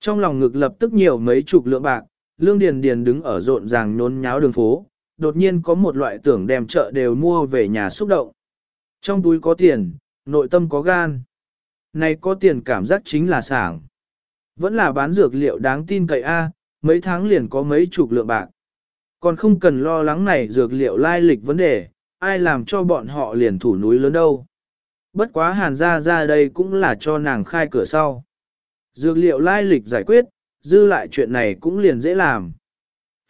Trong lòng ngực lập tức nhiều mấy chục lượng bạc, Lương Điền Điền đứng ở rộn ràng nhốn nháo đường phố, đột nhiên có một loại tưởng đem chợ đều mua về nhà xúc động. Trong túi có tiền, nội tâm có gan. Này có tiền cảm giác chính là sảng. Vẫn là bán dược liệu đáng tin cậy a, mấy tháng liền có mấy chục lượng bạc. Còn không cần lo lắng này dược liệu lai lịch vấn đề, ai làm cho bọn họ liền thủ núi lớn đâu. Bất quá hàn ra ra đây cũng là cho nàng khai cửa sau. Dược liệu lai lịch giải quyết, dư lại chuyện này cũng liền dễ làm.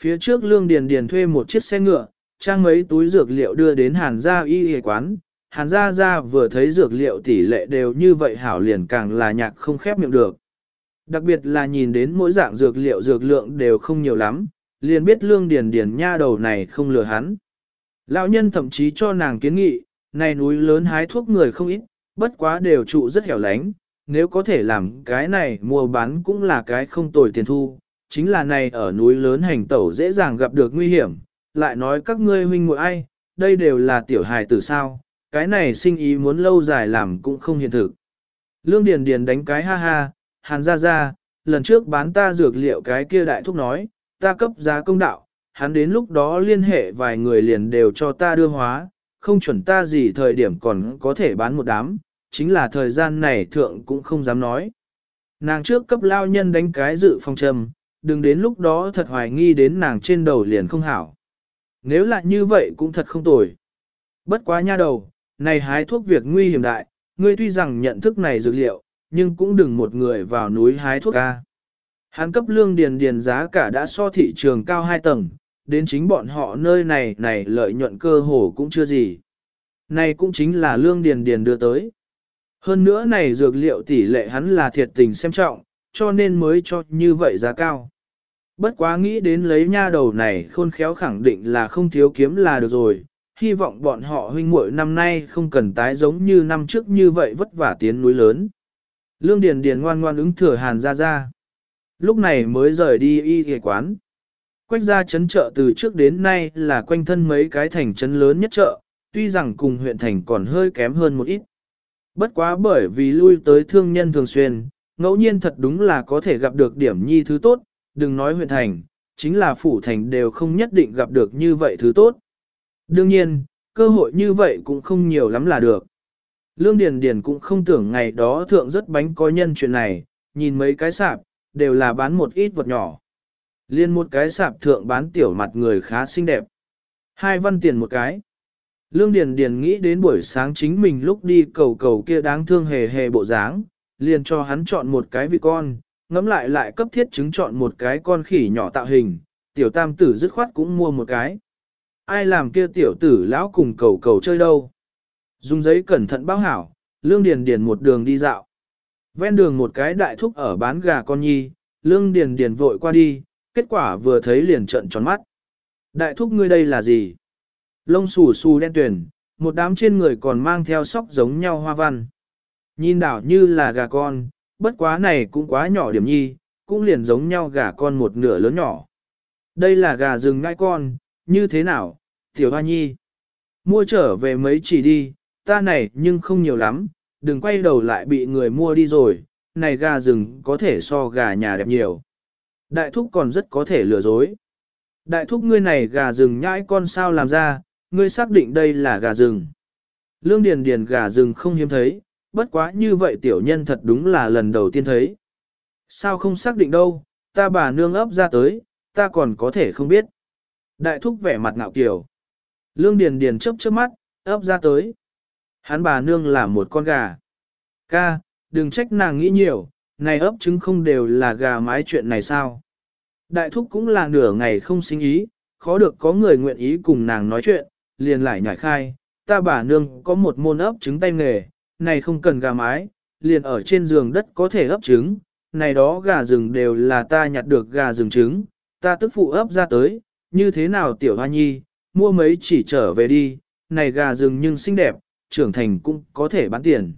Phía trước lương điền điền thuê một chiếc xe ngựa, trang mấy túi dược liệu đưa đến hàn gia y y quán. Hàn gia gia vừa thấy dược liệu tỷ lệ đều như vậy hảo liền càng là nhạc không khép miệng được. Đặc biệt là nhìn đến mỗi dạng dược liệu dược lượng đều không nhiều lắm, liền biết lương điền điền nha đầu này không lừa hắn. Lão nhân thậm chí cho nàng kiến nghị, này núi lớn hái thuốc người không ít, bất quá đều trụ rất hẻo lánh, nếu có thể làm cái này mua bán cũng là cái không tồi tiền thu, chính là này ở núi lớn hành tẩu dễ dàng gặp được nguy hiểm, lại nói các ngươi huynh muội ai, đây đều là tiểu hài tử sao, cái này sinh ý muốn lâu dài làm cũng không hiện thực. Lương Điền Điền đánh cái ha ha, hàn ra ra, lần trước bán ta dược liệu cái kia đại thúc nói, ta cấp giá công đạo, hắn đến lúc đó liên hệ vài người liền đều cho ta đưa hóa, không chuẩn ta gì thời điểm còn có thể bán một đám, chính là thời gian này thượng cũng không dám nói. Nàng trước cấp lao nhân đánh cái dự phòng trầm, đừng đến lúc đó thật hoài nghi đến nàng trên đầu liền không hảo. Nếu là như vậy cũng thật không tồi. Bất quá nha đầu, này hái thuốc việc nguy hiểm đại, ngươi tuy rằng nhận thức này dược liệu, nhưng cũng đừng một người vào núi hái thuốc ca. Hắn cấp lương điền điền giá cả đã so thị trường cao hai tầng, đến chính bọn họ nơi này này lợi nhuận cơ hồ cũng chưa gì. Này cũng chính là lương điền điền đưa tới. Hơn nữa này dược liệu tỷ lệ hắn là thiệt tình xem trọng, cho nên mới cho như vậy giá cao. Bất quá nghĩ đến lấy nha đầu này khôn khéo khẳng định là không thiếu kiếm là được rồi, hy vọng bọn họ huynh muội năm nay không cần tái giống như năm trước như vậy vất vả tiến núi lớn. Lương Điền Điền ngoan ngoan ứng thừa hàn ra ra. Lúc này mới rời đi y ghề quán. Quách gia chấn chợ từ trước đến nay là quanh thân mấy cái thành trấn lớn nhất chợ, tuy rằng cùng huyện thành còn hơi kém hơn một ít. Bất quá bởi vì lui tới thương nhân thường xuyên, ngẫu nhiên thật đúng là có thể gặp được điểm nhi thứ tốt, đừng nói huyện thành, chính là phủ thành đều không nhất định gặp được như vậy thứ tốt. Đương nhiên, cơ hội như vậy cũng không nhiều lắm là được. Lương Điền Điền cũng không tưởng ngày đó thượng rất bánh có nhân chuyện này, nhìn mấy cái sạp, đều là bán một ít vật nhỏ. Liên một cái sạp thượng bán tiểu mặt người khá xinh đẹp. Hai văn tiền một cái. Lương Điền Điền nghĩ đến buổi sáng chính mình lúc đi cầu cầu kia đáng thương hề hề bộ dáng, liền cho hắn chọn một cái vị con, ngẫm lại lại cấp thiết chứng chọn một cái con khỉ nhỏ tạo hình, tiểu tam tử dứt khoát cũng mua một cái. Ai làm kia tiểu tử lão cùng cầu cầu chơi đâu? Dùng giấy cẩn thận bao hảo, Lương Điền Điền một đường đi dạo. Ven đường một cái đại thúc ở bán gà con nhi, Lương Điền Điền vội qua đi, kết quả vừa thấy liền trợn tròn mắt. Đại thúc ngươi đây là gì? Lông xù xù đen tuyền, một đám trên người còn mang theo sóc giống nhau hoa văn. Nhìn đảo như là gà con, bất quá này cũng quá nhỏ điểm nhi, cũng liền giống nhau gà con một nửa lớn nhỏ. Đây là gà rừng ngai con, như thế nào, tiểu hoa nhi? Mua trở về mấy chỉ đi, ta này nhưng không nhiều lắm, đừng quay đầu lại bị người mua đi rồi, này gà rừng có thể so gà nhà đẹp nhiều. Đại thúc còn rất có thể lừa dối. Đại thúc ngươi này gà rừng nhãi con sao làm ra, ngươi xác định đây là gà rừng. Lương Điền Điền gà rừng không hiếm thấy, bất quá như vậy tiểu nhân thật đúng là lần đầu tiên thấy. Sao không xác định đâu, ta bà nương ấp ra tới, ta còn có thể không biết. Đại thúc vẻ mặt ngạo kiều. Lương Điền Điền chớp chớp mắt, ấp ra tới. Hắn bà nương là một con gà. Ca, đừng trách nàng nghĩ nhiều, này ấp trứng không đều là gà mái chuyện này sao. Đại thúc cũng là nửa ngày không sinh ý, khó được có người nguyện ý cùng nàng nói chuyện, liền lại nhảy khai, ta bà nương có một môn ấp trứng tay nghề, này không cần gà mái, liền ở trên giường đất có thể ấp trứng, này đó gà rừng đều là ta nhặt được gà rừng trứng, ta tức phụ ấp ra tới, như thế nào tiểu hoa nhi, mua mấy chỉ trở về đi, này gà rừng nhưng xinh đẹp, trưởng thành cũng có thể bán tiền.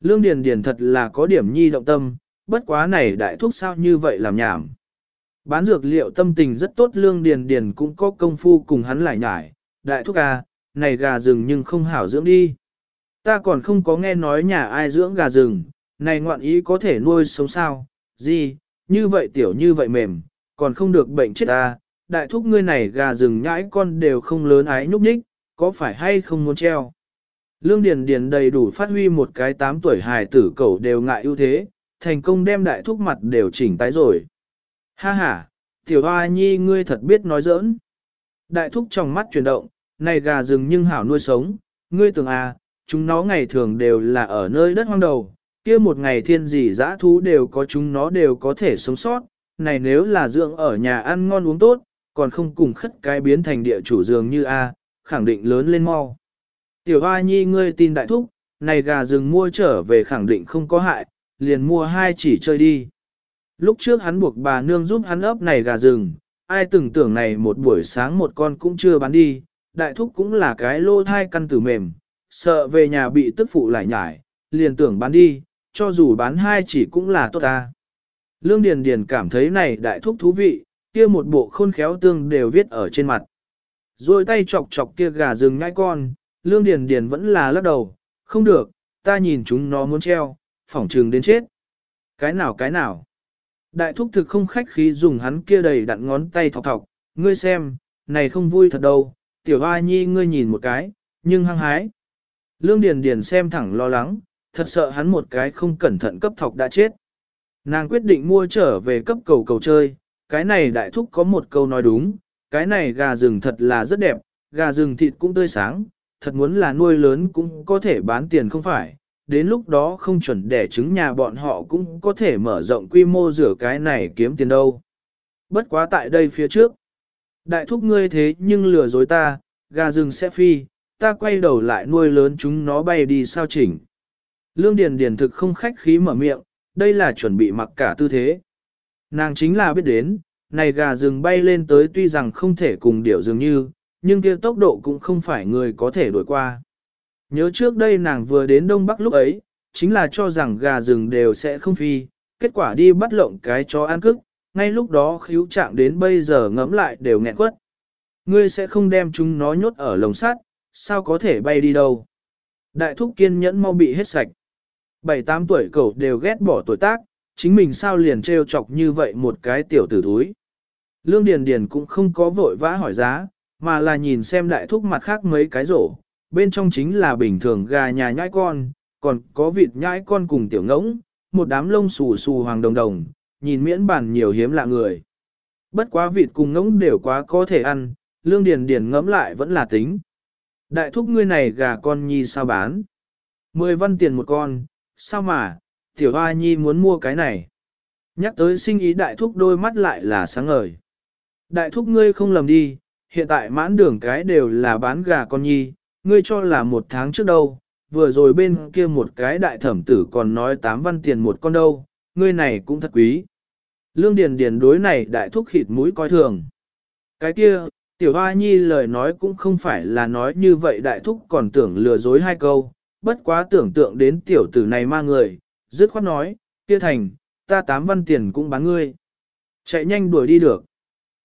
Lương Điền Điền thật là có điểm nhi động tâm, bất quá này đại thuốc sao như vậy làm nhảm. Bán dược liệu tâm tình rất tốt Lương Điền Điền cũng có công phu cùng hắn lại nhải, đại thúc à, này gà rừng nhưng không hảo dưỡng đi. Ta còn không có nghe nói nhà ai dưỡng gà rừng, này ngoạn ý có thể nuôi sống sao, gì, như vậy tiểu như vậy mềm, còn không được bệnh chết ta, đại thúc ngươi này gà rừng nhãi con đều không lớn ái nhúc nhích, có phải hay không muốn treo. Lương Điền Điền đầy đủ phát huy một cái 8 tuổi hài tử cẩu đều ngại ưu thế, thành công đem đại thúc mặt đều chỉnh tái rồi. Ha ha, tiểu hoa nhi ngươi thật biết nói giỡn. Đại thúc trong mắt chuyển động, này gà rừng nhưng hảo nuôi sống, ngươi tưởng à, chúng nó ngày thường đều là ở nơi đất hoang đầu, kia một ngày thiên gì dã thú đều có chúng nó đều có thể sống sót, này nếu là dưỡng ở nhà ăn ngon uống tốt, còn không cùng khất cái biến thành địa chủ dường như A, khẳng định lớn lên mau. Tiểu Hoa Nhi ngươi tin đại thúc, này gà rừng mua trở về khẳng định không có hại, liền mua hai chỉ chơi đi. Lúc trước hắn buộc bà nương giúp hắn ấp này gà rừng, ai từng tưởng này một buổi sáng một con cũng chưa bán đi, đại thúc cũng là cái lô thai căn tử mềm, sợ về nhà bị tức phụ lại nhải, liền tưởng bán đi, cho dù bán hai chỉ cũng là tốt ta. Lương Điền Điền cảm thấy này đại thúc thú vị, kia một bộ khôn khéo tương đều viết ở trên mặt. Rồi tay chọc chọc kia gà rừng ngai con, Lương Điền Điền vẫn là lắc đầu, không được, ta nhìn chúng nó muốn treo, phỏng trường đến chết. Cái nào cái nào? Đại thúc thực không khách khí dùng hắn kia đầy đặn ngón tay thọc thọc, ngươi xem, này không vui thật đâu, tiểu hoa nhi ngươi nhìn một cái, nhưng hăng hái. Lương Điền Điền xem thẳng lo lắng, thật sợ hắn một cái không cẩn thận cấp thọc đã chết. Nàng quyết định mua trở về cấp cầu cầu chơi, cái này đại thúc có một câu nói đúng, cái này gà rừng thật là rất đẹp, gà rừng thịt cũng tươi sáng, thật muốn là nuôi lớn cũng có thể bán tiền không phải, đến lúc đó không chuẩn đẻ trứng nhà bọn họ cũng có thể mở rộng quy mô rửa cái này kiếm tiền đâu. Bất quá tại đây phía trước, đại thúc ngươi thế nhưng lừa dối ta, gà rừng sẽ phi, ta quay đầu lại nuôi lớn chúng nó bay đi sao chỉnh. Lương Điền Điền thực không khách khí mở miệng, đây là chuẩn bị mặc cả tư thế. Nàng chính là biết đến, này gà rừng bay lên tới tuy rằng không thể cùng điểu dường như, nhưng kia tốc độ cũng không phải người có thể đuổi qua. Nhớ trước đây nàng vừa đến Đông Bắc lúc ấy, chính là cho rằng gà rừng đều sẽ không phi, kết quả đi bắt lộng cái cho ăn cức, ngay lúc đó khíu trạng đến bây giờ ngẫm lại đều nghẹn quất. Ngươi sẽ không đem chúng nó nhốt ở lồng sắt, sao có thể bay đi đâu. Đại thúc kiên nhẫn mau bị hết sạch. Bảy tám tuổi cậu đều ghét bỏ tuổi tác, chính mình sao liền trêu chọc như vậy một cái tiểu tử thúi. Lương Điền Điền cũng không có vội vã hỏi giá, mà là nhìn xem đại thúc mặt khác mấy cái rổ, bên trong chính là bình thường gà nhà nhãi con, còn có vịt nhãi con cùng tiểu ngỗng, một đám lông xù xù hoàng đồng đồng, nhìn miễn bản nhiều hiếm lạ người. Bất quá vịt cùng ngỗng đều quá có thể ăn, lương điền điền ngẫm lại vẫn là tính. Đại thúc ngươi này gà con nhi sao bán? Mười văn tiền một con, sao mà, tiểu hoa nhi muốn mua cái này. Nhắc tới sinh ý đại thúc đôi mắt lại là sáng ngời. Đại thúc ngươi không lầm đi, hiện tại mãn đường cái đều là bán gà con nhi, ngươi cho là một tháng trước đâu, vừa rồi bên kia một cái đại thẩm tử còn nói tám văn tiền một con đâu, ngươi này cũng thật quý. Lương Điền Điền đối này đại thúc khịt mũi coi thường. Cái kia, tiểu hoa nhi lời nói cũng không phải là nói như vậy đại thúc còn tưởng lừa dối hai câu, bất quá tưởng tượng đến tiểu tử này ma người, dứt khoát nói, kia thành, ta tám văn tiền cũng bán ngươi. Chạy nhanh đuổi đi được.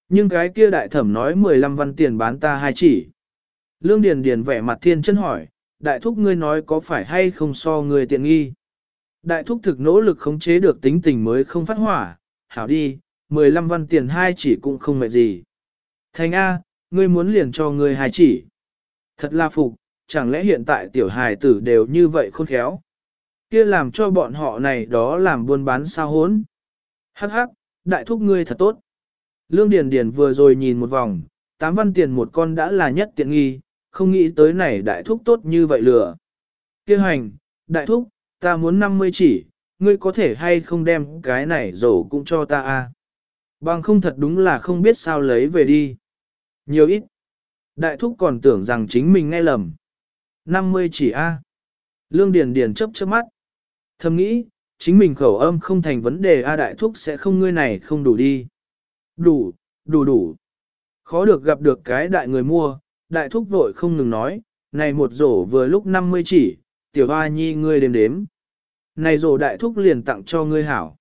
Nhưng cái kia đại thẩm nói 15 văn tiền bán ta hai chỉ. Lương Điền Điền vẻ mặt thiên chân hỏi, đại thúc ngươi nói có phải hay không so ngươi tiện nghi. Đại thúc thực nỗ lực khống chế được tính tình mới không phát hỏa, hảo đi, 15 văn tiền hai chỉ cũng không mệt gì. Thành A, ngươi muốn liền cho ngươi hai chỉ. Thật là phục, chẳng lẽ hiện tại tiểu hài tử đều như vậy khôn khéo. Kia làm cho bọn họ này đó làm buôn bán sao hốn. Hắc hắc, đại thúc ngươi thật tốt. Lương Điền Điền vừa rồi nhìn một vòng, tám văn tiền một con đã là nhất tiện nghi, không nghĩ tới này đại thúc tốt như vậy lừa. Kêu hành, đại thúc, ta muốn 50 chỉ, ngươi có thể hay không đem cái này rổ cũng cho ta a? Bằng không thật đúng là không biết sao lấy về đi. Nhiều ít. Đại thúc còn tưởng rằng chính mình nghe lầm. 50 chỉ a. Lương Điền Điền chớp chớp mắt. Thầm nghĩ, chính mình khẩu âm không thành vấn đề a đại thúc sẽ không ngươi này không đủ đi. Đủ, đủ đủ. Khó được gặp được cái đại người mua, đại thúc vội không ngừng nói, này một rổ vừa lúc 50 chỉ, tiểu hoa nhi ngươi đếm đếm. Này rổ đại thúc liền tặng cho ngươi hảo.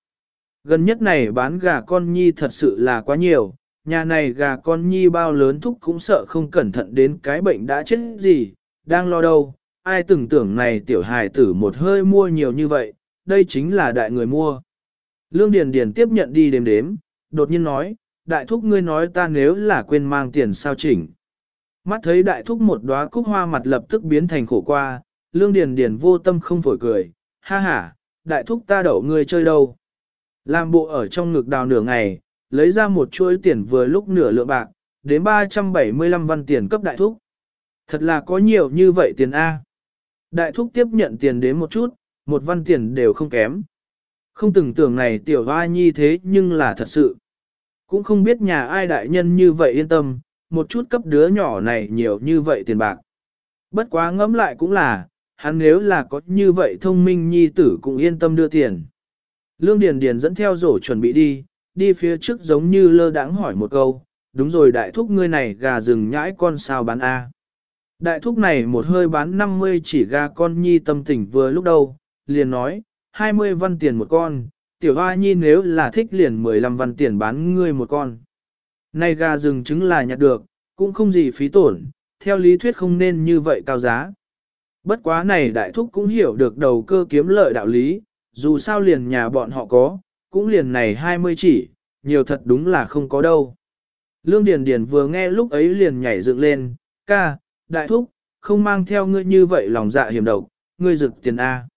Gần nhất này bán gà con nhi thật sự là quá nhiều, nhà này gà con nhi bao lớn thúc cũng sợ không cẩn thận đến cái bệnh đã chết gì, đang lo đâu, ai từng tưởng này tiểu hài tử một hơi mua nhiều như vậy, đây chính là đại người mua. Lương Điền Điền tiếp nhận đi đếm đếm, đột nhiên nói, đại thúc ngươi nói ta nếu là quên mang tiền sao chỉnh. Mắt thấy đại thúc một đóa cúc hoa mặt lập tức biến thành khổ qua, Lương Điền Điền vô tâm không phổi cười, ha ha, đại thúc ta đậu ngươi chơi đâu. Làm bộ ở trong ngực đào nửa ngày, lấy ra một chuỗi tiền vừa lúc nửa lượng bạc, đến 375 văn tiền cấp đại thúc. Thật là có nhiều như vậy tiền A. Đại thúc tiếp nhận tiền đến một chút, một văn tiền đều không kém. Không từng tưởng này tiểu hoa nhi thế nhưng là thật sự. Cũng không biết nhà ai đại nhân như vậy yên tâm, một chút cấp đứa nhỏ này nhiều như vậy tiền bạc. Bất quá ngẫm lại cũng là, hắn nếu là có như vậy thông minh nhi tử cũng yên tâm đưa tiền. Lương Điền Điền dẫn theo rổ chuẩn bị đi, đi phía trước giống như lơ đãng hỏi một câu, đúng rồi đại thúc ngươi này gà rừng nhãi con sao bán A. Đại thúc này một hơi bán 50 chỉ gà con nhi tâm tình vừa lúc đầu, liền nói, 20 văn tiền một con, tiểu hoa nhi nếu là thích liền 15 văn tiền bán ngươi một con nay gà rừng trứng là nhặt được, cũng không gì phí tổn, theo lý thuyết không nên như vậy cao giá. Bất quá này đại thúc cũng hiểu được đầu cơ kiếm lợi đạo lý, dù sao liền nhà bọn họ có, cũng liền này 20 chỉ, nhiều thật đúng là không có đâu. Lương Điền Điền vừa nghe lúc ấy liền nhảy dựng lên, ca, đại thúc, không mang theo ngươi như vậy lòng dạ hiểm độc, ngươi rực tiền A.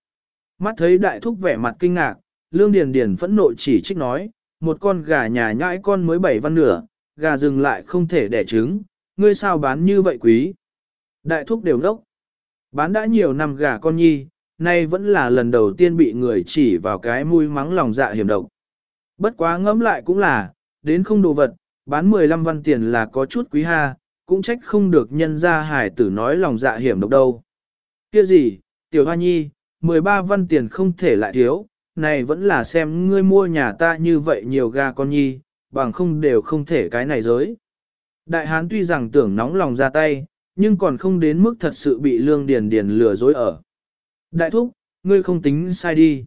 Mắt thấy đại thúc vẻ mặt kinh ngạc, Lương Điền Điền phẫn nộ chỉ trích nói, một con gà nhà nhãi con mới bảy văn nửa, gà rừng lại không thể đẻ trứng, ngươi sao bán như vậy quý. Đại thúc đều đốc. Bán đã nhiều năm gà con nhi, nay vẫn là lần đầu tiên bị người chỉ vào cái mũi mắng lòng dạ hiểm độc. Bất quá ngẫm lại cũng là, đến không đồ vật, bán 15 văn tiền là có chút quý ha, cũng trách không được nhân gia hải tử nói lòng dạ hiểm độc đâu. Kia gì, tiểu hoa nhi, 13 văn tiền không thể lại thiếu, này vẫn là xem ngươi mua nhà ta như vậy nhiều gà con nhi, bằng không đều không thể cái này giới. Đại hán tuy rằng tưởng nóng lòng ra tay, nhưng còn không đến mức thật sự bị lương điền điền lừa dối ở. Đại thúc, ngươi không tính sai đi.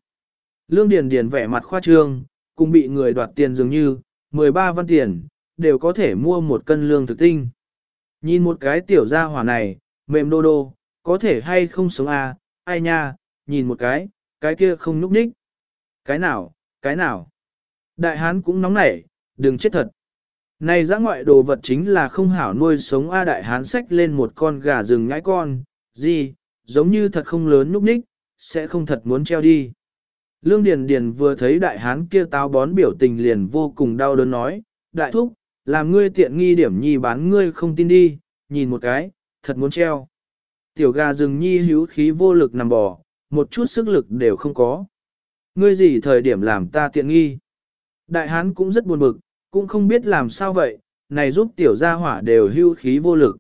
Lương điền điền vẻ mặt khoa trương, cũng bị người đoạt tiền dường như, 13 văn tiền, đều có thể mua một cân lương thực tinh. Nhìn một cái tiểu gia hỏa này, mềm đô đô, có thể hay không sống à, ai nha, nhìn một cái, cái kia không núp ních. Cái nào, cái nào. Đại hán cũng nóng nảy, đừng chết thật. Này giã ngoại đồ vật chính là không hảo nuôi sống A đại hán sách lên một con gà rừng ngãi con, gì, giống như thật không lớn núp ních, sẽ không thật muốn treo đi. Lương Điền Điền vừa thấy đại hán kia táo bón biểu tình liền vô cùng đau đớn nói, đại thúc, làm ngươi tiện nghi điểm nhi bán ngươi không tin đi, nhìn một cái, thật muốn treo. Tiểu gà rừng nhi hữu khí vô lực nằm bò, một chút sức lực đều không có. Ngươi gì thời điểm làm ta tiện nghi? Đại hán cũng rất buồn bực, cũng không biết làm sao vậy, này giúp tiểu gia hỏa đều hưu khí vô lực.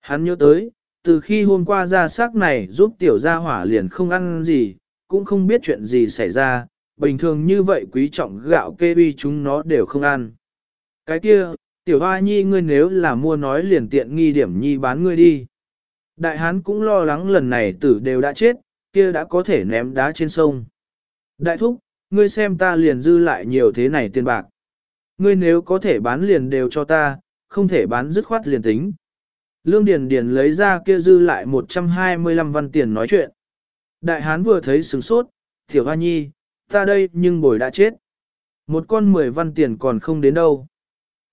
Hắn nhớ tới, từ khi hôm qua ra xác này giúp tiểu gia hỏa liền không ăn gì, cũng không biết chuyện gì xảy ra, bình thường như vậy quý trọng gạo kê bi chúng nó đều không ăn. Cái kia, tiểu hoa nhi ngươi nếu là mua nói liền tiện nghi điểm nhi bán ngươi đi. Đại hán cũng lo lắng lần này tử đều đã chết, kia đã có thể ném đá trên sông. Đại thúc, ngươi xem ta liền dư lại nhiều thế này tiền bạc. Ngươi nếu có thể bán liền đều cho ta, không thể bán dứt khoát liền tính. Lương Điền Điền lấy ra kia dư lại 125 văn tiền nói chuyện. Đại hán vừa thấy sừng sốt, tiểu hoa nhi, ta đây nhưng bồi đã chết. Một con 10 văn tiền còn không đến đâu.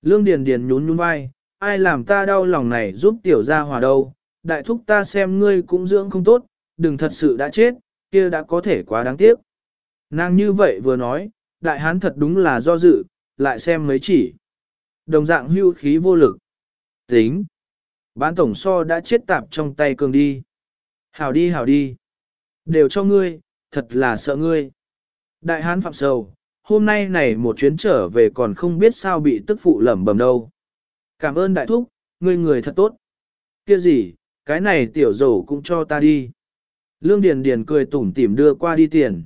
Lương Điền Điền nhún nhún vai, ai làm ta đau lòng này giúp tiểu gia hòa đâu, đại thúc ta xem ngươi cũng dưỡng không tốt, đừng thật sự đã chết, kia đã có thể quá đáng tiếc. Nàng như vậy vừa nói, đại hán thật đúng là do dự, lại xem mấy chỉ. Đồng dạng hưu khí vô lực. Tính. Bán tổng so đã chết tạp trong tay cường đi. Hảo đi hảo đi. Đều cho ngươi, thật là sợ ngươi. Đại hán phạm sầu, hôm nay này một chuyến trở về còn không biết sao bị tức phụ lẩm bẩm đâu. Cảm ơn đại thúc, ngươi người thật tốt. Kia gì, cái này tiểu dầu cũng cho ta đi. Lương Điền Điền cười tủm tỉm đưa qua đi tiền.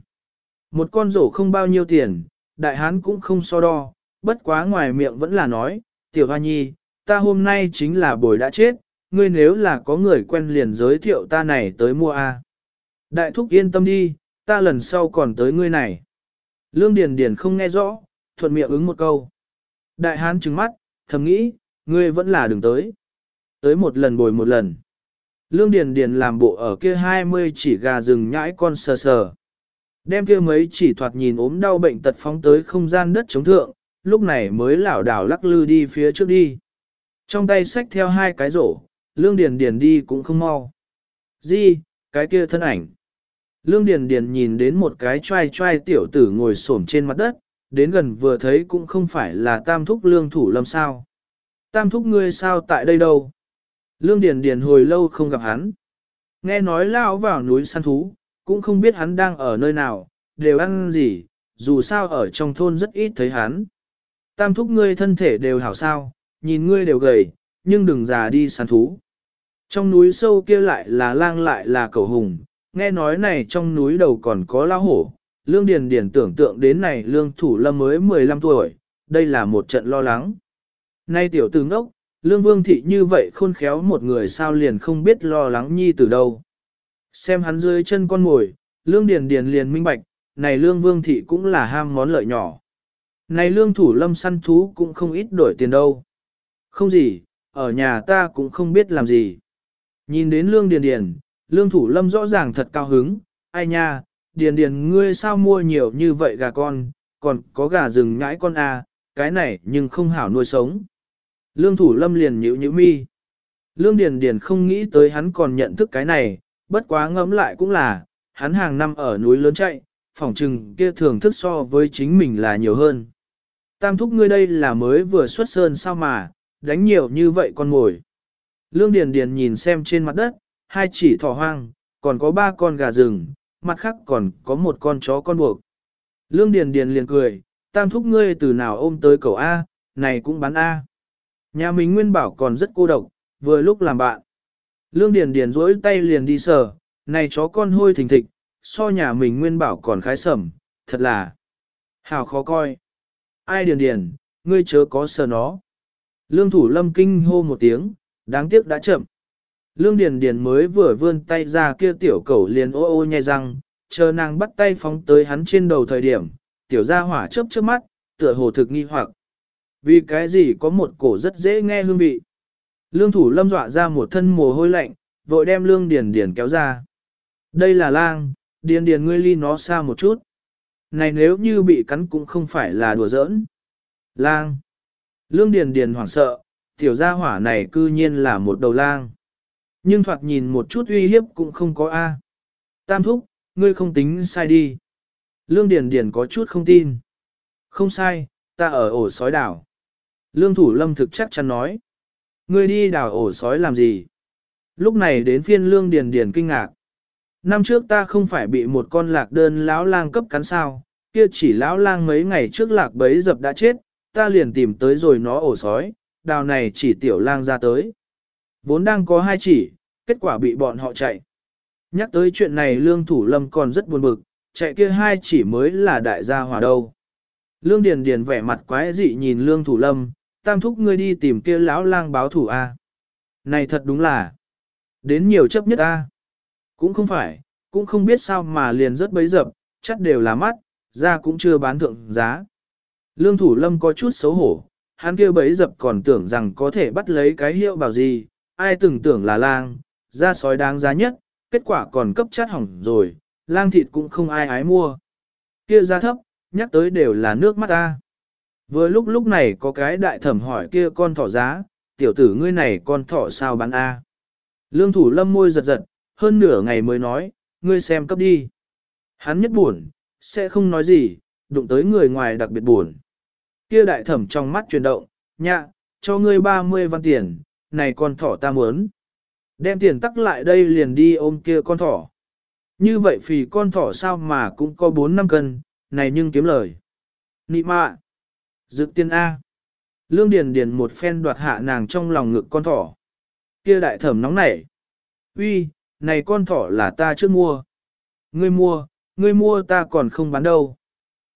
Một con rổ không bao nhiêu tiền, đại hán cũng không so đo, bất quá ngoài miệng vẫn là nói, tiểu hoa nhi, ta hôm nay chính là bồi đã chết, ngươi nếu là có người quen liền giới thiệu ta này tới mua a. Đại thúc yên tâm đi, ta lần sau còn tới ngươi này. Lương Điền Điền không nghe rõ, thuận miệng ứng một câu. Đại hán trừng mắt, thầm nghĩ, ngươi vẫn là đừng tới. Tới một lần bồi một lần. Lương Điền Điền làm bộ ở kia 20 chỉ gà rừng nhãi con sờ sờ. Đem kia mấy chỉ thoạt nhìn ốm đau bệnh tật phóng tới không gian đất chống thượng, lúc này mới lảo đảo lắc lư đi phía trước đi. Trong tay xách theo hai cái rổ, lương điền điền đi cũng không mau. Di, cái kia thân ảnh. Lương điền điền nhìn đến một cái trai trai tiểu tử ngồi xổm trên mặt đất, đến gần vừa thấy cũng không phải là tam thúc lương thủ lâm sao. Tam thúc ngươi sao tại đây đâu? Lương điền điền hồi lâu không gặp hắn. Nghe nói lao vào núi săn thú, cũng không biết hắn đang ở nơi nào, đều ăn gì, dù sao ở trong thôn rất ít thấy hắn. Tam thúc ngươi thân thể đều hảo sao, nhìn ngươi đều gầy, nhưng đừng già đi săn thú. Trong núi sâu kia lại là lang lại là cầu hùng, nghe nói này trong núi đầu còn có lao hổ. Lương Điền Điền tưởng tượng đến này Lương Thủ Lâm mới 15 tuổi, đây là một trận lo lắng. Nay tiểu tử ngốc, Lương Vương Thị như vậy khôn khéo một người sao liền không biết lo lắng nhi từ đâu. Xem hắn dưới chân con ngồi, Lương Điền Điền liền minh bạch, này Lương Vương Thị cũng là ham món lợi nhỏ. Này Lương Thủ Lâm săn thú cũng không ít đổi tiền đâu. Không gì, ở nhà ta cũng không biết làm gì. Nhìn đến Lương Điền Điền, Lương Thủ Lâm rõ ràng thật cao hứng, ai nha, Điền Điền ngươi sao mua nhiều như vậy gà con, còn có gà rừng nhãi con à, cái này nhưng không hảo nuôi sống. Lương Thủ Lâm liền nhíu nhíu mi. Lương Điền Điền không nghĩ tới hắn còn nhận thức cái này, bất quá ngẫm lại cũng là, hắn hàng năm ở núi lớn chạy, phỏng trừng kia thường thức so với chính mình là nhiều hơn. Tam thúc ngươi đây là mới vừa xuất sơn sao mà, đánh nhiều như vậy con ngồi. Lương Điền Điền nhìn xem trên mặt đất, hai chỉ thỏ hoang, còn có ba con gà rừng, mặt khác còn có một con chó con buộc. Lương Điền Điền liền cười, tam thúc ngươi từ nào ôm tới cậu A, này cũng bán A. Nhà mình nguyên bảo còn rất cô độc, vừa lúc làm bạn. Lương Điền Điền duỗi tay liền đi sờ, này chó con hôi thình thịch, so nhà mình nguyên bảo còn khái sẩm, thật là hào khó coi. Ai Điền Điền, ngươi chớ có sờ nó. Lương thủ lâm kinh hô một tiếng, đáng tiếc đã chậm. Lương Điền Điền mới vừa vươn tay ra kia tiểu cẩu liền ô ô nhai răng, chờ nàng bắt tay phóng tới hắn trên đầu thời điểm, tiểu gia hỏa chớp chớp mắt, tựa hồ thực nghi hoặc. Vì cái gì có một cổ rất dễ nghe hương vị. Lương thủ lâm dọa ra một thân mồ hôi lạnh, vội đem lương điền điền kéo ra. Đây là lang, điền điền ngươi ly nó xa một chút. Này nếu như bị cắn cũng không phải là đùa giỡn. Lang. Lương điền điền hoảng sợ, tiểu gia hỏa này cư nhiên là một đầu lang. Nhưng thoạt nhìn một chút uy hiếp cũng không có A. Tam thúc, ngươi không tính sai đi. Lương Điền Điền có chút không tin. Không sai, ta ở ổ sói đảo. Lương Thủ Lâm thực chắc chắn nói. Ngươi đi đảo ổ sói làm gì? Lúc này đến phiên Lương Điền Điền kinh ngạc. Năm trước ta không phải bị một con lạc đơn lão lang cấp cắn sao, kia chỉ lão lang mấy ngày trước lạc bấy dập đã chết, ta liền tìm tới rồi nó ổ sói, đào này chỉ tiểu lang ra tới. Vốn đang có hai chỉ, kết quả bị bọn họ chạy. Nhắc tới chuyện này Lương Thủ Lâm còn rất buồn bực, chạy kia hai chỉ mới là đại gia hòa đâu. Lương Điền Điền vẻ mặt quái dị nhìn Lương Thủ Lâm, tam thúc ngươi đi tìm kia lão lang báo thủ a. Này thật đúng là, đến nhiều chấp nhất a. Cũng không phải, cũng không biết sao mà liền rất bấy dập, chắc đều là mắt, ra cũng chưa bán thượng giá. Lương Thủ Lâm có chút xấu hổ, hắn kia bấy dập còn tưởng rằng có thể bắt lấy cái hiệu bảo gì, ai từng tưởng là lang, ra sói đáng giá nhất, kết quả còn cấp chát hỏng rồi, lang thịt cũng không ai ái mua. Kia giá thấp, nhắc tới đều là nước mắt ta. Vừa lúc lúc này có cái đại thẩm hỏi kia con thỏ giá, tiểu tử ngươi này con thỏ sao bán A. Lương thủ lâm môi giật giật, hơn nửa ngày mới nói, ngươi xem cấp đi. Hắn nhất buồn, sẽ không nói gì, đụng tới người ngoài đặc biệt buồn. Kia đại thẩm trong mắt chuyển động, nhạ, cho ngươi 30 văn tiền, này con thỏ ta muốn. Đem tiền tắc lại đây liền đi ôm kia con thỏ. Như vậy phì con thỏ sao mà cũng có 4 năm cân, này nhưng kiếm lời. Nị mạ. Dự tiên A. Lương Điền Điền một phen đoạt hạ nàng trong lòng ngực con thỏ. Kia đại thẩm nóng nảy. Uy, này con thỏ là ta trước mua. Ngươi mua, ngươi mua ta còn không bán đâu.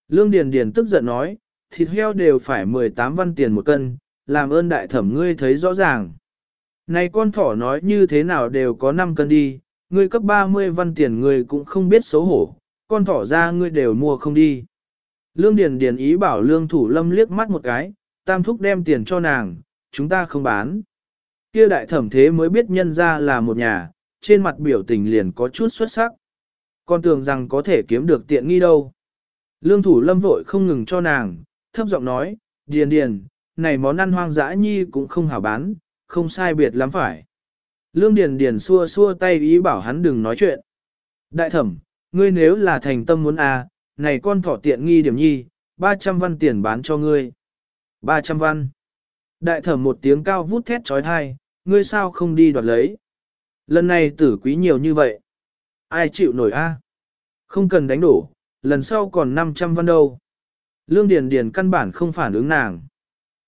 Lương Điền Điền tức giận nói, thịt heo đều phải 18 văn tiền một cân, làm ơn đại thẩm ngươi thấy rõ ràng. Này con thỏ nói như thế nào đều có 5 cân đi, ngươi cấp 30 văn tiền ngươi cũng không biết xấu hổ, con thỏ ra ngươi đều mua không đi. Lương Điền Điền ý bảo Lương Thủ Lâm liếc mắt một cái, tam thúc đem tiền cho nàng, chúng ta không bán. Kia đại thẩm thế mới biết nhân ra là một nhà, trên mặt biểu tình liền có chút xuất sắc. con tưởng rằng có thể kiếm được tiện nghi đâu. Lương thủ lâm vội không ngừng cho nàng, thấp giọng nói, điền điền, này món ăn hoang dã nhi cũng không hảo bán, không sai biệt lắm phải. Lương điền điền xua xua tay ý bảo hắn đừng nói chuyện. Đại thẩm, ngươi nếu là thành tâm muốn à, này con thỏ tiện nghi điểm nhi, 300 văn tiền bán cho ngươi. 300 văn. Đại thẩm một tiếng cao vút thét trói thai, ngươi sao không đi đoạt lấy. Lần này tử quý nhiều như vậy. Ai chịu nổi a? Không cần đánh đổ, lần sau còn 500 văn đâu. Lương Điền Điền căn bản không phản ứng nàng.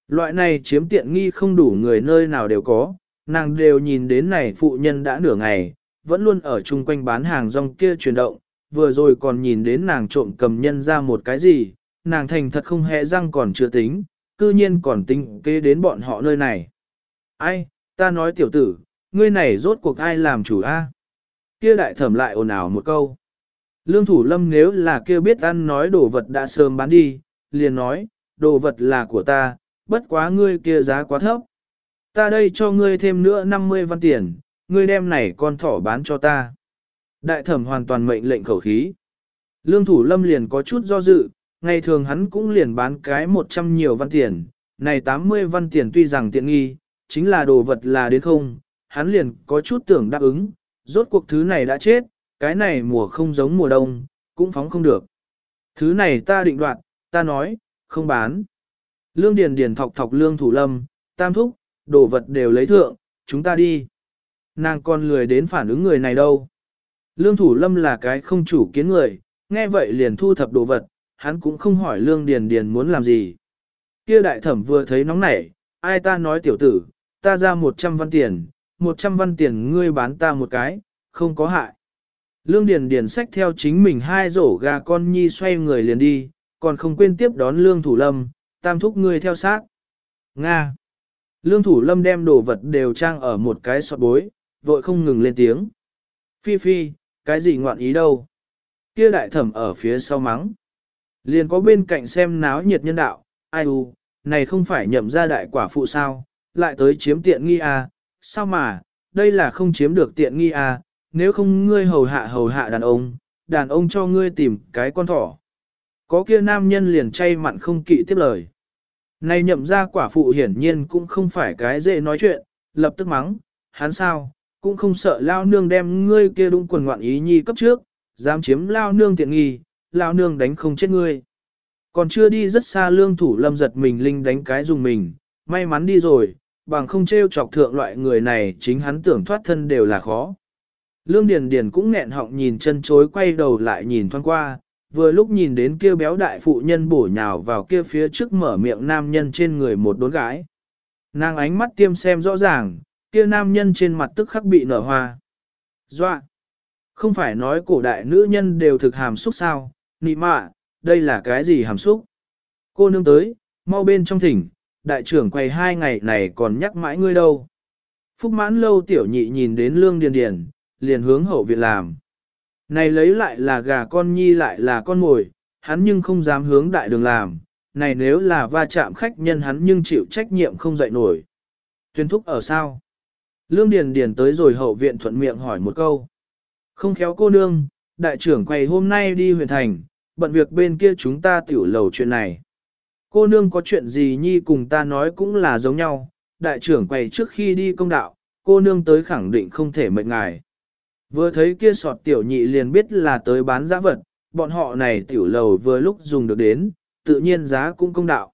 Loại này chiếm tiện nghi không đủ người nơi nào đều có, nàng đều nhìn đến này phụ nhân đã nửa ngày, vẫn luôn ở chung quanh bán hàng rong kia chuyển động, vừa rồi còn nhìn đến nàng trộm cầm nhân ra một cái gì, nàng thành thật không hề răng còn chưa tính, cư nhiên còn tính kế đến bọn họ nơi này. Ai, ta nói tiểu tử, ngươi này rốt cuộc ai làm chủ a? Kia đại thẩm lại ồn ào một câu. Lương thủ lâm nếu là kia biết ăn nói đồ vật đã sớm bán đi, liền nói, đồ vật là của ta, bất quá ngươi kia giá quá thấp. Ta đây cho ngươi thêm nữa 50 văn tiền, ngươi đem này con thỏ bán cho ta. Đại thẩm hoàn toàn mệnh lệnh khẩu khí. Lương thủ lâm liền có chút do dự, ngày thường hắn cũng liền bán cái 100 nhiều văn tiền, này 80 văn tiền tuy rằng tiện nghi, chính là đồ vật là đến không, hắn liền có chút tưởng đáp ứng, rốt cuộc thứ này đã chết, cái này mùa không giống mùa đông, cũng phóng không được. Thứ này ta định đoạt, ta nói, không bán. Lương Điền Điền thọc thọc lương thủ lâm, tam thúc, đồ vật đều lấy thượng, chúng ta đi. Nàng còn lười đến phản ứng người này đâu. Lương thủ lâm là cái không chủ kiến người, nghe vậy liền thu thập đồ vật, hắn cũng không hỏi lương điền điền muốn làm gì. Kia đại thẩm vừa thấy nóng nảy, ai ta nói tiểu tử, ta ra 100 văn tiền, 100 văn tiền ngươi bán ta một cái, không có hại. Lương điền điền xách theo chính mình hai rổ gà con nhi xoay người liền đi, còn không quên tiếp đón lương thủ lâm, tam thúc ngươi theo sát. Nga. Lương thủ lâm đem đồ vật đều trang ở một cái sọt bối, vội không ngừng lên tiếng. Phi phi, cái gì ngoạn ý đâu? Kia đại thẩm ở phía sau mắng. Liền có bên cạnh xem náo nhiệt nhân đạo, ai u, này không phải nhậm ra đại quả phụ sao, lại tới chiếm tiện nghi à, sao mà, đây là không chiếm được tiện nghi à, nếu không ngươi hầu hạ hầu hạ đàn ông, đàn ông cho ngươi tìm cái con thỏ. Có kia nam nhân liền chay mặn không kỵ tiếp lời. Này nhậm ra quả phụ hiển nhiên cũng không phải cái dễ nói chuyện, lập tức mắng, hắn sao, cũng không sợ lao nương đem ngươi kia đúng quần ngoạn ý nhi cấp trước, dám chiếm lao nương tiện nghi, lao nương đánh không chết ngươi. Còn chưa đi rất xa lương thủ lâm giật mình linh đánh cái dùng mình, may mắn đi rồi, bằng không trêu chọc thượng loại người này chính hắn tưởng thoát thân đều là khó. Lương Điền Điền cũng nghẹn họng nhìn chân chối quay đầu lại nhìn thoáng qua, vừa lúc nhìn đến kia béo đại phụ nhân bổ nhào vào kia phía trước mở miệng nam nhân trên người một đốn gái. Nàng ánh mắt tiêm xem rõ ràng, kia nam nhân trên mặt tức khắc bị nở hoa. Doa! Không phải nói cổ đại nữ nhân đều thực hàm xúc sao, nị mạ, đây là cái gì hàm xúc? Cô nương tới, mau bên trong thỉnh, đại trưởng quay hai ngày này còn nhắc mãi ngươi đâu. Phúc mãn lâu tiểu nhị nhìn đến lương điền điền, liền hướng hậu viện làm. Này lấy lại là gà con nhi lại là con mồi, hắn nhưng không dám hướng đại đường làm, này nếu là va chạm khách nhân hắn nhưng chịu trách nhiệm không dậy nổi. Tuyên thúc ở sao? Lương Điền Điền tới rồi hậu viện thuận miệng hỏi một câu. Không khéo cô nương, đại trưởng quầy hôm nay đi huyện thành, bận việc bên kia chúng ta tiểu lầu chuyện này. Cô nương có chuyện gì nhi cùng ta nói cũng là giống nhau, đại trưởng quầy trước khi đi công đạo, cô nương tới khẳng định không thể mệnh ngài. Vừa thấy kia sọt tiểu nhị liền biết là tới bán giá vật, bọn họ này tiểu lầu vừa lúc dùng được đến, tự nhiên giá cũng công đạo.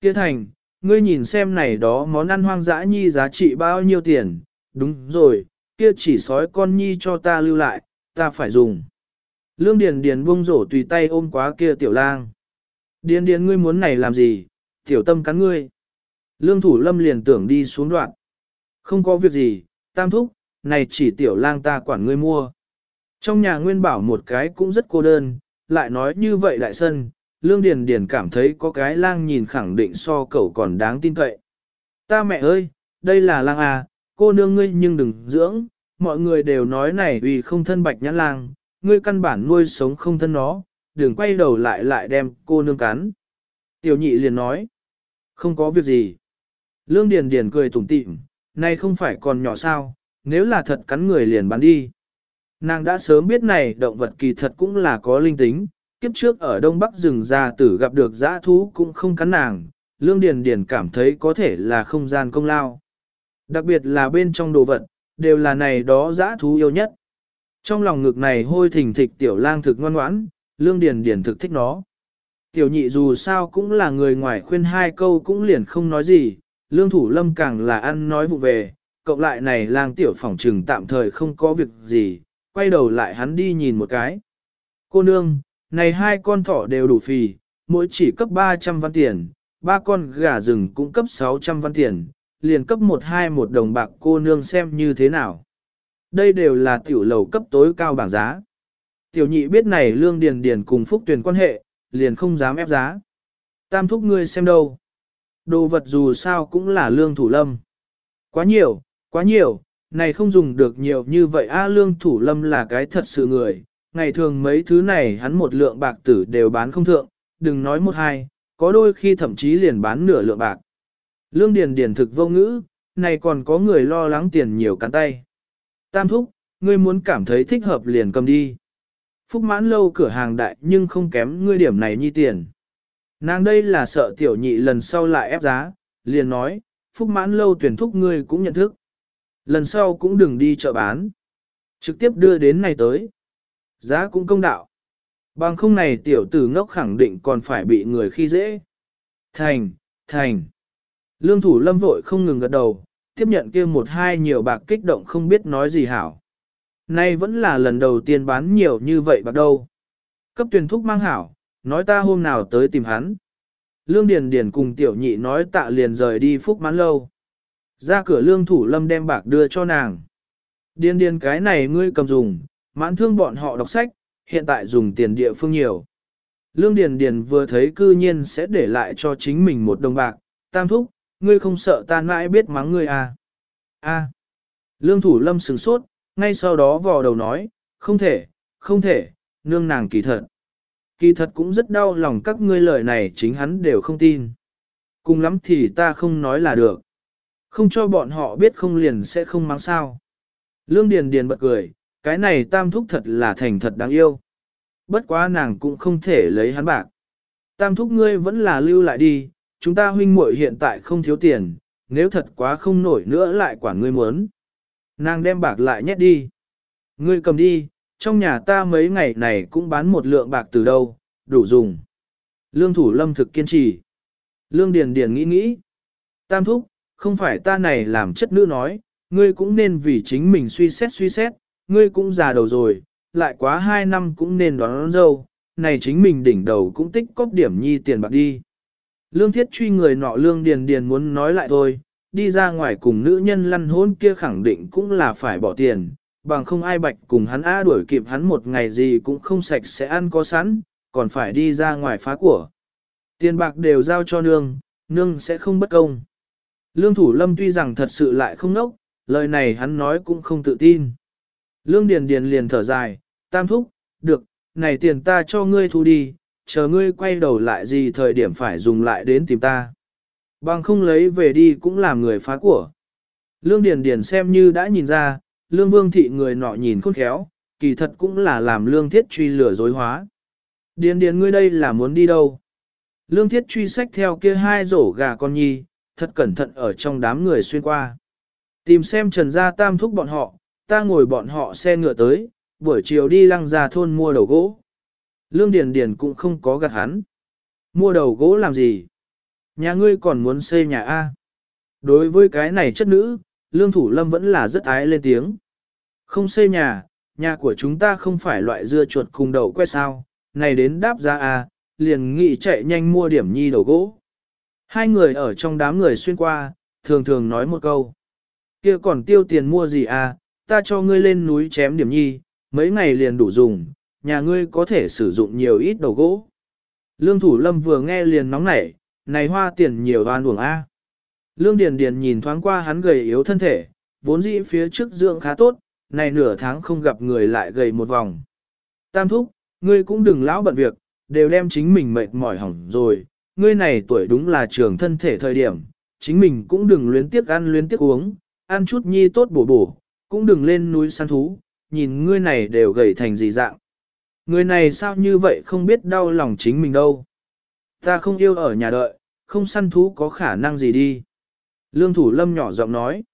Kia thành, ngươi nhìn xem này đó món ăn hoang dã nhi giá trị bao nhiêu tiền, đúng rồi, kia chỉ sói con nhi cho ta lưu lại, ta phải dùng. Lương Điền Điền buông rổ tùy tay ôm quá kia tiểu lang. Điền Điền ngươi muốn này làm gì, tiểu tâm cắn ngươi. Lương Thủ Lâm liền tưởng đi xuống đoạn. Không có việc gì, tam thúc, này chỉ tiểu lang ta quản ngươi mua. Trong nhà nguyên bảo một cái cũng rất cô đơn, lại nói như vậy đại sân, Lương Điền Điền cảm thấy có cái lang nhìn khẳng định so cậu còn đáng tin cậy. Ta mẹ ơi, đây là lang à, cô nương ngươi nhưng đừng dưỡng, mọi người đều nói này vì không thân bạch nhãn lang, ngươi căn bản nuôi sống không thân nó, đừng quay đầu lại lại đem cô nương cắn. Tiểu nhị liền nói, không có việc gì. Lương Điền Điền cười tủm tỉm, này không phải còn nhỏ sao, nếu là thật cắn người liền bán đi. Nàng đã sớm biết này động vật kỳ thật cũng là có linh tính, kiếp trước ở Đông Bắc rừng già tử gặp được giã thú cũng không cắn nàng, Lương Điền Điền cảm thấy có thể là không gian công lao. Đặc biệt là bên trong đồ vật, đều là này đó giã thú yêu nhất. Trong lòng ngực này hôi thình thịch tiểu lang thực ngoan ngoãn, Lương Điền Điền thực thích nó. Tiểu nhị dù sao cũng là người ngoài khuyên hai câu cũng liền không nói gì, Lương Thủ Lâm càng là ăn nói vụ về, cộng lại này lang tiểu phỏng trừng tạm thời không có việc gì, quay đầu lại hắn đi nhìn một cái. Cô nương, này hai con thỏ đều đủ phì, mỗi chỉ cấp 300 văn tiền, ba con gà rừng cũng cấp 600 văn tiền, liền cấp một hai một đồng bạc cô nương xem như thế nào. Đây đều là tiểu lầu cấp tối cao bảng giá. Tiểu nhị biết này lương điền điền cùng phúc tuyển quan hệ, liền không dám ép giá. Tam thúc ngươi xem đâu. Đồ vật dù sao cũng là lương thủ lâm. Quá nhiều, quá nhiều, này không dùng được nhiều như vậy a lương thủ lâm là cái thật sự người. Ngày thường mấy thứ này hắn một lượng bạc tử đều bán không thượng, đừng nói một hai, có đôi khi thậm chí liền bán nửa lượng bạc. Lương Điền Điền thực vô ngữ, này còn có người lo lắng tiền nhiều cắn tay. Tam thúc, ngươi muốn cảm thấy thích hợp liền cầm đi. Phúc mãn lâu cửa hàng đại nhưng không kém ngươi điểm này nhi tiền. Nàng đây là sợ tiểu nhị lần sau lại ép giá, liền nói, phúc mãn lâu tuyển thúc ngươi cũng nhận thức. Lần sau cũng đừng đi chợ bán. Trực tiếp đưa đến này tới. Giá cũng công đạo. Bằng không này tiểu tử ngốc khẳng định còn phải bị người khi dễ. Thành, thành. Lương thủ lâm vội không ngừng gật đầu, tiếp nhận kia một hai nhiều bạc kích động không biết nói gì hảo. Nay vẫn là lần đầu tiên bán nhiều như vậy bạc đâu. Cấp tuyển thúc mang hảo, nói ta hôm nào tới tìm hắn. Lương Điền Điền cùng tiểu nhị nói tạ liền rời đi phúc mãn lâu. Ra cửa lương thủ lâm đem bạc đưa cho nàng. Điền điền cái này ngươi cầm dùng, mãn thương bọn họ đọc sách, hiện tại dùng tiền địa phương nhiều. Lương Điền Điền vừa thấy cư nhiên sẽ để lại cho chính mình một đồng bạc, tam thúc, ngươi không sợ ta mãi biết mắng ngươi à. A. Lương thủ lâm sừng sốt, ngay sau đó vò đầu nói, không thể, không thể, nương nàng kỳ thật. Kỳ thật cũng rất đau lòng các ngươi lời này chính hắn đều không tin. Cùng lắm thì ta không nói là được. Không cho bọn họ biết không liền sẽ không mang sao. Lương Điền Điền bật cười, cái này tam thúc thật là thành thật đáng yêu. Bất quá nàng cũng không thể lấy hắn bạc. Tam thúc ngươi vẫn là lưu lại đi, chúng ta huynh muội hiện tại không thiếu tiền, nếu thật quá không nổi nữa lại quản ngươi muốn. Nàng đem bạc lại nhét đi. Ngươi cầm đi, trong nhà ta mấy ngày này cũng bán một lượng bạc từ đâu, đủ dùng. Lương thủ lâm thực kiên trì. Lương Điền Điền nghĩ nghĩ. Tam thúc, không phải ta này làm chất nữ nói, ngươi cũng nên vì chính mình suy xét suy xét, ngươi cũng già đầu rồi, lại quá hai năm cũng nên đón, đón dâu, này chính mình đỉnh đầu cũng tích cóp điểm nhi tiền bạc đi. Lương thiết truy người nọ lương điền điền muốn nói lại thôi, đi ra ngoài cùng nữ nhân lăn hôn kia khẳng định cũng là phải bỏ tiền, bằng không ai bạch cùng hắn á đuổi kịp hắn một ngày gì cũng không sạch sẽ ăn có sẵn, còn phải đi ra ngoài phá của. Tiền bạc đều giao cho nương, nương sẽ không bất công. Lương thủ lâm tuy rằng thật sự lại không nốc, lời này hắn nói cũng không tự tin. Lương Điền Điền liền thở dài, tam thúc, được, này tiền ta cho ngươi thu đi, chờ ngươi quay đầu lại gì thời điểm phải dùng lại đến tìm ta. Bằng không lấy về đi cũng làm người phá của. Lương Điền Điền xem như đã nhìn ra, Lương Vương Thị người nọ nhìn khôn khéo, kỳ thật cũng là làm Lương Thiết truy lửa dối hóa. Điền Điền ngươi đây là muốn đi đâu? Lương Thiết truy sách theo kia hai rổ gà con nhi, thật cẩn thận ở trong đám người xuyên qua. Tìm xem Trần Gia Tam thúc bọn họ, ta ngồi bọn họ xe ngựa tới, buổi chiều đi lăng ra thôn mua đầu gỗ. Lương Điền Điền cũng không có gạt hắn. Mua đầu gỗ làm gì? Nhà ngươi còn muốn xây nhà A. Đối với cái này chất nữ, Lương Thủ Lâm vẫn là rất ái lên tiếng. Không xây nhà, nhà của chúng ta không phải loại dưa chuột cùng đầu quét sao, này đến đáp ra A, liền nghị chạy nhanh mua điểm nhi đầu gỗ. Hai người ở trong đám người xuyên qua, thường thường nói một câu. kia còn tiêu tiền mua gì à, ta cho ngươi lên núi chém điểm nhi, mấy ngày liền đủ dùng, nhà ngươi có thể sử dụng nhiều ít đầu gỗ. Lương Thủ Lâm vừa nghe liền nóng nảy, này hoa tiền nhiều oan uổng A. Lương Điền Điền nhìn thoáng qua hắn gầy yếu thân thể, vốn dĩ phía trước dưỡng khá tốt, này nửa tháng không gặp người lại gầy một vòng. Tam thúc, ngươi cũng đừng lão bận việc, đều đem chính mình mệt mỏi hỏng rồi, ngươi này tuổi đúng là trường thân thể thời điểm, chính mình cũng đừng luyến tiếc ăn luyến tiếc uống, ăn chút nhi tốt bổ bổ, cũng đừng lên núi săn thú, nhìn ngươi này đều gầy thành gì dạng. Người này sao như vậy không biết đau lòng chính mình đâu. Ta không yêu ở nhà đợi, không săn thú có khả năng gì đi. Lương thủ lâm nhỏ giọng nói.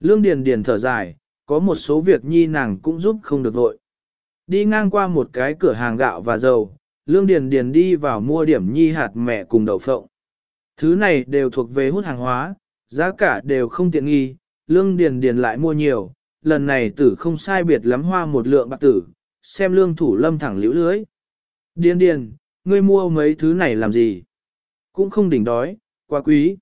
Lương điền điền thở dài, có một số việc nhi nàng cũng giúp không được vội. Đi ngang qua một cái cửa hàng gạo và dầu, lương điền điền đi vào mua điểm nhi hạt mẹ cùng đậu phộng. Thứ này đều thuộc về hút hàng hóa, giá cả đều không tiện nghi, lương điền điền lại mua nhiều, lần này tử không sai biệt lắm hoa một lượng bạc tử, xem lương thủ lâm thẳng liễu lưới. Điền điền, ngươi mua mấy thứ này làm gì? Cũng không đỉnh đói, quá quý.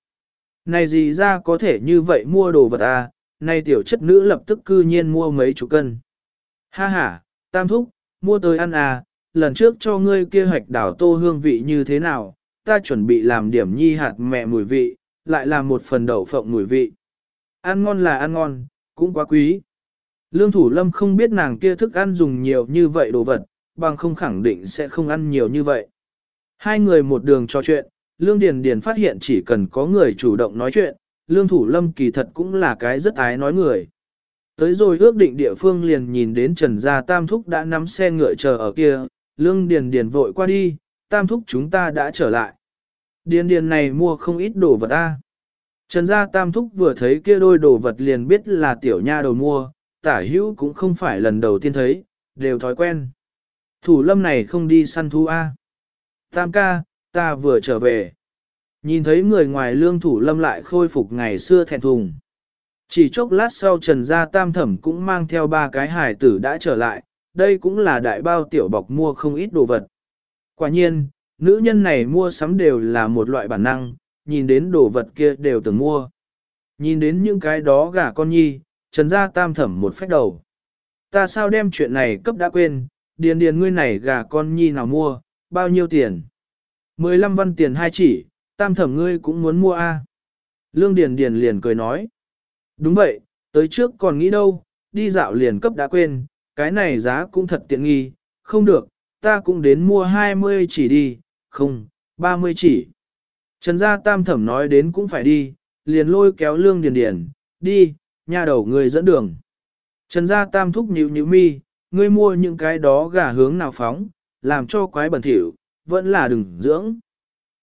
Này gì ra có thể như vậy mua đồ vật à, này tiểu chất nữ lập tức cư nhiên mua mấy chục cân. Ha ha, tam thúc, mua tới ăn à, lần trước cho ngươi kia hoạch đảo tô hương vị như thế nào, ta chuẩn bị làm điểm nhi hạt mẹ mùi vị, lại làm một phần đậu phộng mùi vị. Ăn ngon là ăn ngon, cũng quá quý. Lương thủ lâm không biết nàng kia thức ăn dùng nhiều như vậy đồ vật, bằng không khẳng định sẽ không ăn nhiều như vậy. Hai người một đường trò chuyện, Lương Điền Điền phát hiện chỉ cần có người chủ động nói chuyện, Lương Thủ Lâm kỳ thật cũng là cái rất ái nói người. Tới rồi ước định địa phương liền nhìn đến Trần Gia Tam Thúc đã nắm xe ngựa chờ ở kia, Lương Điền Điền vội qua đi, Tam Thúc chúng ta đã trở lại. Điền Điền này mua không ít đồ vật a. Trần Gia Tam Thúc vừa thấy kia đôi đồ vật liền biết là tiểu nha đầu mua, tả hữu cũng không phải lần đầu tiên thấy, đều thói quen. Thủ lâm này không đi săn thú a. Tam ca, ta vừa trở về. Nhìn thấy người ngoài lương thủ lâm lại khôi phục ngày xưa thẹn thùng. Chỉ chốc lát sau Trần Gia Tam Thẩm cũng mang theo ba cái hài tử đã trở lại, đây cũng là đại bao tiểu bọc mua không ít đồ vật. Quả nhiên, nữ nhân này mua sắm đều là một loại bản năng, nhìn đến đồ vật kia đều từng mua. Nhìn đến những cái đó gả con nhi, Trần Gia Tam Thẩm một phách đầu. Ta sao đem chuyện này cấp đã quên, điền điền ngươi này gà con nhi nào mua, bao nhiêu tiền? 15 văn tiền hai chỉ, tam thẩm ngươi cũng muốn mua a. Lương Điền Điền liền cười nói. Đúng vậy, tới trước còn nghĩ đâu, đi dạo liền cấp đã quên, cái này giá cũng thật tiện nghi, không được, ta cũng đến mua 20 chỉ đi, không, 30 chỉ. Trần gia tam thẩm nói đến cũng phải đi, liền lôi kéo Lương Điền Điền, đi, nhà đầu người dẫn đường. Trần gia tam thúc nhíu nhíu mi, ngươi mua những cái đó gà hướng nào phóng, làm cho quái bẩn thỉu, vẫn là đừng dưỡng.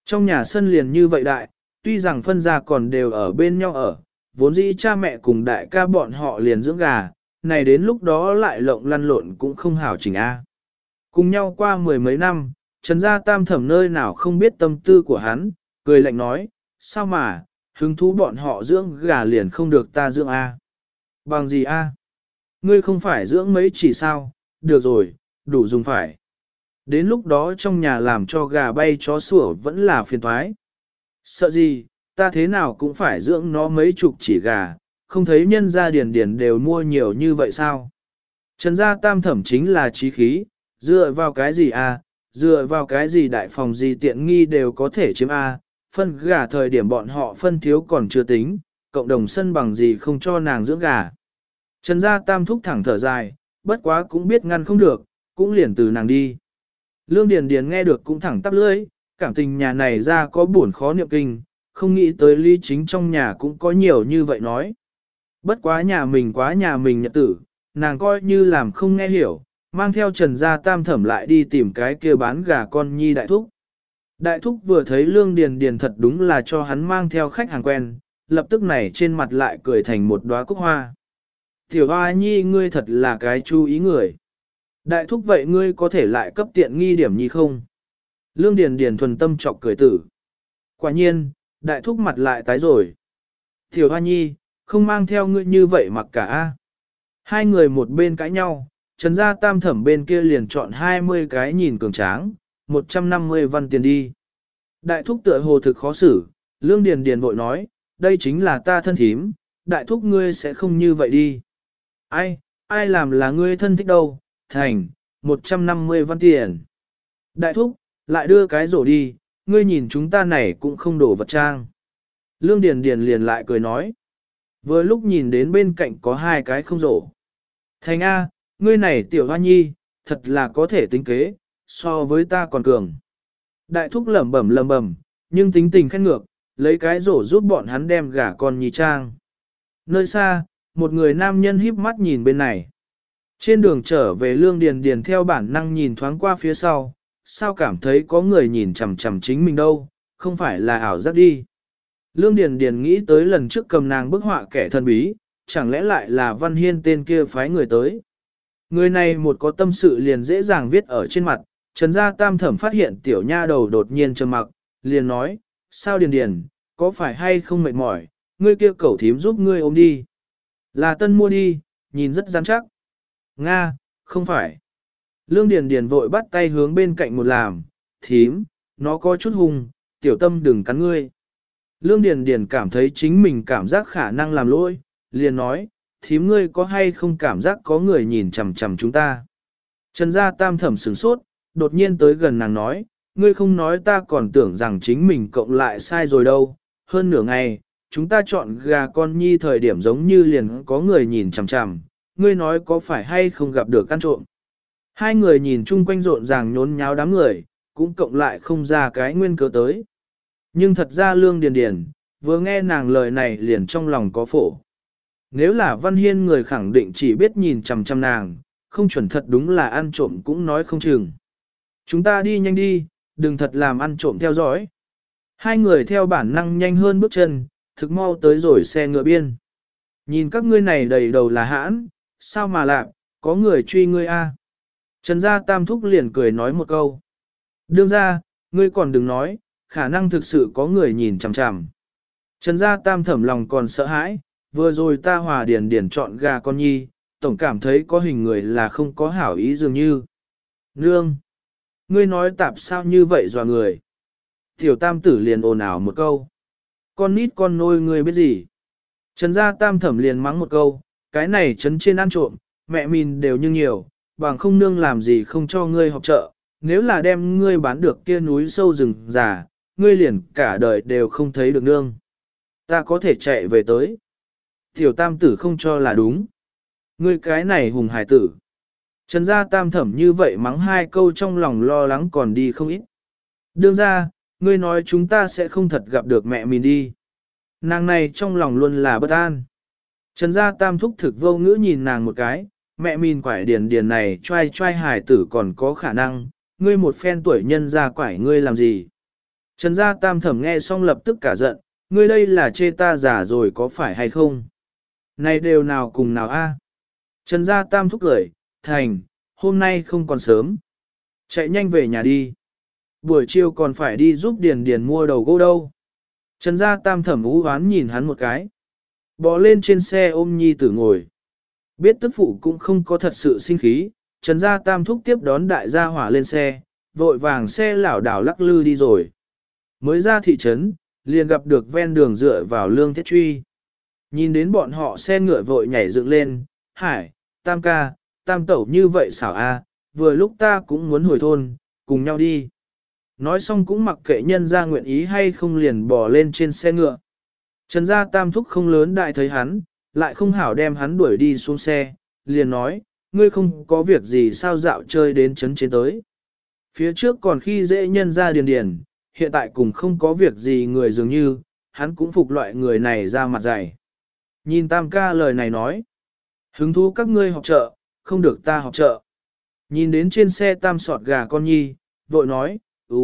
Trong nhà sân liền như vậy đại, tuy rằng phân gia còn đều ở bên nhau ở, vốn dĩ cha mẹ cùng đại ca bọn họ liền dưỡng gà, này đến lúc đó lại lộng lăn lộn cũng không hảo chỉnh A. Cùng nhau qua mười mấy năm, Trần Gia Tam thẩm nơi nào không biết tâm tư của hắn, cười lạnh nói, sao mà, hứng thú bọn họ dưỡng gà liền không được ta dưỡng A. Bằng gì A? Ngươi không phải dưỡng mấy chỉ sao, được rồi, đủ dùng phải. Đến lúc đó trong nhà làm cho gà bay chó sủa vẫn là phiền thoái. Sợ gì, ta thế nào cũng phải dưỡng nó mấy chục chỉ gà, không thấy nhân gia điền điền đều mua nhiều như vậy sao? Trần gia tam thẩm chính là trí khí, dựa vào cái gì à, dựa vào cái gì đại phòng gì tiện nghi đều có thể chiếm a à? phân gà thời điểm bọn họ phân thiếu còn chưa tính, cộng đồng sân bằng gì không cho nàng dưỡng gà. Trần gia tam thúc thẳng thở dài, bất quá cũng biết ngăn không được, cũng liền từ nàng đi. Lương Điền Điền nghe được cũng thẳng tắp lưỡi, cảm tình nhà này ra có buồn khó niệm kinh, không nghĩ tới lý chính trong nhà cũng có nhiều như vậy nói. Bất quá nhà mình quá nhà mình nhật tử, nàng coi như làm không nghe hiểu, mang theo trần gia tam thẩm lại đi tìm cái kia bán gà con nhi đại thúc. Đại thúc vừa thấy lương điền điền thật đúng là cho hắn mang theo khách hàng quen, lập tức này trên mặt lại cười thành một đóa cúc hoa. Tiểu hoa nhi ngươi thật là cái chú ý người. Đại thúc vậy ngươi có thể lại cấp tiện nghi điểm nhi không? Lương Điền Điền thuần tâm chọc cười tử. Quả nhiên, đại thúc mặt lại tái rồi. Tiểu Hoa Nhi, không mang theo ngươi như vậy mặc cả a. Hai người một bên cãi nhau, Trần gia tam thẩm bên kia liền chọn 20 cái nhìn cường tráng, 150 văn tiền đi. Đại thúc tựa hồ thực khó xử, Lương Điền Điền vội nói, đây chính là ta thân thím, đại thúc ngươi sẽ không như vậy đi. Ai, ai làm là ngươi thân thích đâu, thành, 150 văn tiền. Đại thúc, lại đưa cái rổ đi, ngươi nhìn chúng ta này cũng không đổ vật trang. Lương Điền Điền liền lại cười nói. Vừa lúc nhìn đến bên cạnh có hai cái không rổ. Thành A, ngươi này tiểu hoa nhi, thật là có thể tính kế, so với ta còn cường. Đại thúc lẩm bẩm lẩm bẩm, nhưng tính tình khét ngược, lấy cái rổ giúp bọn hắn đem gả con nhi trang. Nơi xa, một người nam nhân híp mắt nhìn bên này. Trên đường trở về Lương Điền Điền theo bản năng nhìn thoáng qua phía sau, sao cảm thấy có người nhìn chằm chằm chính mình đâu, không phải là ảo giác đi. Lương Điền Điền nghĩ tới lần trước cầm nàng bức họa kẻ thân bí, chẳng lẽ lại là Văn Hiên tên kia phái người tới. Người này một có tâm sự liền dễ dàng viết ở trên mặt, Trần Gia Tam Thẩm phát hiện tiểu nha đầu đột nhiên trầm mặc, liền nói, sao Điền Điền, có phải hay không mệt mỏi, ngươi kia cẩu thím giúp ngươi ôm đi. Là tân mua đi, nhìn rất rắn chắc. Nga, không phải. Lương Điền Điền vội bắt tay hướng bên cạnh một làm, thím, nó có chút hung, tiểu tâm đừng cắn ngươi. Lương Điền Điền cảm thấy chính mình cảm giác khả năng làm lỗi, liền nói, thím ngươi có hay không cảm giác có người nhìn chằm chằm chúng ta. Trần gia tam thẩm sửng sốt, đột nhiên tới gần nàng nói, ngươi không nói ta còn tưởng rằng chính mình cộng lại sai rồi đâu, hơn nửa ngày, chúng ta chọn gà con nhi thời điểm giống như liền có người nhìn chằm chằm, ngươi nói có phải hay không gặp được căn trộm. Hai người nhìn chung quanh rộn ràng nhốn nháo đám người, cũng cộng lại không ra cái nguyên cớ tới. Nhưng thật ra lương điền điền, vừa nghe nàng lời này liền trong lòng có phổ. Nếu là văn hiên người khẳng định chỉ biết nhìn chằm chằm nàng, không chuẩn thật đúng là ăn trộm cũng nói không chừng. Chúng ta đi nhanh đi, đừng thật làm ăn trộm theo dõi. Hai người theo bản năng nhanh hơn bước chân, thực mau tới rồi xe ngựa biên. Nhìn các ngươi này đầy đầu là hãn, sao mà lạ, có người truy ngươi a? Trần gia tam thúc liền cười nói một câu. Đương ra, ngươi còn đừng nói, khả năng thực sự có người nhìn chằm chằm. Trần gia tam thẩm lòng còn sợ hãi, vừa rồi ta hòa điền điền chọn gà con nhi, tổng cảm thấy có hình người là không có hảo ý dường như. Nương! Ngươi nói tạp sao như vậy dò người. Tiểu tam tử liền ồn ào một câu. Con nít con nôi ngươi biết gì? Trần gia tam thẩm liền mắng một câu, cái này trấn trên ăn trộm, mẹ mình đều như nhiều, bằng không nương làm gì không cho ngươi học trợ, nếu là đem ngươi bán được kia núi sâu rừng già, ngươi liền cả đời đều không thấy được nương. Ta có thể chạy về tới. Tiểu tam tử không cho là đúng. Ngươi cái này hùng hải tử. Trần gia tam thẩm như vậy mắng hai câu trong lòng lo lắng còn đi không ít. Đương ra, ngươi nói chúng ta sẽ không thật gặp được mẹ mình đi. Nàng này trong lòng luôn là bất an. Trần gia tam thúc thực vô ngữ nhìn nàng một cái, mẹ mình quải điền điền này trai trai hải tử còn có khả năng, ngươi một phen tuổi nhân ra quải ngươi làm gì. Trần gia tam thẩm nghe xong lập tức cả giận, ngươi đây là chê ta giả rồi có phải hay không? Này đều nào cùng nào a? Trần gia tam thúc cười, thành, hôm nay không còn sớm. Chạy nhanh về nhà đi. Buổi chiều còn phải đi giúp Điền Điền mua đầu gỗ đâu. Trần gia tam thẩm ú hoán nhìn hắn một cái. bỏ lên trên xe ôm nhi tử ngồi. Biết tức phụ cũng không có thật sự sinh khí, Trần gia tam thúc tiếp đón đại gia hỏa lên xe, vội vàng xe lảo đảo lắc lư đi rồi. Mới ra thị trấn, liền gặp được ven đường dựa vào lương thiết truy. Nhìn đến bọn họ xe ngựa vội nhảy dựng lên, hải, tam ca, tam tẩu như vậy xảo a, vừa lúc ta cũng muốn hồi thôn, cùng nhau đi. Nói xong cũng mặc kệ nhân ra nguyện ý hay không liền bỏ lên trên xe ngựa. Trần gia tam thúc không lớn đại thấy hắn, lại không hảo đem hắn đuổi đi xuống xe, liền nói, ngươi không có việc gì sao dạo chơi đến chấn trên tới. Phía trước còn khi dễ nhân ra điền điền, hiện tại cũng không có việc gì người dường như, hắn cũng phục loại người này ra mặt dày. Nhìn tam ca lời này nói, hứng thú các ngươi học trợ, không được ta học trợ. Nhìn đến trên xe tam sọt gà con nhi, vội nói, ừ,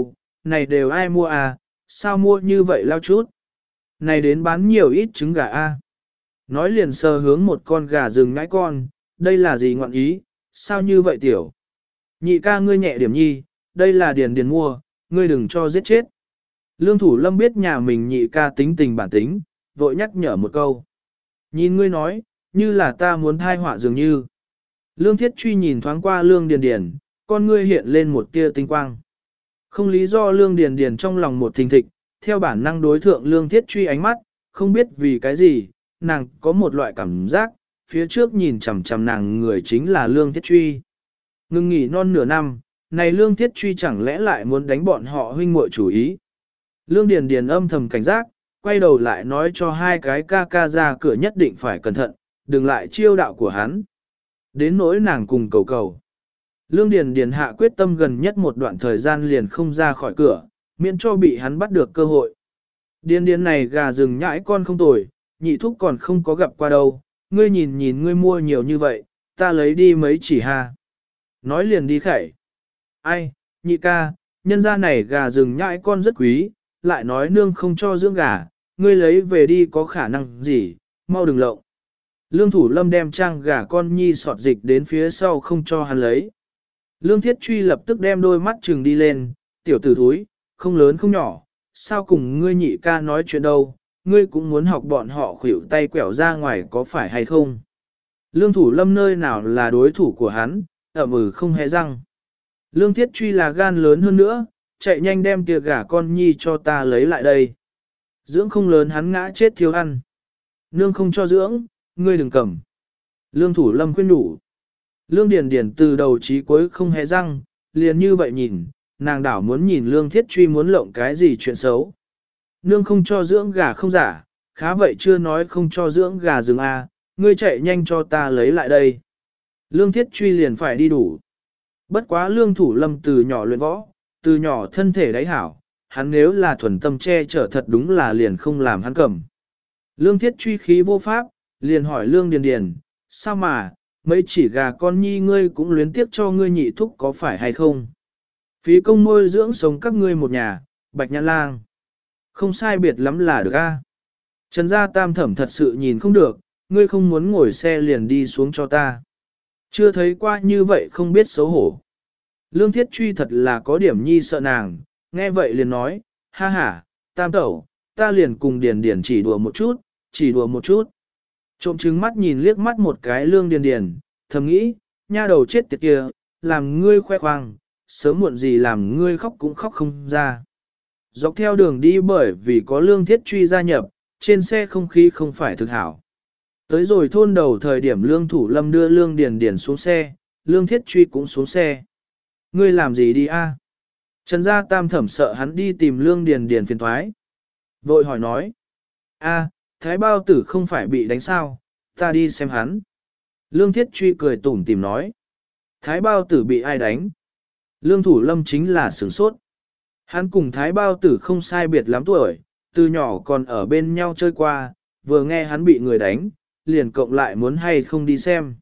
này đều ai mua à, sao mua như vậy lao chút. Này đến bán nhiều ít trứng gà a. Nói liền sờ hướng một con gà rừng ngãi con, đây là gì ngọn ý, sao như vậy tiểu. Nhị ca ngươi nhẹ điểm nhi, đây là điền điền mua, ngươi đừng cho giết chết. Lương thủ lâm biết nhà mình nhị ca tính tình bản tính, vội nhắc nhở một câu. Nhìn ngươi nói, như là ta muốn thai họa dường như. Lương thiết truy nhìn thoáng qua lương điền điền, con ngươi hiện lên một tia tinh quang. Không lý do lương điền điền trong lòng một thình thịch, theo bản năng đối thượng lương thiết truy ánh mắt, không biết vì cái gì, nàng có một loại cảm giác, phía trước nhìn chằm chằm nàng người chính là lương thiết truy. Ngưng nghỉ non nửa năm, này lương thiết truy chẳng lẽ lại muốn đánh bọn họ huynh muội chủ ý. Lương điền điền âm thầm cảnh giác, quay đầu lại nói cho hai cái ca ca ra cửa nhất định phải cẩn thận, đừng lại chiêu đạo của hắn. Đến nỗi nàng cùng cầu cầu. Lương Điền Điền hạ quyết tâm gần nhất một đoạn thời gian liền không ra khỏi cửa, miễn cho bị hắn bắt được cơ hội. Điền điền này gà rừng nhãi con không tồi, nhị thúc còn không có gặp qua đâu, ngươi nhìn nhìn ngươi mua nhiều như vậy, ta lấy đi mấy chỉ ha. Nói liền đi khẩy. Ai, nhị ca, nhân gia này gà rừng nhãi con rất quý, lại nói nương không cho dưỡng gà, ngươi lấy về đi có khả năng gì, mau đừng lộng. Lương thủ lâm đem trang gà con nhi sọt dịch đến phía sau không cho hắn lấy. Lương thiết truy lập tức đem đôi mắt trừng đi lên, tiểu tử thúi, không lớn không nhỏ, sao cùng ngươi nhị ca nói chuyện đâu, ngươi cũng muốn học bọn họ khuỷu tay quẹo ra ngoài có phải hay không. Lương thủ lâm nơi nào là đối thủ của hắn, ẩm ừ không hề răng. Lương thiết truy là gan lớn hơn nữa, chạy nhanh đem kia gà con nhi cho ta lấy lại đây. Dưỡng không lớn hắn ngã chết thiếu ăn. Nương không cho dưỡng, ngươi đừng cầm. Lương thủ lâm khuyên đủ. Lương điền điền từ đầu chí cuối không hề răng, liền như vậy nhìn, nàng đảo muốn nhìn lương thiết truy muốn lộng cái gì chuyện xấu. Nương không cho dưỡng gà không giả, khá vậy chưa nói không cho dưỡng gà rừng A, ngươi chạy nhanh cho ta lấy lại đây. Lương thiết truy liền phải đi đủ. Bất quá lương thủ lâm từ nhỏ luyện võ, từ nhỏ thân thể đáy hảo, hắn nếu là thuần tâm che chở thật đúng là liền không làm hắn cầm. Lương thiết truy khí vô pháp, liền hỏi lương điền điền, sao mà, mấy chỉ gà con nhi ngươi cũng luyến tiếc cho ngươi nhị thúc có phải hay không? Phí công môi dưỡng sống các ngươi một nhà, bạch nhãn lang. Không sai biệt lắm là được a. Trần gia tam thẩm thật sự nhìn không được, ngươi không muốn ngồi xe liền đi xuống cho ta. Chưa thấy qua như vậy không biết xấu hổ. Lương thiết truy thật là có điểm nhi sợ nàng, nghe vậy liền nói, ha ha, tam tẩu, ta liền cùng điền điền chỉ đùa một chút, chỉ đùa một chút. Trộm trứng mắt nhìn liếc mắt một cái lương điền điền, thầm nghĩ, nha đầu chết tiệt kia, làm ngươi khoe khoang, sớm muộn gì làm ngươi khóc cũng khóc không ra. Dọc theo đường đi bởi vì có lương thiết truy gia nhập, trên xe không khí không phải thực hảo. Tới rồi thôn đầu thời điểm lương thủ lâm đưa lương điền điền xuống xe, lương thiết truy cũng xuống xe. Ngươi làm gì đi a? Trần gia tam thẩm sợ hắn đi tìm lương điền điền phiền thoái. Vội hỏi nói. a, thái bao tử không phải bị đánh sao, ta đi xem hắn. Lương thiết truy cười tủm tìm nói. Thái bao tử bị ai đánh? Lương thủ lâm chính là sướng sốt. Hắn cùng thái bao tử không sai biệt lắm tuổi, từ nhỏ còn ở bên nhau chơi qua, vừa nghe hắn bị người đánh, liền cộng lại muốn hay không đi xem.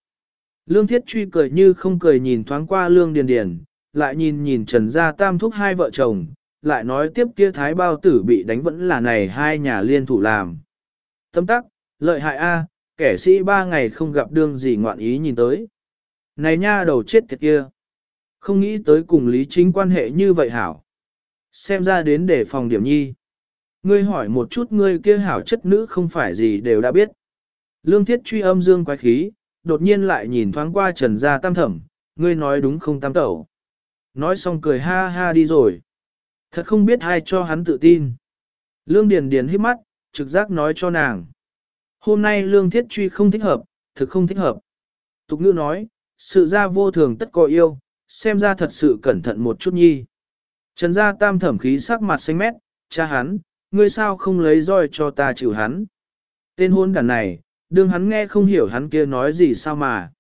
Lương thiết truy cười như không cười nhìn thoáng qua lương điền điền, lại nhìn nhìn trần gia tam thúc hai vợ chồng, lại nói tiếp kia thái bao tử bị đánh vẫn là này hai nhà liên thủ làm. Tâm tắc, lợi hại a, kẻ sĩ ba ngày không gặp đương gì ngoạn ý nhìn tới. Này nha đầu chết tiệt kia. Không nghĩ tới cùng lý chính quan hệ như vậy hảo. Xem ra đến để phòng điểm nhi. Ngươi hỏi một chút ngươi kia hảo chất nữ không phải gì đều đã biết. Lương thiết truy âm dương quái khí, đột nhiên lại nhìn thoáng qua trần gia tam thẩm, ngươi nói đúng không tam tẩu. Nói xong cười ha ha đi rồi. Thật không biết ai cho hắn tự tin. Lương Điền Điền hít mắt, trực giác nói cho nàng. Hôm nay Lương Thiết Truy không thích hợp, thực không thích hợp. Tục ngữ nói, sự ra vô thường tất có yêu, xem ra thật sự cẩn thận một chút nhi. Trần gia tam thẩm khí sắc mặt xanh mét, cha hắn, ngươi sao không lấy roi cho ta chịu hắn. Tên hôn đàn này, đương hắn nghe không hiểu hắn kia nói gì sao mà.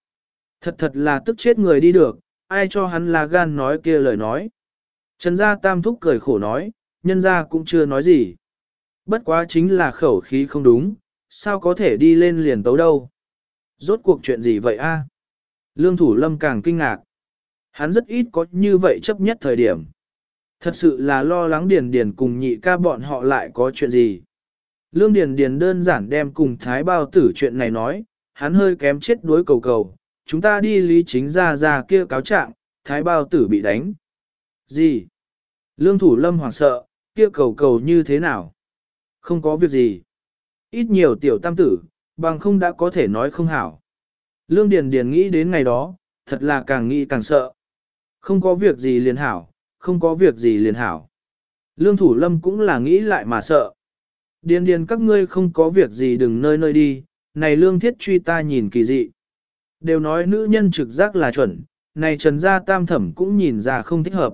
Thật thật là tức chết người đi được, ai cho hắn là gan nói kia lời nói. Trần gia tam thúc cười khổ nói, nhân gia cũng chưa nói gì. Bất quá chính là khẩu khí không đúng, sao có thể đi lên liền tấu đâu. Rốt cuộc chuyện gì vậy a? Lương thủ lâm càng kinh ngạc. Hắn rất ít có như vậy chấp nhất thời điểm. Thật sự là lo lắng điền điền cùng nhị ca bọn họ lại có chuyện gì. Lương điền điền đơn giản đem cùng thái bao tử chuyện này nói, hắn hơi kém chết đuối cầu cầu, chúng ta đi lý chính ra ra kia cáo trạng, thái bao tử bị đánh. Gì? Lương thủ lâm hoảng sợ, kia cầu cầu như thế nào? Không có việc gì. Ít nhiều tiểu tam tử, bằng không đã có thể nói không hảo. Lương Điền Điền nghĩ đến ngày đó, thật là càng nghĩ càng sợ. Không có việc gì liền hảo, không có việc gì liền hảo. Lương Thủ Lâm cũng là nghĩ lại mà sợ. Điền điền các ngươi không có việc gì đừng nơi nơi đi, này lương thiết truy ta nhìn kỳ dị. Đều nói nữ nhân trực giác là chuẩn, này trần gia tam thẩm cũng nhìn ra không thích hợp.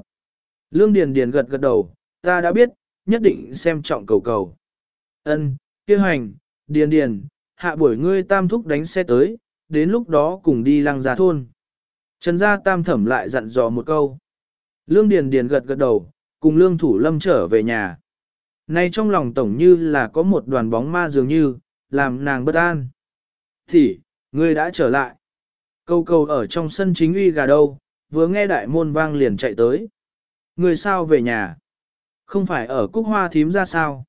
Lương Điền Điền gật gật đầu, ta đã biết, nhất định xem trọng cầu cầu. Ân, kia hành, Điền Điền, hạ buổi ngươi tam thúc đánh xe tới, đến lúc đó cùng đi lăng gia thôn. Trần gia tam thẩm lại dặn dò một câu. Lương Điền Điền gật gật đầu, cùng Lương Thủ Lâm trở về nhà. Nay trong lòng tổng như là có một đoàn bóng ma dường như, làm nàng bất an. Thì, ngươi đã trở lại. Câu câu ở trong sân chính uy gà đâu, vừa nghe đại môn vang liền chạy tới. Người sao về nhà? Không phải ở cúc hoa thím ra sao?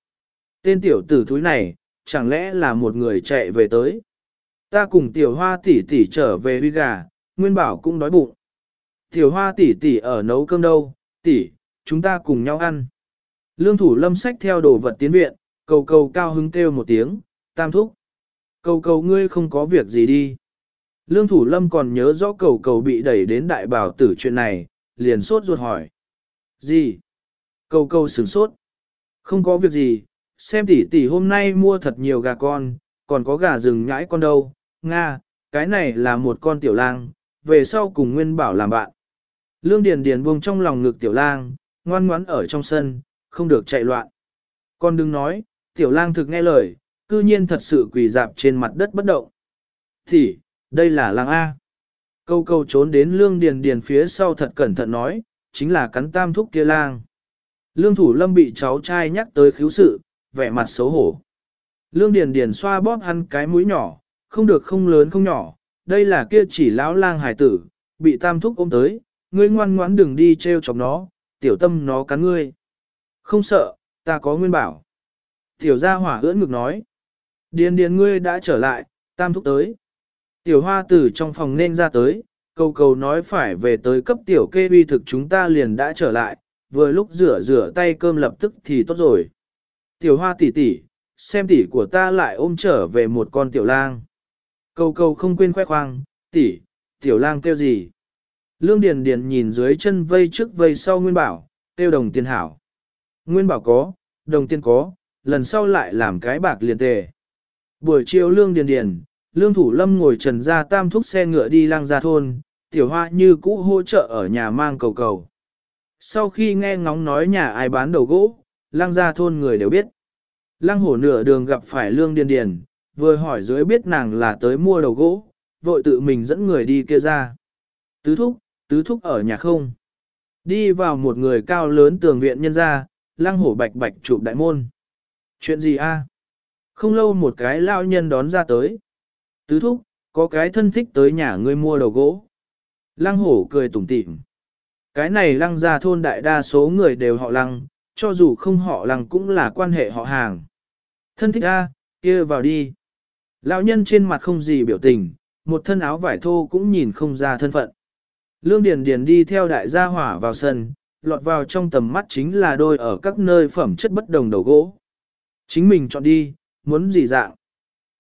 Tên tiểu tử thúi này, chẳng lẽ là một người chạy về tới? Ta cùng tiểu hoa tỷ tỷ trở về huy gà, nguyên bảo cũng đói bụng. Tiểu hoa tỷ tỷ ở nấu cơm đâu, tỷ, chúng ta cùng nhau ăn. Lương thủ lâm sách theo đồ vật tiến viện, cầu cầu cao hứng kêu một tiếng, tam thúc. Cầu cầu ngươi không có việc gì đi. Lương thủ lâm còn nhớ rõ cầu cầu bị đẩy đến đại bảo tử chuyện này, liền sốt ruột hỏi. Gì? Cầu cầu sửng sốt. Không có việc gì, xem tỷ tỷ hôm nay mua thật nhiều gà con, còn có gà rừng nhãi con đâu. Nga, cái này là một con tiểu lang, về sau cùng Nguyên Bảo làm bạn. Lương Điền Điền buông trong lòng ngực tiểu lang, ngoan ngoãn ở trong sân, không được chạy loạn. Con đừng nói, tiểu lang thực nghe lời, cư nhiên thật sự quỳ dạp trên mặt đất bất động. Thì, đây là lang A. Câu câu trốn đến lương điền điền phía sau thật cẩn thận nói, chính là cắn tam thúc kia lang. Lương thủ lâm bị cháu trai nhắc tới khiếu sự, vẻ mặt xấu hổ. Lương điền điền xoa bóp hắn cái mũi nhỏ, không được không lớn không nhỏ, đây là kia chỉ lão lang hải tử, bị tam thúc ôm tới, ngươi ngoan ngoãn đừng đi treo chọc nó, tiểu tâm nó cắn ngươi. Không sợ, ta có nguyên bảo. Tiểu gia hỏa ưỡn ngực nói. Điền điền ngươi đã trở lại, tam thúc tới. Tiểu hoa tử trong phòng nên ra tới, cầu cầu nói phải về tới cấp tiểu kê uy thực chúng ta liền đã trở lại, vừa lúc rửa rửa tay cơm lập tức thì tốt rồi. Tiểu hoa tỷ tỷ, xem tỷ của ta lại ôm trở về một con tiểu lang. Cầu cầu không quên khoe khoang, tỷ, tiểu lang kêu gì? Lương Điền Điền nhìn dưới chân vây trước vây sau Nguyên Bảo, tiêu đồng tiền hảo. Nguyên Bảo có, đồng tiền có, lần sau lại làm cái bạc liền tề. Buổi chiều Lương Điền Điền, Lương Thủ Lâm ngồi trần ra tam thúc xe ngựa đi lang ra thôn, tiểu hoa như cũ hỗ trợ ở nhà mang cầu cầu. Sau khi nghe ngóng nói nhà ai bán đầu gỗ, lang gia thôn người đều biết. Lăng hổ nửa đường gặp phải Lương Điền Điền, vừa hỏi dưới biết nàng là tới mua đầu gỗ, vội tự mình dẫn người đi kia ra. Tứ thúc, tứ thúc ở nhà không. Đi vào một người cao lớn tường viện nhân ra, lăng hổ bạch bạch chụp đại môn. Chuyện gì a? Không lâu một cái lao nhân đón ra tới. Tứ thúc, có cái thân thích tới nhà ngươi mua đầu gỗ. Lăng hổ cười tủm tỉm. Cái này lăng ra thôn đại đa số người đều họ lăng, cho dù không họ lăng cũng là quan hệ họ hàng. Thân thích a, kia vào đi. Lão nhân trên mặt không gì biểu tình, một thân áo vải thô cũng nhìn không ra thân phận. Lương Điền Điền đi theo đại gia hỏa vào sân, lọt vào trong tầm mắt chính là đôi ở các nơi phẩm chất bất đồng đầu gỗ. Chính mình chọn đi, muốn gì dạng.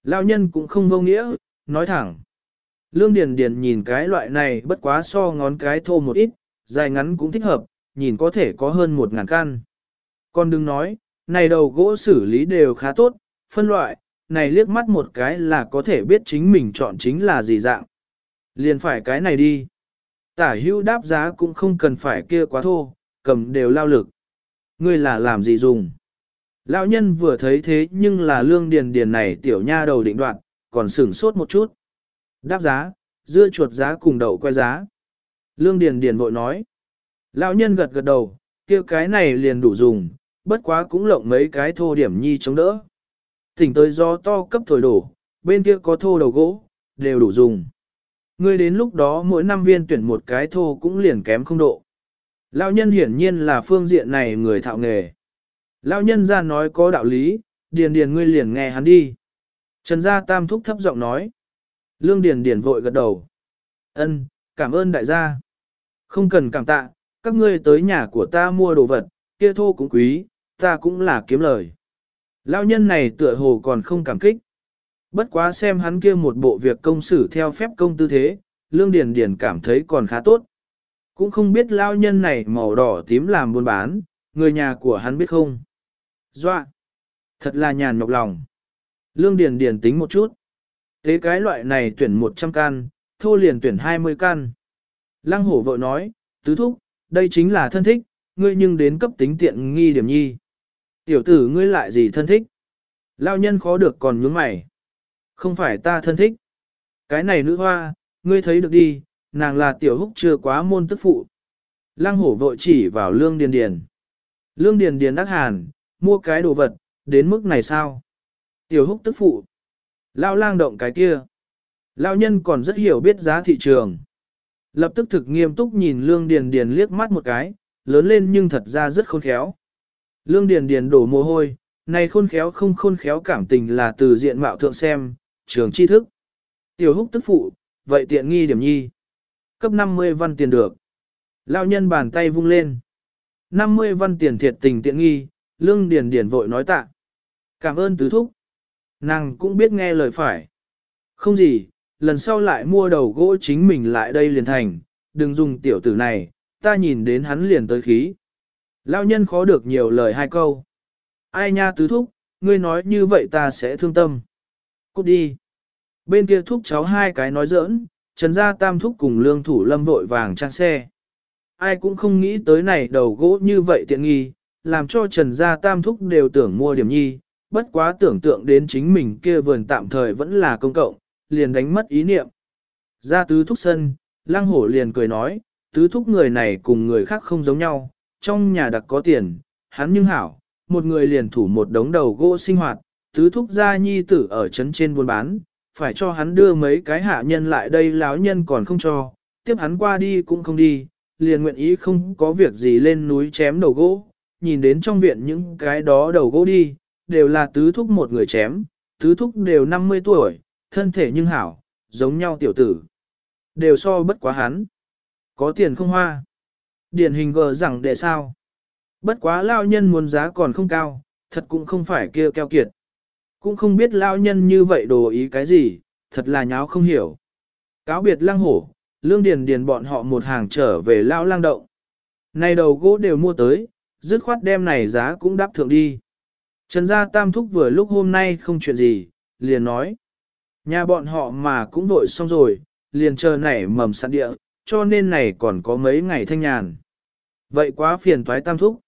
Lão nhân cũng không vô nghĩa, nói thẳng. Lương Điền Điền nhìn cái loại này bất quá so ngón cái thô một ít, dài ngắn cũng thích hợp, nhìn có thể có hơn một ngàn căn. Con đừng nói, này đầu gỗ xử lý đều khá tốt, phân loại, này liếc mắt một cái là có thể biết chính mình chọn chính là gì dạng. Liền phải cái này đi. Tả hưu đáp giá cũng không cần phải kia quá thô, cầm đều lao lực. Ngươi là làm gì dùng? Lão nhân vừa thấy thế nhưng là lương điền điền này tiểu nha đầu định đoạn, còn sửng sốt một chút. Đáp giá, dưa chuột giá cùng đậu quay giá. Lương điền điền vội nói. Lão nhân gật gật đầu, kia cái này liền đủ dùng, bất quá cũng lộng mấy cái thô điểm nhi chống đỡ. Thỉnh tới gió to cấp thổi đổ, bên kia có thô đầu gỗ, đều đủ dùng. Ngươi đến lúc đó mỗi năm viên tuyển một cái thô cũng liền kém không độ. Lão nhân hiển nhiên là phương diện này người thạo nghề. Lão nhân ra nói có đạo lý, điền điền ngươi liền nghe hắn đi. Trần gia tam thúc thấp giọng nói. Lương điền điền vội gật đầu. Ân, cảm ơn đại gia. Không cần cảm tạ, các ngươi tới nhà của ta mua đồ vật, kia thô cũng quý, ta cũng là kiếm lời. Lão nhân này tựa hồ còn không cảm kích. Bất quá xem hắn kia một bộ việc công xử theo phép công tư thế, Lương Điền Điền cảm thấy còn khá tốt. Cũng không biết lão nhân này màu đỏ tím làm buôn bán, người nhà của hắn biết không. Doa! Thật là nhàn nhọc lòng. Lương Điền Điền tính một chút. Thế cái loại này tuyển 100 can, thô liền tuyển 20 can. Lăng hổ vội nói, tứ thúc, đây chính là thân thích, ngươi nhưng đến cấp tính tiện nghi điểm nhi. Tiểu tử ngươi lại gì thân thích? Lao nhân khó được còn nhướng mày. Không phải ta thân thích. Cái này nữ hoa, ngươi thấy được đi, nàng là tiểu húc chưa quá môn tức phụ. Lăng hổ vội chỉ vào lương điền điền. Lương điền điền đắc hàn, mua cái đồ vật, đến mức này sao? Tiểu húc tức phụ. Lao lang động cái kia. Lão nhân còn rất hiểu biết giá thị trường. Lập tức thực nghiêm túc nhìn Lương Điền Điền liếc mắt một cái, lớn lên nhưng thật ra rất khôn khéo. Lương Điền Điền đổ mồ hôi, này khôn khéo không khôn khéo cảm tình là từ diện mạo thượng xem, trường tri thức. Tiểu húc tức phụ, vậy tiện nghi điểm nhi. Cấp 50 văn tiền được. Lão nhân bàn tay vung lên. 50 văn tiền thiệt tình tiện nghi, Lương Điền Điền vội nói tạ. Cảm ơn tứ thúc. Nàng cũng biết nghe lời phải. Không gì, lần sau lại mua đầu gỗ chính mình lại đây liền thành, đừng dùng tiểu tử này, ta nhìn đến hắn liền tới khí. Lao nhân khó được nhiều lời hai câu. Ai nha tứ thúc, ngươi nói như vậy ta sẽ thương tâm. Cút đi. Bên kia thúc cháu hai cái nói giỡn, trần gia tam thúc cùng lương thủ lâm vội vàng trang xe. Ai cũng không nghĩ tới này đầu gỗ như vậy tiện nghi, làm cho trần gia tam thúc đều tưởng mua điểm nhi, bất quá tưởng tượng đến chính mình kia vườn tạm thời vẫn là công cộng, liền đánh mất ý niệm. Ra tứ thúc sân, lăng hổ liền cười nói, tứ thúc người này cùng người khác không giống nhau, trong nhà đặc có tiền, hắn nhưng hảo, một người liền thủ một đống đầu gỗ sinh hoạt, tứ thúc gia nhi tử ở trấn trên buôn bán, phải cho hắn đưa mấy cái hạ nhân lại đây láo nhân còn không cho, tiếp hắn qua đi cũng không đi, liền nguyện ý không có việc gì lên núi chém đầu gỗ, nhìn đến trong viện những cái đó đầu gỗ đi, đều là tứ thúc một người chém, tứ thúc đều 50 tuổi, thân thể nhưng hảo, giống nhau tiểu tử. Đều so bất quá hắn. Có tiền không hoa. Điển hình gờ rằng để sao. Bất quá lao nhân muốn giá còn không cao, thật cũng không phải kia keo kiệt. Cũng không biết lao nhân như vậy đồ ý cái gì, thật là nháo không hiểu. Cáo biệt lang hổ, lương điền điền bọn họ một hàng trở về lao lang động. Này đầu gỗ đều mua tới, dứt khoát đem này giá cũng đáp thượng đi. Trần gia tam thúc vừa lúc hôm nay không chuyện gì, liền nói. Nhà bọn họ mà cũng vội xong rồi, liền chờ nảy mầm sẵn địa, cho nên này còn có mấy ngày thanh nhàn. Vậy quá phiền toái tam thúc.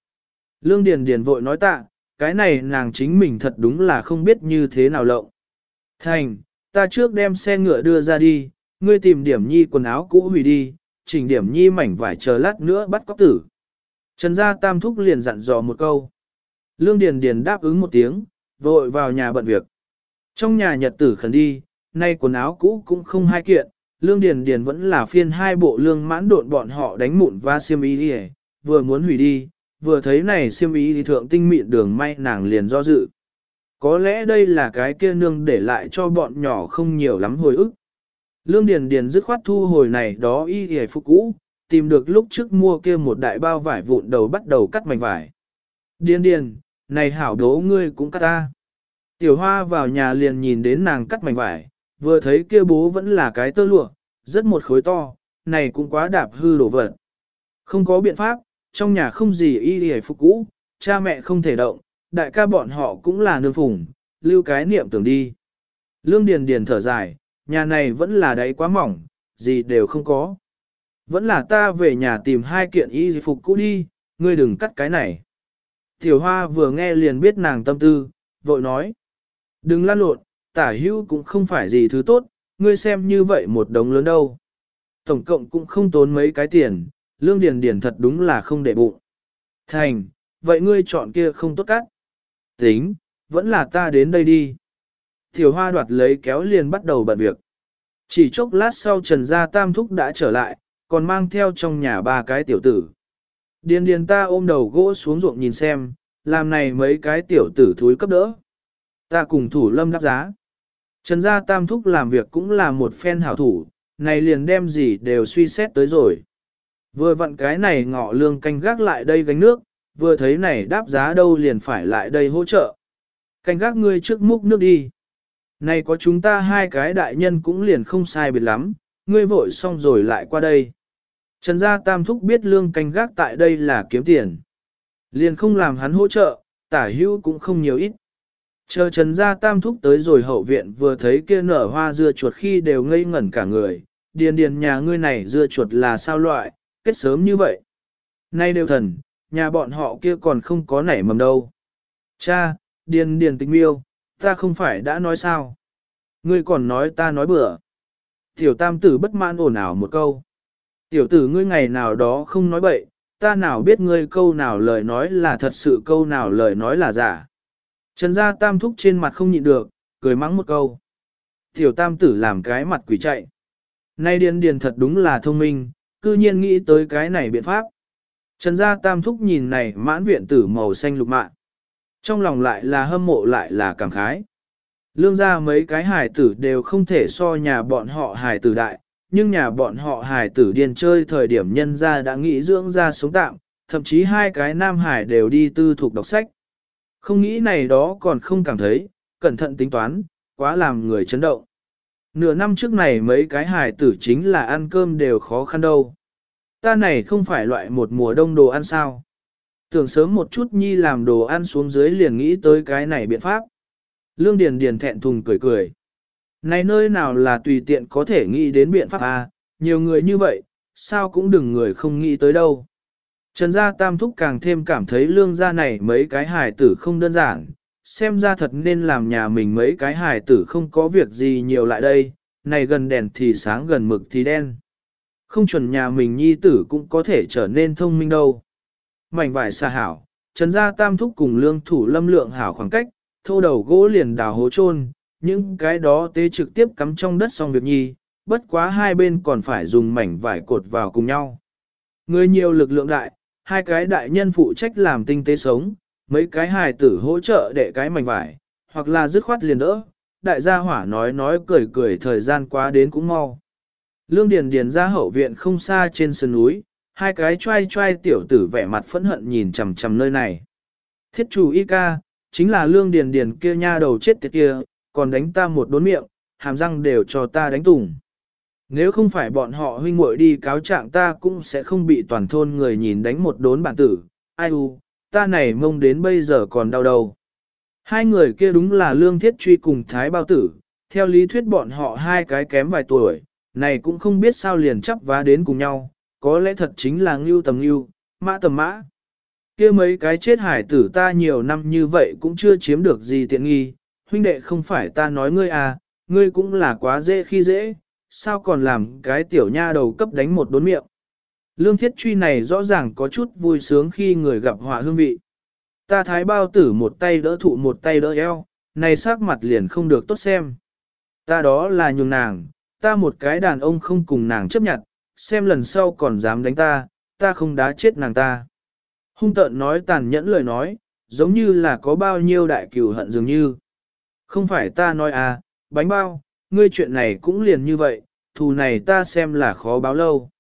Lương Điền Điền vội nói tạ, cái này nàng chính mình thật đúng là không biết như thế nào lộng. Thành, ta trước đem xe ngựa đưa ra đi, ngươi tìm điểm nhi quần áo cũ hủy đi, chỉnh điểm nhi mảnh vải chờ lát nữa bắt cóc tử. Trần gia tam thúc liền dặn dò một câu. Lương Điền Điền đáp ứng một tiếng, vội vào nhà bận việc. Trong nhà nhật tử khẩn đi, nay quần áo cũ cũng không hai kiện, Lương Điền Điền vẫn là phiên hai bộ lương mãn độn bọn họ đánh mụn và xiêm y đi vừa muốn hủy đi, vừa thấy này xiêm y thì thượng tinh mịn đường may nàng liền do dự. Có lẽ đây là cái kia nương để lại cho bọn nhỏ không nhiều lắm hồi ức. Lương Điền Điền dứt khoát thu hồi này đó y hề phục cũ, tìm được lúc trước mua kia một đại bao vải vụn đầu bắt đầu cắt mảnh vải. Điền Điền, này hảo đố ngươi cũng cắt ta. Tiểu hoa vào nhà liền nhìn đến nàng cắt mảnh vải, vừa thấy kia bố vẫn là cái tơ lụa, rất một khối to, này cũng quá đạp hư đổ vật. Không có biện pháp, trong nhà không gì y hề phục cũ, cha mẹ không thể động, đại ca bọn họ cũng là nương phùng, lưu cái niệm tưởng đi. Lương Điền Điền thở dài, nhà này vẫn là đáy quá mỏng, gì đều không có. Vẫn là ta về nhà tìm hai kiện y phục cũ đi, ngươi đừng cắt cái này. Tiểu Hoa vừa nghe liền biết nàng tâm tư, vội nói. Đừng lan lộn, tả hữu cũng không phải gì thứ tốt, ngươi xem như vậy một đống lớn đâu. Tổng cộng cũng không tốn mấy cái tiền, lương điền điền thật đúng là không để bụng. Thành, vậy ngươi chọn kia không tốt cắt. Tính, vẫn là ta đến đây đi. Tiểu hoa đoạt lấy kéo liền bắt đầu bận việc. Chỉ chốc lát sau Trần Gia Tam Thúc đã trở lại, còn mang theo trong nhà ba cái tiểu tử. Điền điền ta ôm đầu gỗ xuống ruộng nhìn xem, làm này mấy cái tiểu tử thúi cấp đỡ. Ta cùng thủ lâm đáp giá. Trần gia tam thúc làm việc cũng là một phen hảo thủ, này liền đem gì đều suy xét tới rồi. Vừa vặn cái này ngọ lương canh gác lại đây gánh nước, vừa thấy này đáp giá đâu liền phải lại đây hỗ trợ. Canh gác ngươi trước múc nước đi. Này có chúng ta hai cái đại nhân cũng liền không sai biệt lắm, ngươi vội xong rồi lại qua đây. Trần gia tam thúc biết lương canh gác tại đây là kiếm tiền. Liền không làm hắn hỗ trợ, tả hữu cũng không nhiều ít. Chờ Trần Gia Tam thúc tới rồi hậu viện vừa thấy kia nở hoa dưa chuột khi đều ngây ngẩn cả người, điền điền nhà ngươi này dưa chuột là sao loại, kết sớm như vậy. Nay đều thần, nhà bọn họ kia còn không có nảy mầm đâu. Cha, điền điền tình miêu, ta không phải đã nói sao. Ngươi còn nói ta nói bừa. Tiểu tam tử bất mãn ồn ào một câu. Tiểu tử ngươi ngày nào đó không nói bậy, ta nào biết ngươi câu nào lời nói là thật sự câu nào lời nói là giả. Trần gia tam thúc trên mặt không nhịn được, cười mắng một câu. tiểu tam tử làm cái mặt quỷ chạy. Nay điền điền thật đúng là thông minh, cư nhiên nghĩ tới cái này biện pháp. Trần gia tam thúc nhìn này mãn viện tử màu xanh lục mạ. Trong lòng lại là hâm mộ lại là cảm khái. Lương gia mấy cái hài tử đều không thể so nhà bọn họ hài tử đại, nhưng nhà bọn họ hài tử điền chơi thời điểm nhân gia đã nghĩ dưỡng ra sống tạm, thậm chí hai cái nam hải đều đi tư thuộc đọc sách. Không nghĩ này đó còn không cảm thấy, cẩn thận tính toán, quá làm người chấn động. Nửa năm trước này mấy cái hài tử chính là ăn cơm đều khó khăn đâu. Ta này không phải loại một mùa đông đồ ăn sao. Tưởng sớm một chút nhi làm đồ ăn xuống dưới liền nghĩ tới cái này biện pháp. Lương Điền Điền thẹn thùng cười cười. Này nơi nào là tùy tiện có thể nghĩ đến biện pháp à, nhiều người như vậy, sao cũng đừng người không nghĩ tới đâu. Trần gia tam thúc càng thêm cảm thấy lương gia này mấy cái hài tử không đơn giản, xem ra thật nên làm nhà mình mấy cái hài tử không có việc gì nhiều lại đây, này gần đèn thì sáng gần mực thì đen. Không chuẩn nhà mình nhi tử cũng có thể trở nên thông minh đâu. Mảnh vải xa hảo, trần gia tam thúc cùng lương thủ lâm lượng hảo khoảng cách, thô đầu gỗ liền đào hố chôn những cái đó tế trực tiếp cắm trong đất xong việc nhi, bất quá hai bên còn phải dùng mảnh vải cột vào cùng nhau. Người nhiều lực lượng đại, hai cái đại nhân phụ trách làm tinh tế sống, mấy cái hài tử hỗ trợ để cái mảnh vải, hoặc là dứt khoát liền đỡ, đại gia hỏa nói nói cười cười thời gian quá đến cũng mau. Lương Điền Điền ra hậu viện không xa trên sườn núi, hai cái trai trai tiểu tử vẻ mặt phẫn hận nhìn chằm chằm nơi này. Thiết chủ y ca, chính là Lương Điền Điền kia nha đầu chết tiệt kia, còn đánh ta một đốn miệng, hàm răng đều cho ta đánh tủng. Nếu không phải bọn họ huynh muội đi cáo trạng ta cũng sẽ không bị toàn thôn người nhìn đánh một đốn bản tử, ai u, ta này mông đến bây giờ còn đau đầu. Hai người kia đúng là lương thiết truy cùng thái bao tử, theo lý thuyết bọn họ hai cái kém vài tuổi, này cũng không biết sao liền chấp vá đến cùng nhau, có lẽ thật chính là ngưu tầm ngưu, mã tầm mã. kia mấy cái chết hải tử ta nhiều năm như vậy cũng chưa chiếm được gì tiện nghi, huynh đệ không phải ta nói ngươi à, ngươi cũng là quá dễ khi dễ, sao còn làm cái tiểu nha đầu cấp đánh một đốn miệng. Lương thiết truy này rõ ràng có chút vui sướng khi người gặp họa hương vị. Ta thái bao tử một tay đỡ thụ một tay đỡ eo, này sắc mặt liền không được tốt xem. Ta đó là nhường nàng, ta một cái đàn ông không cùng nàng chấp nhận, xem lần sau còn dám đánh ta, ta không đá chết nàng ta. Hung tợn nói tàn nhẫn lời nói, giống như là có bao nhiêu đại cừu hận dường như. Không phải ta nói à, bánh bao, ngươi chuyện này cũng liền như vậy, thù này ta xem là khó báo lâu.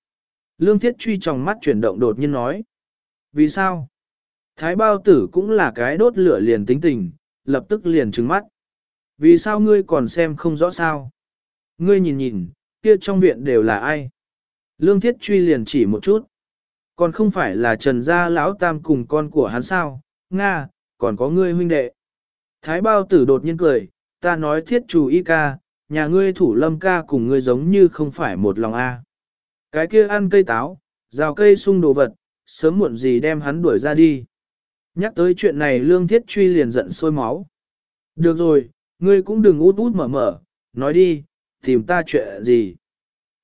Lương thiết truy trong mắt chuyển động đột nhiên nói. Vì sao? Thái bao tử cũng là cái đốt lửa liền tính tình, lập tức liền trừng mắt. Vì sao ngươi còn xem không rõ sao? Ngươi nhìn nhìn, kia trong viện đều là ai? Lương thiết truy liền chỉ một chút. Còn không phải là trần gia lão tam cùng con của hắn sao? Nga, còn có ngươi huynh đệ. Thái bao tử đột nhiên cười, ta nói thiết chủ y ca, nhà ngươi thủ lâm ca cùng ngươi giống như không phải một lòng a. Cái kia ăn cây táo, rào cây sung đồ vật, sớm muộn gì đem hắn đuổi ra đi. Nhắc tới chuyện này lương thiết truy liền giận sôi máu. Được rồi, ngươi cũng đừng út út mở mở, nói đi, tìm ta chuyện gì.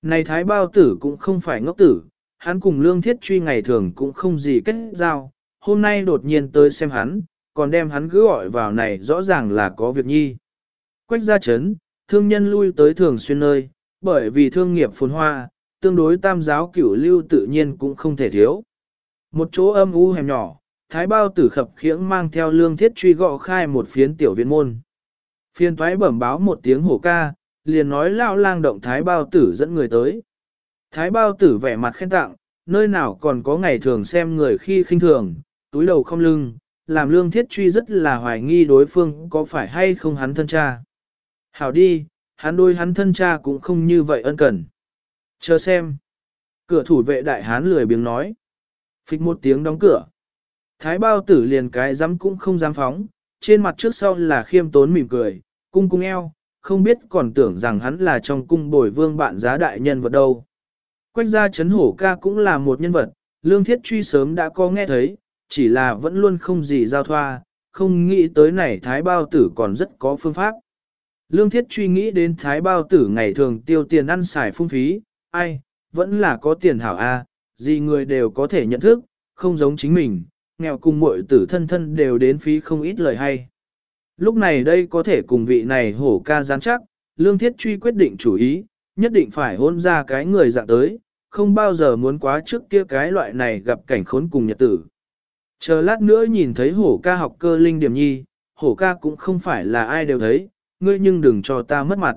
Này thái bao tử cũng không phải ngốc tử, hắn cùng lương thiết truy ngày thường cũng không gì kết giao, hôm nay đột nhiên tới xem hắn, còn đem hắn cứ gọi vào này rõ ràng là có việc nhi. Quách ra chấn, thương nhân lui tới thường xuyên nơi, bởi vì thương nghiệp phồn hoa, tương đối tam giáo cửu lưu tự nhiên cũng không thể thiếu. Một chỗ âm u hẻm nhỏ, thái bao tử khập khiễng mang theo lương thiết truy gọ khai một phiến tiểu viện môn. Phiên thoái bẩm báo một tiếng hổ ca, liền nói lao lang động thái bao tử dẫn người tới. Thái bao tử vẻ mặt khen tặng, nơi nào còn có ngày thường xem người khi khinh thường, túi đầu không lưng, làm lương thiết truy rất là hoài nghi đối phương có phải hay không hắn thân cha. Hảo đi, hắn đôi hắn thân cha cũng không như vậy ân cần. Chờ xem. Cửa thủ vệ đại hán lười biếng nói. phịch một tiếng đóng cửa. Thái bao tử liền cái dám cũng không dám phóng, trên mặt trước sau là khiêm tốn mỉm cười, cung cung eo, không biết còn tưởng rằng hắn là trong cung bồi vương bạn giá đại nhân vật đâu. Quách gia chấn hổ ca cũng là một nhân vật, lương thiết truy sớm đã có nghe thấy, chỉ là vẫn luôn không gì giao thoa, không nghĩ tới này thái bao tử còn rất có phương pháp. Lương thiết truy nghĩ đến thái bao tử ngày thường tiêu tiền ăn xài phung phí, ai, vẫn là có tiền hảo a, gì người đều có thể nhận thức, không giống chính mình, nghèo cùng muội tử thân thân đều đến phí không ít lời hay. Lúc này đây có thể cùng vị này hổ ca gián chắc, lương thiết truy quyết định chủ ý, nhất định phải hôn ra cái người dạng tới, không bao giờ muốn quá trước kia cái loại này gặp cảnh khốn cùng nhật tử. Chờ lát nữa nhìn thấy hổ ca học cơ linh điểm nhi, hổ ca cũng không phải là ai đều thấy, ngươi nhưng đừng cho ta mất mặt.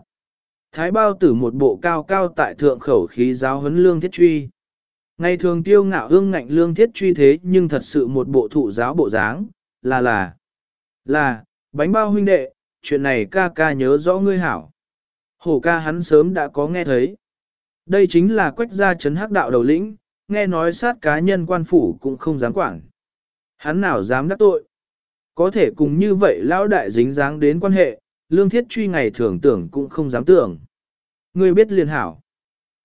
Thái bao tử một bộ cao cao tại thượng khẩu khí giáo huấn lương thiết truy. Ngày thường tiêu ngạo hương ngạnh lương thiết truy thế nhưng thật sự một bộ thụ giáo bộ dáng, là là, là, bánh bao huynh đệ, chuyện này ca ca nhớ rõ ngươi hảo. Hổ ca hắn sớm đã có nghe thấy. Đây chính là quách gia chấn hắc đạo đầu lĩnh, nghe nói sát cá nhân quan phủ cũng không dám quản. Hắn nào dám đắc tội. Có thể cùng như vậy lão đại dính dáng đến quan hệ, lương thiết truy ngày thường tưởng cũng không dám tưởng. Ngươi biết liên hảo.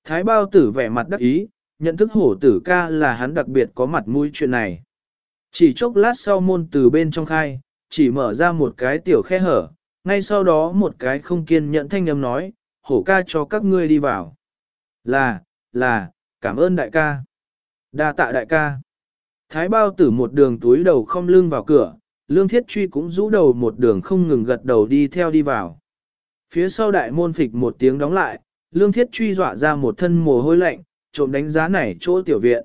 Thái bao tử vẻ mặt đắc ý, nhận thức hổ tử ca là hắn đặc biệt có mặt mũi chuyện này. Chỉ chốc lát sau môn từ bên trong khai, chỉ mở ra một cái tiểu khe hở, ngay sau đó một cái không kiên nhẫn thanh âm nói, hổ ca cho các ngươi đi vào. Là, là, cảm ơn đại ca. đa tạ đại ca. Thái bao tử một đường túi đầu không lưng vào cửa, lương thiết truy cũng rũ đầu một đường không ngừng gật đầu đi theo đi vào. Phía sau đại môn phịch một tiếng đóng lại, lương thiết truy dọa ra một thân mồ hôi lạnh, trộm đánh giá này chỗ tiểu viện.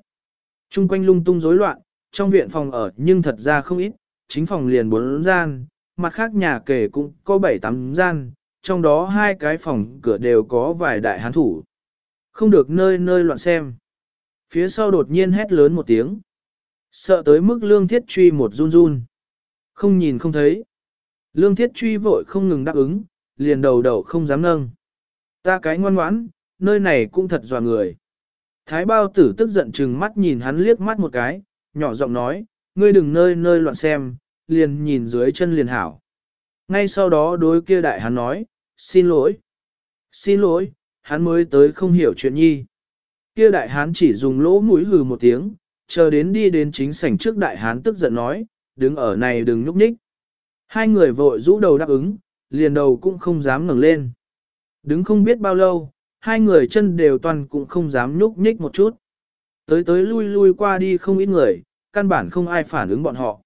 Trung quanh lung tung rối loạn, trong viện phòng ở nhưng thật ra không ít, chính phòng liền bốn gian, mặt khác nhà kể cũng có bảy tám gian, trong đó hai cái phòng cửa đều có vài đại hán thủ. Không được nơi nơi loạn xem. Phía sau đột nhiên hét lớn một tiếng. Sợ tới mức lương thiết truy một run run. Không nhìn không thấy. Lương thiết truy vội không ngừng đáp ứng, liền đầu đầu không dám nâng. Ta cái ngoan ngoãn, nơi này cũng thật dò người. Thái bao tử tức giận chừng mắt nhìn hắn liếc mắt một cái, nhỏ giọng nói, ngươi đừng nơi nơi loạn xem, liền nhìn dưới chân liền hảo. Ngay sau đó đối kia đại hắn nói, xin lỗi. Xin lỗi, hắn mới tới không hiểu chuyện nhi. Kia đại hán chỉ dùng lỗ mũi hừ một tiếng, chờ đến đi đến chính sảnh trước đại hán tức giận nói, đứng ở này đừng nhúc nhích. Hai người vội rũ đầu đáp ứng, liền đầu cũng không dám ngẩng lên. Đứng không biết bao lâu, hai người chân đều toàn cũng không dám nhúc nhích một chút. Tới tới lui lui qua đi không ít người, căn bản không ai phản ứng bọn họ.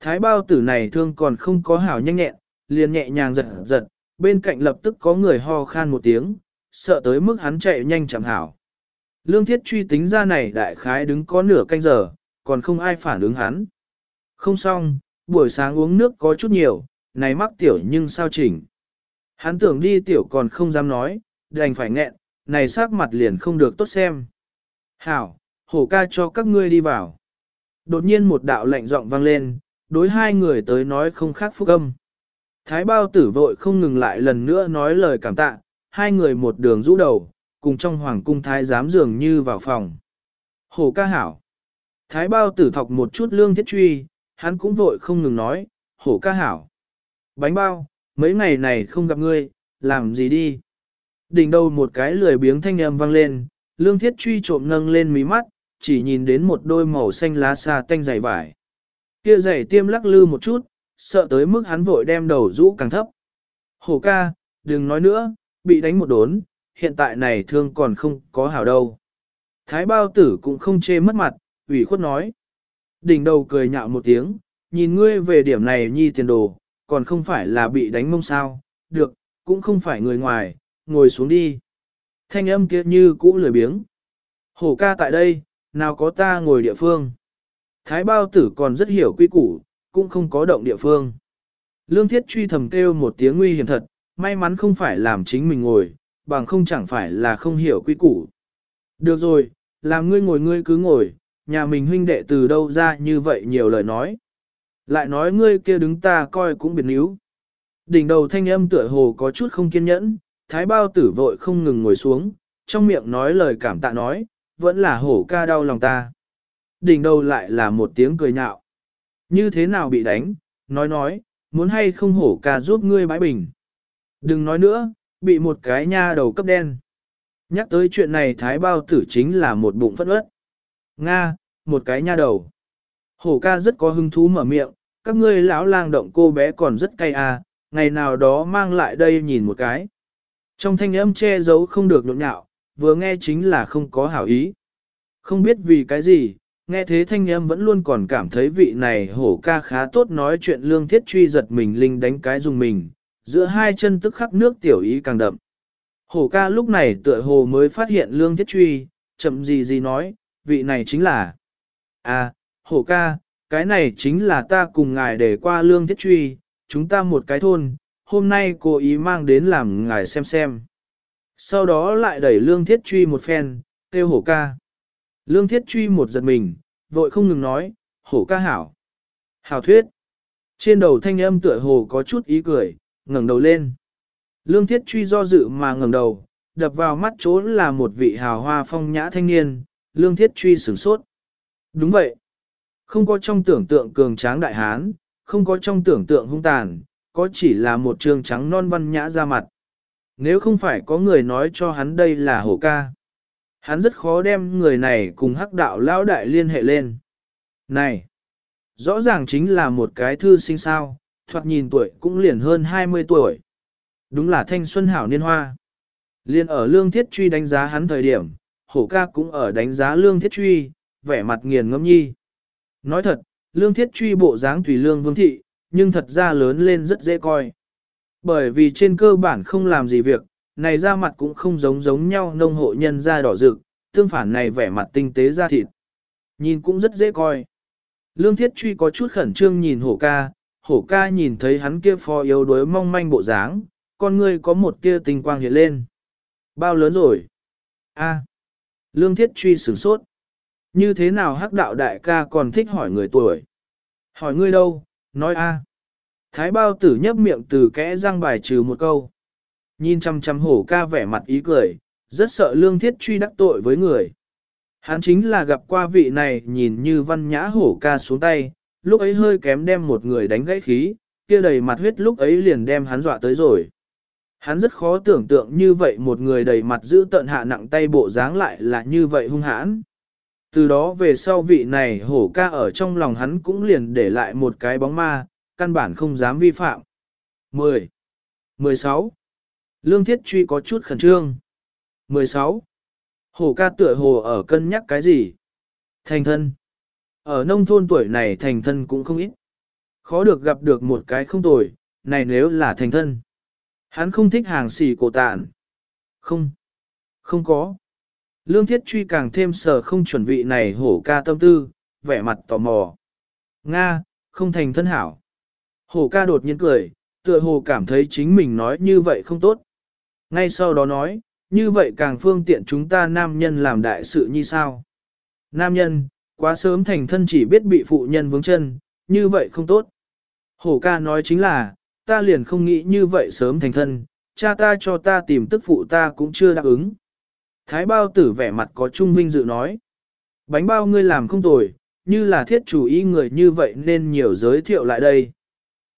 Thái bao tử này thương còn không có hảo nhanh nhẹn, liền nhẹ nhàng giật giật, bên cạnh lập tức có người ho khan một tiếng, sợ tới mức hắn chạy nhanh chẳng hảo. Lương thiết truy tính ra này đại khái đứng có nửa canh giờ, còn không ai phản ứng hắn. Không xong, buổi sáng uống nước có chút nhiều, này mắc tiểu nhưng sao chỉnh. Hắn tưởng đi tiểu còn không dám nói, đành phải nghẹn, này sắc mặt liền không được tốt xem. Hảo, hổ ca cho các ngươi đi vào. Đột nhiên một đạo lạnh giọng vang lên, đối hai người tới nói không khác phúc âm. Thái bao tử vội không ngừng lại lần nữa nói lời cảm tạ, hai người một đường rũ đầu, cùng trong hoàng cung thái giám dường như vào phòng. Hổ ca hảo. Thái bao tử thọc một chút lương thiết truy, hắn cũng vội không ngừng nói, hổ ca hảo. Bánh bao, mấy ngày này không gặp ngươi, làm gì đi. Đỉnh đầu một cái lười biếng thanh âm vang lên, lương thiết truy trộm nâng lên mí mắt, chỉ nhìn đến một đôi màu xanh lá xa tanh dày vải. Kia dày tiêm lắc lư một chút, sợ tới mức hắn vội đem đầu rũ càng thấp. Hổ ca, đừng nói nữa, bị đánh một đốn, hiện tại này thương còn không có hảo đâu. Thái bao tử cũng không chê mất mặt, ủy khuất nói. Đỉnh đầu cười nhạo một tiếng, nhìn ngươi về điểm này nhi tiền đồ, còn không phải là bị đánh mông sao, được, cũng không phải người ngoài, ngồi xuống đi. Thanh âm kia như cũ lười biếng. Hổ ca tại đây, nào có ta ngồi địa phương. Thái bao tử còn rất hiểu quy củ, cũng không có động địa phương. Lương thiết truy thầm kêu một tiếng nguy hiểm thật, may mắn không phải làm chính mình ngồi, bằng không chẳng phải là không hiểu quy củ. Được rồi, làm ngươi ngồi ngươi cứ ngồi, nhà mình huynh đệ từ đâu ra như vậy nhiều lời nói. Lại nói ngươi kia đứng ta coi cũng biệt níu. Đỉnh đầu thanh âm tựa hồ có chút không kiên nhẫn, thái bao tử vội không ngừng ngồi xuống, trong miệng nói lời cảm tạ nói, vẫn là hổ ca đau lòng ta. Đỉnh đầu lại là một tiếng cười nhạo. Như thế nào bị đánh, nói nói, muốn hay không hổ ca giúp ngươi bãi bình. Đừng nói nữa, bị một cái nha đầu cấp đen. Nhắc tới chuyện này thái bao tử chính là một bụng phất ớt. Nga, một cái nha đầu. Hổ ca rất có hứng thú mở miệng, các ngươi lão lang động cô bé còn rất cay à, ngày nào đó mang lại đây nhìn một cái. Trong thanh âm che giấu không được nhộn nhạo, vừa nghe chính là không có hảo ý. Không biết vì cái gì, nghe thế thanh âm vẫn luôn còn cảm thấy vị này hổ ca khá tốt nói chuyện lương thiết truy giật mình linh đánh cái dùng mình, giữa hai chân tức khắc nước tiểu ý càng đậm. Hổ ca lúc này tựa hồ mới phát hiện lương thiết truy, chậm gì gì nói, vị này chính là. À, hổ ca, cái này chính là ta cùng ngài để qua lương thiết truy, chúng ta một cái thôn, hôm nay cô ý mang đến làm ngài xem xem. Sau đó lại đẩy lương thiết truy một phen, kêu hổ ca. Lương thiết truy một giật mình, vội không ngừng nói, hổ ca hảo. Hảo thuyết. Trên đầu thanh âm tựa hồ có chút ý cười, ngẩng đầu lên. Lương thiết truy do dự mà ngẩng đầu, đập vào mắt chỗ là một vị hào hoa phong nhã thanh niên, lương thiết truy sửng sốt. Đúng vậy. Không có trong tưởng tượng cường tráng đại hán, không có trong tưởng tượng hung tàn, có chỉ là một trường trắng non văn nhã ra mặt. Nếu không phải có người nói cho hắn đây là hổ ca, hắn rất khó đem người này cùng hắc đạo lão đại liên hệ lên. Này, rõ ràng chính là một cái thư sinh sao, thoạt nhìn tuổi cũng liền hơn 20 tuổi. Đúng là thanh xuân hảo niên hoa. Liên ở lương thiết truy đánh giá hắn thời điểm, hổ ca cũng ở đánh giá lương thiết truy, vẻ mặt nghiền ngâm nhi. Nói thật, lương thiết truy bộ dáng tùy lương vương thị, nhưng thật ra lớn lên rất dễ coi. Bởi vì trên cơ bản không làm gì việc, này ra mặt cũng không giống giống nhau nông hộ nhân da đỏ rực, tương phản này vẻ mặt tinh tế da thịt. Nhìn cũng rất dễ coi. Lương thiết truy có chút khẩn trương nhìn hổ ca, hổ ca nhìn thấy hắn kia phò yếu đuối mong manh bộ dáng, con ngươi có một tia tình quang hiện lên. Bao lớn rồi? A. Lương thiết truy sửng sốt. Như thế nào hắc đạo đại ca còn thích hỏi người tuổi? Hỏi ngươi đâu? Nói a. Thái bao tử nhấp miệng từ kẽ răng bài trừ một câu. Nhìn chăm chăm hổ ca vẻ mặt ý cười, rất sợ lương thiết truy đắc tội với người. Hắn chính là gặp qua vị này nhìn như văn nhã hổ ca xuống tay, lúc ấy hơi kém đem một người đánh gãy khí, kia đầy mặt huyết lúc ấy liền đem hắn dọa tới rồi. Hắn rất khó tưởng tượng như vậy một người đầy mặt giữ tận hạ nặng tay bộ dáng lại là như vậy hung hãn. Từ đó về sau vị này hổ ca ở trong lòng hắn cũng liền để lại một cái bóng ma, căn bản không dám vi phạm. 10. 16. Lương Thiết Truy có chút khẩn trương. 16. Hổ ca tựa hồ ở cân nhắc cái gì? Thành thân. Ở nông thôn tuổi này thành thân cũng không ít. Khó được gặp được một cái không tồi, này nếu là thành thân. Hắn không thích hàng xỉ cổ tạn. Không. Không có. Lương Thiết Truy càng thêm sờ không chuẩn vị này hổ ca tâm tư, vẻ mặt tò mò. Nga, không thành thân hảo. Hổ ca đột nhiên cười, tựa hồ cảm thấy chính mình nói như vậy không tốt. Ngay sau đó nói, như vậy càng phương tiện chúng ta nam nhân làm đại sự như sao. Nam nhân, quá sớm thành thân chỉ biết bị phụ nhân vướng chân, như vậy không tốt. Hổ ca nói chính là, ta liền không nghĩ như vậy sớm thành thân, cha ta cho ta tìm tức phụ ta cũng chưa đáp ứng. Thái bao tử vẻ mặt có trung vinh dự nói. Bánh bao ngươi làm không tồi, như là thiết chủ ý người như vậy nên nhiều giới thiệu lại đây.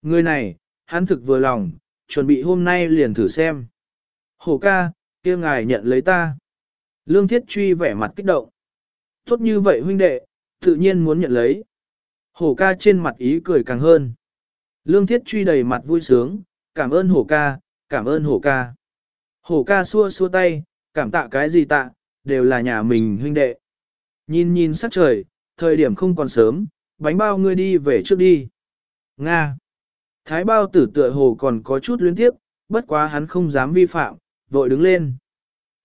Người này, hắn thực vừa lòng, chuẩn bị hôm nay liền thử xem. Hổ ca, kia ngài nhận lấy ta. Lương thiết truy vẻ mặt kích động. Tốt như vậy huynh đệ, tự nhiên muốn nhận lấy. Hổ ca trên mặt ý cười càng hơn. Lương thiết truy đầy mặt vui sướng, cảm ơn hổ ca, cảm ơn hổ ca. Hổ ca xua xua tay, cảm tạ cái gì tạ, đều là nhà mình huynh đệ. Nhìn nhìn sắc trời, thời điểm không còn sớm, bánh bao ngươi đi về trước đi. Nga. Thái bao tử tựa hồ còn có chút luyến tiếp, bất quá hắn không dám vi phạm, vội đứng lên.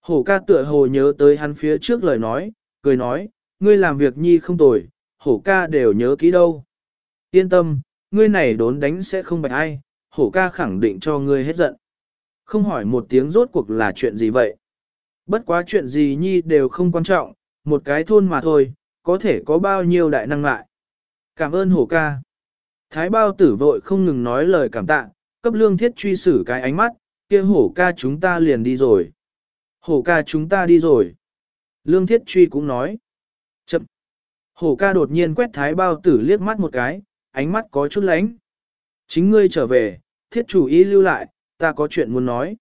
Hổ ca tựa hồ nhớ tới hắn phía trước lời nói, cười nói, ngươi làm việc nhi không tồi, hổ ca đều nhớ kỹ đâu. Yên tâm, ngươi này đốn đánh sẽ không bạch ai, hổ ca khẳng định cho ngươi hết giận. Không hỏi một tiếng rốt cuộc là chuyện gì vậy. Bất quá chuyện gì nhi đều không quan trọng, một cái thôn mà thôi, có thể có bao nhiêu đại năng lại. Cảm ơn hổ ca. Thái bao tử vội không ngừng nói lời cảm tạ, cấp lương thiết truy xử cái ánh mắt, kia hổ ca chúng ta liền đi rồi. Hổ ca chúng ta đi rồi. Lương thiết truy cũng nói. Chậm. Hổ ca đột nhiên quét thái bao tử liếc mắt một cái, ánh mắt có chút lánh. Chính ngươi trở về, thiết chủ ý lưu lại, ta có chuyện muốn nói.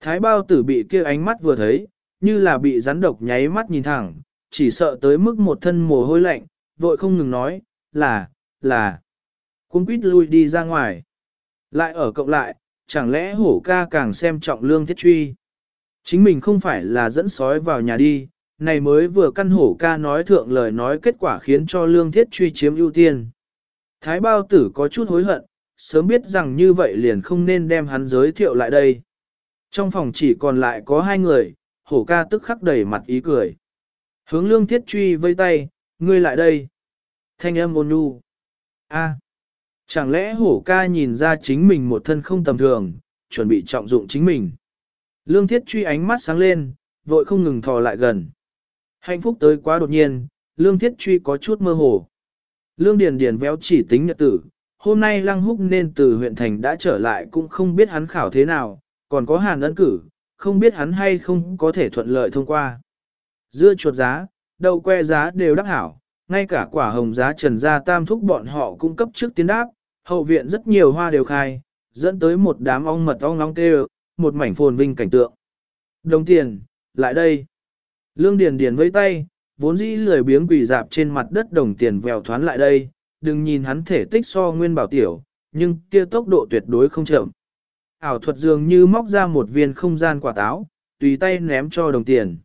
Thái bao tử bị kia ánh mắt vừa thấy, như là bị rắn độc nháy mắt nhìn thẳng, chỉ sợ tới mức một thân mồ hôi lạnh, vội không ngừng nói, là, là. Cung quýt lui đi ra ngoài. Lại ở cộng lại, chẳng lẽ hổ ca càng xem trọng lương thiết truy. Chính mình không phải là dẫn sói vào nhà đi, này mới vừa căn hổ ca nói thượng lời nói kết quả khiến cho lương thiết truy chiếm ưu tiên. Thái bao tử có chút hối hận, sớm biết rằng như vậy liền không nên đem hắn giới thiệu lại đây. Trong phòng chỉ còn lại có hai người, hổ ca tức khắc đầy mặt ý cười. Hướng lương thiết truy vây tay, ngươi lại đây. Thanh âm ôn nhu. A. Chẳng lẽ hổ ca nhìn ra chính mình một thân không tầm thường, chuẩn bị trọng dụng chính mình. Lương thiết truy ánh mắt sáng lên, vội không ngừng thò lại gần. Hạnh phúc tới quá đột nhiên, lương thiết truy có chút mơ hồ. Lương Điền Điền véo chỉ tính nhật tử, hôm nay Lăng Húc nên từ huyện thành đã trở lại cũng không biết hắn khảo thế nào, còn có hàn ấn cử, không biết hắn hay không có thể thuận lợi thông qua. Dưa chuột giá, đậu que giá đều đắc hảo, ngay cả quả hồng giá trần gia tam thúc bọn họ cung cấp trước tiến đáp, hậu viện rất nhiều hoa đều khai, dẫn tới một đám ong mật ong nóng kêu, một mảnh phồn vinh cảnh tượng. Đồng tiền, lại đây. Lương Điền Điền vẫy tay, vốn dĩ lười biếng quỳ dạp trên mặt đất đồng tiền vèo thoán lại đây, đừng nhìn hắn thể tích so nguyên bảo tiểu, nhưng kia tốc độ tuyệt đối không chậm. Ảo thuật dường như móc ra một viên không gian quả táo, tùy tay ném cho đồng tiền.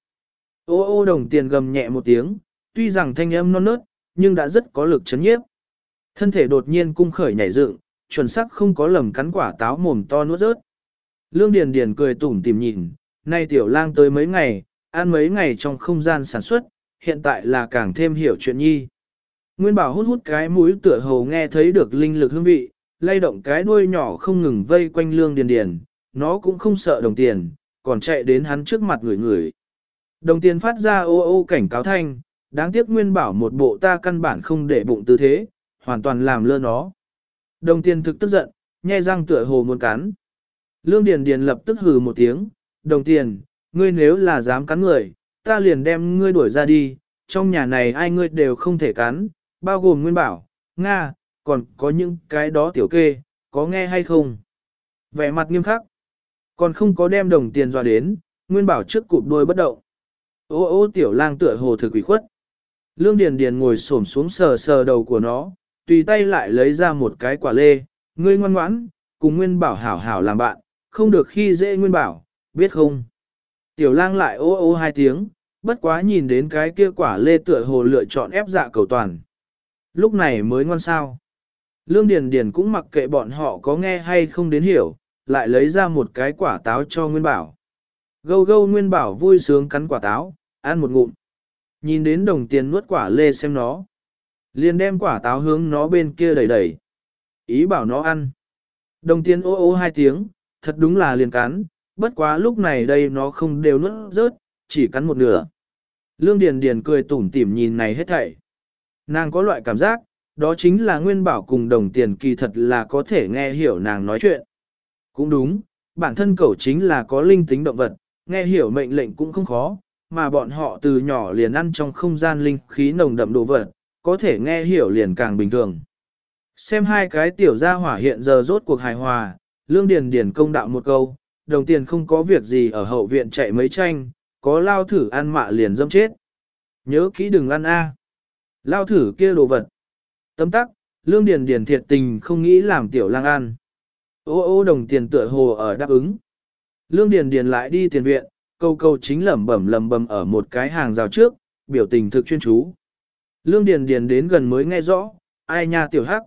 Ô ô đồng tiền gầm nhẹ một tiếng, tuy rằng thanh âm non nớt, nhưng đã rất có lực chấn nhiếp. Thân thể đột nhiên cung khởi nhảy dựng, chuẩn xác không có lầm cắn quả táo mồm to nuốt rớt. Lương Điền Điền cười tủm tỉm nhìn, nay tiểu lang tới mấy ngày, ăn mấy ngày trong không gian sản xuất, hiện tại là càng thêm hiểu chuyện nhi. Nguyên bảo hút hút cái mũi tựa hồ nghe thấy được linh lực hương vị, lay động cái đuôi nhỏ không ngừng vây quanh lương điền điền, nó cũng không sợ đồng tiền, còn chạy đến hắn trước mặt người người. Đồng tiền phát ra ô ô cảnh cáo thanh, đáng tiếc nguyên bảo một bộ ta căn bản không để bụng tư thế, hoàn toàn làm lơ nó. Đồng tiền thực tức giận, nhe răng tựa hồ muốn cắn. Lương Điền Điền lập tức hừ một tiếng, đồng tiền, ngươi nếu là dám cắn người, ta liền đem ngươi đuổi ra đi, trong nhà này ai ngươi đều không thể cắn, bao gồm Nguyên Bảo, Nga, còn có những cái đó tiểu kê, có nghe hay không? Vẻ mặt nghiêm khắc, còn không có đem đồng tiền dọa đến, Nguyên Bảo trước cụp đôi bất động. Ô ô tiểu lang tựa hồ thực quỷ khuất. Lương Điền Điền ngồi xổm xuống sờ sờ đầu của nó, tùy tay lại lấy ra một cái quả lê, ngươi ngoan ngoãn, cùng Nguyên Bảo hảo hảo làm bạn, không được khi dễ Nguyên Bảo, biết không? Tiểu lang lại ô ô hai tiếng, bất quá nhìn đến cái kia quả lê tựa hồ lựa chọn ép dạ cầu toàn. Lúc này mới ngoan sao. Lương Điền Điền cũng mặc kệ bọn họ có nghe hay không đến hiểu, lại lấy ra một cái quả táo cho Nguyên Bảo. Gâu gâu Nguyên Bảo vui sướng cắn quả táo, ăn một ngụm. Nhìn đến đồng tiền nuốt quả lê xem nó. Liền đem quả táo hướng nó bên kia đẩy đẩy. Ý bảo nó ăn. Đồng tiền ô ô hai tiếng, thật đúng là liền cắn, bất quá lúc này đây nó không đều nuốt rớt, chỉ cắn một nửa. Lương Điền Điền cười tủm tỉm nhìn này hết thảy. Nàng có loại cảm giác, đó chính là nguyên bảo cùng đồng tiền kỳ thật là có thể nghe hiểu nàng nói chuyện. Cũng đúng, bản thân cậu chính là có linh tính động vật, nghe hiểu mệnh lệnh cũng không khó, mà bọn họ từ nhỏ liền ăn trong không gian linh khí nồng đậm đồ vật, có thể nghe hiểu liền càng bình thường. Xem hai cái tiểu gia hỏa hiện giờ rốt cuộc hài hòa, Lương Điền Điền công đạo một câu, đồng tiền không có việc gì ở hậu viện chạy mấy tranh, có lao thử ăn mạ liền dâm chết. Nhớ kỹ đừng ăn a. Lao thử kia đồ vật. Tấm tắc, lương điền điền thiệt tình không nghĩ làm tiểu lang ăn. Ô ô đồng tiền tựa hồ ở đáp ứng. Lương điền điền lại đi tiền viện, câu câu chính lẩm bẩm lẩm bẩm ở một cái hàng rào trước, biểu tình thực chuyên chú. Lương điền điền đến gần mới nghe rõ, ai nha tiểu hắc.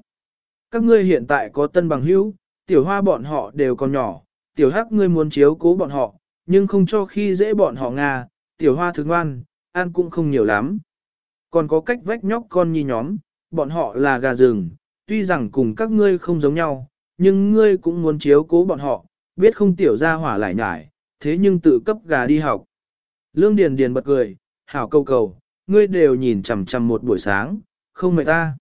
Các ngươi hiện tại có tân bằng hữu, tiểu hoa bọn họ đều còn nhỏ, tiểu hắc ngươi muốn chiếu cố bọn họ, nhưng không cho khi dễ bọn họ Nga, tiểu hoa thức ngoan, ăn cũng không nhiều lắm. Còn có cách vách nhóc con nhi nhóm, bọn họ là gà rừng, tuy rằng cùng các ngươi không giống nhau, nhưng ngươi cũng muốn chiếu cố bọn họ, biết không tiểu ra hỏa lại nhải, thế nhưng tự cấp gà đi học. Lương Điền Điền bật cười, hảo câu cầu, ngươi đều nhìn chằm chằm một buổi sáng, không mệt ta.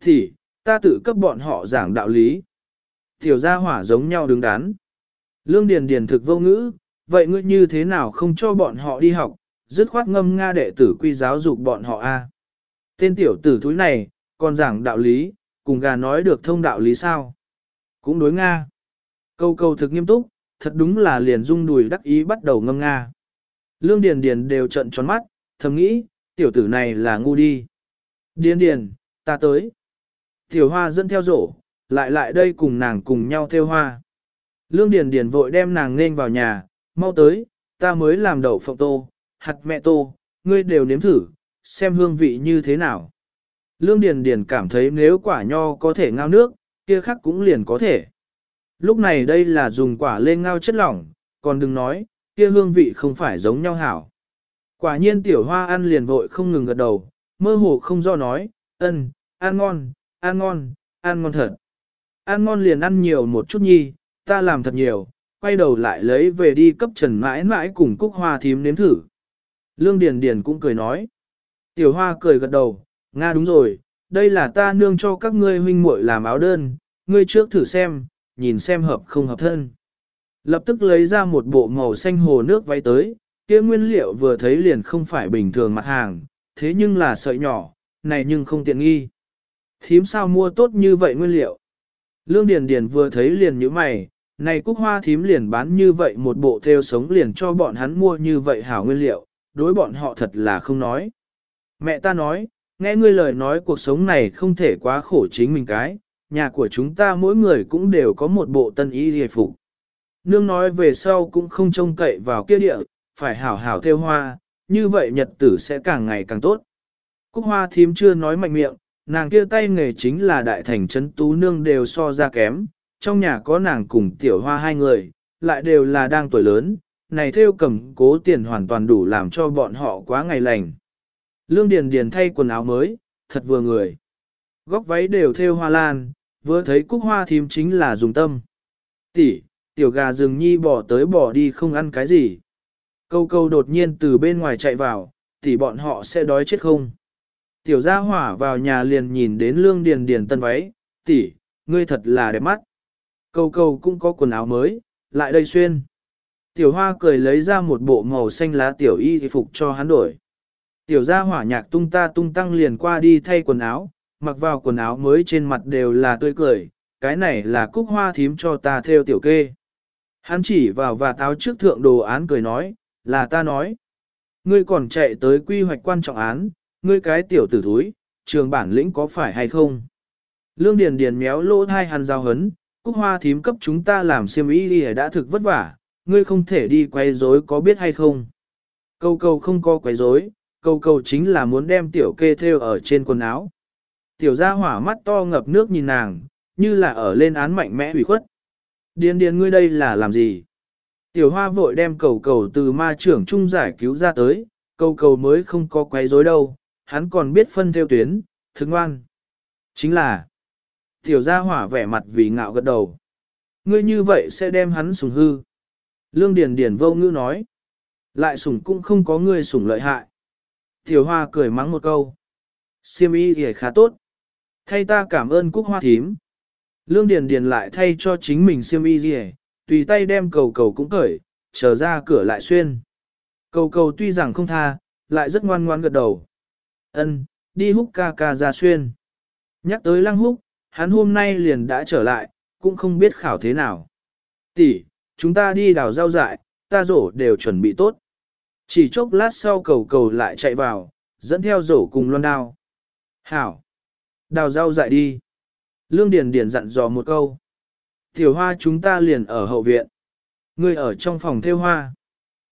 Thì, ta tự cấp bọn họ giảng đạo lý. Tiểu gia hỏa giống nhau đứng đắn. Lương Điền Điền thực vô ngữ, vậy ngươi như thế nào không cho bọn họ đi học, dứt khoát ngâm Nga đệ tử quy giáo dục bọn họ a. Tên tiểu tử thúi này, còn giảng đạo lý, cùng gà nói được thông đạo lý sao. Cũng đối Nga. Câu câu thực nghiêm túc, thật đúng là liền rung đùi đắc ý bắt đầu ngâm Nga. Lương Điền Điền đều trợn tròn mắt, thầm nghĩ, tiểu tử này là ngu đi. Điền Điền, ta tới. Tiểu hoa dẫn theo rổ, lại lại đây cùng nàng cùng nhau theo hoa. Lương Điền Điền vội đem nàng nên vào nhà, mau tới, ta mới làm đậu phộng tô, hạt mẹ tô, ngươi đều nếm thử, xem hương vị như thế nào. Lương Điền Điền cảm thấy nếu quả nho có thể ngao nước, kia khác cũng liền có thể. Lúc này đây là dùng quả lên ngao chất lỏng, còn đừng nói, kia hương vị không phải giống nhau hảo. Quả nhiên tiểu hoa ăn liền vội không ngừng gật đầu, mơ hồ không do nói, ân, ăn ngon, ăn ngon, ăn ngon thật. Ăn ngon liền ăn nhiều một chút nhi, ta làm thật nhiều, quay đầu lại lấy về đi cấp trần mãi mãi cùng cúc hoa thím nếm thử. Lương Điền Điền cũng cười nói. Tiểu hoa cười gật đầu, Nga đúng rồi, đây là ta nương cho các ngươi huynh muội làm áo đơn, ngươi trước thử xem, nhìn xem hợp không hợp thân. Lập tức lấy ra một bộ màu xanh hồ nước váy tới, kia nguyên liệu vừa thấy liền không phải bình thường mặt hàng, thế nhưng là sợi nhỏ, này nhưng không tiện nghi. Thím sao mua tốt như vậy nguyên liệu? Lương Điền Điền vừa thấy liền như mày, này cúc hoa thím liền bán như vậy một bộ theo sống liền cho bọn hắn mua như vậy hảo nguyên liệu, đối bọn họ thật là không nói. Mẹ ta nói, nghe ngươi lời nói cuộc sống này không thể quá khổ chính mình cái, nhà của chúng ta mỗi người cũng đều có một bộ tân y hề phục. Nương nói về sau cũng không trông cậy vào kia địa, phải hảo hảo theo hoa, như vậy nhật tử sẽ càng ngày càng tốt. Cúc hoa thím chưa nói mạnh miệng, nàng kia tay nghề chính là đại thành trấn tú nương đều so ra kém, trong nhà có nàng cùng tiểu hoa hai người, lại đều là đang tuổi lớn, này theo cầm cố tiền hoàn toàn đủ làm cho bọn họ quá ngày lành. Lương Điền Điền thay quần áo mới, thật vừa người. Góc váy đều theo hoa lan, vừa thấy cúc hoa thím chính là dùng tâm. Tỷ, tiểu gà rừng nhi bỏ tới bỏ đi không ăn cái gì. Câu câu đột nhiên từ bên ngoài chạy vào, tỷ bọn họ sẽ đói chết không. Tiểu gia hỏa vào nhà liền nhìn đến lương điền điền tân váy, tỷ, ngươi thật là đẹp mắt. Cầu cầu cũng có quần áo mới, lại đây xuyên. Tiểu hoa cười lấy ra một bộ màu xanh lá tiểu y phục cho hắn đổi. Tiểu gia hỏa nhạc tung ta tung tăng liền qua đi thay quần áo, mặc vào quần áo mới trên mặt đều là tươi cười, cái này là cúc hoa thím cho ta theo tiểu kê. Hắn chỉ vào và táo trước thượng đồ án cười nói, là ta nói. Ngươi còn chạy tới quy hoạch quan trọng án, ngươi cái tiểu tử thúi, trường bản lĩnh có phải hay không? Lương Điền Điền méo lỗ thai hắn giao hấn, cúc hoa thím cấp chúng ta làm xiêm y đi đã thực vất vả, ngươi không thể đi quay rối có biết hay không? Câu câu không có quay rối, câu câu chính là muốn đem tiểu kê theo ở trên quần áo. Tiểu gia hỏa mắt to ngập nước nhìn nàng, như là ở lên án mạnh mẽ hủy khuất. Điền điền ngươi đây là làm gì? Tiểu hoa vội đem cầu cầu từ ma trưởng trung giải cứu ra tới, cầu cầu mới không có quấy rối đâu, hắn còn biết phân theo tuyến, thức ngoan. Chính là, tiểu gia hỏa vẻ mặt vì ngạo gật đầu. Ngươi như vậy sẽ đem hắn sủng hư. Lương Điền Điền vô ngữ nói. Lại sủng cũng không có ngươi sủng lợi hại. Tiểu hoa cười mắng một câu. Siêm y thì khá tốt. Thay ta cảm ơn cúc hoa thím. Lương Điền Điền lại thay cho chính mình siêm y gì tùy tay đem cầu cầu cũng cởi, trở ra cửa lại xuyên. Cầu cầu tuy rằng không tha, lại rất ngoan ngoan gật đầu. Ân, đi húc ca ca ra xuyên. Nhắc tới lăng húc, hắn hôm nay liền đã trở lại, cũng không biết khảo thế nào. Tỷ, chúng ta đi đào rau dại, ta rổ đều chuẩn bị tốt. Chỉ chốc lát sau cầu cầu lại chạy vào, dẫn theo rổ cùng loan đao. Hảo! Đào rau dại đi. Lương Điền Điền dặn dò một câu. Tiểu hoa chúng ta liền ở hậu viện. Người ở trong phòng theo hoa.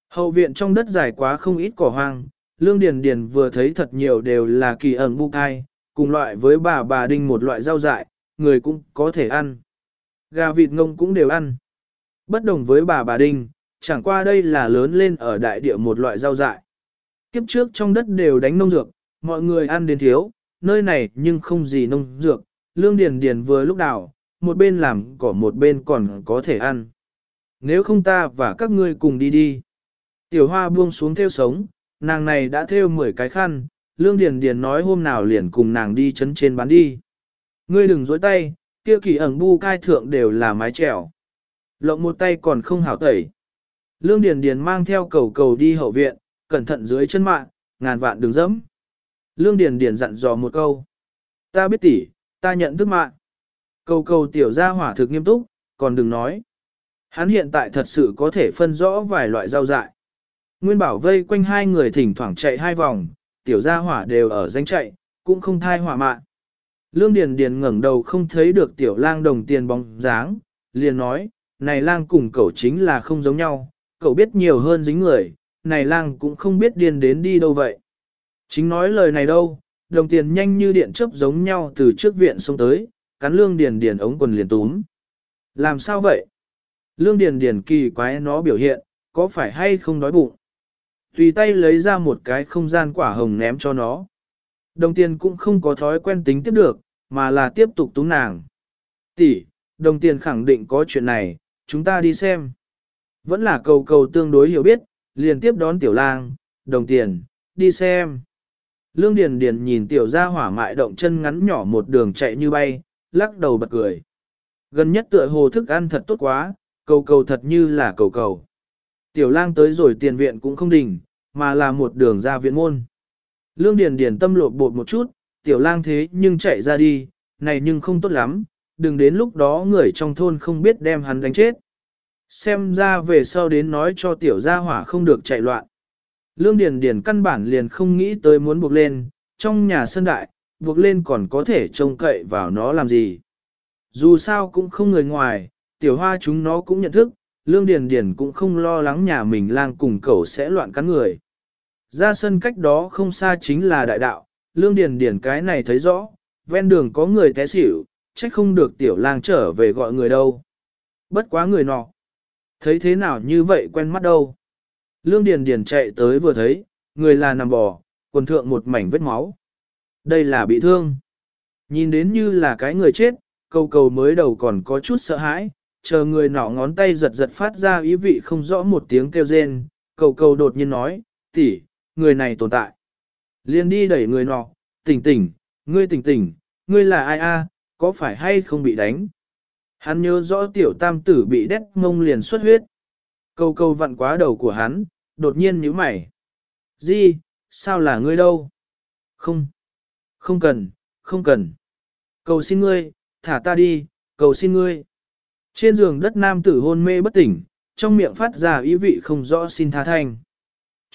Hậu viện trong đất dài quá không ít cỏ hoang, Lương Điền Điền vừa thấy thật nhiều đều là kỳ ẩn bu cai, cùng loại với bà bà đinh một loại rau dại, người cũng có thể ăn. Gà vịt ngông cũng đều ăn. Bất đồng với bà bà đinh, chẳng qua đây là lớn lên ở đại địa một loại rau dại. Kiếp trước trong đất đều đánh nông dược, mọi người ăn đến thiếu, nơi này nhưng không gì nông dược, lương điền điền vừa lúc đào, một bên làm cỏ một bên còn có thể ăn. Nếu không ta và các ngươi cùng đi đi. Tiểu hoa buông xuống theo sống, nàng này đã theo 10 cái khăn, lương điền điền nói hôm nào liền cùng nàng đi chấn trên bán đi. Ngươi đừng dối tay, kia kỳ ẩn bu cai thượng đều là mái trèo. Lộng một tay còn không hảo tẩy. Lương Điền Điền mang theo cầu cầu đi hậu viện, cẩn thận dưới chân mạng, ngàn vạn đừng dẫm. Lương Điền Điền dặn dò một câu. Ta biết tỷ, ta nhận thức mạng. Cầu cầu tiểu gia hỏa thực nghiêm túc, còn đừng nói. Hắn hiện tại thật sự có thể phân rõ vài loại rau dại. Nguyên bảo vây quanh hai người thỉnh thoảng chạy hai vòng, tiểu gia hỏa đều ở danh chạy, cũng không thai hỏa mạng. Lương Điền Điền ngẩng đầu không thấy được tiểu lang đồng tiền bóng dáng, liền nói, này lang cùng cậu chính là không giống nhau, cậu biết nhiều hơn dính người, này lang cũng không biết điên đến đi đâu vậy. Chính nói lời này đâu, đồng tiền nhanh như điện chớp giống nhau từ trước viện xuống tới, cắn lương điền điền ống quần liền túm. Làm sao vậy? Lương điền điền kỳ quái nó biểu hiện, có phải hay không đói bụng? Tùy tay lấy ra một cái không gian quả hồng ném cho nó. Đồng tiền cũng không có thói quen tính tiếp được, mà là tiếp tục túng nàng. Tỷ, đồng tiền khẳng định có chuyện này, chúng ta đi xem. Vẫn là cầu cầu tương đối hiểu biết, liền tiếp đón tiểu lang, đồng tiền, đi xem. Lương Điền Điền nhìn tiểu gia hỏa mại động chân ngắn nhỏ một đường chạy như bay, lắc đầu bật cười. Gần nhất tựa hồ thức ăn thật tốt quá, cầu cầu thật như là cầu cầu. Tiểu lang tới rồi tiền viện cũng không đình, mà là một đường ra viện môn. Lương Điền Điền tâm lột bột một chút, tiểu lang thế nhưng chạy ra đi, này nhưng không tốt lắm, đừng đến lúc đó người trong thôn không biết đem hắn đánh chết. Xem ra về sau đến nói cho tiểu gia hỏa không được chạy loạn. Lương Điền Điền căn bản liền không nghĩ tới muốn buộc lên, trong nhà sân đại, buộc lên còn có thể trông cậy vào nó làm gì. Dù sao cũng không người ngoài, tiểu hoa chúng nó cũng nhận thức, Lương Điền Điền cũng không lo lắng nhà mình lang cùng cẩu sẽ loạn cắn người. Ra sân cách đó không xa chính là đại đạo, Lương Điền Điền cái này thấy rõ, ven đường có người té xỉu, trách không được tiểu lang trở về gọi người đâu. Bất quá người nọ. Thấy thế nào như vậy quen mắt đâu. Lương Điền Điền chạy tới vừa thấy, người là nằm bò, quần thượng một mảnh vết máu. Đây là bị thương. Nhìn đến như là cái người chết, cầu cầu mới đầu còn có chút sợ hãi, chờ người nọ ngón tay giật giật phát ra ý vị không rõ một tiếng kêu rên, cầu cầu đột nhiên nói, tỷ, người này tồn tại. Liên đi đẩy người nọ, tỉnh tỉnh, ngươi tỉnh tỉnh, ngươi là ai a? có phải hay không bị đánh? Hắn nhớ rõ tiểu tam tử bị đét mông liền xuất huyết. câu câu vặn quá đầu của hắn, đột nhiên nhíu mày. Di, sao là ngươi đâu? Không, không cần, không cần. Cầu xin ngươi, thả ta đi, cầu xin ngươi. Trên giường đất nam tử hôn mê bất tỉnh, trong miệng phát ra ý vị không rõ xin tha thanh.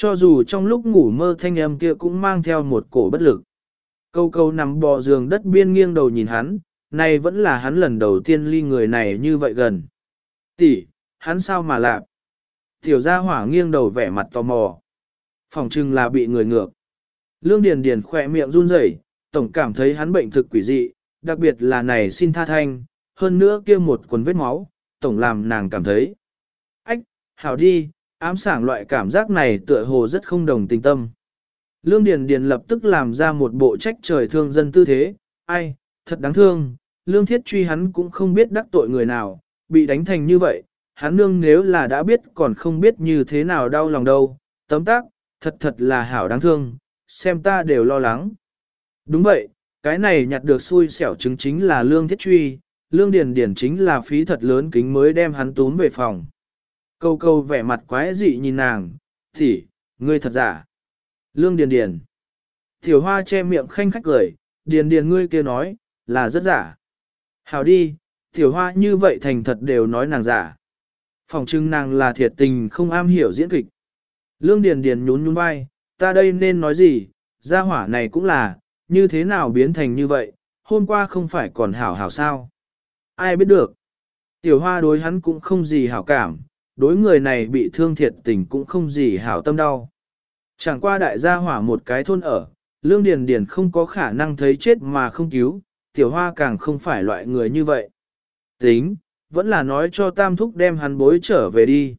Cho dù trong lúc ngủ mơ thanh âm kia cũng mang theo một cổ bất lực. Câu câu nằm bò giường đất biên nghiêng đầu nhìn hắn, này vẫn là hắn lần đầu tiên ly người này như vậy gần. Tỷ, hắn sao mà lạ? Tiểu gia hỏa nghiêng đầu vẻ mặt tò mò. Phòng trưng là bị người ngược. Lương Điền Điền khỏe miệng run rẩy, tổng cảm thấy hắn bệnh thực quỷ dị, đặc biệt là này xin tha thanh, hơn nữa kia một quần vết máu, tổng làm nàng cảm thấy. Ách, hảo đi, ám sảng loại cảm giác này tựa hồ rất không đồng tình tâm. Lương Điền Điền lập tức làm ra một bộ trách trời thương dân tư thế, ai, thật đáng thương, Lương Thiết truy hắn cũng không biết đắc tội người nào, bị đánh thành như vậy, hắn nương nếu là đã biết còn không biết như thế nào đau lòng đâu, tấm tác, thật thật là hảo đáng thương, xem ta đều lo lắng. Đúng vậy, cái này nhặt được xui xẻo chứng chính là Lương Thiết truy, Lương Điền Điền chính là phí thật lớn kính mới đem hắn túm về phòng. Câu câu vẻ mặt quái dị nhìn nàng, thỉ, ngươi thật giả. Lương Điền Điền. Tiểu hoa che miệng khanh khách cười, Điền Điền ngươi kia nói, là rất giả. Hảo đi, tiểu hoa như vậy thành thật đều nói nàng giả. Phòng trưng nàng là thiệt tình không am hiểu diễn kịch. Lương Điền Điền nhún nhún vai, ta đây nên nói gì, gia hỏa này cũng là, như thế nào biến thành như vậy, hôm qua không phải còn hảo hảo sao. Ai biết được. Tiểu hoa đối hắn cũng không gì hảo cảm, đối người này bị thương thiệt tình cũng không gì hảo tâm đau. Chẳng qua đại gia hỏa một cái thôn ở, lương điền điền không có khả năng thấy chết mà không cứu, tiểu hoa càng không phải loại người như vậy. Tính, vẫn là nói cho tam thúc đem hắn bối trở về đi.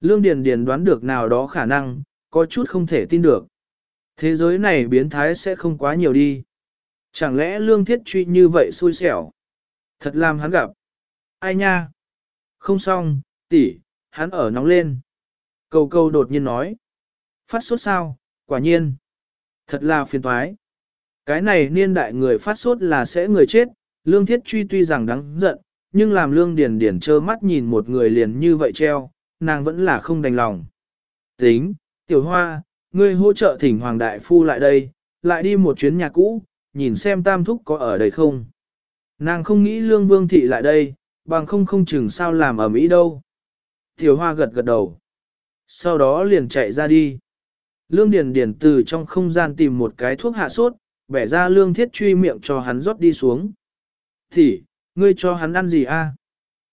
Lương điền điền đoán được nào đó khả năng, có chút không thể tin được. Thế giới này biến thái sẽ không quá nhiều đi. Chẳng lẽ lương thiết truy như vậy xui xẻo? Thật làm hắn gặp. Ai nha? Không xong, tỷ, hắn ở nóng lên. Cầu cầu đột nhiên nói. Phát sốt sao, quả nhiên. Thật là phiền toái. Cái này niên đại người phát sốt là sẽ người chết, lương thiết truy tuy rằng đáng giận, nhưng làm lương điền điền trơ mắt nhìn một người liền như vậy treo, nàng vẫn là không đành lòng. Tính, tiểu hoa, ngươi hỗ trợ thỉnh hoàng đại phu lại đây, lại đi một chuyến nhà cũ, nhìn xem tam thúc có ở đây không. Nàng không nghĩ lương vương thị lại đây, bằng không không chừng sao làm ở Mỹ đâu. Tiểu hoa gật gật đầu. Sau đó liền chạy ra đi. Lương Điền Điền từ trong không gian tìm một cái thuốc hạ sốt, bẻ ra lương thiết truy miệng cho hắn rót đi xuống. Thì, ngươi cho hắn ăn gì a?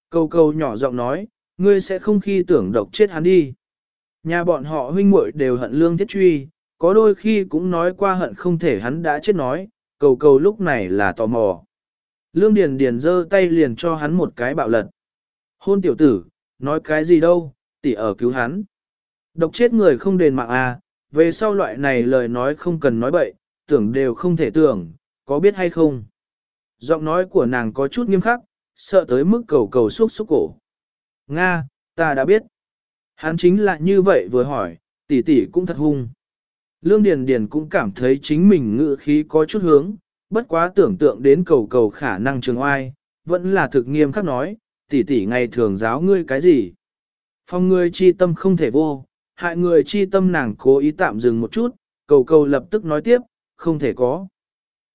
Cầu Cầu nhỏ giọng nói, ngươi sẽ không khi tưởng độc chết hắn đi. Nhà bọn họ huynh muội đều hận lương thiết truy, có đôi khi cũng nói qua hận không thể hắn đã chết nói, cầu cầu lúc này là tò mò. Lương Điền Điền giơ tay liền cho hắn một cái bạo lật. Hôn tiểu tử, nói cái gì đâu, tỷ ở cứu hắn. Độc chết người không đền mạng à, về sau loại này lời nói không cần nói bậy, tưởng đều không thể tưởng, có biết hay không. Giọng nói của nàng có chút nghiêm khắc, sợ tới mức cầu cầu xúc xúc cổ. Nga, ta đã biết. Hắn chính là như vậy vừa hỏi, tỷ tỷ cũng thật hung. Lương Điền Điền cũng cảm thấy chính mình ngự khí có chút hướng, bất quá tưởng tượng đến cầu cầu khả năng trường oai, vẫn là thực nghiêm khắc nói, tỷ tỷ ngày thường giáo ngươi cái gì. Phong ngươi chi tâm không thể vô, hại người chi tâm nàng cố ý tạm dừng một chút, cầu cầu lập tức nói tiếp, không thể có.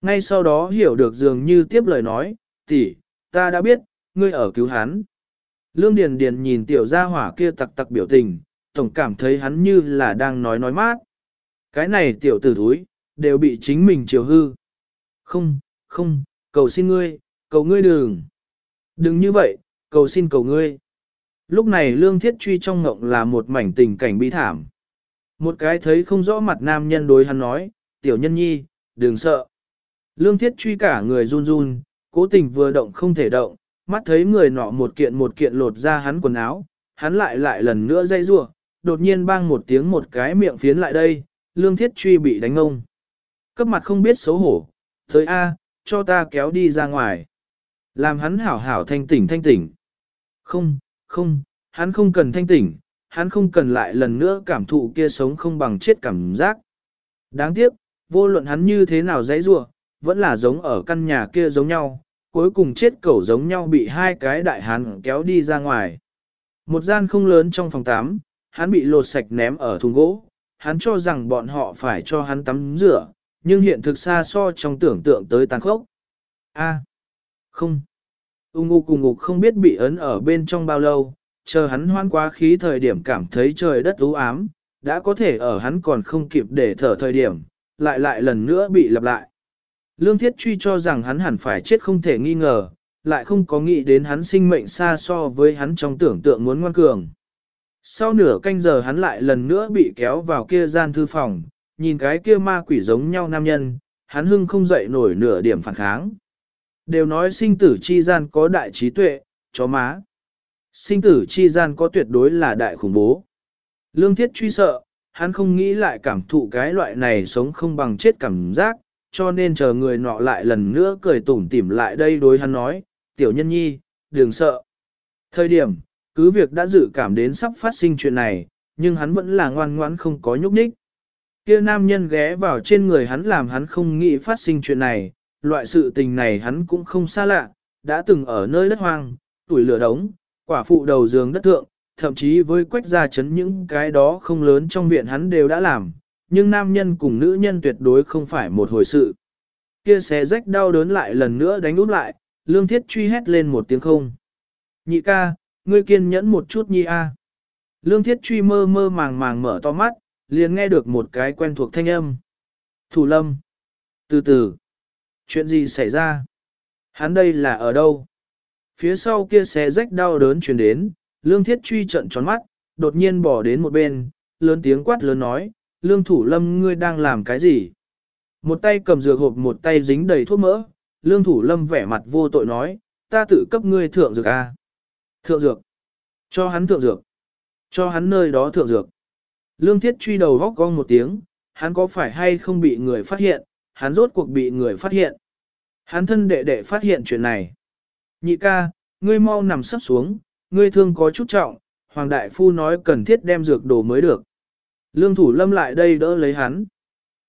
Ngay sau đó hiểu được dường như tiếp lời nói, tỷ, ta đã biết, ngươi ở cứu hắn. Lương Điền Điền nhìn tiểu gia hỏa kia tặc tặc biểu tình, tổng cảm thấy hắn như là đang nói nói mát. Cái này tiểu tử thúi, đều bị chính mình chiều hư. Không, không, cầu xin ngươi, cầu ngươi đừng. Đừng như vậy, cầu xin cầu ngươi. Lúc này lương thiết truy trong ngộng là một mảnh tình cảnh bi thảm. Một cái thấy không rõ mặt nam nhân đối hắn nói, tiểu nhân nhi, đừng sợ. Lương thiết truy cả người run run, cố tình vừa động không thể động, mắt thấy người nọ một kiện một kiện lột ra hắn quần áo, hắn lại lại lần nữa dây rua, đột nhiên bang một tiếng một cái miệng phiến lại đây, lương thiết truy bị đánh ông. Cấp mặt không biết xấu hổ, tới A, cho ta kéo đi ra ngoài. Làm hắn hảo hảo thanh tỉnh thanh tỉnh. Không, không, hắn không cần thanh tỉnh, hắn không cần lại lần nữa cảm thụ kia sống không bằng chết cảm giác. Đáng tiếc, vô luận hắn như thế nào dãy rua, vẫn là giống ở căn nhà kia giống nhau, cuối cùng chết cẩu giống nhau bị hai cái đại hắn kéo đi ra ngoài. Một gian không lớn trong phòng tắm, hắn bị lột sạch ném ở thùng gỗ, hắn cho rằng bọn họ phải cho hắn tắm rửa, nhưng hiện thực xa so trong tưởng tượng tới tàn khốc. A không. Ung ngục cùng ngục không biết bị ấn ở bên trong bao lâu, chờ hắn hoan quá khí thời điểm cảm thấy trời đất u ám, đã có thể ở hắn còn không kịp để thở thời điểm, lại lại lần nữa bị lặp lại. Lương Thiết Truy cho rằng hắn hẳn phải chết không thể nghi ngờ, lại không có nghĩ đến hắn sinh mệnh xa so với hắn trong tưởng tượng muốn ngoan cường. Sau nửa canh giờ hắn lại lần nữa bị kéo vào kia gian thư phòng, nhìn cái kia ma quỷ giống nhau nam nhân, hắn hưng không dậy nổi nửa điểm phản kháng. Đều nói sinh tử chi gian có đại trí tuệ, chó má. Sinh tử chi gian có tuyệt đối là đại khủng bố. Lương thiết truy sợ, hắn không nghĩ lại cảm thụ cái loại này sống không bằng chết cảm giác, cho nên chờ người nọ lại lần nữa cười tủm tỉm lại đây đối hắn nói, tiểu nhân nhi, đừng sợ. Thời điểm, cứ việc đã dự cảm đến sắp phát sinh chuyện này, nhưng hắn vẫn là ngoan ngoãn không có nhúc nhích. Kia nam nhân ghé vào trên người hắn làm hắn không nghĩ phát sinh chuyện này, loại sự tình này hắn cũng không xa lạ, đã từng ở nơi đất hoang, tuổi lửa đống, quả phụ đầu giường đất thượng, thậm chí với quách gia chấn những cái đó không lớn trong viện hắn đều đã làm, nhưng nam nhân cùng nữ nhân tuyệt đối không phải một hồi sự. Kia xé rách đau đớn lại lần nữa đánh úp lại, lương thiết truy hét lên một tiếng không. Nhị ca, ngươi kiên nhẫn một chút nhi a. À. Lương thiết truy mơ mơ màng màng mở to mắt, liền nghe được một cái quen thuộc thanh âm. Thủ lâm. Từ từ. Chuyện gì xảy ra? Hắn đây là ở đâu? Phía sau kia xé rách đau đớn truyền đến, lương thiết truy trận tròn mắt, đột nhiên bỏ đến một bên, lớn tiếng quát lớn nói, lương thủ lâm ngươi đang làm cái gì? Một tay cầm dược hộp một tay dính đầy thuốc mỡ, lương thủ lâm vẻ mặt vô tội nói, ta tự cấp ngươi thượng dược a. Thượng dược. Cho hắn thượng dược. Cho hắn nơi đó thượng dược. Lương thiết truy đầu góc cong một tiếng, hắn có phải hay không bị người phát hiện, hắn rốt cuộc bị người phát hiện. Hắn thân đệ đệ phát hiện chuyện này. Nhị ca, ngươi mau nằm sắp xuống, ngươi thương có chút trọng, Hoàng Đại Phu nói cần thiết đem dược đồ mới được. Lương thủ lâm lại đây đỡ lấy hắn.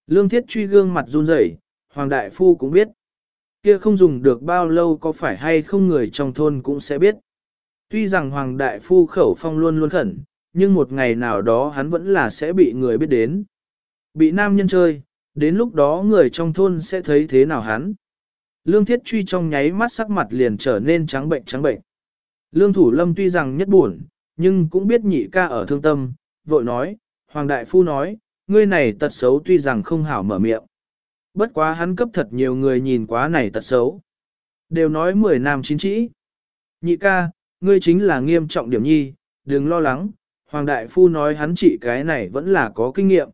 Lương thiết truy gương mặt run rẩy, Hoàng Đại Phu cũng biết. Kia không dùng được bao lâu có phải hay không người trong thôn cũng sẽ biết. Tuy rằng Hoàng Đại Phu khẩu phong luôn luôn khẩn, nhưng một ngày nào đó hắn vẫn là sẽ bị người biết đến. Bị nam nhân chơi, đến lúc đó người trong thôn sẽ thấy thế nào hắn. Lương Thiết Truy trong nháy mắt sắc mặt liền trở nên trắng bệnh trắng bệnh. Lương Thủ Lâm tuy rằng nhất buồn, nhưng cũng biết nhị ca ở thương tâm, vội nói, Hoàng Đại Phu nói, ngươi này tật xấu tuy rằng không hảo mở miệng. Bất quá hắn cấp thật nhiều người nhìn quá này tật xấu. Đều nói mười nam chín trĩ. Nhị ca, ngươi chính là nghiêm trọng điểm nhi, đừng lo lắng, Hoàng Đại Phu nói hắn trị cái này vẫn là có kinh nghiệm.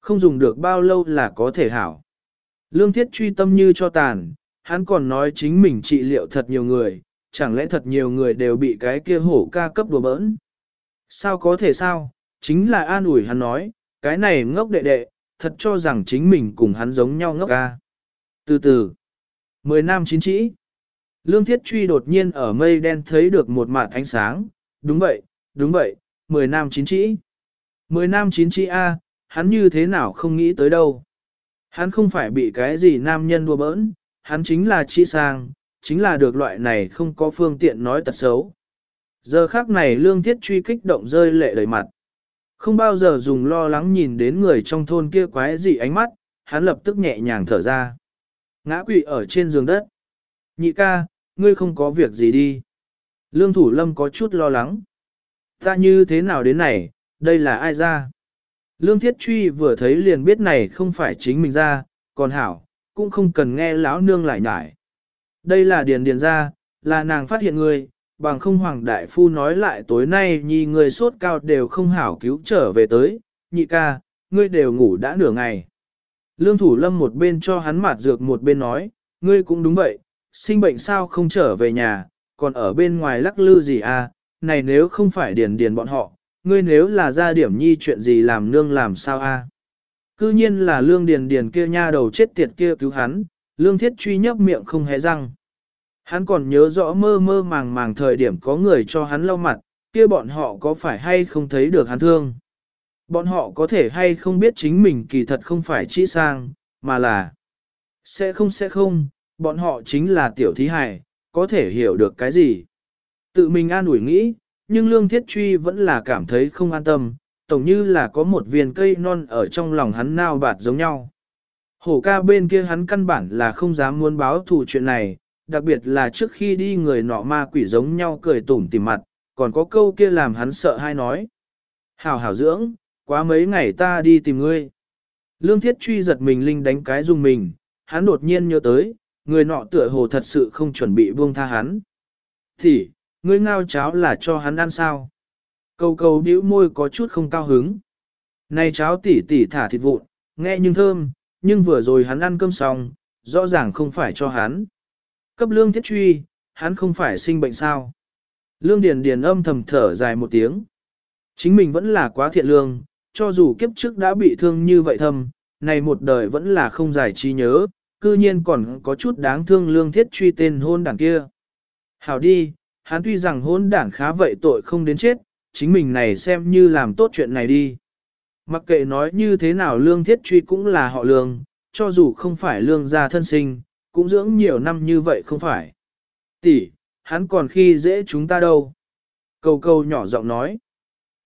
Không dùng được bao lâu là có thể hảo. Lương thiết truy tâm như cho tàn, hắn còn nói chính mình trị liệu thật nhiều người, chẳng lẽ thật nhiều người đều bị cái kia hổ ca cấp đùa bỡn. Sao có thể sao, chính là an ủi hắn nói, cái này ngốc đệ đệ, thật cho rằng chính mình cùng hắn giống nhau ngốc ca. Từ từ, mười năm chín trĩ, Lương Thiết Truy đột nhiên ở mây đen thấy được một mạt ánh sáng, đúng vậy, đúng vậy, mười năm chín trĩ. Mười năm chín trĩ A, hắn như thế nào không nghĩ tới đâu. Hắn không phải bị cái gì nam nhân đua bỡn, hắn chính là chi sang, chính là được loại này không có phương tiện nói tật xấu. Giờ khác này lương thiết truy kích động rơi lệ đầy mặt. Không bao giờ dùng lo lắng nhìn đến người trong thôn kia quái gì ánh mắt, hắn lập tức nhẹ nhàng thở ra. Ngã quỵ ở trên giường đất. Nhị ca, ngươi không có việc gì đi. Lương thủ lâm có chút lo lắng. Ta như thế nào đến này, đây là ai ra? Lương thiết truy vừa thấy liền biết này không phải chính mình ra, còn hảo, cũng không cần nghe lão nương lại nhải. Đây là điền điền ra, là nàng phát hiện ngươi, bằng không hoàng đại phu nói lại tối nay nhi người sốt cao đều không hảo cứu trở về tới, nhị ca, ngươi đều ngủ đã nửa ngày. Lương thủ lâm một bên cho hắn mạt dược một bên nói, ngươi cũng đúng vậy, sinh bệnh sao không trở về nhà, còn ở bên ngoài lắc lư gì à, này nếu không phải điền điền bọn họ, ngươi nếu là ra điểm nhi chuyện gì làm nương làm sao a? Cư nhiên là lương điền điền kia nha đầu chết tiệt kia cứu hắn, lương thiết truy nhấp miệng không hé răng. Hắn còn nhớ rõ mơ mơ màng màng thời điểm có người cho hắn lau mặt, kia bọn họ có phải hay không thấy được hắn thương. Bọn họ có thể hay không biết chính mình kỳ thật không phải chỉ sang, mà là sẽ không sẽ không, bọn họ chính là tiểu thí hài, có thể hiểu được cái gì. Tự mình an ủi nghĩ, nhưng lương thiết truy vẫn là cảm thấy không an tâm, tổng như là có một viên cây non ở trong lòng hắn nao bạt giống nhau. Hổ ca bên kia hắn căn bản là không dám muốn báo thù chuyện này, đặc biệt là trước khi đi người nọ ma quỷ giống nhau cười tủm tỉm mặt, còn có câu kia làm hắn sợ hay nói. Hảo hảo dưỡng, quá mấy ngày ta đi tìm ngươi. Lương thiết truy giật mình linh đánh cái dùng mình, hắn đột nhiên nhớ tới, người nọ tựa hồ thật sự không chuẩn bị buông tha hắn. Thì, ngươi ngao cháo là cho hắn ăn sao? Cầu cầu bĩu môi có chút không cao hứng. Này cháo tỉ tỉ thả thịt vụn, nghe nhưng thơm, nhưng vừa rồi hắn ăn cơm xong, rõ ràng không phải cho hắn. Cấp lương thiết truy, hắn không phải sinh bệnh sao. Lương Điền Điền âm thầm thở dài một tiếng. Chính mình vẫn là quá thiện lương, cho dù kiếp trước đã bị thương như vậy thầm, này một đời vẫn là không giải trí nhớ, cư nhiên còn có chút đáng thương lương thiết truy tên hôn đảng kia. Hảo đi, hắn tuy rằng hôn đảng khá vậy tội không đến chết, chính mình này xem như làm tốt chuyện này đi. Mặc kệ nói như thế nào lương thiết truy cũng là họ lương, cho dù không phải lương gia thân sinh, cũng dưỡng nhiều năm như vậy không phải. Tỷ, hắn còn khi dễ chúng ta đâu. Cầu cầu nhỏ giọng nói.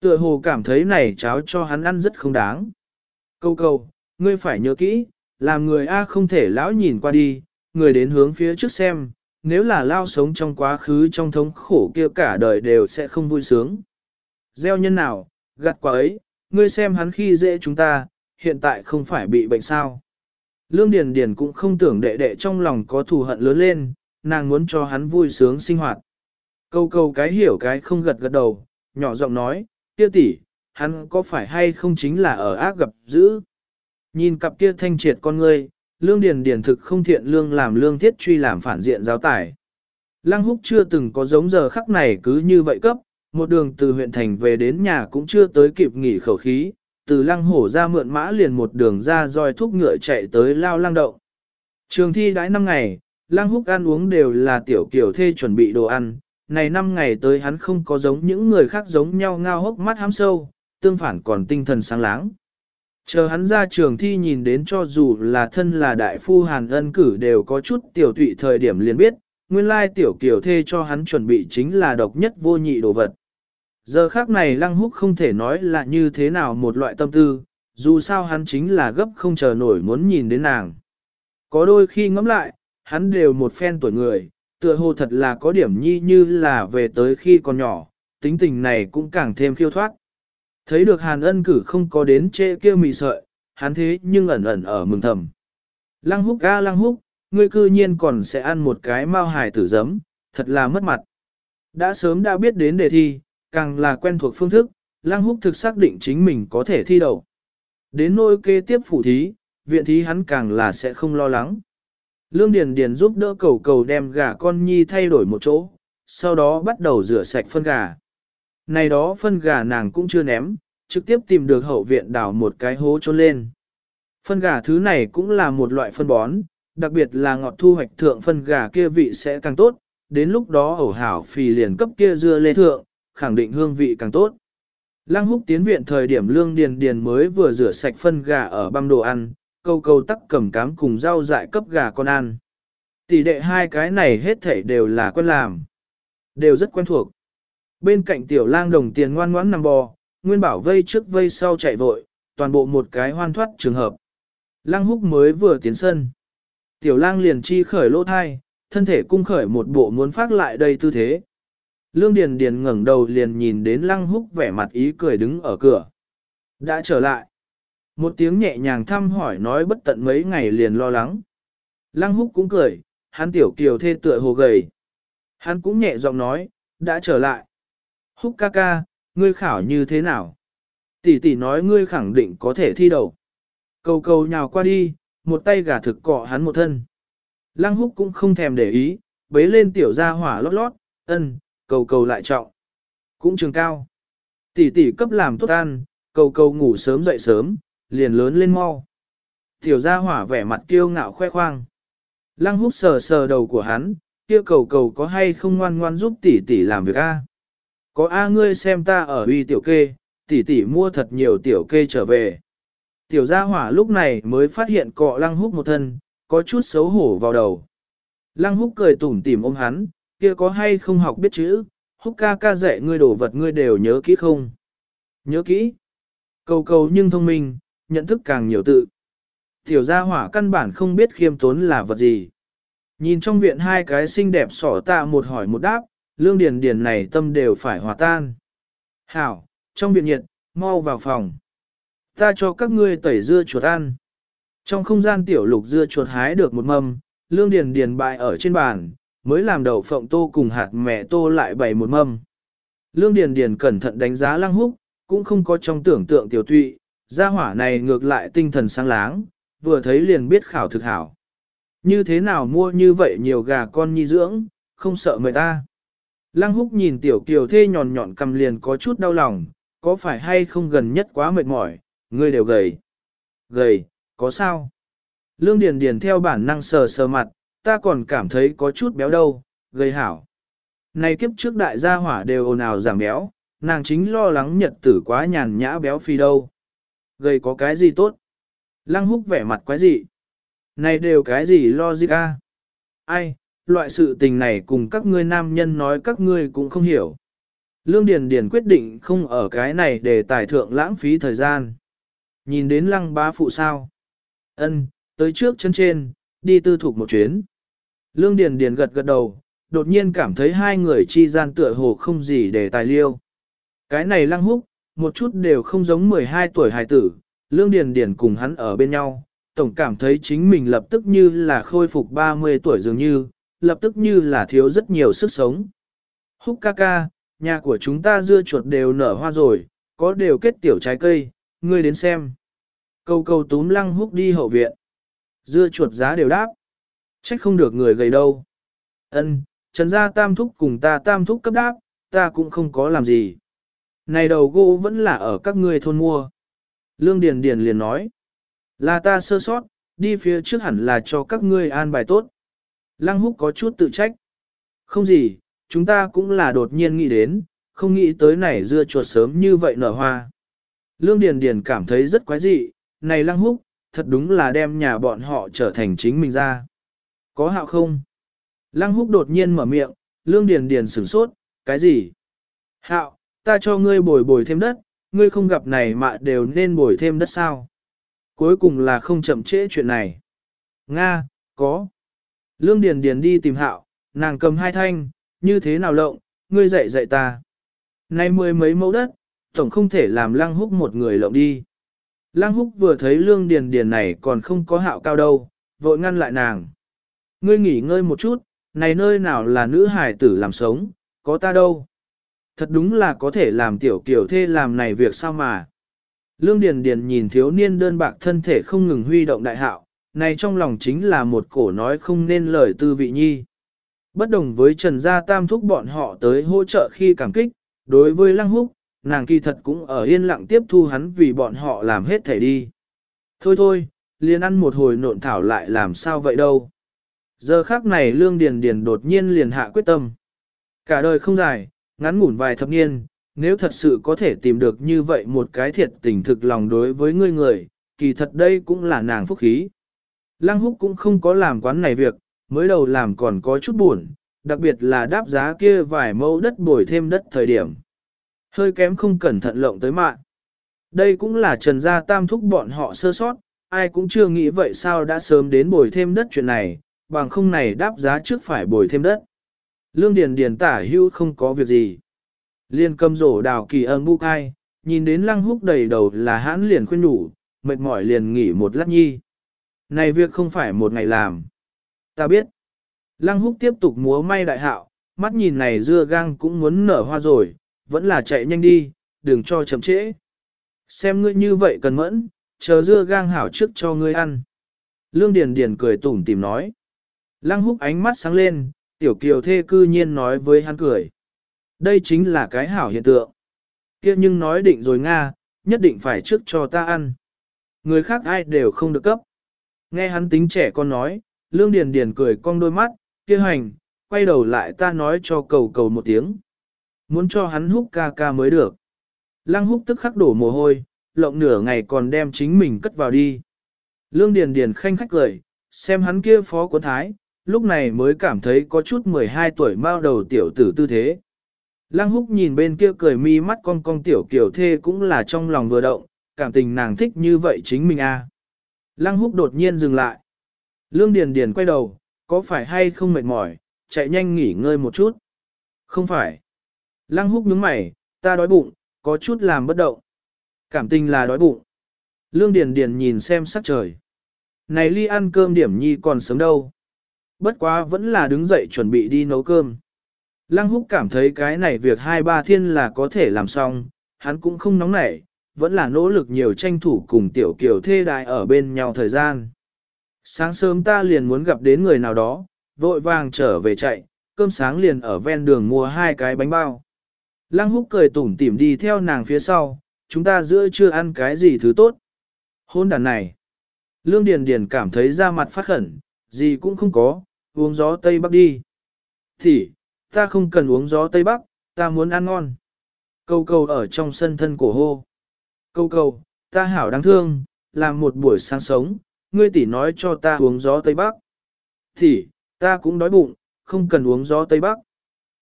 Tựa hồ cảm thấy này cháo cho hắn ăn rất không đáng. Cầu cầu, ngươi phải nhớ kỹ, làm người A không thể lão nhìn qua đi, người đến hướng phía trước xem, nếu là lao sống trong quá khứ trong thống khổ kia cả đời đều sẽ không vui sướng. Gieo nhân nào, gặt quả ấy, ngươi xem hắn khi dễ chúng ta, hiện tại không phải bị bệnh sao. Lương Điền Điền cũng không tưởng đệ đệ trong lòng có thù hận lớn lên, nàng muốn cho hắn vui sướng sinh hoạt. Câu câu cái hiểu cái không gật gật đầu, nhỏ giọng nói, tiêu tỷ, hắn có phải hay không chính là ở ác gặp dữ. Nhìn cặp kia thanh triệt con ngươi, lương điền điền thực không thiện lương làm lương thiết truy làm phản diện giáo tải. Lăng húc chưa từng có giống giờ khắc này cứ như vậy cấp, một đường từ huyện thành về đến nhà cũng chưa tới kịp nghỉ khẩu khí, từ lăng hổ ra mượn mã liền một đường ra roi thúc ngựa chạy tới lao lăng động. Trường thi đãi năm ngày, lăng húc ăn uống đều là tiểu kiểu thê chuẩn bị đồ ăn, này năm ngày tới hắn không có giống những người khác giống nhau ngao hốc mắt hám sâu, tương phản còn tinh thần sáng láng. Chờ hắn ra trường thi nhìn đến cho dù là thân là đại phu hàn ân cử đều có chút tiểu tụy thời điểm liền biết, nguyên lai tiểu kiểu thê cho hắn chuẩn bị chính là độc nhất vô nhị đồ vật. Giờ khác này lăng húc không thể nói là như thế nào một loại tâm tư, dù sao hắn chính là gấp không chờ nổi muốn nhìn đến nàng. Có đôi khi ngẫm lại, hắn đều một phen tuổi người, tựa hồ thật là có điểm nhi như là về tới khi còn nhỏ, tính tình này cũng càng thêm khiêu thoát. Thấy được hàn ân cử không có đến trễ kia mị sợi, hắn thế nhưng ẩn ẩn ở mừng thầm. Lăng húc ga lăng húc, ngươi cư nhiên còn sẽ ăn một cái mao hài tử giấm, thật là mất mặt. Đã sớm đã biết đến đề thi, càng là quen thuộc phương thức, lăng húc thực xác định chính mình có thể thi đậu. Đến nôi kế tiếp phủ thí, viện thí hắn càng là sẽ không lo lắng. Lương Điền Điền giúp đỡ cầu cầu đem gà con nhi thay đổi một chỗ, sau đó bắt đầu rửa sạch phân gà. Này đó phân gà nàng cũng chưa ném, trực tiếp tìm được hậu viện đào một cái hố trôn lên. Phân gà thứ này cũng là một loại phân bón, đặc biệt là ngọt thu hoạch thượng phân gà kia vị sẽ càng tốt, đến lúc đó ẩu hảo phì liền cấp kia dưa lê thượng, khẳng định hương vị càng tốt. Lăng húc tiến viện thời điểm lương điền điền mới vừa rửa sạch phân gà ở băm đồ ăn, câu câu tắc cầm cám cùng rau dại cấp gà con ăn. Tỷ đệ hai cái này hết thảy đều là quen làm. Đều rất quen thuộc. Bên cạnh tiểu lang đồng tiền ngoan ngoãn nằm bò, nguyên bảo vây trước vây sau chạy vội, toàn bộ một cái hoan thoát trường hợp. Lăng húc mới vừa tiến sân. Tiểu lang liền chi khởi lỗ thai, thân thể cung khởi một bộ muốn phát lại đây tư thế. Lương Điền Điền ngẩng đầu liền nhìn đến lăng húc vẻ mặt ý cười đứng ở cửa. Đã trở lại. Một tiếng nhẹ nhàng thăm hỏi nói bất tận mấy ngày liền lo lắng. Lăng húc cũng cười, hắn tiểu kiều thê tựa hồ gầy. Hắn cũng nhẹ giọng nói, đã trở lại. Húc ca ca, ngươi khảo như thế nào? Tỷ tỷ nói ngươi khẳng định có thể thi đầu. Cầu cầu nhào qua đi, một tay gà thực cọ hắn một thân. Lăng húc cũng không thèm để ý, bế lên tiểu gia hỏa lót lót, ân, cầu cầu lại trọng. Cũng trường cao. Tỷ tỷ cấp làm tốt ăn, cầu cầu ngủ sớm dậy sớm, liền lớn lên mau. Tiểu gia hỏa vẻ mặt kiêu ngạo khoe khoang. Lăng húc sờ sờ đầu của hắn, kia cầu cầu có hay không ngoan ngoan giúp tỷ tỷ làm việc a? Có a ngươi xem ta ở uy tiểu kê, tỷ tỷ mua thật nhiều tiểu kê trở về. Tiểu gia hỏa lúc này mới phát hiện cọ lăng húc một thân, có chút xấu hổ vào đầu. Lăng húc cười tủm tỉm ôm hắn, kia có hay không học biết chữ, húc ca ca dạy ngươi đổ vật ngươi đều nhớ kỹ không? Nhớ kỹ. Cầu cầu nhưng thông minh, nhận thức càng nhiều tự. Tiểu gia hỏa căn bản không biết khiêm tốn là vật gì. Nhìn trong viện hai cái xinh đẹp sỏ tạ một hỏi một đáp, lương điền điền này tâm đều phải hòa tan. Hảo, trong viện nhiệt, mau vào phòng. Ta cho các ngươi tẩy dưa chuột ăn. Trong không gian tiểu lục dưa chuột hái được một mâm, lương điền điền bại ở trên bàn, mới làm đậu phộng tô cùng hạt mẹ tô lại bày một mâm. Lương điền điền cẩn thận đánh giá lăng húc, cũng không có trong tưởng tượng tiểu tụy, gia hỏa này ngược lại tinh thần sáng láng, vừa thấy liền biết khảo thực hảo. Như thế nào mua như vậy nhiều gà con nhi dưỡng, không sợ người ta. Lăng húc nhìn tiểu kiều thê nhọn nhọn cầm liền có chút đau lòng, có phải hay không gần nhất quá mệt mỏi, ngươi đều gầy. Gầy, có sao? Lương Điền Điền theo bản năng sờ sờ mặt, ta còn cảm thấy có chút béo đâu, gầy hảo. Này kiếp trước đại gia hỏa đều ồn ào giảm béo, nàng chính lo lắng nhật tử quá nhàn nhã béo phi đâu. Gầy có cái gì tốt? Lăng húc vẻ mặt quái dị. Này đều cái gì lo gì ca? Ai, loại sự tình này cùng các ngươi nam nhân nói các ngươi cũng không hiểu. Lương Điền Điền quyết định không ở cái này để tài thượng lãng phí thời gian. Nhìn đến lăng bá phụ sao? Ân, tới trước chân trên, đi tư thục một chuyến. Lương Điền Điền gật gật đầu, đột nhiên cảm thấy hai người chi gian tựa hồ không gì để tài liêu. Cái này lăng húc, một chút đều không giống 12 tuổi hài tử, Lương Điền Điền cùng hắn ở bên nhau, tổng cảm thấy chính mình lập tức như là khôi phục 30 tuổi dường như, lập tức như là thiếu rất nhiều sức sống. Húc ca ca, nhà của chúng ta dưa chuột đều nở hoa rồi, có đều kết tiểu trái cây, ngươi đến xem. Câu câu túm lăng húc đi hậu viện. Dưa chuột giá đều đáp. Trách không được người gầy đâu. Ân, trần gia tam thúc cùng ta tam thúc cấp đáp, ta cũng không có làm gì. Này đầu gỗ vẫn là ở các ngươi thôn mua. Lương Điền Điền liền nói. Là ta sơ sót, đi phía trước hẳn là cho các ngươi an bài tốt. Lăng húc có chút tự trách. Không gì, chúng ta cũng là đột nhiên nghĩ đến, không nghĩ tới này dưa chuột sớm như vậy nở hoa. Lương Điền Điền cảm thấy rất quái dị, này lăng húc, thật đúng là đem nhà bọn họ trở thành chính mình ra. Có hạo không? Lăng húc đột nhiên mở miệng, Lương Điền Điền sửng sốt, cái gì? Hạo, ta cho ngươi bồi bồi thêm đất, ngươi không gặp này mà đều nên bồi thêm đất sao? Cuối cùng là không chậm trễ chuyện này. Nga, có. Lương Điền Điền đi tìm hạo, nàng cầm hai thanh, như thế nào lộng, ngươi dạy dạy ta. Nay mười mấy mẫu đất, tổng không thể làm lăng húc một người lộng đi. Lăng húc vừa thấy lương điền điền này còn không có hạo cao đâu, vội ngăn lại nàng. Ngươi nghỉ ngơi một chút, này nơi nào là nữ hài tử làm sống, có ta đâu. Thật đúng là có thể làm tiểu kiểu thê làm này việc sao mà. Lương Điền Điền nhìn thiếu niên đơn bạc thân thể không ngừng huy động đại hạo, này trong lòng chính là một cổ nói không nên lời tư vị nhi. Bất đồng với Trần Gia Tam thúc bọn họ tới hỗ trợ khi cảm kích, đối với Lăng Húc, nàng kỳ thật cũng ở yên lặng tiếp thu hắn vì bọn họ làm hết thể đi. Thôi thôi, liền ăn một hồi nộn thảo lại làm sao vậy đâu. Giờ khác này Lương Điền Điền đột nhiên liền hạ quyết tâm. Cả đời không dài, ngắn ngủn vài thập niên, nếu thật sự có thể tìm được như vậy một cái thiệt tình thực lòng đối với ngươi người, kỳ thật đây cũng là nàng phúc khí. Lăng húc cũng không có làm quán này việc, mới đầu làm còn có chút buồn, đặc biệt là đáp giá kia vài mẫu đất bồi thêm đất thời điểm. Hơi kém không cẩn thận lộng tới mạng. Đây cũng là trần gia tam thúc bọn họ sơ sót, ai cũng chưa nghĩ vậy sao đã sớm đến bồi thêm đất chuyện này, bằng không này đáp giá trước phải bồi thêm đất. Lương Điền Điền tả hưu không có việc gì. Liên cầm rổ đào kỳ ơn bu cai, nhìn đến lăng húc đầy đầu là hãn liền khuyên nhủ, mệt mỏi liền nghỉ một lát nhi. Này việc không phải một ngày làm. Ta biết. Lăng húc tiếp tục múa may đại hạo, mắt nhìn này dưa gang cũng muốn nở hoa rồi, vẫn là chạy nhanh đi, đừng cho chậm trễ. Xem ngươi như vậy cần mẫn, chờ dưa gang hảo trước cho ngươi ăn. Lương Điền Điền cười tủm tỉm nói. Lăng húc ánh mắt sáng lên, tiểu kiều thê cư nhiên nói với hắn cười. Đây chính là cái hảo hiện tượng. kia nhưng nói định rồi Nga, nhất định phải trước cho ta ăn. Người khác ai đều không được cấp. Nghe hắn tính trẻ con nói, Lương Điền Điền cười cong đôi mắt, kia hành, quay đầu lại ta nói cho cầu cầu một tiếng. Muốn cho hắn húc ca ca mới được. Lăng húc tức khắc đổ mồ hôi, lộng nửa ngày còn đem chính mình cất vào đi. Lương Điền Điền khanh khách cười, xem hắn kia phó quân thái, lúc này mới cảm thấy có chút 12 tuổi mao đầu tiểu tử tư thế. Lăng húc nhìn bên kia cười mi mắt cong cong tiểu kiểu thê cũng là trong lòng vừa động, cảm tình nàng thích như vậy chính mình a. À. Lăng húc đột nhiên dừng lại. Lương Điền Điền quay đầu, có phải hay không mệt mỏi, chạy nhanh nghỉ ngơi một chút. Không phải. Lăng húc nhướng mày, ta đói bụng, có chút làm bất động. Cảm tình là đói bụng. Lương Điền Điền nhìn xem sắc trời. Này ly ăn cơm điểm nhi còn sớm đâu. Bất quá vẫn là đứng dậy chuẩn bị đi nấu cơm. Lăng húc cảm thấy cái này việc hai ba thiên là có thể làm xong, hắn cũng không nóng nảy, vẫn là nỗ lực nhiều tranh thủ cùng tiểu kiều thê đại ở bên nhau thời gian. Sáng sớm ta liền muốn gặp đến người nào đó, vội vàng trở về chạy, cơm sáng liền ở ven đường mua hai cái bánh bao. Lăng húc cười tủm tỉm đi theo nàng phía sau, chúng ta giữa chưa ăn cái gì thứ tốt. Hôn đàn này. Lương Điền Điền cảm thấy da mặt phát khẩn, gì cũng không có, uống gió Tây Bắc đi. Thì, ta không cần uống gió Tây Bắc, ta muốn ăn ngon. Câu câu ở trong sân thân cổ hô. Câu câu, ta hảo đáng thương, làm một buổi sáng sống, ngươi tỷ nói cho ta uống gió Tây Bắc. Thì, ta cũng đói bụng, không cần uống gió Tây Bắc.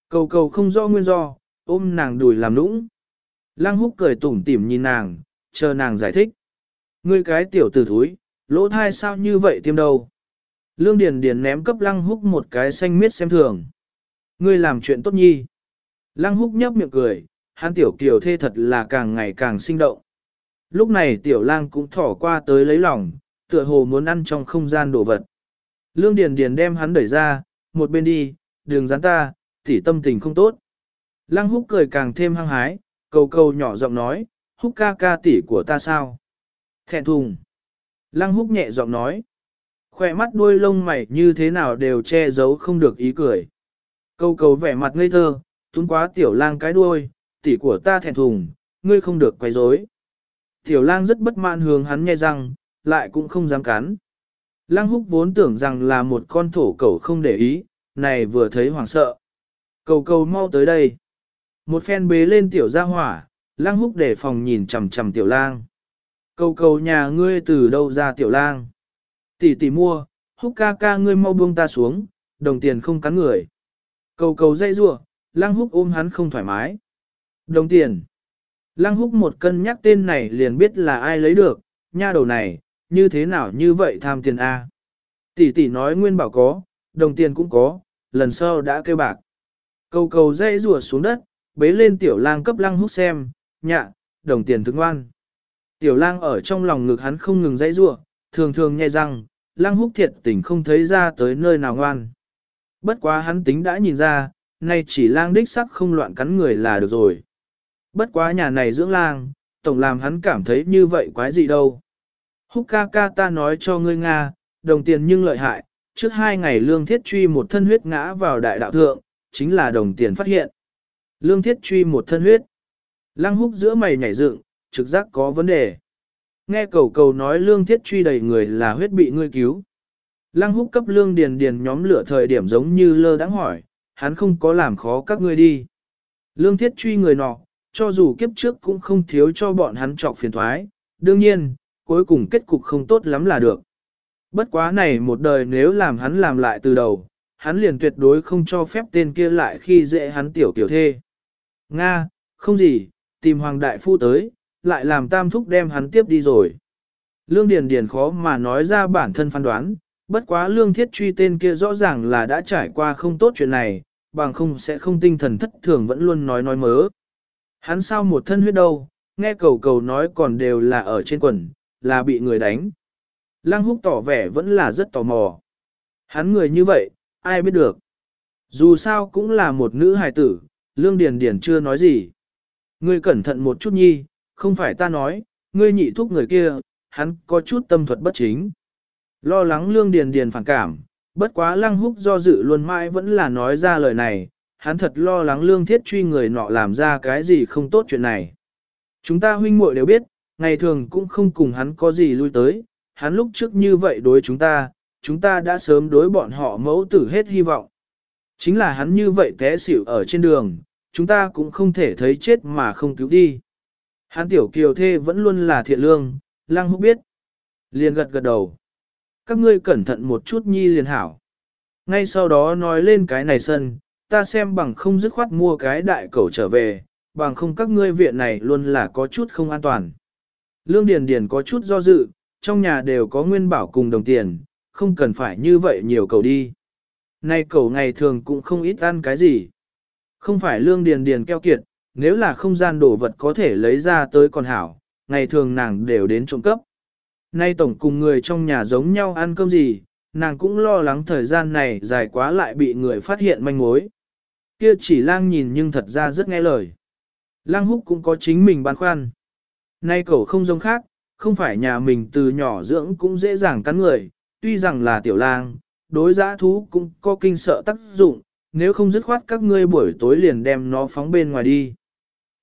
Cầu cầu không do nguyên do, ôm nàng đùi làm nũng. Lăng húc cười tủm tỉm nhìn nàng, chờ nàng giải thích. Ngươi cái tiểu tử thúi, lỗ thai sao như vậy tiêm đầu. Lương Điền Điền ném cấp lăng húc một cái xanh miết xem thường. Ngươi làm chuyện tốt nhi. Lăng húc nhấp miệng cười, hắn tiểu kiều thê thật là càng ngày càng sinh động. Lúc này tiểu lang cũng thỏ qua tới lấy lòng, tựa hồ muốn ăn trong không gian đồ vật. Lương Điền Điền đem hắn đẩy ra, một bên đi, đường gián ta, tỉ tâm tình không tốt. Lăng húc cười càng thêm hăng hái, cầu cầu nhỏ giọng nói, húc ca ca tỷ của ta sao? Thẹn thùng. Lăng húc nhẹ giọng nói, khỏe mắt đuôi lông mày như thế nào đều che giấu không được ý cười. Cầu cầu vẻ mặt ngây thơ, tún quá tiểu lang cái đuôi, tỷ của ta thẹn thùng, ngươi không được quấy rối. Tiểu lang rất bất mãn hướng hắn nghe rằng, lại cũng không dám cắn. Lang húc vốn tưởng rằng là một con thổ cẩu không để ý, này vừa thấy hoảng sợ. Cầu cầu mau tới đây. Một phen bế lên tiểu gia hỏa, lang húc để phòng nhìn chằm chằm tiểu lang. Cầu cầu nhà ngươi từ đâu ra tiểu lang. Tỷ tỷ mua, húc ca ca ngươi mau buông ta xuống, đồng tiền không cắn người. Cầu cầu dây rua, lang húc ôm hắn không thoải mái. Đồng tiền. Lăng húc một cân nhắc tên này liền biết là ai lấy được, nha đầu này, như thế nào như vậy tham tiền A. Tỷ tỷ nói nguyên bảo có, đồng tiền cũng có, lần sau đã kêu bạc. Cầu cầu dây rùa xuống đất, bế lên tiểu lang cấp lăng húc xem, nhạ, đồng tiền thức ngoan. Tiểu lang ở trong lòng ngực hắn không ngừng dây rùa, thường thường nhai răng, lăng húc thiệt tình không thấy ra tới nơi nào ngoan. Bất quá hắn tính đã nhìn ra, nay chỉ lang đích sắc không loạn cắn người là được rồi. Bất quá nhà này dưỡng lang, tổng làm hắn cảm thấy như vậy quái gì đâu. Húc ca ca ta nói cho ngươi Nga, đồng tiền nhưng lợi hại, trước hai ngày lương thiết truy một thân huyết ngã vào đại đạo thượng, chính là đồng tiền phát hiện. Lương thiết truy một thân huyết. Lăng húc giữa mày nhảy dựng, trực giác có vấn đề. Nghe cầu cầu nói lương thiết truy đầy người là huyết bị ngươi cứu. Lăng húc cấp lương điền điền nhóm lửa thời điểm giống như lơ đãng hỏi, hắn không có làm khó các ngươi đi. Lương thiết truy người nọ, cho dù kiếp trước cũng không thiếu cho bọn hắn trọc phiền thoái, đương nhiên, cuối cùng kết cục không tốt lắm là được. Bất quá này một đời nếu làm hắn làm lại từ đầu, hắn liền tuyệt đối không cho phép tên kia lại khi dễ hắn tiểu tiểu thê. Nga, không gì, tìm Hoàng Đại Phu tới, lại làm tam thúc đem hắn tiếp đi rồi. Lương Điền Điền khó mà nói ra bản thân phán đoán, bất quá lương thiết truy tên kia rõ ràng là đã trải qua không tốt chuyện này, bằng không sẽ không tinh thần thất thường vẫn luôn nói nói mớ. Hắn sao một thân huyết đâu, nghe cầu cầu nói còn đều là ở trên quần, là bị người đánh. Lăng húc tỏ vẻ vẫn là rất tò mò. Hắn người như vậy, ai biết được. Dù sao cũng là một nữ hài tử, Lương Điền Điền chưa nói gì. Ngươi cẩn thận một chút nhi, không phải ta nói, ngươi nhị thúc người kia, hắn có chút tâm thuật bất chính. Lo lắng Lương Điền Điền phản cảm, bất quá Lăng Húc do dự luôn mãi vẫn là nói ra lời này, hắn thật lo lắng Lương Thiết truy người nọ làm ra cái gì không tốt chuyện này. Chúng ta huynh muội đều biết, ngày thường cũng không cùng hắn có gì lui tới, hắn lúc trước như vậy đối chúng ta, chúng ta đã sớm đối bọn họ mẫu tử hết hy vọng. Chính là hắn như vậy té xỉu ở trên đường, chúng ta cũng không thể thấy chết mà không cứu đi. Hắn tiểu kiều thê vẫn luôn là thiện lương, lăng húc biết. Liền gật gật đầu. Các ngươi cẩn thận một chút nhi liền hảo. Ngay sau đó nói lên cái này sân, ta xem bằng không dứt khoát mua cái đại cầu trở về, bằng không các ngươi viện này luôn là có chút không an toàn. Lương Điền Điền có chút do dự, trong nhà đều có nguyên bảo cùng đồng tiền, không cần phải như vậy nhiều cầu đi. Nay cầu ngày thường cũng không ít ăn cái gì. Không phải Lương Điền Điền keo kiệt, nếu là không gian đồ vật có thể lấy ra tới còn hảo, ngày thường nàng đều đến trộm cấp. Nay tổng cùng người trong nhà giống nhau ăn cơm gì, nàng cũng lo lắng thời gian này dài quá lại bị người phát hiện manh mối. Kia chỉ lang nhìn nhưng thật ra rất nghe lời. Lang húc cũng có chính mình băn khoăn. Nay cậu không giống khác, không phải nhà mình từ nhỏ dưỡng cũng dễ dàng cắn người, tuy rằng là tiểu lang, đối giã thú cũng có kinh sợ tác dụng, nếu không dứt khoát các ngươi buổi tối liền đem nó phóng bên ngoài đi.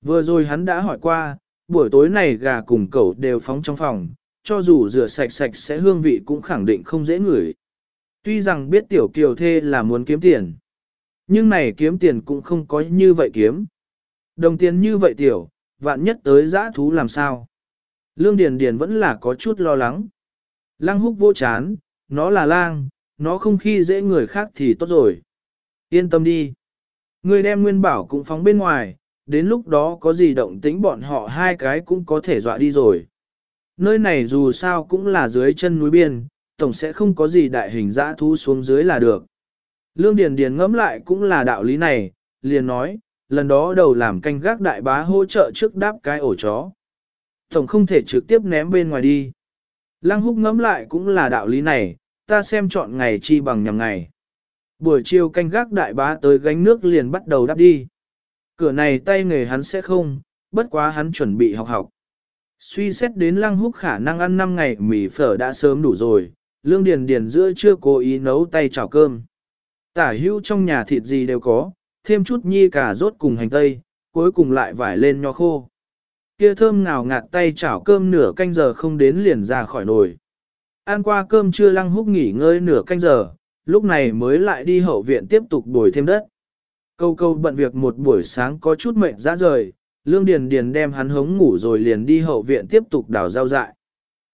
Vừa rồi hắn đã hỏi qua, buổi tối này gà cùng cậu đều phóng trong phòng, cho dù rửa sạch sạch sẽ hương vị cũng khẳng định không dễ ngửi. Tuy rằng biết tiểu kiều thê là muốn kiếm tiền, nhưng này kiếm tiền cũng không có như vậy kiếm. Đồng tiền như vậy tiểu, vạn nhất tới giã thú làm sao. Lương Điền Điền vẫn là có chút lo lắng. Lăng húc vô chán, nó là lang, nó không khi dễ người khác thì tốt rồi. Yên tâm đi. Người đem nguyên bảo cũng phóng bên ngoài, đến lúc đó có gì động tĩnh bọn họ hai cái cũng có thể dọa đi rồi. Nơi này dù sao cũng là dưới chân núi biên, tổng sẽ không có gì đại hình dã thú xuống dưới là được. Lương Điền Điền ngẫm lại cũng là đạo lý này, liền nói, lần đó đầu làm canh gác đại bá hỗ trợ trước đáp cái ổ chó. Tổng không thể trực tiếp ném bên ngoài đi. Lăng húc ngẫm lại cũng là đạo lý này, ta xem chọn ngày chi bằng nhằm ngày. Buổi chiều canh gác đại bá tới gánh nước liền bắt đầu đáp đi. Cửa này tay nghề hắn sẽ không, bất quá hắn chuẩn bị học học. Suy xét đến lăng húc khả năng ăn 5 ngày mì phở đã sớm đủ rồi, lương điền điền giữa chưa cố ý nấu tay chảo cơm. Tả hữu trong nhà thịt gì đều có, thêm chút nhi cà rốt cùng hành tây, cuối cùng lại vải lên nho khô. Kia thơm nào ngạt tay chảo cơm nửa canh giờ không đến liền ra khỏi nồi. Ăn qua cơm trưa lăng húc nghỉ ngơi nửa canh giờ, lúc này mới lại đi hậu viện tiếp tục bồi thêm đất. Câu câu bận việc một buổi sáng có chút mệt ra rời, Lương Điền Điền đem hắn hống ngủ rồi liền đi hậu viện tiếp tục đào rau dại.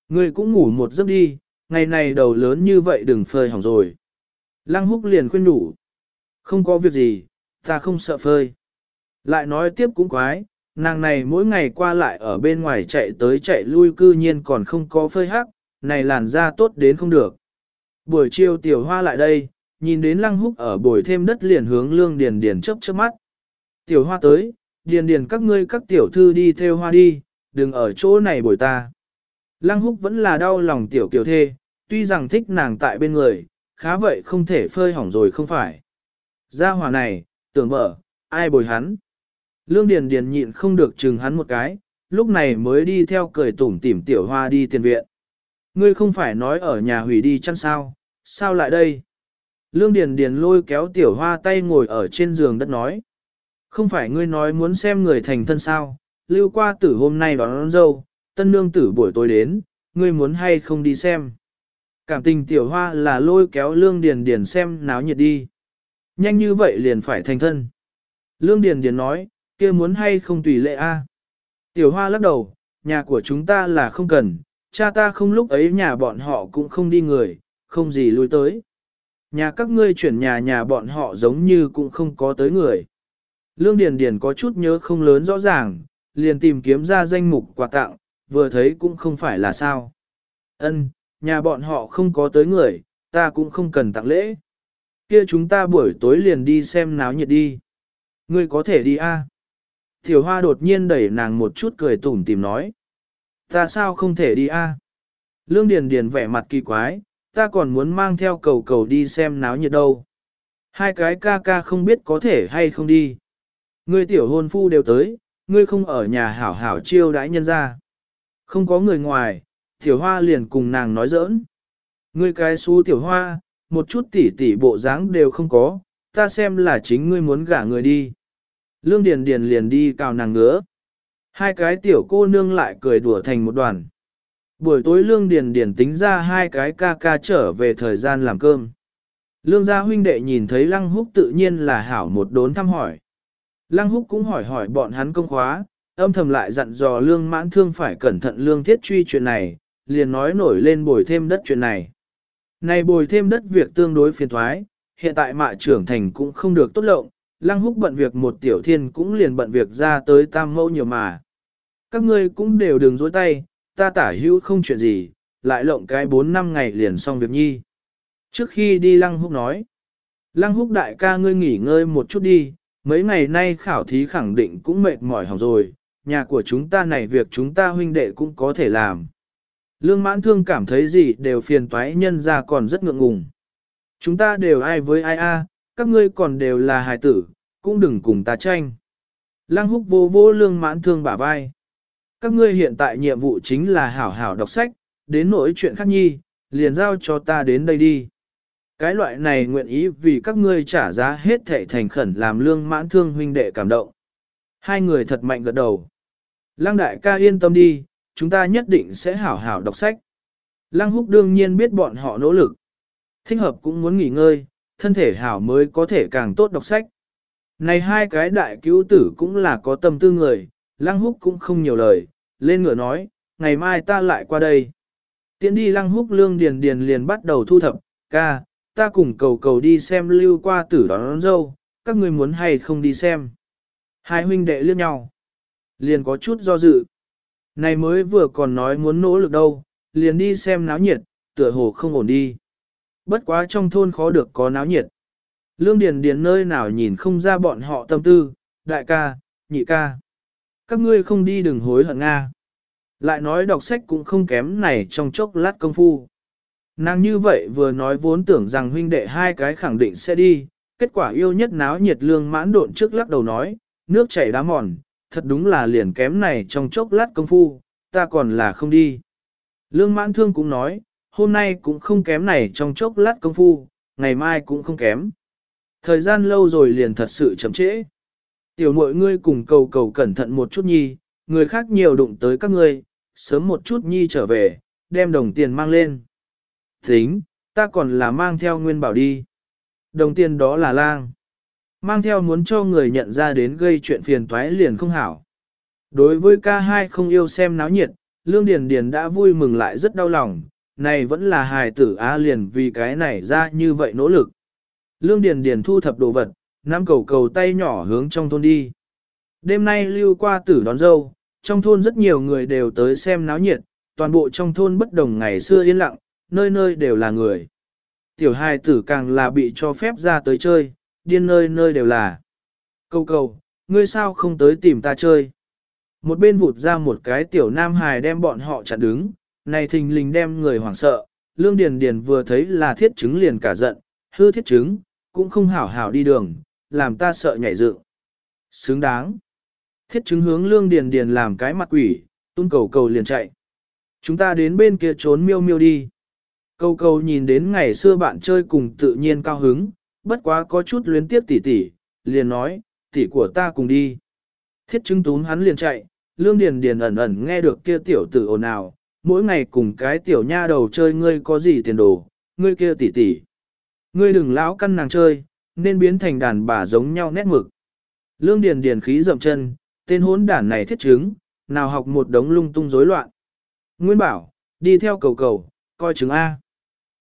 Ngươi cũng ngủ một giấc đi, ngày này đầu lớn như vậy đừng phơi hỏng rồi. Lăng húc liền khuyên nhủ. Không có việc gì, ta không sợ phơi. Lại nói tiếp cũng quái, nàng này mỗi ngày qua lại ở bên ngoài chạy tới chạy lui cư nhiên còn không có phơi hắc, này làn da tốt đến không được. Buổi chiều tiểu hoa lại đây, nhìn đến lăng húc ở bồi thêm đất liền hướng lương điền điền chớp chớp mắt. Tiểu hoa tới, điền điền các ngươi các tiểu thư đi theo hoa đi, đừng ở chỗ này bồi ta. Lăng húc vẫn là đau lòng tiểu kiều thê, tuy rằng thích nàng tại bên người, khá vậy không thể phơi hỏng rồi không phải. Gia hỏa này, tưởng mở, ai bồi hắn. Lương Điền Điền nhịn không được chừng hắn một cái, lúc này mới đi theo cười tủm tỉm tiểu hoa đi tiền viện. Ngươi không phải nói ở nhà hủy đi chăn sao, sao lại đây? Lương Điền Điền lôi kéo tiểu hoa tay ngồi ở trên giường đất nói. Không phải ngươi nói muốn xem người thành thân sao, lưu qua tử hôm nay đón, đón dâu, tân nương tử buổi tối đến, ngươi muốn hay không đi xem. Cảm tình tiểu hoa là lôi kéo lương điền điền xem náo nhiệt đi. Nhanh như vậy liền phải thành thân. Lương điền điền nói, kia muốn hay không tùy lệ a. Tiểu hoa lắc đầu, nhà của chúng ta là không cần, cha ta không lúc ấy nhà bọn họ cũng không đi người, không gì lui tới. Nhà các ngươi chuyển nhà nhà bọn họ giống như cũng không có tới người. Lương Điền Điền có chút nhớ không lớn rõ ràng, liền tìm kiếm ra danh mục quà tặng, vừa thấy cũng không phải là sao. Ân, nhà bọn họ không có tới người, ta cũng không cần tặng lễ. Kia chúng ta buổi tối liền đi xem náo nhiệt đi. Ngươi có thể đi a? À? Tiểu Hoa đột nhiên đẩy nàng một chút cười tủm tìm nói. Ta sao không thể đi a? Lương Điền Điền vẻ mặt kỳ quái, ta còn muốn mang theo cầu cầu đi xem náo nhiệt đâu. Hai cái ca ca không biết có thể hay không đi. Ngươi tiểu hôn phu đều tới, ngươi không ở nhà hảo hảo chiêu đãi nhân ra. Không có người ngoài, tiểu hoa liền cùng nàng nói giỡn. Ngươi cái xú tiểu hoa, một chút tỉ tỉ bộ dáng đều không có, ta xem là chính ngươi muốn gả người đi. Lương Điền Điền liền đi cào nàng ngứa. Hai cái tiểu cô nương lại cười đùa thành một đoàn. Buổi tối Lương Điền Điền tính ra hai cái ca ca trở về thời gian làm cơm. Lương gia huynh đệ nhìn thấy Lăng Húc tự nhiên là hảo một đốn thăm hỏi. Lăng Húc cũng hỏi hỏi bọn hắn công khóa, âm thầm lại dặn dò Lương Mãn Thương phải cẩn thận Lương Thiết truy chuyện này, liền nói nổi lên bồi thêm đất chuyện này. Này bồi thêm đất việc tương đối phiền thoái, hiện tại mạ trưởng thành cũng không được tốt lộng, Lăng Húc bận việc một tiểu thiên cũng liền bận việc ra tới tam mẫu nhiều mà. Các ngươi cũng đều đừng dối tay, ta tả hữu không chuyện gì, lại lộng cái 4 năm ngày liền xong việc nhi. Trước khi đi Lăng Húc nói, Lăng Húc đại ca ngươi nghỉ ngơi một chút đi, mấy ngày nay khảo thí khẳng định cũng mệt mỏi hỏng rồi, nhà của chúng ta này việc chúng ta huynh đệ cũng có thể làm. Lương mãn thương cảm thấy gì đều phiền toái nhân ra còn rất ngượng ngùng. Chúng ta đều ai với ai a, các ngươi còn đều là hài tử, cũng đừng cùng ta tranh. Lăng húc vô vô lương mãn thương bả vai. Các ngươi hiện tại nhiệm vụ chính là hảo hảo đọc sách, đến nỗi chuyện khác nhi, liền giao cho ta đến đây đi. Cái loại này nguyện ý vì các ngươi trả giá hết thệ thành khẩn làm lương mãn thương huynh đệ cảm động. Hai người thật mạnh gật đầu. Lăng đại ca yên tâm đi, chúng ta nhất định sẽ hảo hảo đọc sách. Lăng húc đương nhiên biết bọn họ nỗ lực. Thích hợp cũng muốn nghỉ ngơi, thân thể hảo mới có thể càng tốt đọc sách. Này hai cái đại cứu tử cũng là có tâm tư người, lăng húc cũng không nhiều lời, lên ngựa nói, ngày mai ta lại qua đây. Tiến đi lăng húc lương điền điền liền bắt đầu thu thập, ca, ta cùng cầu cầu đi xem lưu qua tử đón, đón dâu, các ngươi muốn hay không đi xem. Hai huynh đệ liếc nhau, liền có chút do dự. Này mới vừa còn nói muốn nỗ lực đâu, liền đi xem náo nhiệt, tựa hồ không ổn đi. Bất quá trong thôn khó được có náo nhiệt. Lương Điền Điền nơi nào nhìn không ra bọn họ tâm tư, đại ca, nhị ca. Các ngươi không đi đừng hối hận Nga. Lại nói đọc sách cũng không kém này trong chốc lát công phu. Nàng như vậy vừa nói vốn tưởng rằng huynh đệ hai cái khẳng định sẽ đi, kết quả yêu nhất náo nhiệt lương mãn độn trước lắc đầu nói, nước chảy đá mòn, thật đúng là liền kém này trong chốc lát công phu, ta còn là không đi. Lương mãn thương cũng nói, hôm nay cũng không kém này trong chốc lát công phu, ngày mai cũng không kém. Thời gian lâu rồi liền thật sự chậm trễ. Tiểu mội ngươi cùng cầu cầu cẩn thận một chút nhi, người khác nhiều đụng tới các ngươi, sớm một chút nhi trở về, đem đồng tiền mang lên. Tính, ta còn là mang theo nguyên bảo đi. Đồng tiền đó là lang. Mang theo muốn cho người nhận ra đến gây chuyện phiền toái liền không hảo. Đối với ca hai không yêu xem náo nhiệt, Lương Điền Điền đã vui mừng lại rất đau lòng, này vẫn là hài tử á liền vì cái này ra như vậy nỗ lực. Lương Điền Điền thu thập đồ vật, nắm cầu cầu tay nhỏ hướng trong thôn đi. Đêm nay lưu qua tử đón dâu, trong thôn rất nhiều người đều tới xem náo nhiệt, toàn bộ trong thôn bất đồng ngày xưa yên lặng, nơi nơi đều là người. Tiểu hài tử càng là bị cho phép ra tới chơi, điên nơi nơi đều là. Cầu cầu, ngươi sao không tới tìm ta chơi? Một bên vụt ra một cái tiểu nam hài đem bọn họ chặn đứng, này thình lình đem người hoảng sợ, lương điền điền vừa thấy là thiết chứng liền cả giận, hư thiết chứng, cũng không hảo hảo đi đường, làm ta sợ nhảy dựng. Xứng đáng. Thiết chứng hướng lương điền điền làm cái mặt quỷ, tung cầu cầu liền chạy. Chúng ta đến bên kia trốn miêu miêu đi. Câu câu nhìn đến ngày xưa bạn chơi cùng tự nhiên cao hứng, bất quá có chút luyến tiếp tỉ tỉ, liền nói, tỉ của ta cùng đi. Thiết chứng tún hắn liền chạy, lương điền điền ẩn ẩn nghe được kia tiểu tử ồn ào, mỗi ngày cùng cái tiểu nha đầu chơi ngươi có gì tiền đồ, ngươi kia tỉ tỉ. Ngươi đừng lão căn nàng chơi, nên biến thành đàn bà giống nhau nét mực. Lương điền điền khí dậm chân, tên hỗn đản này thiết chứng, nào học một đống lung tung rối loạn. Nguyên bảo, đi theo cầu cầu, coi chứng A.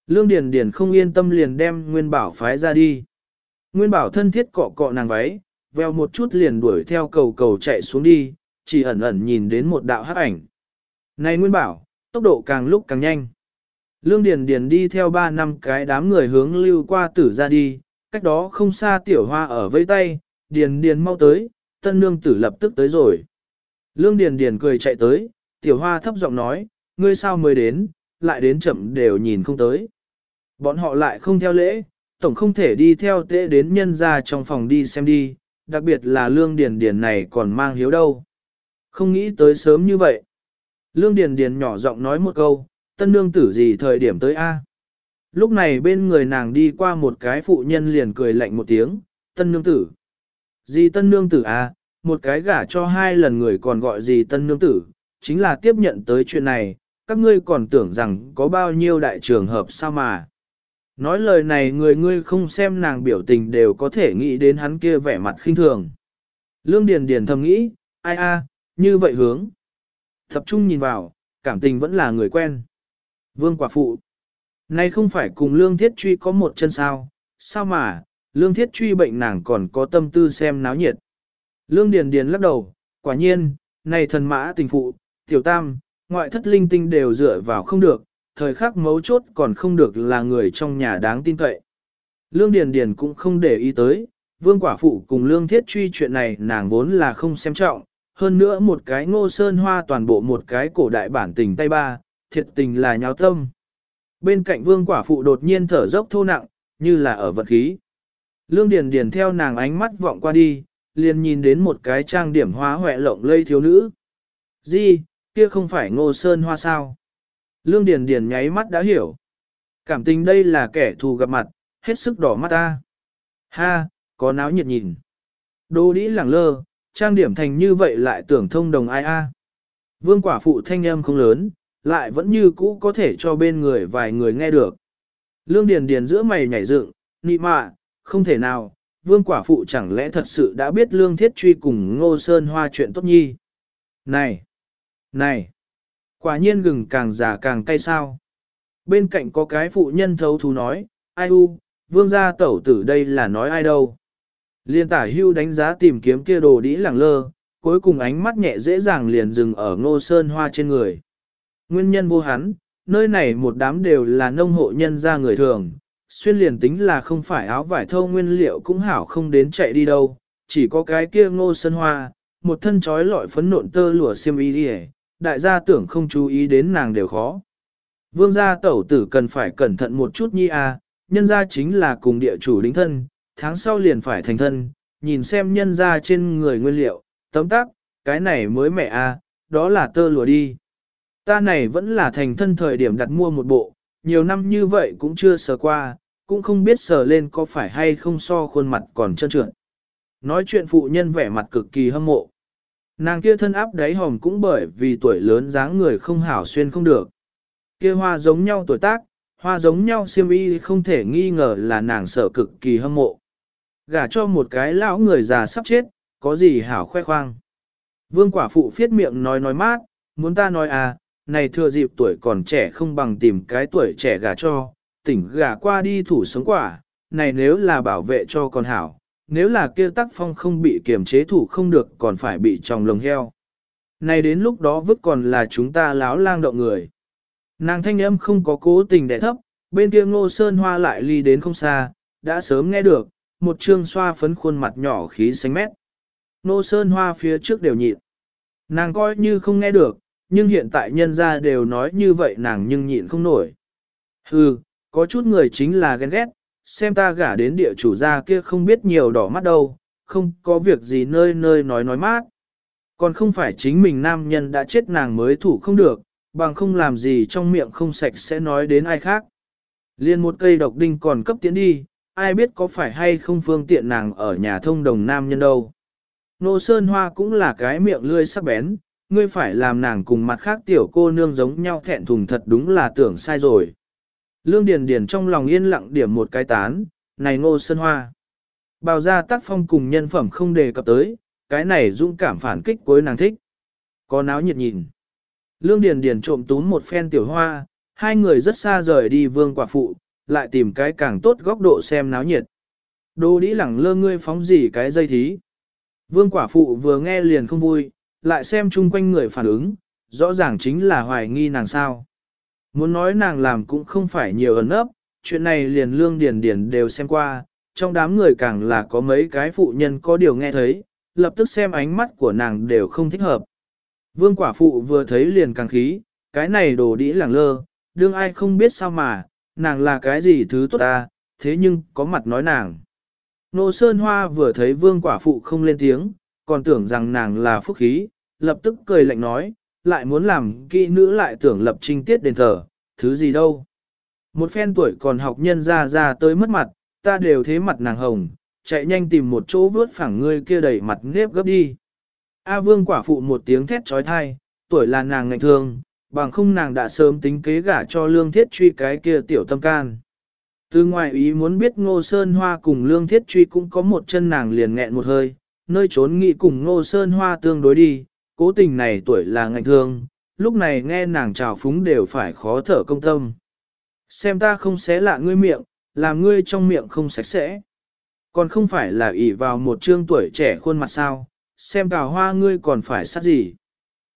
Lương Điền Điền không yên tâm liền đem Nguyên Bảo phái ra đi. Nguyên Bảo thân thiết cọ cọ nàng váy, veo một chút liền đuổi theo cầu cầu chạy xuống đi, chỉ ẩn ẩn nhìn đến một đạo hắc ảnh. Này Nguyên Bảo, tốc độ càng lúc càng nhanh. Lương Điền Điền đi theo ba năm cái đám người hướng lưu qua tử ra đi, cách đó không xa tiểu hoa ở vây tay, Điền Điền mau tới, tân nương tử lập tức tới rồi. Lương Điền Điền cười chạy tới, tiểu hoa thấp giọng nói, ngươi sao mới đến, lại đến chậm đều nhìn không tới. Bọn họ lại không theo lễ, tổng không thể đi theo tế đến nhân ra trong phòng đi xem đi, đặc biệt là lương điền điền này còn mang hiếu đâu. Không nghĩ tới sớm như vậy. Lương điền điền nhỏ giọng nói một câu, tân nương tử gì thời điểm tới A. Lúc này bên người nàng đi qua một cái phụ nhân liền cười lạnh một tiếng, tân nương tử. Gì tân nương tử A, một cái gả cho hai lần người còn gọi gì tân nương tử, chính là tiếp nhận tới chuyện này, các ngươi còn tưởng rằng có bao nhiêu đại trường hợp sao mà. Nói lời này người ngươi không xem nàng biểu tình đều có thể nghĩ đến hắn kia vẻ mặt khinh thường. Lương Điền Điền thầm nghĩ, ai a, như vậy hướng. Tập trung nhìn vào, cảm tình vẫn là người quen. Vương quả phụ. Nay không phải cùng Lương Thiết Truy có một chân sao, sao mà, Lương Thiết Truy bệnh nàng còn có tâm tư xem náo nhiệt. Lương Điền Điền lắc đầu, quả nhiên, này thần mã tình phụ, tiểu tam, ngoại thất linh tinh đều dựa vào không được, thời khắc mấu chốt còn không được là người trong nhà đáng tin cậy. Lương Điền Điền cũng không để ý tới, vương quả phụ cùng lương thiết truy chuyện này nàng vốn là không xem trọng, hơn nữa một cái ngô sơn hoa toàn bộ một cái cổ đại bản tình tay ba, thiệt tình là nháo tâm. Bên cạnh vương quả phụ đột nhiên thở dốc thô nặng, như là ở vật khí. Lương Điền Điền theo nàng ánh mắt vọng qua đi, liền nhìn đến một cái trang điểm hóa hoẹ lộng lây thiếu nữ. Gì, kia không phải ngô sơn hoa sao? Lương Điền Điền nháy mắt đã hiểu. Cảm tình đây là kẻ thù gặp mặt, hết sức đỏ mắt ta. Ha, có náo nhiệt nhìn. Đô đĩ lẳng lơ, trang điểm thành như vậy lại tưởng thông đồng ai a. Vương quả phụ thanh âm không lớn, lại vẫn như cũ có thể cho bên người vài người nghe được. Lương Điền Điền giữa mày nhảy dựng, nị mạ, không thể nào, vương quả phụ chẳng lẽ thật sự đã biết lương thiết truy cùng ngô sơn hoa chuyện tốt nhi. Này, này, Quả nhiên gừng càng già càng cay sao. Bên cạnh có cái phụ nhân thấu thú nói, ai u, vương gia tẩu tử đây là nói ai đâu. Liên tả hưu đánh giá tìm kiếm kia đồ đĩ lẳng lơ, cuối cùng ánh mắt nhẹ dễ dàng liền dừng ở ngô sơn hoa trên người. Nguyên nhân vô hắn, nơi này một đám đều là nông hộ nhân gia người thường, xuyên liền tính là không phải áo vải thâu nguyên liệu cũng hảo không đến chạy đi đâu, chỉ có cái kia ngô sơn hoa, một thân trói lọi phấn nộn tơ lụa xiêm y đi đại gia tưởng không chú ý đến nàng đều khó. Vương gia tẩu tử cần phải cẩn thận một chút nhi à, nhân gia chính là cùng địa chủ đính thân, tháng sau liền phải thành thân, nhìn xem nhân gia trên người nguyên liệu, tấm tắc, cái này mới mẹ à, đó là tơ lụa đi. Ta này vẫn là thành thân thời điểm đặt mua một bộ, nhiều năm như vậy cũng chưa sờ qua, cũng không biết sờ lên có phải hay không so khuôn mặt còn trơn trượt. Nói chuyện phụ nhân vẻ mặt cực kỳ hâm mộ. Nàng kia thân áp đáy hòm cũng bởi vì tuổi lớn dáng người không hảo xuyên không được. Kia hoa giống nhau tuổi tác, hoa giống nhau siêm y không thể nghi ngờ là nàng sợ cực kỳ hâm mộ. Gả cho một cái lão người già sắp chết, có gì hảo khoe khoang. Vương quả phụ phiết miệng nói nói mát, muốn ta nói à, này thừa dịp tuổi còn trẻ không bằng tìm cái tuổi trẻ gả cho, tỉnh gả qua đi thủ sống quả, này nếu là bảo vệ cho con hảo, nếu là kia tác phong không bị kiềm chế thủ không được còn phải bị tròng lồng heo. Này đến lúc đó vứt còn là chúng ta láo lang động người. Nàng thanh âm không có cố tình đẻ thấp, bên kia ngô sơn hoa lại ly đến không xa, đã sớm nghe được, một trương xoa phấn khuôn mặt nhỏ khí xanh mét. Ngô sơn hoa phía trước đều nhịn. Nàng coi như không nghe được, nhưng hiện tại nhân ra đều nói như vậy nàng nhưng nhịn không nổi. Hừ, có chút người chính là ghen ghét, xem ta gả đến địa chủ gia kia không biết nhiều đỏ mắt đâu, không có việc gì nơi nơi nói nói mát. Còn không phải chính mình nam nhân đã chết nàng mới thủ không được, bằng không làm gì trong miệng không sạch sẽ nói đến ai khác. Liên một cây độc đinh còn cấp tiến đi, ai biết có phải hay không phương tiện nàng ở nhà thông đồng nam nhân đâu. Nô Sơn Hoa cũng là cái miệng lươi sắc bén, ngươi phải làm nàng cùng mặt khác tiểu cô nương giống nhau thẹn thùng thật đúng là tưởng sai rồi. Lương Điền Điền trong lòng yên lặng điểm một cái tán, này Ngô Sơn Hoa. Bào ra tác phong cùng nhân phẩm không đề cập tới, cái này dũng cảm phản kích cuối nàng thích. Có náo nhiệt nhìn. Lương Điền Điền trộm túm một phen tiểu hoa, hai người rất xa rời đi vương quả phụ, lại tìm cái càng tốt góc độ xem náo nhiệt. Đồ đĩ lẳng lơ ngươi phóng gì cái dây thí. Vương quả phụ vừa nghe liền không vui, lại xem chung quanh người phản ứng, rõ ràng chính là hoài nghi nàng sao. Muốn nói nàng làm cũng không phải nhiều ẩn ấp, chuyện này liền lương điền điền đều xem qua, trong đám người càng là có mấy cái phụ nhân có điều nghe thấy, lập tức xem ánh mắt của nàng đều không thích hợp. Vương quả phụ vừa thấy liền càng khí, cái này đồ đĩ lẳng lơ, đương ai không biết sao mà, nàng là cái gì thứ tốt ta, thế nhưng có mặt nói nàng. Nô Sơn Hoa vừa thấy vương quả phụ không lên tiếng, còn tưởng rằng nàng là phúc khí, lập tức cười lạnh nói, lại muốn làm kỹ nữ lại tưởng lập trinh tiết đền thờ, thứ gì đâu. Một phen tuổi còn học nhân ra ra tới mất mặt, ta đều thế mặt nàng hồng, chạy nhanh tìm một chỗ vớt phẳng ngươi kia đẩy mặt nếp gấp đi. A vương quả phụ một tiếng thét trói thai, tuổi là nàng ngạnh thương, bằng không nàng đã sớm tính kế gả cho lương thiết truy cái kia tiểu tâm can. Từ ngoài ý muốn biết ngô sơn hoa cùng lương thiết truy cũng có một chân nàng liền nghẹn một hơi, nơi trốn nghị cùng ngô sơn hoa tương đối đi, cố tình này tuổi là ngạnh thương, lúc này nghe nàng trào phúng đều phải khó thở công tâm. Xem ta không xé lạ ngươi miệng, làm ngươi trong miệng không sạch sẽ. Còn không phải là ỷ vào một trương tuổi trẻ khuôn mặt sao, xem đào hoa ngươi còn phải sát gì.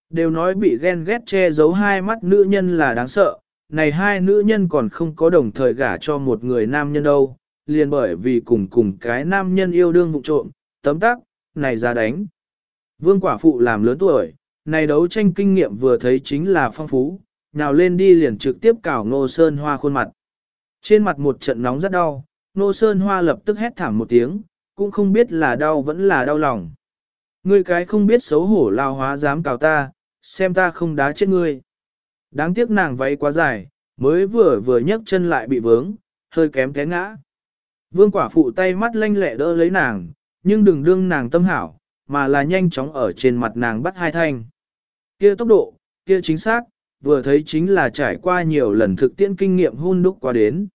Đều nói bị ghen ghét che giấu hai mắt nữ nhân là đáng sợ, này hai nữ nhân còn không có đồng thời gả cho một người nam nhân đâu, liền bởi vì cùng cùng cái nam nhân yêu đương vụ trộm, tấm tắc, này ra đánh. Vương quả phụ làm lớn tuổi, này đấu tranh kinh nghiệm vừa thấy chính là phong phú, nào lên đi liền trực tiếp cào Ngô Sơn Hoa khuôn mặt. Trên mặt một trận nóng rất đau, Ngô Sơn Hoa lập tức hét thảm một tiếng, cũng không biết là đau vẫn là đau lòng. Ngươi cái không biết xấu hổ lao hóa dám cào ta, xem ta không đá chết ngươi. Đáng tiếc nàng váy quá dài, mới vừa vừa nhấc chân lại bị vướng, hơi kém té ngã. Vương quả phụ tay mắt lanh lẹ đỡ lấy nàng, nhưng đừng đương nàng tâm hảo, mà là nhanh chóng ở trên mặt nàng bắt hai thanh. Kia tốc độ, kia chính xác, vừa thấy chính là trải qua nhiều lần thực tiễn kinh nghiệm hun đúc qua đến.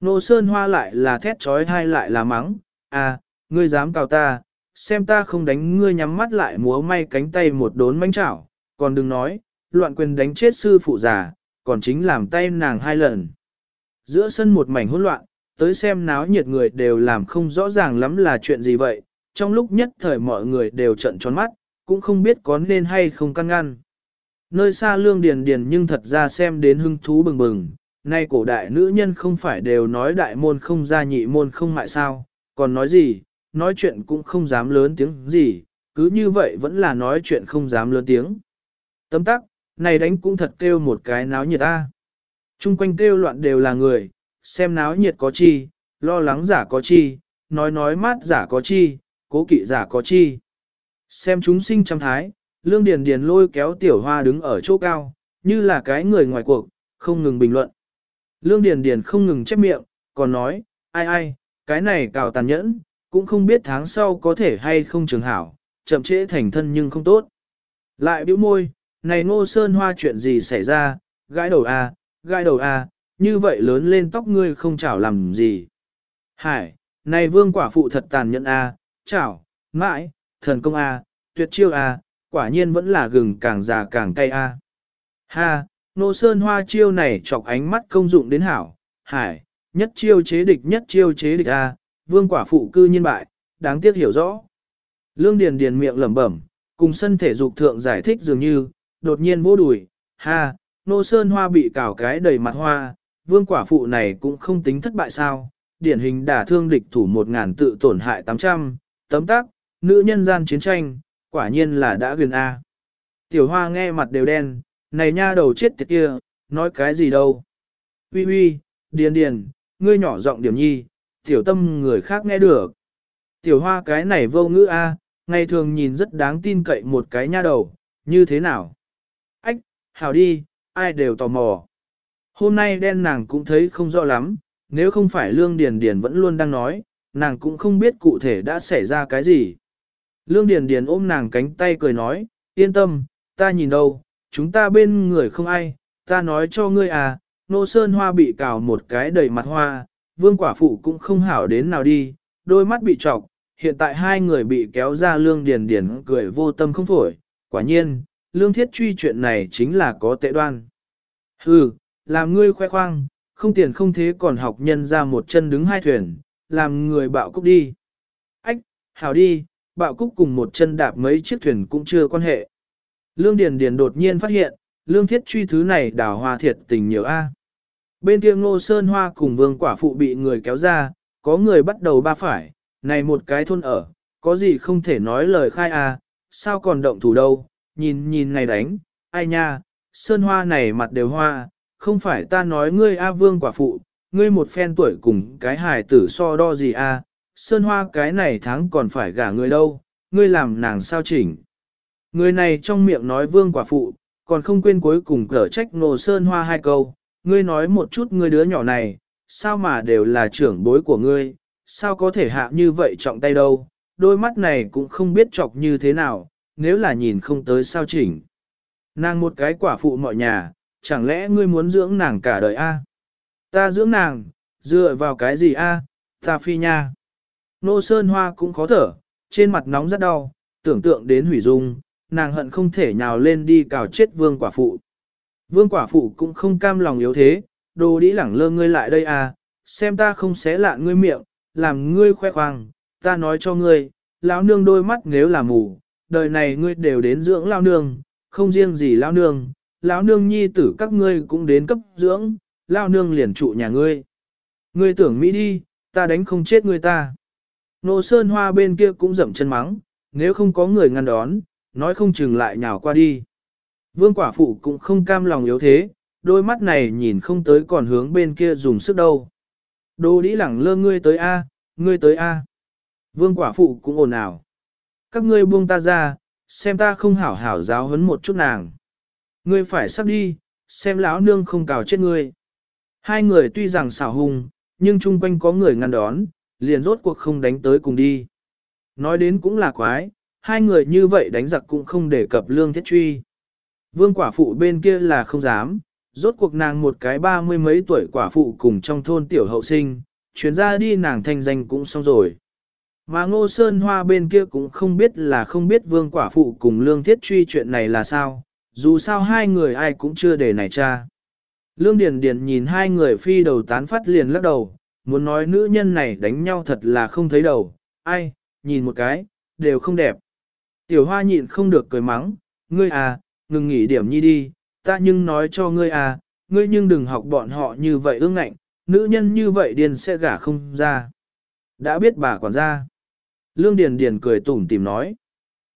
Nô Sơn Hoa lại là thét trói hai lại là mắng, à, ngươi dám cào ta, xem ta không đánh ngươi nhắm mắt lại múa may cánh tay một đốn manh chảo, còn đừng nói, loạn quyền đánh chết sư phụ già, còn chính làm tay nàng hai lần. Giữa sân một mảnh hỗn loạn, tới xem náo nhiệt người đều làm không rõ ràng lắm là chuyện gì vậy, trong lúc nhất thời mọi người đều trận tròn mắt, cũng không biết có nên hay không căn ngăn. Nơi xa lương điền điền nhưng thật ra xem đến hưng thú bừng bừng, nay cổ đại nữ nhân không phải đều nói đại môn không ra nhị môn không mại sao, còn nói gì, nói chuyện cũng không dám lớn tiếng gì, cứ như vậy vẫn là nói chuyện không dám lớn tiếng. Tấm tắc, này đánh cũng thật kêu một cái náo nhiệt ta. Trung quanh kêu loạn đều là người, xem náo nhiệt có chi, lo lắng giả có chi, nói nói mát giả có chi, cố kỵ giả có chi. Xem chúng sinh trăm thái, lương điền điền lôi kéo tiểu hoa đứng ở chỗ cao, như là cái người ngoài cuộc, không ngừng bình luận. Lương điền điền không ngừng chép miệng, còn nói, ai ai, cái này cào tàn nhẫn, cũng không biết tháng sau có thể hay không trường hảo, chậm trễ thành thân nhưng không tốt. Lại bĩu môi, này ngô sơn hoa chuyện gì xảy ra, gãi đầu a, à, gãi đầu a, à, như vậy lớn lên tóc ngươi không chảo làm gì. Hải, này vương quả phụ thật tàn nhẫn a, à, chảo, mãi, thần công a, tuyệt chiêu a, quả nhiên vẫn là gừng càng già càng cay a. Ha, nô sơn hoa chiêu này chọc ánh mắt công dụng đến hảo, hải, nhất chiêu chế địch nhất chiêu chế địch a, vương quả phụ cư nhiên bại, đáng tiếc hiểu rõ. Lương Điền Điền miệng lẩm bẩm, cùng sân thể dục thượng giải thích dường như, đột nhiên vỗ đùi, ha, nô sơn hoa bị cào cái đầy mặt hoa, vương quả phụ này cũng không tính thất bại sao, điển hình đả thương địch thủ một ngàn tự tổn hại 800, tấm tác, nữ nhân gian chiến tranh, quả nhiên là đã gần A. Tiểu hoa nghe mặt đều đen, này nha đầu chết tiệt kia, nói cái gì đâu. Huy huy, điền điền, ngươi nhỏ giọng điểm nhi, tiểu tâm người khác nghe được. Tiểu hoa cái này vô ngữ A, ngày thường nhìn rất đáng tin cậy một cái nha đầu, như thế nào? Ách, hảo đi, ai đều tò mò. Hôm nay đen nàng cũng thấy không rõ lắm, nếu không phải Lương Điền Điền vẫn luôn đang nói, nàng cũng không biết cụ thể đã xảy ra cái gì. Lương Điền Điền ôm nàng cánh tay cười nói, yên tâm, ta nhìn đâu, chúng ta bên người không ai, ta nói cho ngươi à, nô sơn hoa bị cào một cái đầy mặt hoa, vương quả phụ cũng không hảo đến nào đi, đôi mắt bị trọc, hiện tại hai người bị kéo ra lương điền điền cười vô tâm không phổi, quả nhiên, lương thiết truy chuyện này chính là có tệ đoan. Hừ, làm ngươi khoe khoang, không tiền không thế còn học nhân ra một chân đứng hai thuyền, làm người bạo cúc đi. Ách, hảo đi, bạo cúc cùng một chân đạp mấy chiếc thuyền cũng chưa quan hệ. Lương Điền Điền đột nhiên phát hiện, lương thiết truy thứ này đào hoa thiệt tình nhiều a. Bên kia ngô sơn hoa cùng vương quả phụ bị người kéo ra, có người bắt đầu ba phải, này một cái thôn ở, có gì không thể nói lời khai a, sao còn động thủ đâu, nhìn nhìn này đánh, ai nha, sơn hoa này mặt đều hoa, không phải ta nói ngươi a vương quả phụ, ngươi một phen tuổi cùng cái hài tử so đo gì a, sơn hoa cái này tháng còn phải gả người đâu, ngươi làm nàng sao chỉnh. Người này trong miệng nói vương quả phụ, còn không quên cuối cùng cở trách nô sơn hoa hai câu, ngươi nói một chút ngươi đứa nhỏ này, sao mà đều là trưởng bối của ngươi, sao có thể hạ như vậy trọng tay đâu, đôi mắt này cũng không biết chọc như thế nào, nếu là nhìn không tới sao chỉnh. Nàng một cái quả phụ mọi nhà, chẳng lẽ ngươi muốn dưỡng nàng cả đời a? Ta dưỡng nàng, dựa vào cái gì a? Ta phi nha. Nô Sơn Hoa cũng khó thở, trên mặt nóng rất đau, tưởng tượng đến hủy dung, nàng hận không thể nhào lên đi cào chết vương quả phụ. Vương quả phụ cũng không cam lòng yếu thế, đồ đĩ lẳng lơ ngươi lại đây à, xem ta không xé lạ ngươi miệng, làm ngươi khoe khoang, ta nói cho ngươi, lão nương đôi mắt nếu là mù, đời này ngươi đều đến dưỡng lão nương, không riêng gì lão nương, lão nương nhi tử các ngươi cũng đến cấp dưỡng, lão nương liền trụ nhà ngươi. Ngươi tưởng Mỹ đi, ta đánh không chết ngươi ta. Nô Sơn Hoa bên kia cũng dậm chân mắng, nếu không có người ngăn đón, nói không chừng lại nhào qua đi. Vương quả phụ cũng không cam lòng yếu thế, đôi mắt này nhìn không tới còn hướng bên kia dùng sức đâu. Đồ đĩ lẳng lơ ngươi tới A, ngươi tới A. Vương quả phụ cũng ồn ào. Các ngươi buông ta ra, xem ta không hảo hảo giáo huấn một chút nàng. Ngươi phải sắp đi, xem lão nương không cào chết ngươi. Hai người tuy rằng xảo hung, nhưng chung quanh có người ngăn đón, liền rốt cuộc không đánh tới cùng đi. Nói đến cũng là quái, hai người như vậy đánh giặc cũng không để cập lương thiết truy. Vương quả phụ bên kia là không dám, rốt cuộc nàng một cái ba mươi mấy tuổi quả phụ cùng trong thôn tiểu hậu sinh, chuyến ra đi nàng thanh danh cũng xong rồi. Mà ngô sơn hoa bên kia cũng không biết là không biết vương quả phụ cùng lương thiết truy chuyện này là sao, dù sao hai người ai cũng chưa để này cha. Lương Điền Điền nhìn hai người phi đầu tán phát liền lắc đầu, muốn nói nữ nhân này đánh nhau thật là không thấy đầu, ai, nhìn một cái, đều không đẹp. Tiểu hoa nhịn không được cười mắng, ngươi à, ngừng nghỉ điểm nhi đi, ta nhưng nói cho ngươi à, ngươi nhưng đừng học bọn họ như vậy ương ngạnh, nữ nhân như vậy điền sẽ gả không ra. Đã biết bà quản gia. Lương Điền Điền cười tủm tỉm nói.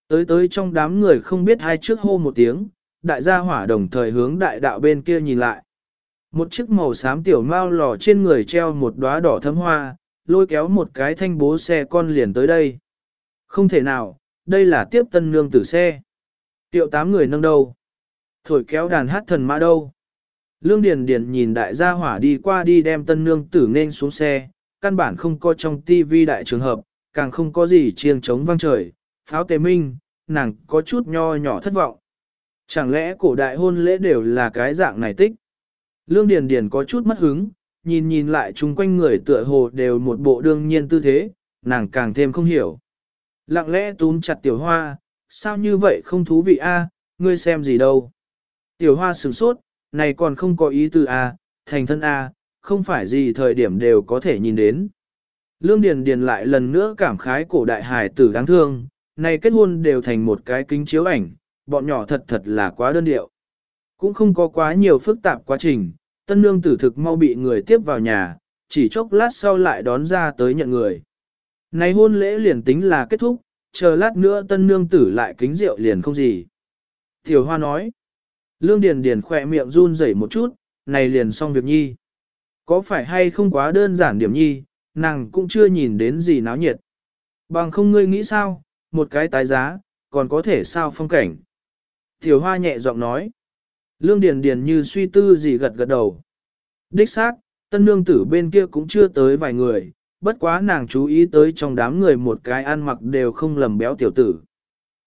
Tới tới trong đám người không biết hai trước hô một tiếng, đại gia hỏa đồng thời hướng đại đạo bên kia nhìn lại. Một chiếc màu xám tiểu mao lò trên người treo một đóa đỏ thấm hoa, lôi kéo một cái thanh bố xe con liền tới đây. Không thể nào, đây là tiếp tân nương tử xe. Tiệu tám người nâng đâu? Thổi kéo đàn hát thần mã đâu? Lương Điền Điền nhìn đại gia hỏa đi qua đi đem tân nương tử nên xuống xe, căn bản không có trong tivi đại trường hợp, càng không có gì chiêng trống vang trời, pháo tề minh, nàng có chút nho nhỏ thất vọng. Chẳng lẽ cổ đại hôn lễ đều là cái dạng này tích? Lương Điền Điền có chút mất hứng, nhìn nhìn lại chung quanh người tựa hồ đều một bộ đương nhiên tư thế, nàng càng thêm không hiểu. Lặng lẽ túm chặt tiểu hoa, sao như vậy không thú vị a? ngươi xem gì đâu. Tiểu hoa sửng sốt, này còn không có ý tư a, thành thân a, không phải gì thời điểm đều có thể nhìn đến. Lương Điền Điền lại lần nữa cảm khái cổ đại Hải tử đáng thương, này kết hôn đều thành một cái kính chiếu ảnh, bọn nhỏ thật thật là quá đơn điệu. Cũng không có quá nhiều phức tạp quá trình, tân nương tử thực mau bị người tiếp vào nhà, chỉ chốc lát sau lại đón ra tới nhận người. Này hôn lễ liền tính là kết thúc, chờ lát nữa tân nương tử lại kính rượu liền không gì. Tiểu hoa nói, lương điền điền khỏe miệng run rẩy một chút, này liền xong việc nhi. Có phải hay không quá đơn giản điểm nhi, nàng cũng chưa nhìn đến gì náo nhiệt. Bằng không ngươi nghĩ sao, một cái tái giá, còn có thể sao phong cảnh. Tiểu hoa nhẹ giọng nói, Lương Điền Điền như suy tư gì gật gật đầu. Đích xác, tân nương tử bên kia cũng chưa tới vài người, bất quá nàng chú ý tới trong đám người một cái ăn mặc đều không lầm béo tiểu tử.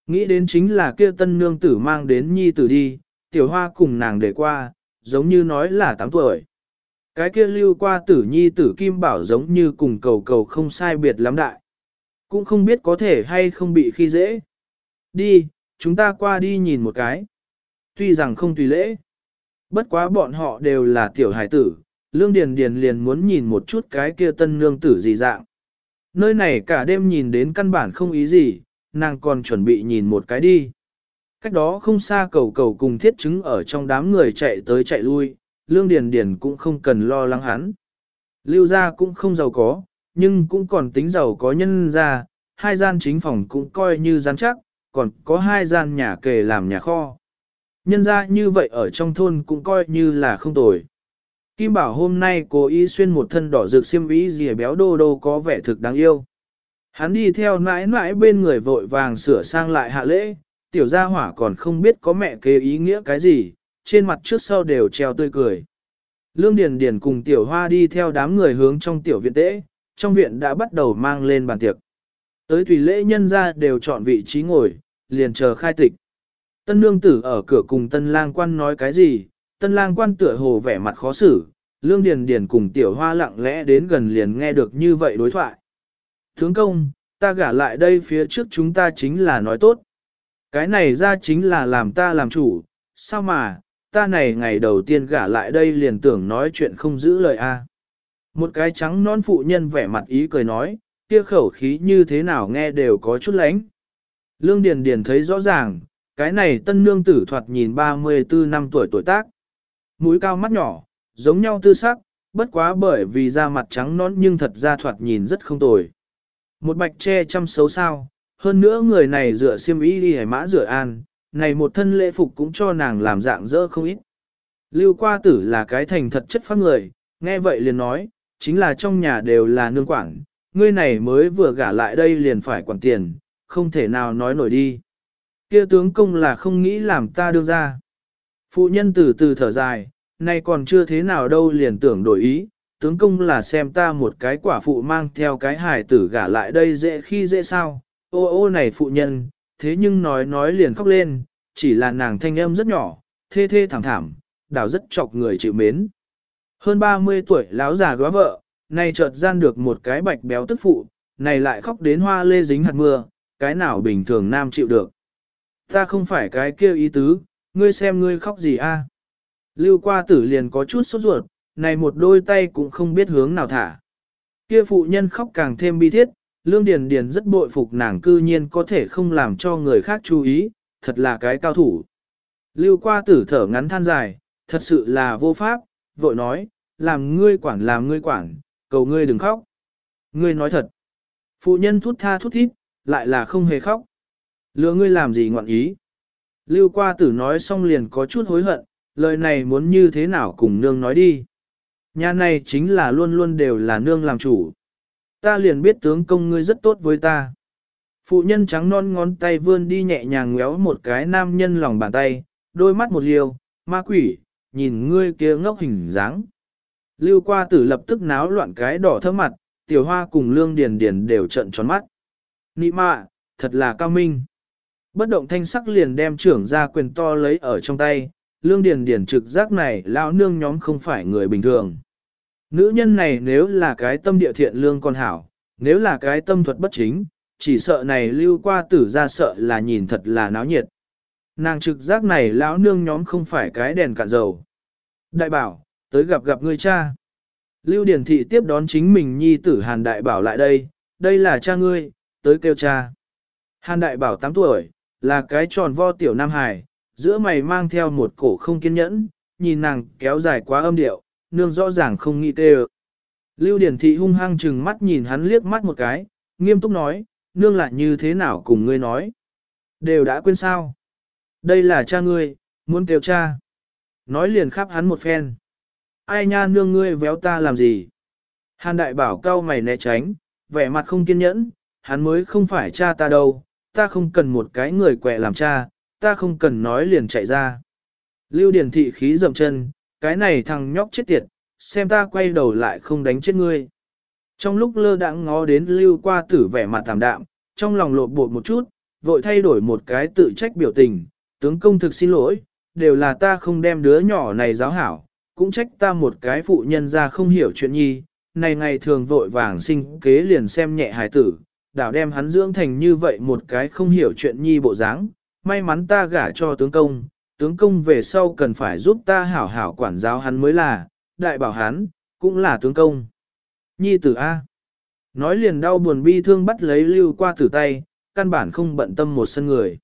Nghĩ đến chính là kia tân nương tử mang đến nhi tử đi, tiểu hoa cùng nàng để qua, giống như nói là 8 tuổi. Cái kia lưu qua tử nhi tử kim bảo giống như cùng cầu cầu không sai biệt lắm đại. Cũng không biết có thể hay không bị khi dễ. Đi, chúng ta qua đi nhìn một cái. Tuy rằng không tùy lễ. Bất quá bọn họ đều là tiểu hải tử, Lương Điền Điền liền muốn nhìn một chút cái kia tân nương tử gì dạng. Nơi này cả đêm nhìn đến căn bản không ý gì, nàng còn chuẩn bị nhìn một cái đi. Cách đó không xa cầu cầu cùng thiết chứng ở trong đám người chạy tới chạy lui, Lương Điền Điền cũng không cần lo lắng hắn. Lưu gia cũng không giàu có, nhưng cũng còn tính giàu có nhân gia, hai gian chính phòng cũng coi như gian chắc, còn có hai gian nhà kề làm nhà kho. Nhân gia như vậy ở trong thôn cũng coi như là không tồi. Kim Bảo hôm nay cố ý xuyên một thân đỏ rực xiêm ý dìa béo đô đô có vẻ thực đáng yêu. Hắn đi theo nãi nãi bên người vội vàng sửa sang lại hạ lễ, tiểu gia hỏa còn không biết có mẹ kế ý nghĩa cái gì, trên mặt trước sau đều treo tươi cười. Lương Điền Điền cùng tiểu hoa đi theo đám người hướng trong tiểu viện tễ, trong viện đã bắt đầu mang lên bàn tiệc. Tới tùy lễ nhân gia đều chọn vị trí ngồi, liền chờ khai tịch. Tân nương tử ở cửa cùng tân lang quan nói cái gì, tân lang quan tựa hồ vẻ mặt khó xử, lương điền điền cùng tiểu hoa lặng lẽ đến gần liền nghe được như vậy đối thoại. Thướng công, ta gả lại đây phía trước chúng ta chính là nói tốt. Cái này ra chính là làm ta làm chủ, sao mà, ta này ngày đầu tiên gả lại đây liền tưởng nói chuyện không giữ lời a. Một cái trắng non phụ nhân vẻ mặt ý cười nói, kia khẩu khí như thế nào nghe đều có chút lánh. Lương Điền Điền thấy rõ ràng, cái này tân nương tử thoạt nhìn 34 năm tuổi tuổi tác. Mũi cao mắt nhỏ, giống nhau tư sắc, bất quá bởi vì da mặt trắng nón nhưng thật ra thoạt nhìn rất không tồi. Một bạch che chăm xấu sao, hơn nữa người này dựa xiêm y đi hải mã rửa an, này một thân lễ phục cũng cho nàng làm dạng dỡ không ít. Lưu qua tử là cái thành thật chất phác người, nghe vậy liền nói, chính là trong nhà đều là nương quản, ngươi này mới vừa gả lại đây liền phải quản tiền, không thể nào nói nổi đi. Kia tướng công là không nghĩ làm ta đưa ra. Phụ nhân từ từ thở dài, nay còn chưa thế nào đâu liền tưởng đổi ý, tướng công là xem ta một cái quả phụ mang theo cái hài tử gả lại đây dễ khi dễ sao, ô ô này phụ nhân, thế nhưng nói nói liền khóc lên, chỉ là nàng thanh âm rất nhỏ, thê thê thảm thảm, đảo rất chọc người chịu mến. Hơn 30 tuổi láo già góa vợ, nay chợt gian được một cái bạch béo tức phụ, này lại khóc đến hoa lê dính hạt mưa, cái nào bình thường nam chịu được. Ta không phải cái kêu ý tứ, ngươi xem ngươi khóc gì a? Lưu qua tử liền có chút sốt ruột, này một đôi tay cũng không biết hướng nào thả. Kia phụ nhân khóc càng thêm bi thiết, Lương Điền Điền rất bội phục nàng cư nhiên có thể không làm cho người khác chú ý, thật là cái cao thủ. Lưu qua tử thở ngắn than dài, thật sự là vô pháp, vội nói, làm ngươi quản làm ngươi quản, cầu ngươi đừng khóc. Ngươi nói thật. Phụ nhân thút tha thút thít, lại là không hề khóc lựa ngươi làm gì ngoạn ý. Lưu qua tử nói xong liền có chút hối hận, lời này muốn như thế nào cùng nương nói đi. Nhà này chính là luôn luôn đều là nương làm chủ. Ta liền biết tướng công ngươi rất tốt với ta. Phụ nhân trắng non ngón tay vươn đi nhẹ nhàng ngéo một cái nam nhân lòng bàn tay, đôi mắt một liều, ma quỷ, nhìn ngươi kia ngốc hình dáng. Lưu qua tử lập tức náo loạn cái đỏ thơm mặt, tiểu hoa cùng lương điền điền đều trợn tròn mắt. Nị mạ, thật là cao minh. Bất động thanh sắc liền đem trưởng ra quyền to lấy ở trong tay, lương điền điền trực giác này lão nương nhóm không phải người bình thường. Nữ nhân này nếu là cái tâm địa thiện lương con hảo, nếu là cái tâm thuật bất chính, chỉ sợ này lưu qua tử ra sợ là nhìn thật là náo nhiệt. Nàng trực giác này lão nương nhóm không phải cái đèn cạn dầu. Đại bảo, tới gặp gặp ngươi cha. Lưu Điển Thị tiếp đón chính mình nhi tử Hàn Đại Bảo lại đây, đây là cha ngươi, tới kêu cha. Hàn Đại Bảo 8 tuổi, là cái tròn vo tiểu Nam Hải, giữa mày mang theo một cổ không kiên nhẫn, nhìn nàng kéo dài quá âm điệu, nương rõ ràng không nghĩ tê Lưu Điển Thị hung hăng chừng mắt nhìn hắn liếc mắt một cái, nghiêm túc nói, nương lại như thế nào cùng ngươi nói. Đều đã quên sao. Đây là cha ngươi, muốn kêu cha. Nói liền khắp hắn một phen. Ai nha nương ngươi véo ta làm gì? Hàn đại bảo cao mày né tránh, vẻ mặt không kiên nhẫn, hắn mới không phải cha ta đâu, ta không cần một cái người quẹ làm cha, ta không cần nói liền chạy ra. Lưu Điền Thị khí dậm chân, cái này thằng nhóc chết tiệt, xem ta quay đầu lại không đánh chết ngươi. Trong lúc lơ đãng ngó đến Lưu qua tử vẻ mặt tạm đạm, trong lòng lột bột một chút, vội thay đổi một cái tự trách biểu tình, tướng công thực xin lỗi, đều là ta không đem đứa nhỏ này giáo hảo, cũng trách ta một cái phụ nhân ra không hiểu chuyện nhi, này ngày thường vội vàng sinh kế liền xem nhẹ hài tử, đảo đem hắn dưỡng thành như vậy một cái không hiểu chuyện nhi bộ dáng, may mắn ta gả cho tướng công, tướng công về sau cần phải giúp ta hảo hảo quản giáo hắn mới là, đại bảo hắn, cũng là tướng công. Nhi tử A. Nói liền đau buồn bi thương bắt lấy lưu qua tử tay, căn bản không bận tâm một sân người.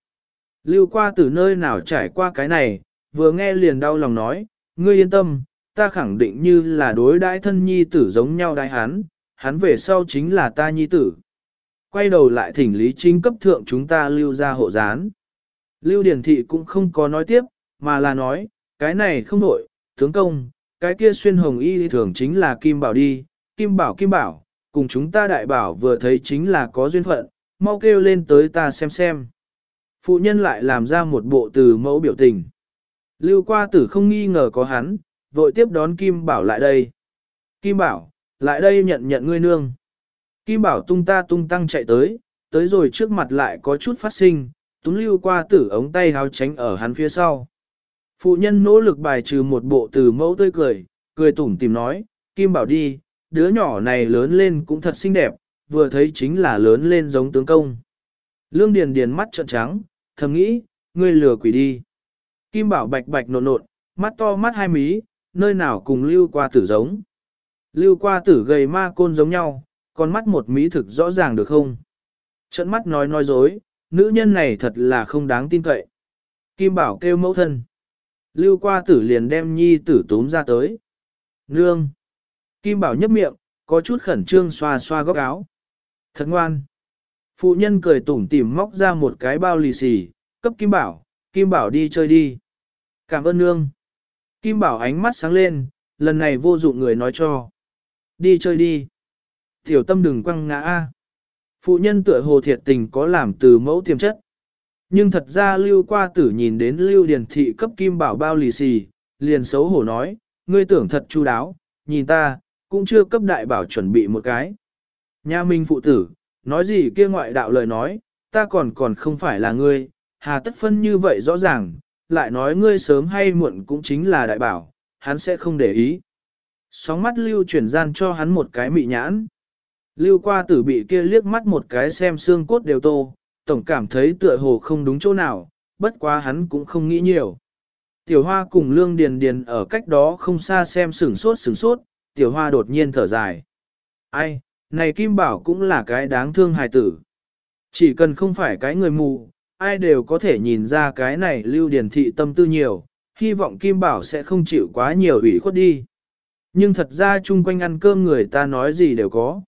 Lưu qua từ nơi nào trải qua cái này, vừa nghe liền đau lòng nói, ngươi yên tâm, ta khẳng định như là đối đãi thân nhi tử giống nhau đại hắn, hắn về sau chính là ta nhi tử. Quay đầu lại thỉnh lý chính cấp thượng chúng ta lưu ra hộ gián. Lưu Điển Thị cũng không có nói tiếp, mà là nói, cái này không đổi, tướng công, cái kia xuyên hồng y thường chính là Kim Bảo đi, Kim Bảo Kim Bảo, cùng chúng ta đại bảo vừa thấy chính là có duyên phận, mau kêu lên tới ta xem xem. Phụ nhân lại làm ra một bộ từ mẫu biểu tình. Lưu qua tử không nghi ngờ có hắn, vội tiếp đón Kim Bảo lại đây. Kim Bảo, lại đây nhận nhận ngươi nương. Kim Bảo tung ta tung tăng chạy tới, tới rồi trước mặt lại có chút phát sinh, túng lưu qua tử ống tay háo tránh ở hắn phía sau. Phụ nhân nỗ lực bài trừ một bộ từ mẫu tươi cười, cười tủm tìm nói, Kim Bảo đi, đứa nhỏ này lớn lên cũng thật xinh đẹp, vừa thấy chính là lớn lên giống tướng công. Lương Điền Điền mắt trợn trắng, thầm nghĩ, ngươi lừa quỷ đi. Kim Bảo bạch bạch nộn nộn, mắt to mắt hai mí, nơi nào cùng lưu qua tử giống. Lưu qua tử gầy ma côn giống nhau, con mắt một mỹ thực rõ ràng được không? Trận mắt nói nói dối, nữ nhân này thật là không đáng tin cậy. Kim Bảo kêu mẫu thân. Lưu qua tử liền đem nhi tử túm ra tới. Nương. Kim Bảo nhấp miệng, có chút khẩn trương xoa xoa góc áo. Thật ngoan. Phụ nhân cười tủm tỉm móc ra một cái bao lì xì, cấp Kim Bảo, Kim Bảo đi chơi đi. Cảm ơn nương. Kim Bảo ánh mắt sáng lên, lần này vô dụng người nói cho. Đi chơi đi. Tiểu tâm đừng quăng ngã A. Phụ nhân tựa hồ thiệt tình có làm từ mẫu tiềm chất. Nhưng thật ra lưu qua tử nhìn đến lưu điền thị cấp Kim Bảo bao lì xì, liền xấu hổ nói, ngươi tưởng thật chu đáo, nhìn ta, cũng chưa cấp đại bảo chuẩn bị một cái. Nhà minh phụ tử, nói gì kia ngoại đạo lời nói, ta còn còn không phải là ngươi, hà tất phân như vậy rõ ràng, lại nói ngươi sớm hay muộn cũng chính là đại bảo, hắn sẽ không để ý. Sóng mắt lưu chuyển gian cho hắn một cái mị nhãn. Lưu qua tử bị kia liếc mắt một cái xem xương cốt đều tô, tổng cảm thấy tựa hồ không đúng chỗ nào, bất quá hắn cũng không nghĩ nhiều. Tiểu hoa cùng lương điền điền ở cách đó không xa xem sửng sốt sửng sốt, tiểu hoa đột nhiên thở dài. Ai, này Kim Bảo cũng là cái đáng thương hài tử. Chỉ cần không phải cái người mù, ai đều có thể nhìn ra cái này lưu điền thị tâm tư nhiều, hy vọng Kim Bảo sẽ không chịu quá nhiều ủy khuất đi. Nhưng thật ra chung quanh ăn cơm người ta nói gì đều có.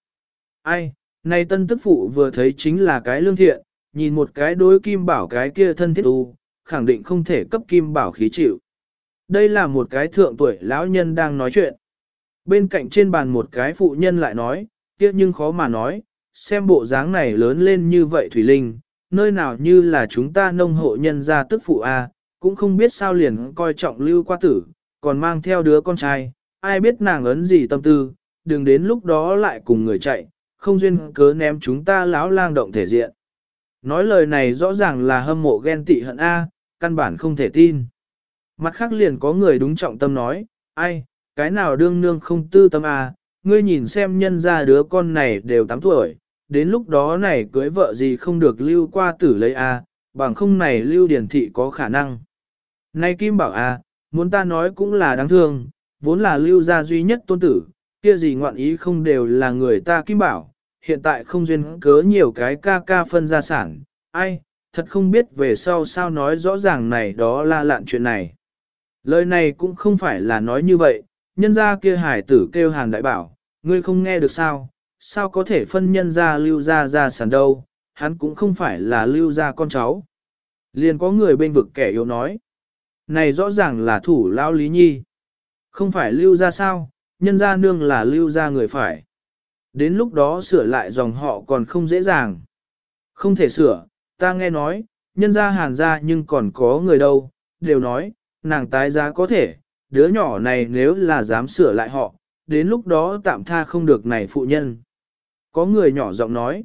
Ai, này tân tức phụ vừa thấy chính là cái lương thiện, nhìn một cái đối Kim Bảo cái kia thân thiết tu, khẳng định không thể cấp Kim Bảo khí chịu. Đây là một cái thượng tuổi lão nhân đang nói chuyện. Bên cạnh trên bàn một cái phụ nhân lại nói, tiếc nhưng khó mà nói, xem bộ dáng này lớn lên như vậy Thủy Linh, nơi nào như là chúng ta nông hộ nhân gia tức phụ A, cũng không biết sao liền coi trọng lưu qua tử, còn mang theo đứa con trai, ai biết nàng ấn gì tâm tư, đừng đến lúc đó lại cùng người chạy, không duyên cớ ném chúng ta lão lang động thể diện. Nói lời này rõ ràng là hâm mộ ghen tị hận A, căn bản không thể tin. Mặt khác liền có người đúng trọng tâm nói, ai, cái nào đương nương không tư tâm A, ngươi nhìn xem nhân ra đứa con này đều 8 tuổi, đến lúc đó này cưới vợ gì không được lưu qua tử lấy A, bằng không này lưu điển thị có khả năng. Này Kim bảo A, muốn ta nói cũng là đáng thương, vốn là lưu gia duy nhất tôn tử, kia gì ngoạn ý không đều là người ta Kim bảo, hiện tại không duyên cớ nhiều cái ca ca phân gia sản, ai, thật không biết về sau sao nói rõ ràng này đó là lạn chuyện này. Lời này cũng không phải là nói như vậy, nhân gia kia hải tử kêu hàn đại bảo, ngươi không nghe được sao, sao có thể phân nhân gia lưu gia ra sản đâu, hắn cũng không phải là lưu gia con cháu. Liền có người bên vực kẻ yếu nói, này rõ ràng là thủ lao lý nhi, không phải lưu gia sao, nhân gia nương là lưu gia người phải. Đến lúc đó sửa lại dòng họ còn không dễ dàng. Không thể sửa, ta nghe nói, nhân ra hàn ra nhưng còn có người đâu, đều nói, nàng tái giá có thể, đứa nhỏ này nếu là dám sửa lại họ, đến lúc đó tạm tha không được này phụ nhân. Có người nhỏ giọng nói,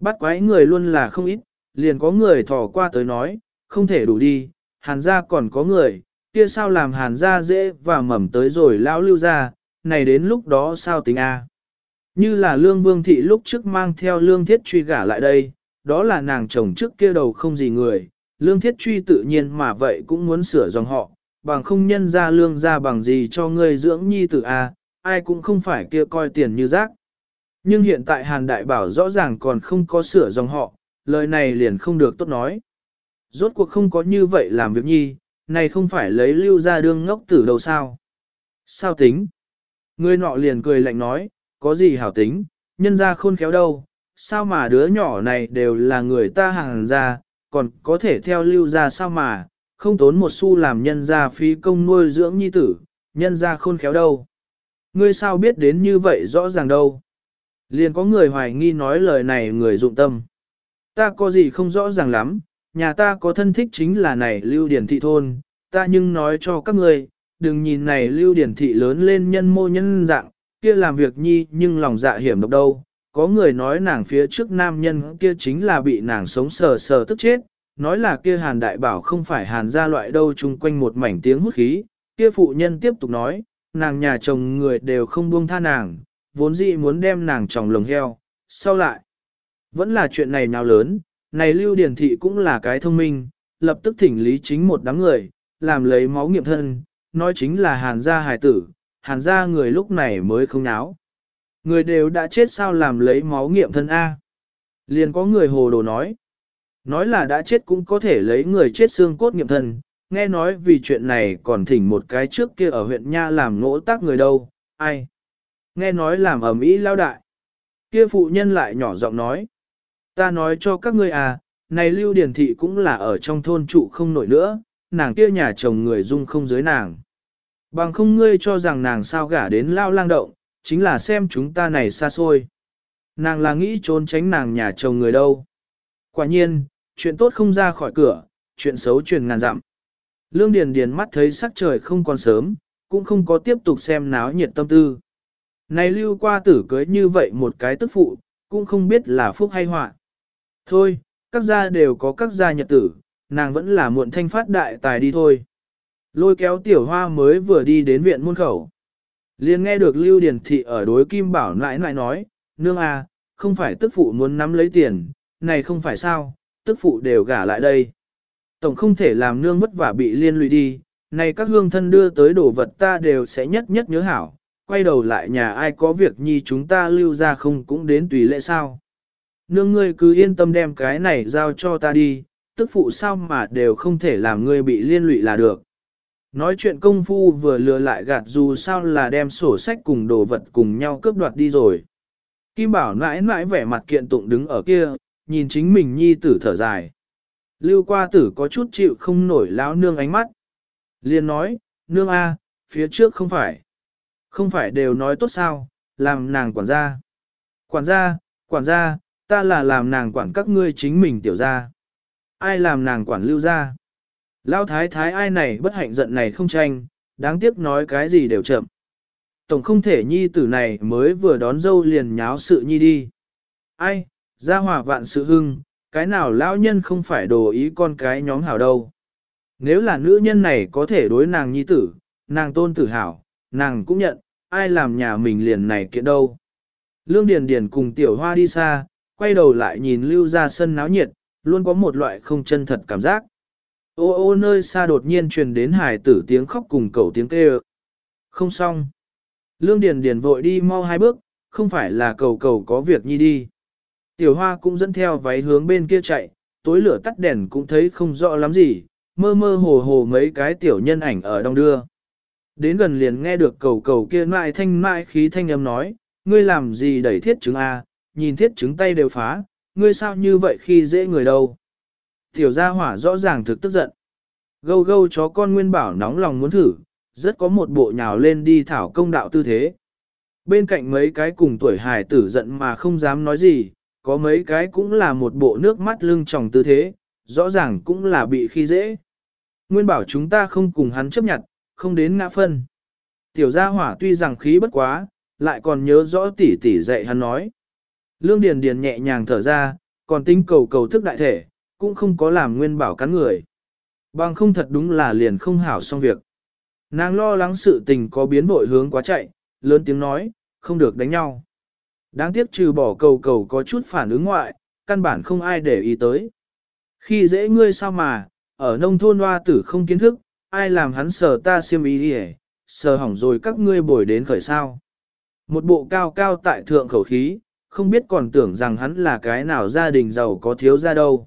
bắt quái người luôn là không ít, liền có người thò qua tới nói, không thể đủ đi, hàn gia còn có người, kia sao làm hàn gia dễ và mầm tới rồi lão lưu ra, này đến lúc đó sao tính a? Như là lương vương thị lúc trước mang theo lương thiết truy gả lại đây, đó là nàng chồng trước kia đầu không gì người, lương thiết truy tự nhiên mà vậy cũng muốn sửa dòng họ, bằng không nhân ra lương ra bằng gì cho ngươi dưỡng nhi tử a, ai cũng không phải kia coi tiền như rác. Nhưng hiện tại Hàn Đại Bảo rõ ràng còn không có sửa dòng họ, lời này liền không được tốt nói. Rốt cuộc không có như vậy làm việc nhi, này không phải lấy lưu ra đương ngốc tử đầu sao. Sao tính? Người nọ liền cười lạnh nói, có gì hảo tính, nhân ra khôn khéo đâu, sao mà đứa nhỏ này đều là người ta hàng ra, còn có thể theo lưu ra sao mà, không tốn một xu làm nhân ra phí công nuôi dưỡng nhi tử, nhân ra khôn khéo đâu. Ngươi sao biết đến như vậy rõ ràng đâu. Liền có người hoài nghi nói lời này người dụng tâm. Ta có gì không rõ ràng lắm, nhà ta có thân thích chính là này lưu điển thị thôn, ta nhưng nói cho các ngươi, đừng nhìn này lưu điển thị lớn lên nhân mô nhân dạng, kia làm việc nhi nhưng lòng dạ hiểm độc đâu. Có người nói nàng phía trước nam nhân kia chính là bị nàng sống sờ sờ tức chết, nói là kia hàn đại bảo không phải hàn gia loại đâu chung quanh một mảnh tiếng hút khí, kia phụ nhân tiếp tục nói, nàng nhà chồng người đều không buông tha nàng, vốn dĩ muốn đem nàng chồng lồng heo, sau lại. Vẫn là chuyện này nào lớn, này Lưu Điển Thị cũng là cái thông minh, lập tức thỉnh lý chính một đám người, làm lấy máu nghiệm thân, nói chính là hàn gia hài tử, hàn gia người lúc này mới không náo. Người đều đã chết sao làm lấy máu nghiệm thân A. Liền có người hồ đồ nói. Nói là đã chết cũng có thể lấy người chết xương cốt nghiệm thân, nghe nói vì chuyện này còn thỉnh một cái trước kia ở huyện Nha làm ngỗ tác người đâu, ai. Nghe nói làm ở Mỹ lao đại. Kia phụ nhân lại nhỏ giọng nói. Ta nói cho các ngươi à, này Lưu Điển Thị cũng là ở trong thôn trụ không nổi nữa, nàng kia nhà chồng người dung không dưới nàng. Bằng không ngươi cho rằng nàng sao gả đến lao lang động, chính là xem chúng ta này xa xôi. Nàng là nghĩ trốn tránh nàng nhà chồng người đâu. Quả nhiên, chuyện tốt không ra khỏi cửa, chuyện xấu truyền ngàn dặm. Lương Điền Điền mắt thấy sắc trời không còn sớm, cũng không có tiếp tục xem náo nhiệt tâm tư. Này lưu qua tử cưới như vậy một cái tức phụ, cũng không biết là phúc hay họa. Thôi, các gia đều có các gia nhật tử, nàng vẫn là muộn thanh phát đại tài đi thôi. Lôi kéo tiểu hoa mới vừa đi đến viện môn khẩu. liền nghe được Lưu Điền Thị ở đối Kim Bảo nãi nãi nói, nương à, không phải tức phụ muốn nắm lấy tiền, này không phải sao, tức phụ đều gả lại đây. Tổng không thể làm nương vất vả bị liên lụy đi, này các hương thân đưa tới đồ vật ta đều sẽ nhất nhất nhớ hảo, quay đầu lại nhà ai có việc nhi chúng ta lưu ra không cũng đến tùy lệ sao. Nương ngươi cứ yên tâm đem cái này giao cho ta đi, tức phụ sao mà đều không thể làm ngươi bị liên lụy là được. Nói chuyện công phu vừa lừa lại gạt dù sao là đem sổ sách cùng đồ vật cùng nhau cướp đoạt đi rồi. Kim Bảo nãi nãi vẻ mặt kiện tụng đứng ở kia, nhìn chính mình nhi tử thở dài. Lưu qua tử có chút chịu không nổi lão nương ánh mắt. Liên nói, nương A, phía trước không phải. Không phải đều nói tốt sao, làm nàng quản gia. Quản gia, quản gia, ta là làm nàng quản các ngươi chính mình tiểu gia. Ai làm nàng quản lưu gia? Lão thái thái ai này bất hạnh giận này không tranh, đáng tiếc nói cái gì đều chậm. Tổng không thể nhi tử này mới vừa đón dâu liền nháo sự nhi đi. Ai, gia hòa vạn sự hưng, cái nào lão nhân không phải đồ ý con cái nhóm hảo đâu. Nếu là nữ nhân này có thể đối nàng nhi tử, nàng tôn tử hảo, nàng cũng nhận, ai làm nhà mình liền này kiện đâu. Lương Điền Điền cùng tiểu hoa đi xa, quay đầu lại nhìn lưu ra sân náo nhiệt, luôn có một loại không chân thật cảm giác. Ô ô nơi xa đột nhiên truyền đến hải tử tiếng khóc cùng cầu tiếng kêu. Không xong. Lương Điền Điền vội đi mau hai bước, không phải là cầu cầu có việc nhi đi. Tiểu hoa cũng dẫn theo váy hướng bên kia chạy, tối lửa tắt đèn cũng thấy không rõ lắm gì, mơ mơ hồ hồ mấy cái tiểu nhân ảnh ở đông đưa. Đến gần liền nghe được cầu cầu kia mại thanh mại khí thanh âm nói, ngươi làm gì đẩy thiết trứng A, nhìn thiết trứng tay đều phá, ngươi sao như vậy khi dễ người đâu. Tiểu gia hỏa rõ ràng thực tức giận. Gâu gâu chó con nguyên bảo nóng lòng muốn thử, rất có một bộ nhào lên đi thảo công đạo tư thế. Bên cạnh mấy cái cùng tuổi hài tử giận mà không dám nói gì, có mấy cái cũng là một bộ nước mắt lưng tròng tư thế, rõ ràng cũng là bị khi dễ. Nguyên bảo chúng ta không cùng hắn chấp nhận, không đến ngã phân. Tiểu gia hỏa tuy rằng khí bất quá, lại còn nhớ rõ tỷ tỷ dạy hắn nói. Lương Điền Điền nhẹ nhàng thở ra, còn tinh cầu cầu thức đại thể, cũng không có làm nguyên bảo cắn người. Bằng không thật đúng là liền không hảo xong việc. Nàng lo lắng sự tình có biến vội hướng quá chạy, lớn tiếng nói, không được đánh nhau. Đáng tiếc trừ bỏ cầu cầu có chút phản ứng ngoại, căn bản không ai để ý tới. Khi dễ ngươi sao mà, ở nông thôn hoa tử không kiến thức, ai làm hắn sờ ta xiêm ý đi sờ hỏng rồi các ngươi bồi đến khởi sao. Một bộ cao cao tại thượng khẩu khí, không biết còn tưởng rằng hắn là cái nào gia đình giàu có thiếu ra đâu.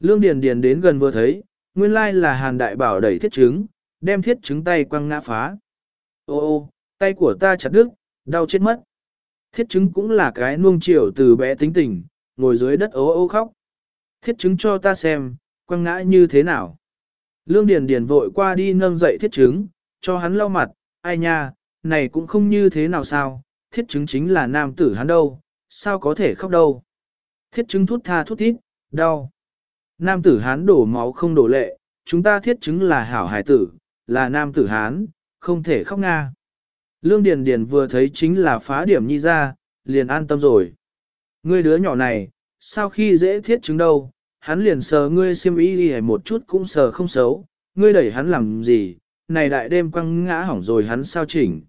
Lương Điền Điền đến gần vừa thấy, nguyên lai là Hàn Đại Bảo đẩy thiết trứng, đem thiết trứng tay quăng ngã phá. Ô ô, tay của ta chặt đứt, đau chết mất. Thiết trứng cũng là cái nuông chiều từ bé tính tình, ngồi dưới đất ố ô khóc. Thiết trứng cho ta xem, quăng ngã như thế nào. Lương Điền Điền vội qua đi nâng dậy thiết trứng, cho hắn lau mặt, ai nha, này cũng không như thế nào sao, thiết trứng chính là nam tử hắn đâu, sao có thể khóc đâu. Thiết trứng thút tha thút thít, đau. Nam tử hán đổ máu không đổ lệ, chúng ta thiết chứng là hảo hải tử, là nam tử hán, không thể khóc nga. Lương Điền Điền vừa thấy chính là phá điểm nhi ra, liền an tâm rồi. Ngươi đứa nhỏ này, sao khi dễ thiết chứng đâu, hắn liền sờ ngươi xiêm y đi một chút cũng sờ không xấu, ngươi đẩy hắn làm gì, này đại đêm quăng ngã hỏng rồi hắn sao chỉnh.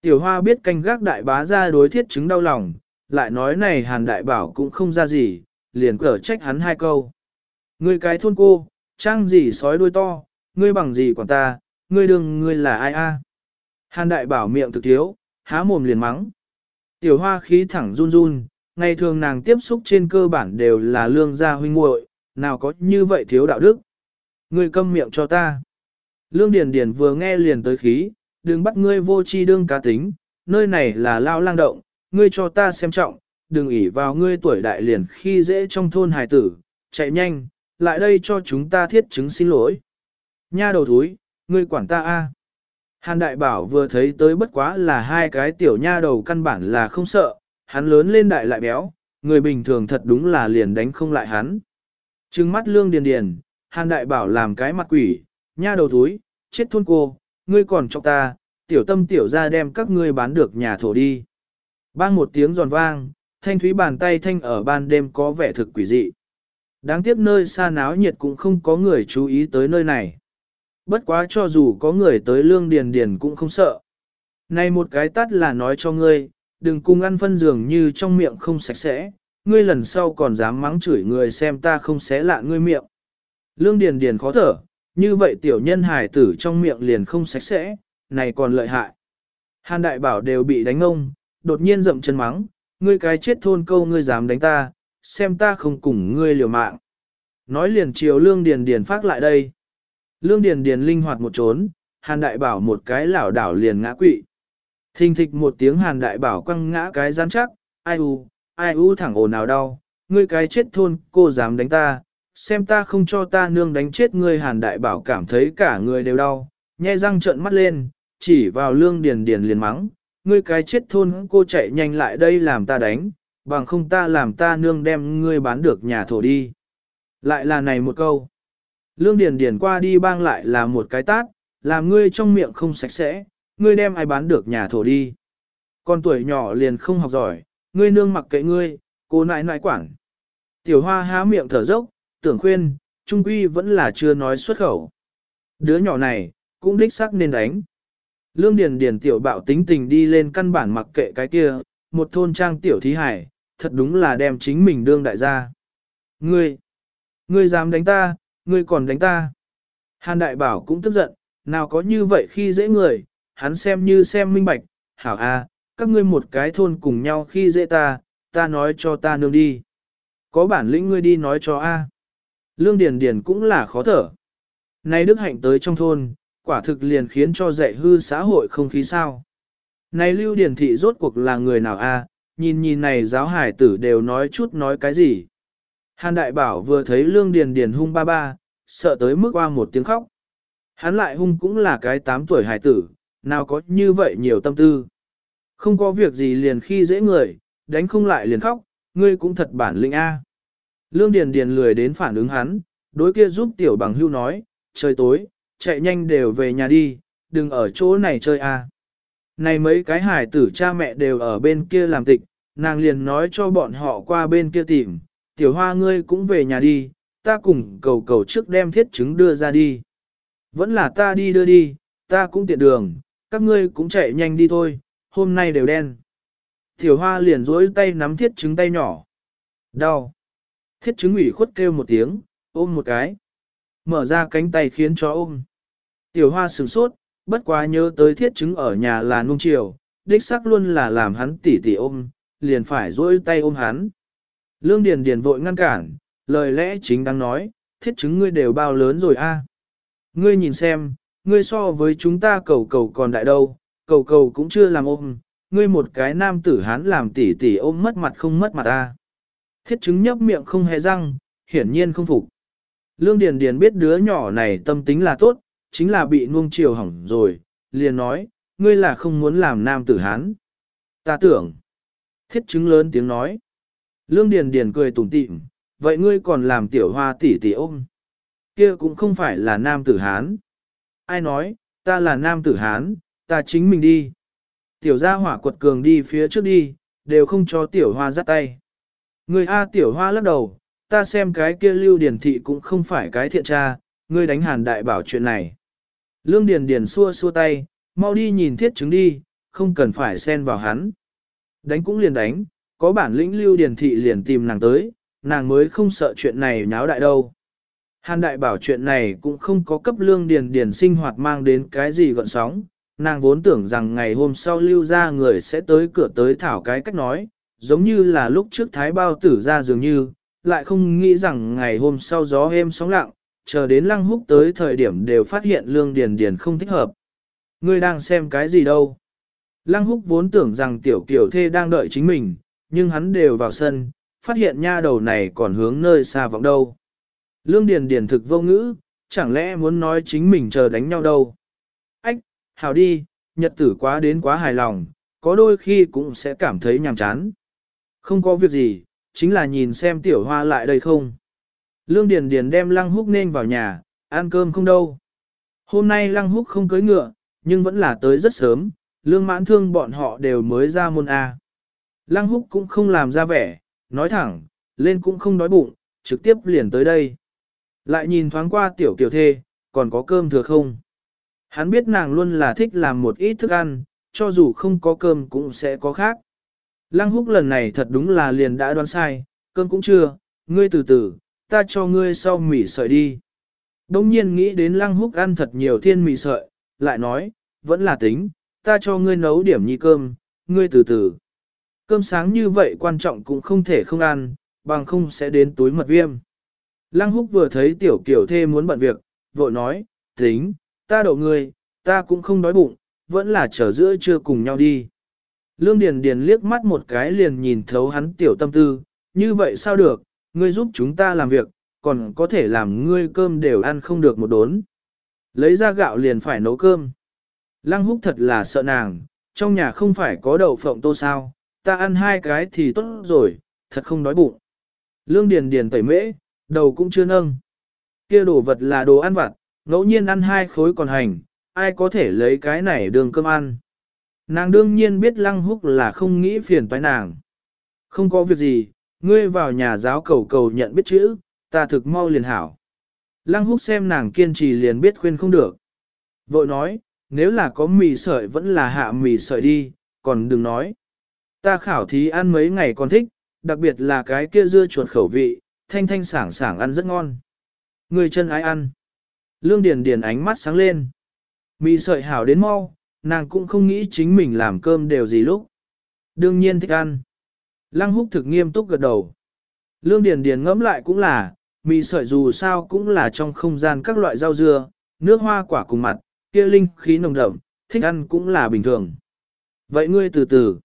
Tiểu hoa biết canh gác đại bá ra đối thiết chứng đau lòng, lại nói này hàn đại bảo cũng không ra gì, liền cở trách hắn hai câu. Ngươi cái thôn cô, trang gì sói đuôi to, ngươi bằng gì quản ta, ngươi đừng ngươi là ai a? Hàn đại bảo miệng thực thiếu, há mồm liền mắng. Tiểu hoa khí thẳng run run, ngày thường nàng tiếp xúc trên cơ bản đều là lương gia huynh muội, nào có như vậy thiếu đạo đức. Ngươi câm miệng cho ta. Lương Điền Điền vừa nghe liền tới khí, đừng bắt ngươi vô chi đương cá tính, nơi này là lao lang động, ngươi cho ta xem trọng, đừng ỉ vào ngươi tuổi đại liền khi dễ trong thôn hài tử, chạy nhanh, lại đây cho chúng ta thiết chứng xin lỗi. Nha đầu thúi, ngươi quản ta a. Hàn đại bảo vừa thấy tới bất quá là hai cái tiểu nha đầu căn bản là không sợ, hắn lớn lên đại lại béo, người bình thường thật đúng là liền đánh không lại hắn. Trừng mắt lương điền điền, hàn đại bảo làm cái mặt quỷ, nha đầu thúi, chết thôn cô, ngươi còn cho ta, tiểu tâm tiểu ra đem các ngươi bán được nhà thổ đi. Bang một tiếng giòn vang, thanh thúy bàn tay thanh ở ban đêm có vẻ thực quỷ dị. Đáng tiếc nơi xa náo nhiệt cũng không có người chú ý tới nơi này. Bất quá cho dù có người tới lương điền điền cũng không sợ. Này một cái tắt là nói cho ngươi, đừng cùng ăn phân giường như trong miệng không sạch sẽ, ngươi lần sau còn dám mắng chửi người xem ta không xé lạ ngươi miệng. Lương điền điền khó thở, như vậy tiểu nhân hải tử trong miệng liền không sạch sẽ, này còn lợi hại. Hàn đại bảo đều bị đánh ông, đột nhiên dậm chân mắng, ngươi cái chết thôn câu ngươi dám đánh ta, xem ta không cùng ngươi liều mạng. Nói liền chiều lương điền điền phát lại đây. Lương điền điền linh hoạt một trốn, hàn đại bảo một cái lảo đảo liền ngã quỵ. Thình thịch một tiếng hàn đại bảo quăng ngã cái rắn chắc, ai u, ai u thẳng ồn nào đau, ngươi cái chết thôn, cô dám đánh ta, xem ta không cho ta nương đánh chết ngươi hàn đại bảo cảm thấy cả người đều đau, nhai răng trợn mắt lên, chỉ vào lương điền điền liền mắng, ngươi cái chết thôn cô chạy nhanh lại đây làm ta đánh, bằng không ta làm ta nương đem ngươi bán được nhà thổ đi. Lại là này một câu. Lương Điền Điền qua đi bang lại là một cái tát, làm ngươi trong miệng không sạch sẽ, ngươi đem ai bán được nhà thổ đi. Con tuổi nhỏ liền không học giỏi, ngươi nương mặc kệ ngươi, cô nãi nãi quảng, Tiểu hoa há miệng thở dốc, tưởng khuyên, trung quy vẫn là chưa nói xuất khẩu. Đứa nhỏ này, cũng đích xác nên đánh. Lương Điền Điền tiểu bạo tính tình đi lên căn bản mặc kệ cái kia, một thôn trang tiểu thí hải, thật đúng là đem chính mình đương đại gia. Ngươi, ngươi dám đánh ta, ngươi còn đánh ta. Hàn đại bảo cũng tức giận, nào có như vậy khi dễ người, hắn xem như xem minh bạch, hảo a, các ngươi một cái thôn cùng nhau khi dễ ta, ta nói cho ta nương đi. Có bản lĩnh ngươi đi nói cho a. Lương Điền Điền cũng là khó thở. Nay Đức Hạnh tới trong thôn, quả thực liền khiến cho dạy hư xã hội không khí sao. Này Lưu Điền Thị rốt cuộc là người nào a? nhìn nhìn này giáo hải tử đều nói chút nói cái gì. Hàn Đại Bảo vừa thấy Lương Điền Điền hung ba ba, sợ tới mức qua một tiếng khóc. Hắn lại hung cũng là cái tám tuổi hải tử, nào có như vậy nhiều tâm tư. Không có việc gì liền khi dễ người, đánh không lại liền khóc, ngươi cũng thật bản lĩnh A. Lương Điền Điền lười đến phản ứng hắn, đối kia giúp tiểu bằng hưu nói, trời tối, chạy nhanh đều về nhà đi, đừng ở chỗ này chơi a. Này mấy cái hải tử cha mẹ đều ở bên kia làm tịch, nàng liền nói cho bọn họ qua bên kia tìm, tiểu hoa ngươi cũng về nhà đi, ta cùng cầu cầu trước đem thiết chứng đưa ra đi. Vẫn là ta đi đưa đi, ta cũng tiện đường, các ngươi cũng chạy nhanh đi thôi, hôm nay đều đen. Tiểu hoa liền dối tay nắm thiết trứng tay nhỏ. Đau. Thiết trứng ủy khuất kêu một tiếng, ôm một cái. Mở ra cánh tay khiến cho ôm. Tiểu hoa sửng sốt, bất quá nhớ tới thiết chứng ở nhà là nung chiều, đích xác luôn là làm hắn tỉ tỉ ôm, liền phải dối tay ôm hắn. Lương Điền Điền vội ngăn cản, lời lẽ chính đang nói, thiết chứng ngươi đều bao lớn rồi a? Ngươi nhìn xem, ngươi so với chúng ta cầu cầu còn đại đâu, cầu cầu cũng chưa làm ôm, ngươi một cái nam tử hán làm tỉ tỉ ôm mất mặt không mất mặt a. Thiết chứng nhấp miệng không hề răng, hiển nhiên không phục. Lương Điền Điền biết đứa nhỏ này tâm tính là tốt, chính là bị nuông chiều hỏng rồi, liền nói, ngươi là không muốn làm nam tử hán. Ta tưởng. Thiết chứng lớn tiếng nói. Lương Điền Điền cười tủm tỉm, vậy ngươi còn làm tiểu hoa tỷ tỷ ôm. Kia cũng không phải là nam tử hán. Ai nói, ta là nam tử hán, ta chính mình đi. Tiểu gia hỏa quật cường đi phía trước đi, đều không cho tiểu hoa dắt tay. Người A tiểu hoa lắc đầu, ta xem cái kia lưu điển thị cũng không phải cái thiện tra, ngươi đánh hàn đại bảo chuyện này. Lương điền điền xua xua tay, mau đi nhìn thiết chứng đi, không cần phải xen vào hắn. Đánh cũng liền đánh, có bản lĩnh lưu điền thị liền tìm nàng tới, nàng mới không sợ chuyện này nháo đại đâu. Hàn đại bảo chuyện này cũng không có cấp lương điền điền sinh hoạt mang đến cái gì gọn sóng, nàng vốn tưởng rằng ngày hôm sau lưu ra người sẽ tới cửa tới thảo cái cách nói, giống như là lúc trước thái bao tử ra dường như, lại không nghĩ rằng ngày hôm sau gió êm sóng lặng, chờ đến lăng húc tới thời điểm đều phát hiện lương điền điền không thích hợp. Ngươi đang xem cái gì đâu? Lăng húc vốn tưởng rằng tiểu kiểu thê đang đợi chính mình, nhưng hắn đều vào sân, phát hiện nha đầu này còn hướng nơi xa vọng đâu. Lương điền điền thực vô ngữ, chẳng lẽ muốn nói chính mình chờ đánh nhau đâu? Ách, hào đi, nhật tử quá đến quá hài lòng, có đôi khi cũng sẽ cảm thấy nhàm chán. Không có việc gì, chính là nhìn xem tiểu hoa lại đây không. Lương Điền Điền đem Lăng Húc nên vào nhà, ăn cơm không đâu. Hôm nay Lăng Húc không cưới ngựa, nhưng vẫn là tới rất sớm, lương mãn thương bọn họ đều mới ra môn A. Lăng Húc cũng không làm ra vẻ, nói thẳng, lên cũng không đói bụng, trực tiếp liền tới đây. Lại nhìn thoáng qua tiểu kiều thê, còn có cơm thừa không? Hắn biết nàng luôn là thích làm một ít thức ăn, cho dù không có cơm cũng sẽ có khác. Lăng húc lần này thật đúng là liền đã đoán sai, cơm cũng chưa, ngươi từ từ, ta cho ngươi sau mì sợi đi. Đông nhiên nghĩ đến lăng húc ăn thật nhiều thiên mì sợi, lại nói, vẫn là tính, ta cho ngươi nấu điểm nhi cơm, ngươi từ từ. Cơm sáng như vậy quan trọng cũng không thể không ăn, bằng không sẽ đến túi mật viêm. Lăng húc vừa thấy tiểu kiểu thê muốn bận việc, vội nói, tính, ta đậu ngươi, ta cũng không đói bụng, vẫn là chờ giữa trưa cùng nhau đi. Lương Điền Điền liếc mắt một cái liền nhìn thấu hắn tiểu tâm tư, như vậy sao được, ngươi giúp chúng ta làm việc, còn có thể làm ngươi cơm đều ăn không được một đốn. Lấy ra gạo liền phải nấu cơm. Lăng húc thật là sợ nàng, trong nhà không phải có đậu phộng tô sao, ta ăn hai cái thì tốt rồi, thật không đói bụng. Lương Điền Điền tẩy mễ, đầu cũng chưa nâng. Kia đồ vật là đồ ăn vặt, ngẫu nhiên ăn hai khối còn hành, ai có thể lấy cái này đường cơm ăn. Nàng đương nhiên biết lăng húc là không nghĩ phiền toái nàng. Không có việc gì, ngươi vào nhà giáo cầu cầu nhận biết chữ, ta thực mau liền hảo. Lăng húc xem nàng kiên trì liền biết khuyên không được. Vội nói, nếu là có mì sợi vẫn là hạ mì sợi đi, còn đừng nói. Ta khảo thí ăn mấy ngày còn thích, đặc biệt là cái kia dưa chuột khẩu vị, thanh thanh sảng sảng ăn rất ngon. Người chân ái ăn. Lương Điền Điền ánh mắt sáng lên. Mì sợi hảo đến mau, nàng cũng không nghĩ chính mình làm cơm đều gì lúc. Đương nhiên thích ăn. Lăng húc thực nghiêm túc gật đầu. Lương Điền Điền ngẫm lại cũng là, mì sợi dù sao cũng là trong không gian các loại rau dưa, nước hoa quả cùng mặt, kia linh khí nồng đậm, thích ăn cũng là bình thường. Vậy ngươi từ từ.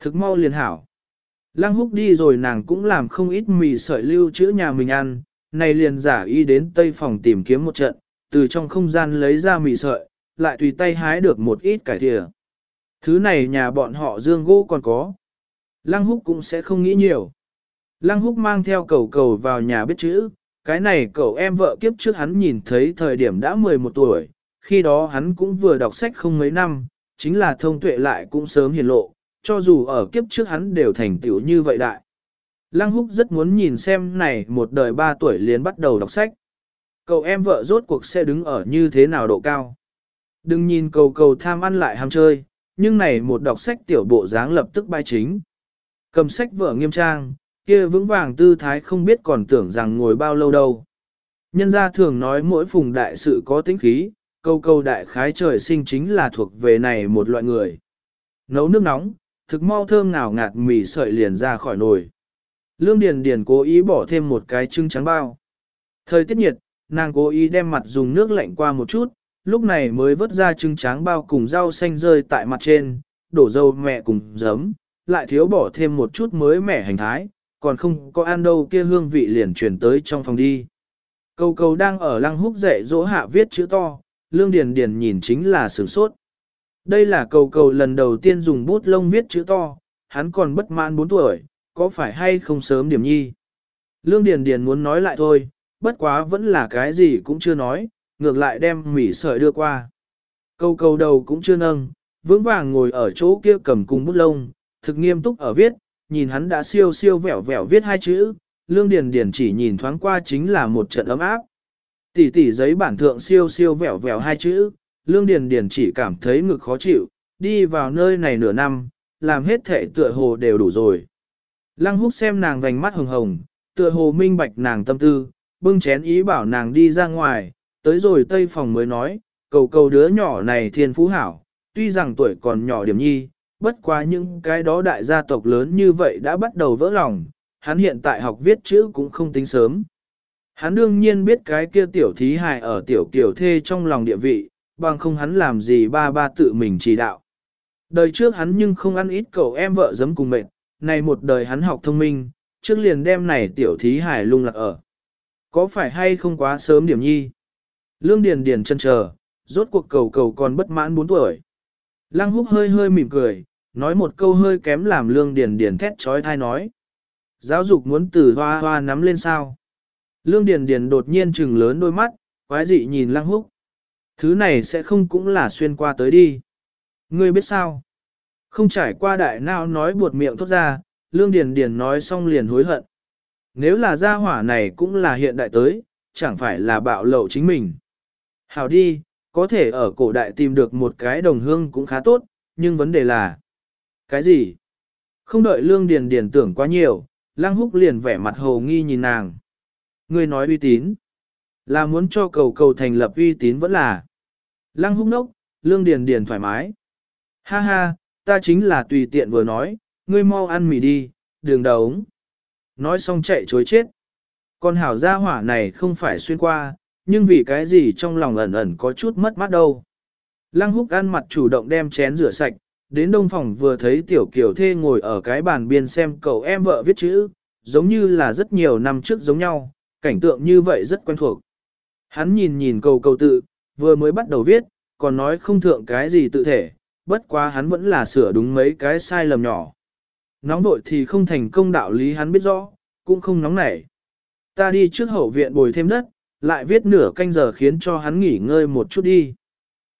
Thực mau liền hảo. Lăng húc đi rồi nàng cũng làm không ít mì sợi lưu trữ nhà mình ăn, này liền giả y đến tây phòng tìm kiếm một trận, từ trong không gian lấy ra mì sợi, lại tùy tay hái được một ít cải thìa. Thứ này nhà bọn họ dương gỗ còn có. Lăng húc cũng sẽ không nghĩ nhiều. Lăng húc mang theo cầu cầu vào nhà biết chữ, Cái này cậu em vợ kiếp trước hắn nhìn thấy thời điểm đã 11 tuổi, khi đó hắn cũng vừa đọc sách không mấy năm, chính là thông tuệ lại cũng sớm hiển lộ, cho dù ở kiếp trước hắn đều thành tiểu như vậy đại. Lăng Húc rất muốn nhìn xem này một đời ba tuổi liền bắt đầu đọc sách. Cậu em vợ rốt cuộc sẽ đứng ở như thế nào độ cao. Đừng nhìn cầu cầu tham ăn lại ham chơi, nhưng này một đọc sách tiểu bộ dáng lập tức bay chính. Cầm sách vở nghiêm trang, kia vững vàng tư thái không biết còn tưởng rằng ngồi bao lâu đâu. Nhân gia thường nói mỗi phùng đại sự có tính khí, câu câu đại khái trời sinh chính là thuộc về này một loại người. Nấu nước nóng, thực mau thơm ngào ngạt mì sợi liền ra khỏi nồi. Lương Điền Điền cố ý bỏ thêm một cái trứng trắng bao. Thời tiết nhiệt, nàng cố ý đem mặt dùng nước lạnh qua một chút, lúc này mới vớt ra trứng trắng bao cùng rau xanh rơi tại mặt trên, đổ dầu mẹ cùng giấm, lại thiếu bỏ thêm một chút mới mẻ hành thái, còn không có ăn đâu kia hương vị liền truyền tới trong phòng đi. Cầu cầu đang ở lăng húc dạy dỗ hạ viết chữ to, lương điền điền nhìn chính là sửng sốt. Đây là cầu cầu lần đầu tiên dùng bút lông viết chữ to, hắn còn bất mãn 4 tuổi, có phải hay không sớm điểm nhi. Lương điền điền muốn nói lại thôi, bất quá vẫn là cái gì cũng chưa nói, ngược lại đem mỉ sợi đưa qua. Cầu cầu đầu cũng chưa nâng, vững vàng ngồi ở chỗ kia cầm cung bút lông, thực nghiêm túc ở viết, nhìn hắn đã siêu siêu vẻo vẻo viết hai chữ, lương điền điền chỉ nhìn thoáng qua chính là một trận ấm áp. Tỷ tỷ giấy bản thượng siêu siêu vẻo vẻo hai chữ, lương điền điền chỉ cảm thấy ngực khó chịu, đi vào nơi này nửa năm, làm hết thể tựa hồ đều đủ rồi. Lăng húc xem nàng vành mắt hồng hồng, tựa hồ minh bạch nàng tâm tư, bưng chén ý bảo nàng đi ra ngoài, tới rồi tây phòng mới nói, cầu cầu đứa nhỏ này thiên phú hảo, tuy rằng tuổi còn nhỏ điểm nhi, bất quá những cái đó đại gia tộc lớn như vậy đã bắt đầu vỡ lòng, hắn hiện tại học viết chữ cũng không tính sớm. Hắn đương nhiên biết cái kia tiểu thí hài ở tiểu kiểu thê trong lòng địa vị, bằng không hắn làm gì ba ba tự mình chỉ đạo. Đời trước hắn nhưng không ăn ít cậu em vợ giấm cùng mệt, này một đời hắn học thông minh, trước liền đem này tiểu thí hài lung lạc ở. Có phải hay không quá sớm điểm nhi? Lương Điền Điền chân chờ, rốt cuộc cầu cầu còn bất mãn 4 tuổi. Lăng húc hơi hơi mỉm cười, nói một câu hơi kém làm Lương Điền Điền thét chói tai nói. Giáo dục muốn từ hoa hoa nắm lên sao? Lương Điền Điền đột nhiên trừng lớn đôi mắt, quái dị nhìn Lăng húc. Thứ này sẽ không cũng là xuyên qua tới đi. Ngươi biết sao? Không trải qua đại nào nói buột miệng thốt ra, Lương Điền Điền nói xong liền hối hận. Nếu là gia hỏa này cũng là hiện đại tới, chẳng phải là bạo lậu chính mình. Hảo đi, có thể ở cổ đại tìm được một cái đồng hương cũng khá tốt, nhưng vấn đề là... Cái gì? Không đợi Lương Điền Điền tưởng quá nhiều, Lăng Húc liền vẻ mặt hồ nghi nhìn nàng. Ngươi nói uy tín. Là muốn cho cầu cầu thành lập uy tín vẫn là. Lăng Húc nốc, Lương Điền Điền thoải mái. Ha ha, ta chính là tùy tiện vừa nói, ngươi mau ăn mì đi, đường đầu Nói xong chạy chối chết. Con hảo gia hỏa này không phải xuyên qua, nhưng vì cái gì trong lòng ẩn ẩn có chút mất mát đâu. Lăng húc ăn mặt chủ động đem chén rửa sạch, đến đông phòng vừa thấy tiểu kiểu thê ngồi ở cái bàn biên xem cậu em vợ viết chữ, giống như là rất nhiều năm trước giống nhau, cảnh tượng như vậy rất quen thuộc. Hắn nhìn nhìn cầu cầu tự, vừa mới bắt đầu viết, còn nói không thượng cái gì tự thể, bất quá hắn vẫn là sửa đúng mấy cái sai lầm nhỏ. Nóng vội thì không thành công đạo lý hắn biết rõ, cũng không nóng nảy. Ta đi trước hậu viện bồi thêm đất, lại viết nửa canh giờ khiến cho hắn nghỉ ngơi một chút đi.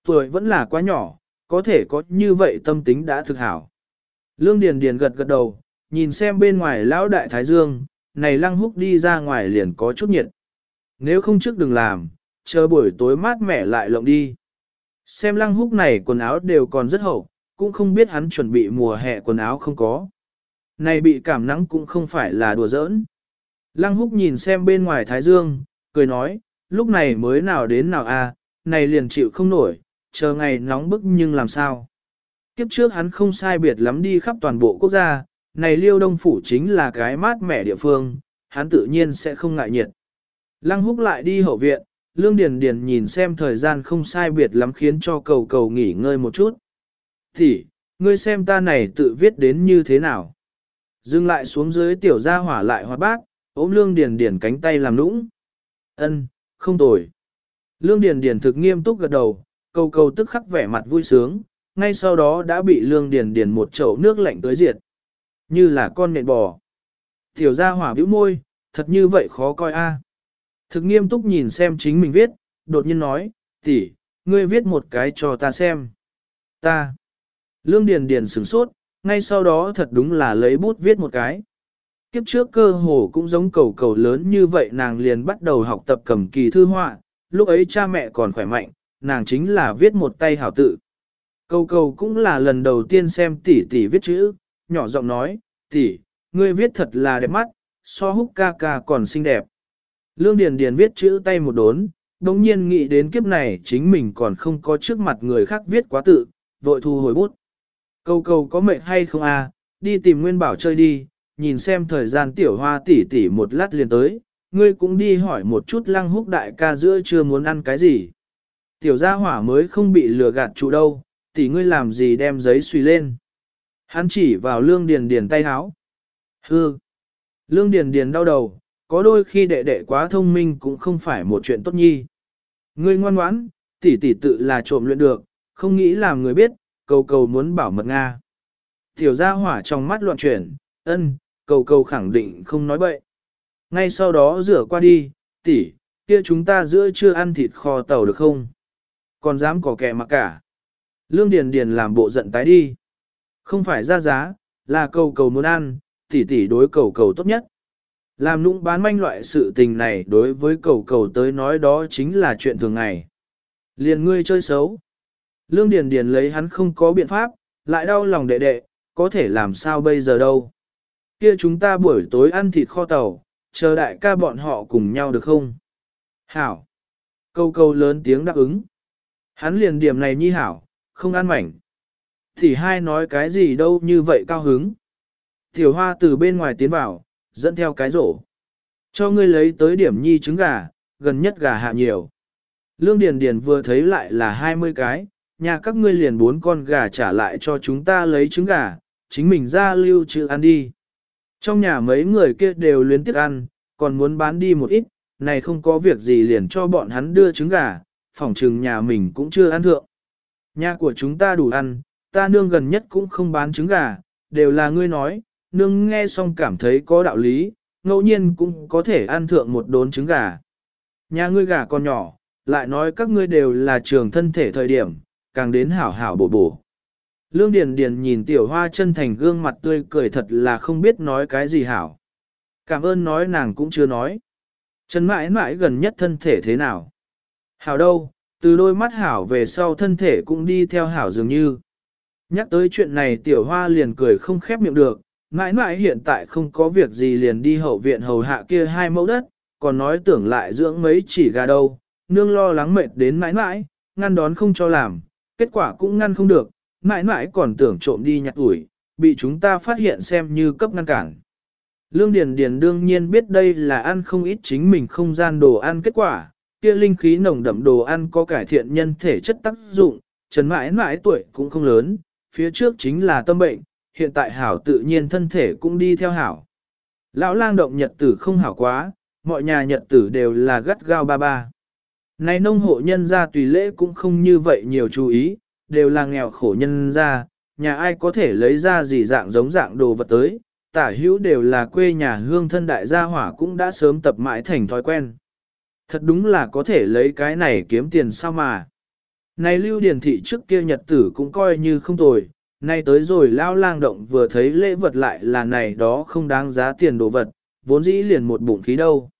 Tuổi vẫn là quá nhỏ, có thể có như vậy tâm tính đã thực hảo. Lương Điền Điền gật gật đầu, nhìn xem bên ngoài lão đại Thái Dương, này lăng húc đi ra ngoài liền có chút nhiệt. Nếu không trước đừng làm, chờ buổi tối mát mẻ lại lộng đi. Xem lăng húc này quần áo đều còn rất hậu, cũng không biết hắn chuẩn bị mùa hè quần áo không có. Này bị cảm nắng cũng không phải là đùa giỡn. Lăng húc nhìn xem bên ngoài Thái Dương, cười nói, lúc này mới nào đến nào a, à, này liền chịu không nổi, chờ ngày nóng bức nhưng làm sao. Kiếp trước hắn không sai biệt lắm đi khắp toàn bộ quốc gia, này liêu đông phủ chính là cái mát mẻ địa phương, hắn tự nhiên sẽ không ngại nhiệt. Lăng húc lại đi hậu viện, Lương Điền Điền nhìn xem thời gian không sai biệt lắm khiến cho cầu cầu nghỉ ngơi một chút. Thì, ngươi xem ta này tự viết đến như thế nào. Dừng lại xuống dưới tiểu gia hỏa lại hoạt bát, ôm Lương Điền Điền cánh tay làm nũng. Ân, không tồi. Lương Điền Điền thực nghiêm túc gật đầu, cầu cầu tức khắc vẻ mặt vui sướng, ngay sau đó đã bị Lương Điền Điền một chậu nước lạnh tới diệt. Như là con nện bò. Tiểu gia hỏa bĩu môi, thật như vậy khó coi a. Thực nghiêm túc nhìn xem chính mình viết, đột nhiên nói, tỷ, ngươi viết một cái cho ta xem. Ta. Lương Điền Điền sửng sốt, ngay sau đó thật đúng là lấy bút viết một cái. Kiếp trước cơ hồ cũng giống cầu cầu lớn như vậy nàng liền bắt đầu học tập cầm kỳ thư họa, lúc ấy cha mẹ còn khỏe mạnh, nàng chính là viết một tay hảo tự. câu câu cũng là lần đầu tiên xem tỷ tỷ viết chữ, nhỏ giọng nói, tỷ, ngươi viết thật là đẹp mắt, so húc ca ca còn xinh đẹp. Lương Điền Điền viết chữ tay một đốn, đồng nhiên nghĩ đến kiếp này chính mình còn không có trước mặt người khác viết quá tự, vội thu hồi bút. câu câu có mệt hay không à, đi tìm Nguyên Bảo chơi đi, nhìn xem thời gian tiểu hoa tỷ tỷ một lát liền tới, ngươi cũng đi hỏi một chút lăng húc đại ca giữa chưa muốn ăn cái gì. Tiểu gia hỏa mới không bị lừa gạt trụ đâu, tỷ ngươi làm gì đem giấy suy lên. Hắn chỉ vào lương điền điền tay háo. Hư. Lương điền điền đau đầu, có đôi khi đệ đệ quá thông minh cũng không phải một chuyện tốt nhi. Ngươi ngoan ngoãn, tỷ tỷ tự là trộm luyện được, không nghĩ làm người biết, cầu cầu muốn bảo mật Nga. Tiểu gia hỏa trong mắt loạn chuyển, ân, cầu cầu khẳng định không nói bậy. Ngay sau đó rửa qua đi, tỷ, kia chúng ta giữa chưa ăn thịt kho tàu được không? Còn dám có kẻ mà cả. Lương Điền Điền làm bộ giận tái đi. Không phải ra giá, là cầu cầu muốn ăn, tỷ tỷ đối cầu cầu tốt nhất. Làm nũng bán manh loại sự tình này đối với cầu cầu tới nói đó chính là chuyện thường ngày. Liền ngươi chơi xấu. Lương Điền Điền lấy hắn không có biện pháp, lại đau lòng đệ đệ, có thể làm sao bây giờ đâu. Kia chúng ta buổi tối ăn thịt kho tàu, chờ đại ca bọn họ cùng nhau được không? Hảo. Câu câu lớn tiếng đáp ứng. Hắn liền điểm này nhi hảo, không ăn mảnh. Thì hai nói cái gì đâu như vậy cao hứng. Tiểu hoa từ bên ngoài tiến vào, dẫn theo cái rổ. Cho ngươi lấy tới điểm nhi trứng gà, gần nhất gà hạ nhiều. Lương Điền Điền vừa thấy lại là 20 cái, nhà các ngươi liền bốn con gà trả lại cho chúng ta lấy trứng gà, chính mình ra lưu trữ ăn đi. Trong nhà mấy người kia đều luyến tiếc ăn, còn muốn bán đi một ít, này không có việc gì liền cho bọn hắn đưa trứng gà, phòng trừng nhà mình cũng chưa ăn thượng. Nhà của chúng ta đủ ăn, ta nương gần nhất cũng không bán trứng gà, đều là ngươi nói, nương nghe xong cảm thấy có đạo lý, ngẫu nhiên cũng có thể ăn thượng một đốn trứng gà. Nhà ngươi gà còn nhỏ, lại nói các ngươi đều là trường thân thể thời điểm, càng đến hảo hảo bổ bổ. Lương Điền Điền nhìn tiểu hoa chân thành gương mặt tươi cười thật là không biết nói cái gì hảo. Cảm ơn nói nàng cũng chưa nói. Trần mãi mãi gần nhất thân thể thế nào? Hảo đâu, từ đôi mắt hảo về sau thân thể cũng đi theo hảo dường như. Nhắc tới chuyện này tiểu hoa liền cười không khép miệng được, mãi mãi hiện tại không có việc gì liền đi hậu viện hầu hạ kia hai mẫu đất, còn nói tưởng lại dưỡng mấy chỉ gà đâu, nương lo lắng mệt đến mãi mãi, ngăn đón không cho làm, kết quả cũng ngăn không được, mãi mãi còn tưởng trộm đi nhặt ủi, bị chúng ta phát hiện xem như cấp ngăn cản. Lương Điền Điền đương nhiên biết đây là ăn không ít chính mình không gian đồ ăn kết quả, kia linh khí nồng đậm đồ ăn có cải thiện nhân thể chất tác dụng, Trần mãi mãi tuổi cũng không lớn, phía trước chính là tâm bệnh, hiện tại hảo tự nhiên thân thể cũng đi theo hảo. Lão lang động nhật tử không hảo quá, mọi nhà nhật tử đều là gắt gao ba ba. Này nông hộ nhân gia tùy lễ cũng không như vậy nhiều chú ý, đều là nghèo khổ nhân gia, nhà ai có thể lấy ra gì dạng giống dạng đồ vật tới, tả hữu đều là quê nhà hương thân đại gia hỏa cũng đã sớm tập mãi thành thói quen. Thật đúng là có thể lấy cái này kiếm tiền sao mà. Này lưu điển thị trước kia nhật tử cũng coi như không tồi, nay tới rồi lao lang động vừa thấy lễ vật lại là này đó không đáng giá tiền đồ vật, vốn dĩ liền một bụng khí đâu.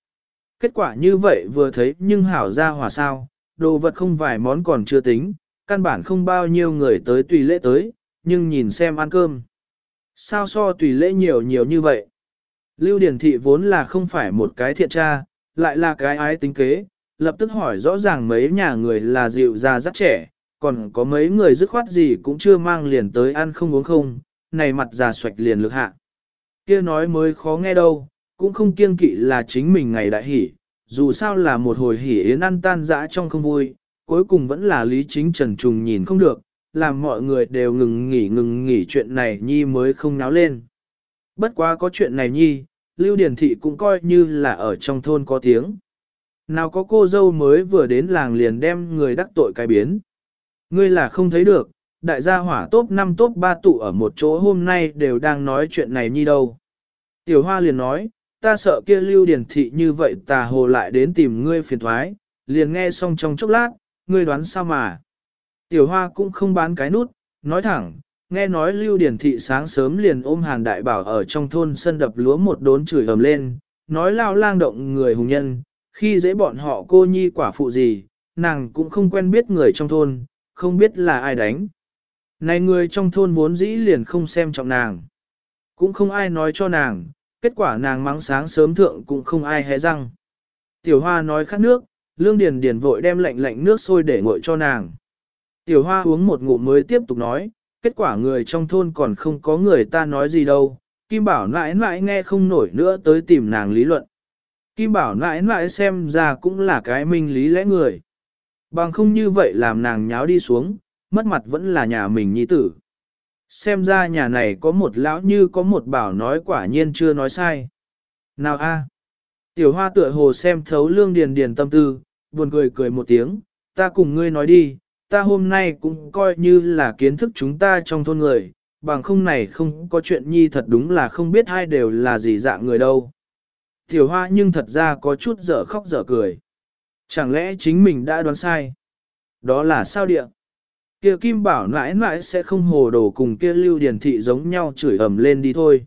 Kết quả như vậy vừa thấy nhưng hảo ra hòa sao, đồ vật không vài món còn chưa tính, căn bản không bao nhiêu người tới tùy lễ tới, nhưng nhìn xem ăn cơm. Sao so tùy lễ nhiều nhiều như vậy? Lưu Điển Thị vốn là không phải một cái thiện tra, lại là cái ái tính kế, lập tức hỏi rõ ràng mấy nhà người là dịu già rất trẻ, còn có mấy người dứt khoát gì cũng chưa mang liền tới ăn không uống không, này mặt già xoạch liền lực hạ. kia nói mới khó nghe đâu, cũng không kiêng kỵ là chính mình ngày đại hỉ, dù sao là một hồi hỉ yến ăn tan dã trong không vui, cuối cùng vẫn là lý chính trần trùng nhìn không được, làm mọi người đều ngừng nghỉ ngừng nghỉ chuyện này nhi mới không náo lên. Bất quá có chuyện này nhi, Lưu Điển Thị cũng coi như là ở trong thôn có tiếng. Nào có cô dâu mới vừa đến làng liền đem người đắc tội cái biến. Ngươi là không thấy được, đại gia hỏa top 5 top 3 tụ ở một chỗ hôm nay đều đang nói chuyện này như đâu. Tiểu Hoa liền nói, ta sợ kia lưu điển thị như vậy tà hồ lại đến tìm ngươi phiền thoái, liền nghe xong trong chốc lát, ngươi đoán sao mà. Tiểu hoa cũng không bán cái nút, nói thẳng, nghe nói lưu điển thị sáng sớm liền ôm hàn đại bảo ở trong thôn sân đập lúa một đốn chửi ầm lên, nói lao lang động người hùng nhân, khi dễ bọn họ cô nhi quả phụ gì, nàng cũng không quen biết người trong thôn, không biết là ai đánh. Này người trong thôn vốn dĩ liền không xem trọng nàng. Cũng không ai nói cho nàng, kết quả nàng mắng sáng sớm thượng cũng không ai hé răng. Tiểu hoa nói khát nước, lương điền điền vội đem lạnh lạnh nước sôi để nguội cho nàng. Tiểu hoa uống một ngụm mới tiếp tục nói, kết quả người trong thôn còn không có người ta nói gì đâu, Kim Bảo nãi nãi nghe không nổi nữa tới tìm nàng lý luận. Kim Bảo nãi nãi xem ra cũng là cái minh lý lẽ người. Bằng không như vậy làm nàng nháo đi xuống, mất mặt vẫn là nhà mình nhi tử. Xem ra nhà này có một lão như có một bảo nói quả nhiên chưa nói sai. Nào a, Tiểu hoa tựa hồ xem thấu lương điền điền tâm tư, buồn cười cười một tiếng, ta cùng ngươi nói đi, ta hôm nay cũng coi như là kiến thức chúng ta trong thôn người, bằng không này không có chuyện nhi thật đúng là không biết hai đều là gì dạng người đâu. Tiểu hoa nhưng thật ra có chút dở khóc dở cười. Chẳng lẽ chính mình đã đoán sai? Đó là sao địa? Kia Kim Bảo nãi nãi sẽ không hồ đồ cùng kia Lưu Điền Thị giống nhau chửi ầm lên đi thôi.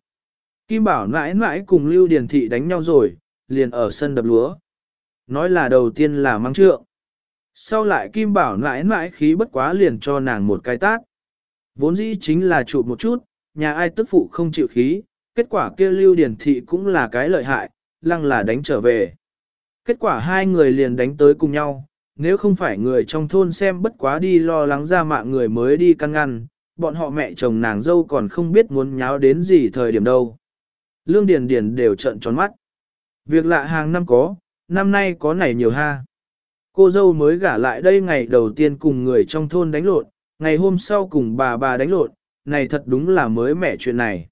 Kim Bảo nãi nãi cùng Lưu Điền Thị đánh nhau rồi, liền ở sân đập lúa. Nói là đầu tiên là mang trượng. Sau lại Kim Bảo nãi nãi khí bất quá liền cho nàng một cái tát. Vốn dĩ chính là trụ một chút, nhà ai tức phụ không chịu khí, kết quả kia Lưu điển Thị cũng là cái lợi hại, lăng là đánh trở về. Kết quả hai người liền đánh tới cùng nhau, nếu không phải người trong thôn xem bất quá đi lo lắng ra mạng người mới đi căn ngăn, bọn họ mẹ chồng nàng dâu còn không biết muốn nháo đến gì thời điểm đâu. Lương Điền Điền đều trợn tròn mắt. Việc lạ hàng năm có, năm nay có này nhiều ha. Cô dâu mới gả lại đây ngày đầu tiên cùng người trong thôn đánh lộn, ngày hôm sau cùng bà bà đánh lộn, này thật đúng là mới mẻ chuyện này.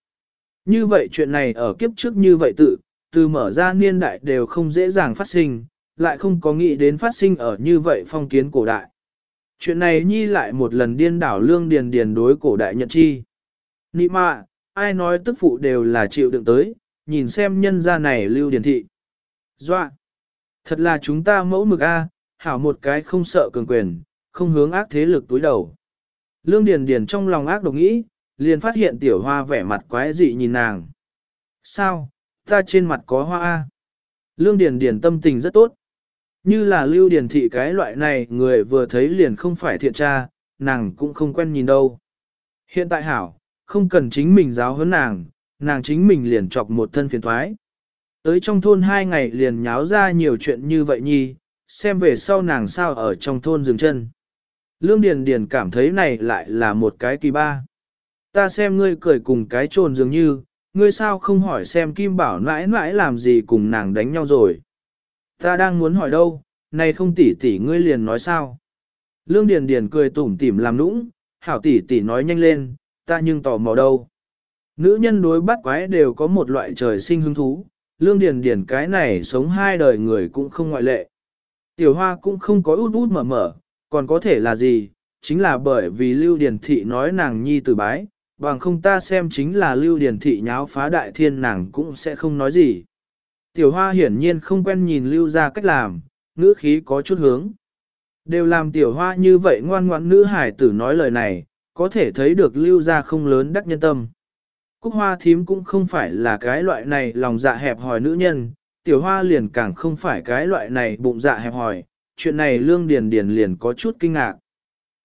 Như vậy chuyện này ở kiếp trước như vậy tự, từ mở ra niên đại đều không dễ dàng phát sinh, lại không có nghĩ đến phát sinh ở như vậy phong kiến cổ đại. Chuyện này nhi lại một lần điên đảo lương điền điền đối cổ đại nhận chi. Nị mạ, ai nói tức phụ đều là chịu đựng tới, nhìn xem nhân gia này lưu điền thị. Doa! Thật là chúng ta mẫu mực A, hảo một cái không sợ cường quyền, không hướng ác thế lực túi đầu. Lương Điền Điền trong lòng ác độc nghĩ, liền phát hiện tiểu hoa vẻ mặt quái dị nhìn nàng. Sao, ta trên mặt có hoa A. Lương Điền Điền tâm tình rất tốt. Như là lưu điền thị cái loại này người vừa thấy liền không phải thiện tra, nàng cũng không quen nhìn đâu. Hiện tại hảo, không cần chính mình giáo huấn nàng, nàng chính mình liền chọc một thân phiền thoái. Tới trong thôn hai ngày liền nháo ra nhiều chuyện như vậy nhi, xem về sau nàng sao ở trong thôn dừng chân. Lương Điền Điền cảm thấy này lại là một cái kỳ ba. Ta xem ngươi cười cùng cái trồn dường như, ngươi sao không hỏi xem Kim Bảo nãi nãi làm gì cùng nàng đánh nhau rồi. Ta đang muốn hỏi đâu, này không tỷ tỷ ngươi liền nói sao. Lương Điền Điền cười tủm tỉm làm nũng, hảo tỷ tỷ nói nhanh lên, ta nhưng tò mò đâu. Nữ nhân đối bắt quái đều có một loại trời sinh hứng thú, Lương Điền Điền cái này sống hai đời người cũng không ngoại lệ. Tiểu Hoa cũng không có út út mở mở, còn có thể là gì, chính là bởi vì Lưu Điền Thị nói nàng nhi từ bái, bằng không ta xem chính là Lưu Điền Thị nháo phá đại thiên nàng cũng sẽ không nói gì. Tiểu Hoa hiển nhiên không quen nhìn Lưu ra cách làm, ngữ khí có chút hướng. Đều làm Tiểu Hoa như vậy ngoan ngoãn nữ hải tử nói lời này, có thể thấy được Lưu ra không lớn đắc nhân tâm. Cúc Hoa thím cũng không phải là cái loại này lòng dạ hẹp hòi nữ nhân, Tiểu Hoa liền càng không phải cái loại này bụng dạ hẹp hòi, chuyện này Lương Điền Điền liền có chút kinh ngạc.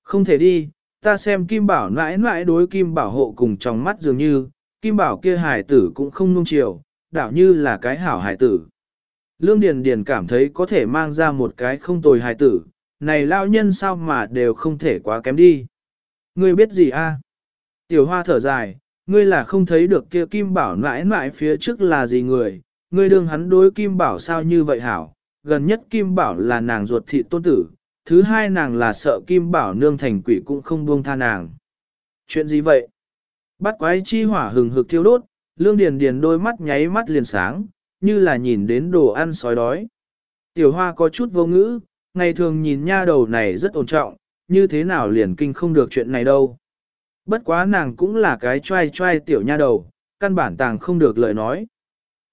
Không thể đi, ta xem Kim Bảo nãi nãi đối Kim Bảo hộ cùng trong mắt dường như, Kim Bảo kia hải tử cũng không nung chiều, đảo như là cái hảo hải tử. Lương Điền Điền cảm thấy có thể mang ra một cái không tồi hải tử, này lao nhân sao mà đều không thể quá kém đi. Ngươi biết gì a? Tiểu hoa thở dài, ngươi là không thấy được kia Kim Bảo nãi nãi phía trước là gì người, ngươi đương hắn đối Kim Bảo sao như vậy hảo, gần nhất Kim Bảo là nàng ruột thị tôn tử, thứ hai nàng là sợ Kim Bảo nương thành quỷ cũng không buông tha nàng. Chuyện gì vậy? Bắt quái chi hỏa hừng hực thiêu đốt, lương điền điền đôi mắt nháy mắt liền sáng, như là nhìn đến đồ ăn sói đói. Tiểu hoa có chút vô ngữ, ngày thường nhìn nha đầu này rất ổn trọng, như thế nào liền kinh không được chuyện này đâu. Bất quá nàng cũng là cái trai trai tiểu nha đầu, căn bản tàng không được lời nói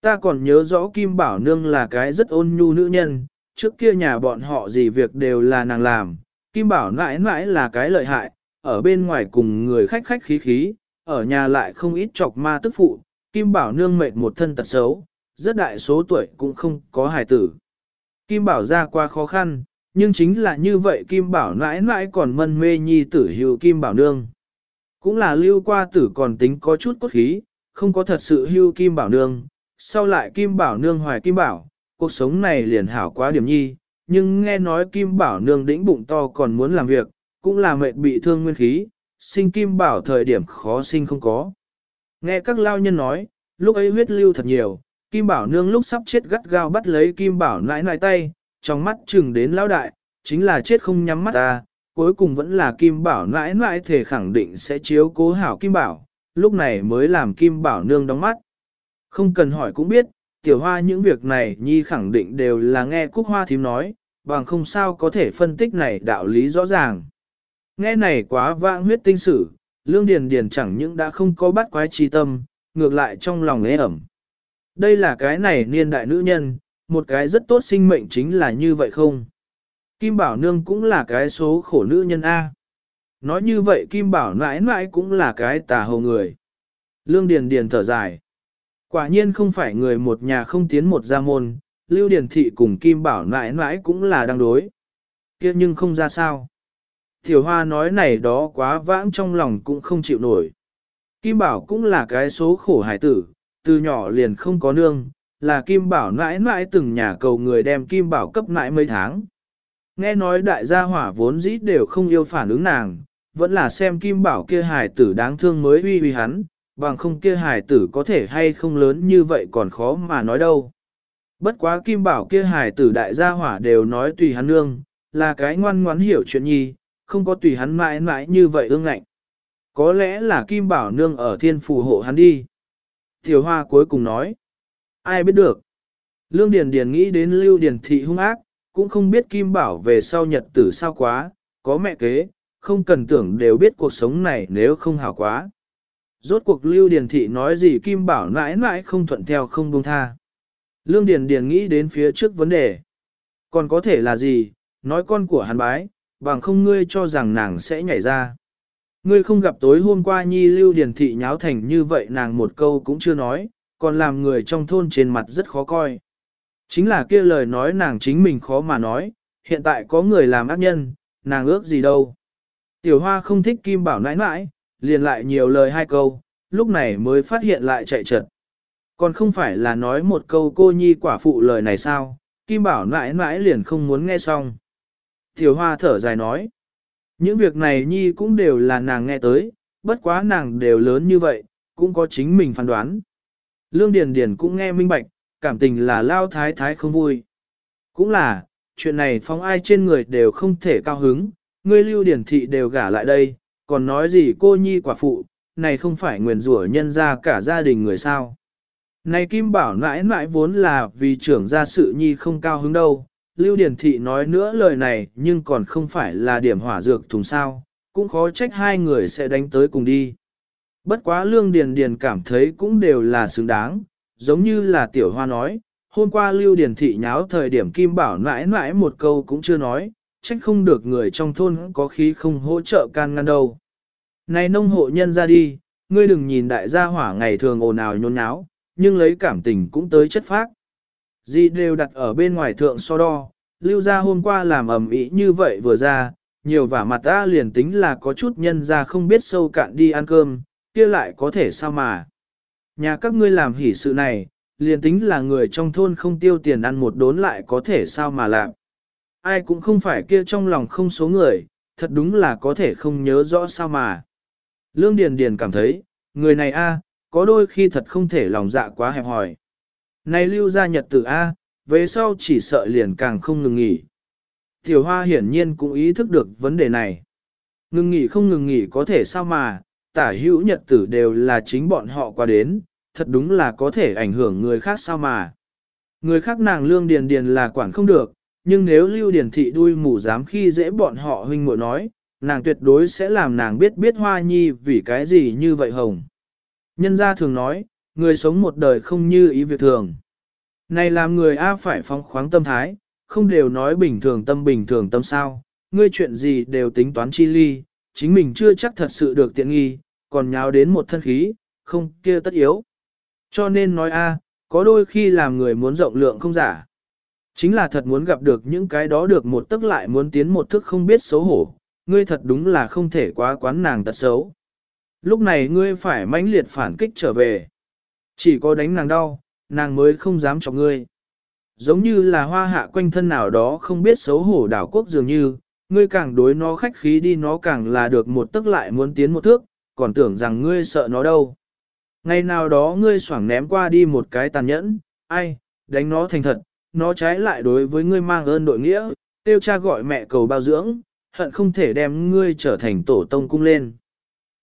ta còn nhớ rõ Kim Bảo Nương là cái rất ôn nhu nữ nhân, trước kia nhà bọn họ gì việc đều là nàng làm, Kim Bảo mãi mãi là cái lợi hại, ở bên ngoài cùng người khách khách khí khí, ở nhà lại không ít chọc ma tức phụ, Kim Bảo Nương mệt một thân tật xấu, rất đại số tuổi cũng không có hài tử. Kim Bảo ra qua khó khăn, nhưng chính là như vậy Kim Bảo mãi mãi còn mân mê nhi tử hữu Kim Bảo Nương. Cũng là lưu qua tử còn tính có chút cốt khí, không có thật sự hưu Kim Bảo Nương, sau lại Kim Bảo Nương hoài Kim Bảo, cuộc sống này liền hảo quá điểm nhi, nhưng nghe nói Kim Bảo Nương đĩnh bụng to còn muốn làm việc, cũng là mệt bị thương nguyên khí, sinh Kim Bảo thời điểm khó sinh không có. Nghe các lao nhân nói, lúc ấy huyết lưu thật nhiều, Kim Bảo Nương lúc sắp chết gắt gao bắt lấy Kim Bảo nãi nãi tay, trong mắt chừng đến lao đại, chính là chết không nhắm mắt ta, cuối cùng vẫn là Kim Bảo nãi nãi thể khẳng định sẽ chiếu cố hảo Kim Bảo, lúc này mới làm Kim Bảo Nương đóng mắt. Không cần hỏi cũng biết, tiểu hoa những việc này nhi khẳng định đều là nghe cúc hoa thím nói, bằng không sao có thể phân tích này đạo lý rõ ràng. Nghe này quá vãng huyết tinh sử, lương điền điền chẳng những đã không có bắt quái chi tâm, ngược lại trong lòng ế ẩm. Đây là cái này niên đại nữ nhân, một cái rất tốt sinh mệnh chính là như vậy không? Kim Bảo Nương cũng là cái số khổ nữ nhân A. Nói như vậy Kim Bảo nãi nãi cũng là cái tà hồ người. Lương Điền Điền thở dài. Quả nhiên không phải người một nhà không tiến một gia môn, Lưu Điền Thị cùng Kim Bảo mãi mãi cũng là đang đối. kia nhưng không ra sao. Tiểu Hoa nói này đó quá vãng trong lòng cũng không chịu nổi. Kim Bảo cũng là cái số khổ hải tử, từ nhỏ liền không có nương, là Kim Bảo mãi mãi từng nhà cầu người đem Kim Bảo cấp mãi mấy tháng. Nghe nói đại gia hỏa vốn dĩ đều không yêu phản ứng nàng, vẫn là xem Kim Bảo kia hải tử đáng thương mới uy uy hắn, bằng không kia hải tử có thể hay không lớn như vậy còn khó mà nói đâu. Bất quá Kim Bảo kia hải tử đại gia hỏa đều nói tùy hắn nương, là cái ngoan ngoãn hiểu chuyện nhi, không có tùy hắn mãi mãi như vậy ương ngạnh. Có lẽ là Kim Bảo nương ở thiên phù hộ hắn đi. Tiểu Hoa cuối cùng nói, ai biết được. Lương Điền Điền nghĩ đến Lưu Điền Thị hung ác, cũng không biết Kim Bảo về sau nhật tử sao quá, có mẹ kế, không cần tưởng đều biết cuộc sống này nếu không hảo quá. Rốt cuộc Lưu Điền Thị nói gì Kim Bảo mãi mãi không thuận theo không buông tha. Lương Điền Điền nghĩ đến phía trước vấn đề. Còn có thể là gì, nói con của hắn bái, bằng không ngươi cho rằng nàng sẽ nhảy ra. Ngươi không gặp tối hôm qua Nhi Lưu Điền Thị nháo thành như vậy nàng một câu cũng chưa nói, còn làm người trong thôn trên mặt rất khó coi. Chính là kia lời nói nàng chính mình khó mà nói, hiện tại có người làm ác nhân, nàng ước gì đâu. Tiểu hoa không thích Kim Bảo nãi nãi, liền lại nhiều lời hai câu, lúc này mới phát hiện lại chạy trật. Còn không phải là nói một câu cô nhi quả phụ lời này sao, Kim Bảo mãi mãi liền không muốn nghe xong. Tiểu hoa thở dài nói, những việc này nhi cũng đều là nàng nghe tới, bất quá nàng đều lớn như vậy, cũng có chính mình phán đoán. Lương Điền Điền cũng nghe minh bạch, cảm tình là lao thái thái không vui. Cũng là, chuyện này phong ai trên người đều không thể cao hứng, ngươi lưu điển thị đều gả lại đây, còn nói gì cô nhi quả phụ, này không phải nguyền rủa nhân ra cả gia đình người sao. Này Kim Bảo mãi mãi vốn là vì trưởng gia sự nhi không cao hứng đâu, Lưu Điển Thị nói nữa lời này nhưng còn không phải là điểm hỏa dược thùng sao, cũng khó trách hai người sẽ đánh tới cùng đi. Bất quá Lương Điền Điền cảm thấy cũng đều là xứng đáng, giống như là Tiểu Hoa nói, hôm qua Lưu Điền Thị nháo thời điểm Kim Bảo mãi mãi một câu cũng chưa nói, trách không được người trong thôn có khí không hỗ trợ can ngăn đâu. Này nông hộ nhân ra đi, ngươi đừng nhìn đại gia hỏa ngày thường ồn ào nhốn nháo, nhưng lấy cảm tình cũng tới chất phác. Gì đều đặt ở bên ngoài thượng so đo, lưu ra hôm qua làm ầm ĩ như vậy vừa ra, nhiều vả mặt ta liền tính là có chút nhân ra không biết sâu cạn đi ăn cơm, kia lại có thể sao mà. Nhà các ngươi làm hỉ sự này, liền tính là người trong thôn không tiêu tiền ăn một đốn lại có thể sao mà làm. Ai cũng không phải kia trong lòng không số người, thật đúng là có thể không nhớ rõ sao mà. Lương Điền Điền cảm thấy, người này a, có đôi khi thật không thể lòng dạ quá hẹp hòi. Này lưu gia nhật tử a, về sau chỉ sợ liền càng không ngừng nghỉ. Tiểu Hoa hiển nhiên cũng ý thức được vấn đề này. Ngừng nghỉ không ngừng nghỉ có thể sao mà, tả hữu nhật tử đều là chính bọn họ qua đến, thật đúng là có thể ảnh hưởng người khác sao mà. Người khác nàng lương điền điền là quản không được, nhưng nếu lưu điển thị đuôi mù dám khi dễ bọn họ huynh muội nói, nàng tuyệt đối sẽ làm nàng biết biết hoa nhi vì cái gì như vậy hồng. Nhân gia thường nói, người sống một đời không như ý việc thường. Này làm người A phải phóng khoáng tâm thái, không đều nói bình thường tâm bình thường tâm sao, ngươi chuyện gì đều tính toán chi ly, chính mình chưa chắc thật sự được tiện nghi, còn nháo đến một thân khí, không kia tất yếu. Cho nên nói A, có đôi khi làm người muốn rộng lượng không giả. Chính là thật muốn gặp được những cái đó được một tức lại muốn tiến một thức không biết xấu hổ, ngươi thật đúng là không thể quá quán nàng tật xấu. Lúc này ngươi phải mãnh liệt phản kích trở về. Chỉ có đánh nàng đau, nàng mới không dám cho ngươi. Giống như là hoa hạ quanh thân nào đó không biết xấu hổ đảo quốc dường như, ngươi càng đối nó khách khí đi nó càng là được một tức lại muốn tiến một thước, còn tưởng rằng ngươi sợ nó đâu. Ngày nào đó ngươi xoảng ném qua đi một cái tàn nhẫn, ai, đánh nó thành thật, nó trái lại đối với ngươi mang ơn đội nghĩa, tiêu cha gọi mẹ cầu bao dưỡng, hận không thể đem ngươi trở thành tổ tông cung lên.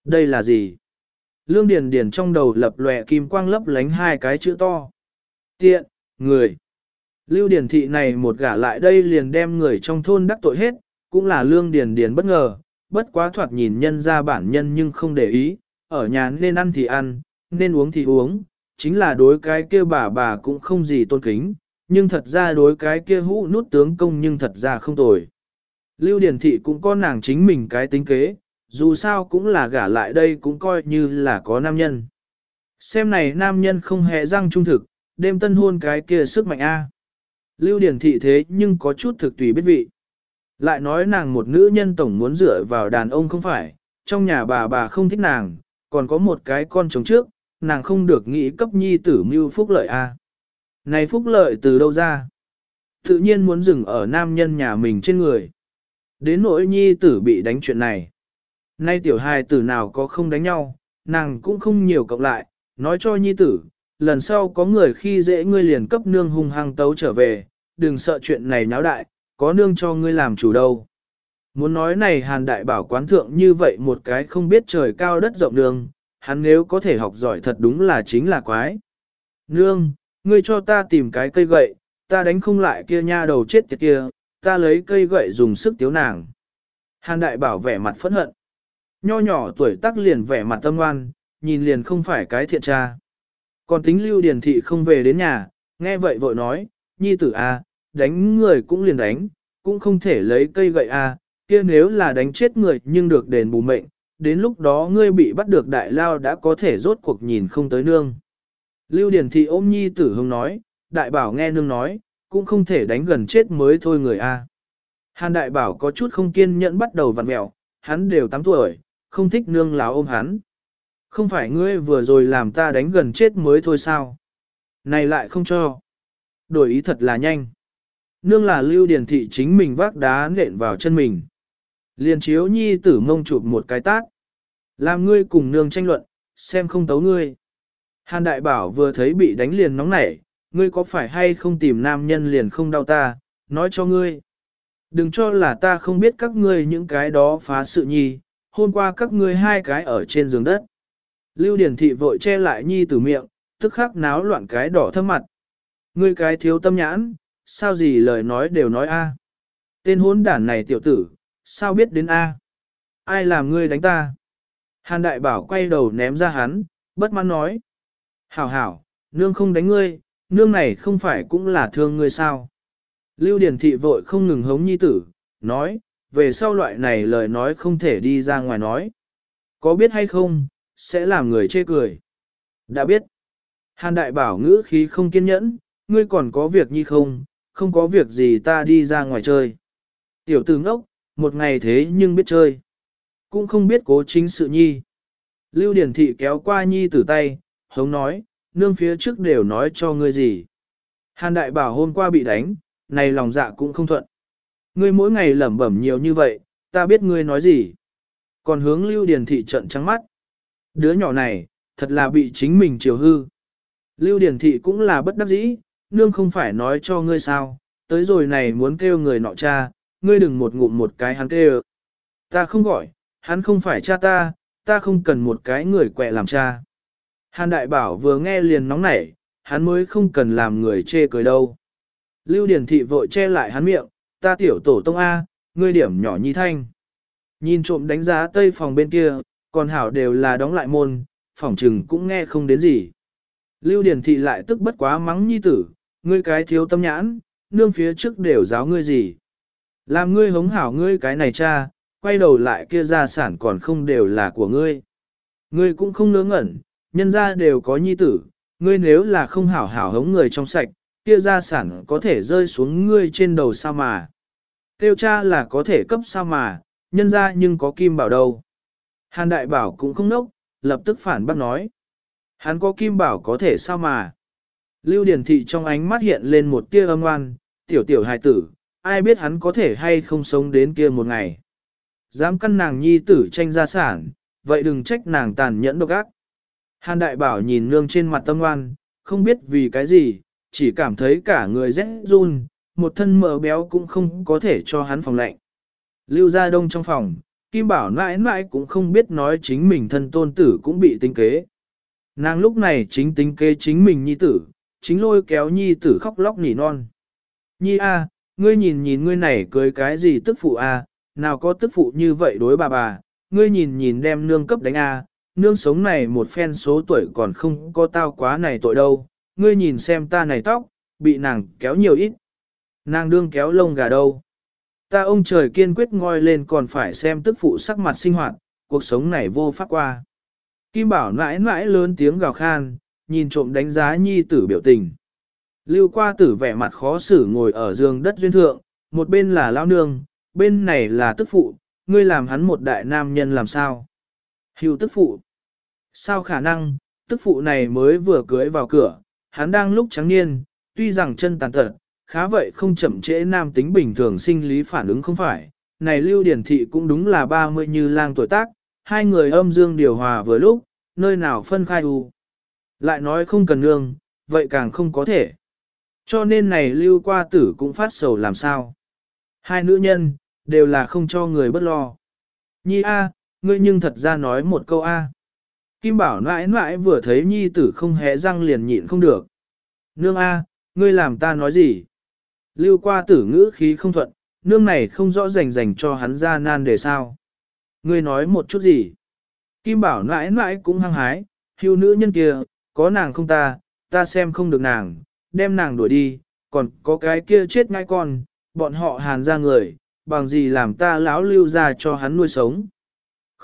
Đây là gì? Lương Điền Điền trong đầu lập lòe kim quang lấp lánh hai cái chữ to. Tiện, người. Lưu Điền Thị này một gả lại đây liền đem người trong thôn đắc tội hết, cũng là Lương Điền Điền bất ngờ, bất quá thoạt nhìn nhân ra bản nhân nhưng không để ý, ở nhà nên ăn thì ăn, nên uống thì uống, chính là đối cái kia bà bà cũng không gì tôn kính, nhưng thật ra đối cái kia hũ nút tướng công nhưng thật ra không tồi. Lưu Điền Thị cũng có nàng chính mình cái tính kế, dù sao cũng là gả lại đây cũng coi như là có nam nhân. Xem này nam nhân không hề răng trung thực, đêm tân hôn cái kia sức mạnh A. Lưu Điền Thị thế nhưng có chút thực tùy biết vị. Lại nói nàng một nữ nhân tổng muốn dựa vào đàn ông không phải, trong nhà bà bà không thích nàng, còn có một cái con chống trước, nàng không được nghĩ cấp nhi tử mưu phúc lợi A. Này phúc lợi từ đâu ra? Tự nhiên muốn dừng ở nam nhân nhà mình trên người. Đến nỗi nhi tử bị đánh chuyện này. Nay tiểu hài tử nào có không đánh nhau, nàng cũng không nhiều cộng lại, nói cho nhi tử, lần sau có người khi dễ ngươi liền cấp nương hung hăng tấu trở về, đừng sợ chuyện này náo đại, có nương cho ngươi làm chủ đâu. Muốn nói này hàn đại bảo quán thượng như vậy một cái không biết trời cao đất rộng đường, hắn nếu có thể học giỏi thật đúng là chính là quái. Nương, ngươi cho ta tìm cái cây gậy, ta đánh không lại kia nha đầu chết tiệt kia, ta lấy cây gậy dùng sức tiếu nàng. Hàn đại bảo vẻ mặt phẫn hận. Nho nhỏ tuổi tác liền vẻ mặt tâm ngoan, nhìn liền không phải cái thiện tra. Còn tính lưu điền thị không về đến nhà, nghe vậy vội nói, nhi tử a, à, đánh người cũng liền đánh, cũng không thể lấy cây gậy a, à, kia nếu là đánh chết người nhưng được đền bù mệnh, đến lúc đó ngươi bị bắt được đại lao đã có thể rốt cuộc nhìn không tới nương. Lưu Điền Thị ôm nhi tử hông nói, đại bảo nghe nương nói, cũng không thể đánh gần chết mới thôi người a. Hàn đại bảo có chút không kiên nhẫn bắt đầu vặn mẹo, hắn đều 8 tuổi, không thích nương láo ôm hắn. Không phải ngươi vừa rồi làm ta đánh gần chết mới thôi sao? Này lại không cho. Đổi ý thật là nhanh. Nương là lưu điền thị chính mình vác đá nện vào chân mình. Liền chiếu nhi tử mông chụp một cái tát. Làm ngươi cùng nương tranh luận, xem không tấu ngươi. Hàn đại bảo vừa thấy bị đánh liền nóng nảy, ngươi có phải hay không tìm nam nhân liền không đau ta, nói cho ngươi. Đừng cho là ta không biết các ngươi những cái đó phá sự nhi, hôm qua các ngươi hai cái ở trên giường đất. Lưu Điển Thị vội che lại nhi từ miệng, tức khắc náo loạn cái đỏ thâm mặt. Ngươi cái thiếu tâm nhãn, sao gì lời nói đều nói a? Tên hốn đản này tiểu tử, sao biết đến a? Ai làm ngươi đánh ta? Hàn đại bảo quay đầu ném ra hắn, bất mãn nói. Hảo hảo, nương không đánh ngươi, nương này không phải cũng là thương ngươi sao? Lưu Điển Thị vội không ngừng hống nhi tử, nói, về sau loại này lời nói không thể đi ra ngoài nói. Có biết hay không, sẽ làm người chê cười. Đã biết. Hàn đại bảo ngữ khí không kiên nhẫn, ngươi còn có việc nhi không, không có việc gì ta đi ra ngoài chơi. Tiểu tử ngốc, một ngày thế nhưng biết chơi. Cũng không biết cố chính sự nhi. Lưu Điển Thị kéo qua nhi tử tay, hống nói, nương phía trước đều nói cho ngươi gì. Hàn đại bảo hôm qua bị đánh, này lòng dạ cũng không thuận. Ngươi mỗi ngày lẩm bẩm nhiều như vậy, ta biết ngươi nói gì. Còn hướng Lưu Điền Thị trận trắng mắt. Đứa nhỏ này, thật là bị chính mình chiều hư. Lưu Điền Thị cũng là bất đắc dĩ, nương không phải nói cho ngươi sao, tới rồi này muốn kêu người nọ cha, ngươi đừng một ngụm một cái hắn kêu. Ta không gọi, hắn không phải cha ta, ta không cần một cái người quẹ làm cha. Hàn Đại Bảo vừa nghe liền nóng nảy, hắn mới không cần làm người chê cười đâu. Lưu Điền Thị vội che lại hắn miệng, ta tiểu tổ tông A, ngươi điểm nhỏ nhi thanh. Nhìn trộm đánh giá tây phòng bên kia, còn hảo đều là đóng lại môn, phòng trừng cũng nghe không đến gì. Lưu Điển Thị lại tức bất quá mắng nhi tử, ngươi cái thiếu tâm nhãn, nương phía trước đều giáo ngươi gì. Làm ngươi hống hảo ngươi cái này cha, quay đầu lại kia gia sản còn không đều là của ngươi. Ngươi cũng không ngớ ngẩn, nhân ra đều có nhi tử, ngươi nếu là không hảo hảo hống người trong sạch, kia gia sản có thể rơi xuống ngươi trên đầu sao mà. Tiêu cha là có thể cấp sao mà, nhân ra nhưng có kim bảo đâu. Hàn đại bảo cũng không nốc, lập tức phản bác nói. Hắn có kim bảo có thể sao mà. Lưu Điển Thị trong ánh mắt hiện lên một tia âm oan, tiểu tiểu hài tử, ai biết hắn có thể hay không sống đến kia một ngày. Dám căn nàng nhi tử tranh gia sản, vậy đừng trách nàng tàn nhẫn độc ác. Hàn đại bảo nhìn nương trên mặt tâm oan, không biết vì cái gì, chỉ cảm thấy cả người rét run, một thân mỡ béo cũng không có thể cho hắn phòng lạnh. Lưu ra đông trong phòng, Kim Bảo mãi mãi cũng không biết nói chính mình thân tôn tử cũng bị tính kế. Nàng lúc này chính tính kế chính mình nhi tử, chính lôi kéo nhi tử khóc lóc nỉ non. Nhi a, ngươi nhìn nhìn ngươi này cưới cái gì tức phụ a, nào có tức phụ như vậy đối bà bà, ngươi nhìn nhìn đem nương cấp đánh a, nương sống này một phen số tuổi còn không có tao quá này tội đâu, ngươi nhìn xem ta này tóc, bị nàng kéo nhiều ít. Nàng đương kéo lông gà đâu. Ta ông trời kiên quyết ngoi lên còn phải xem tức phụ sắc mặt sinh hoạt, cuộc sống này vô pháp qua. Kim Bảo mãi mãi lớn tiếng gào khan, nhìn trộm đánh giá nhi tử biểu tình. Lưu qua tử vẻ mặt khó xử ngồi ở giường đất duyên thượng, một bên là lao nương, bên này là tức phụ, ngươi làm hắn một đại nam nhân làm sao? Hưu tức phụ. Sao khả năng, tức phụ này mới vừa cưới vào cửa, hắn đang lúc trắng niên, tuy rằng chân tàn tật, khá vậy không chậm trễ nam tính bình thường sinh lý phản ứng không phải. Này Lưu Điển Thị cũng đúng là 30 như lang tuổi tác, hai người âm dương điều hòa vừa lúc, nơi nào phân khai u. Lại nói không cần nương, vậy càng không có thể. Cho nên này Lưu qua tử cũng phát sầu làm sao. Hai nữ nhân, đều là không cho người bất lo. Nhi A, ngươi nhưng thật ra nói một câu A. Kim Bảo nãi nãi vừa thấy nhi tử không hé răng liền nhịn không được. Nương A, ngươi làm ta nói gì? Lưu qua tử ngữ khí không thuận, nương này không rõ rành rành cho hắn ra nan để sao. Ngươi nói một chút gì? Kim Bảo nãi nãi cũng hăng hái, hưu nữ nhân kia, có nàng không ta, ta xem không được nàng, đem nàng đuổi đi, còn có cái kia chết ngay con, bọn họ hàn ra người, bằng gì làm ta lão lưu ra cho hắn nuôi sống.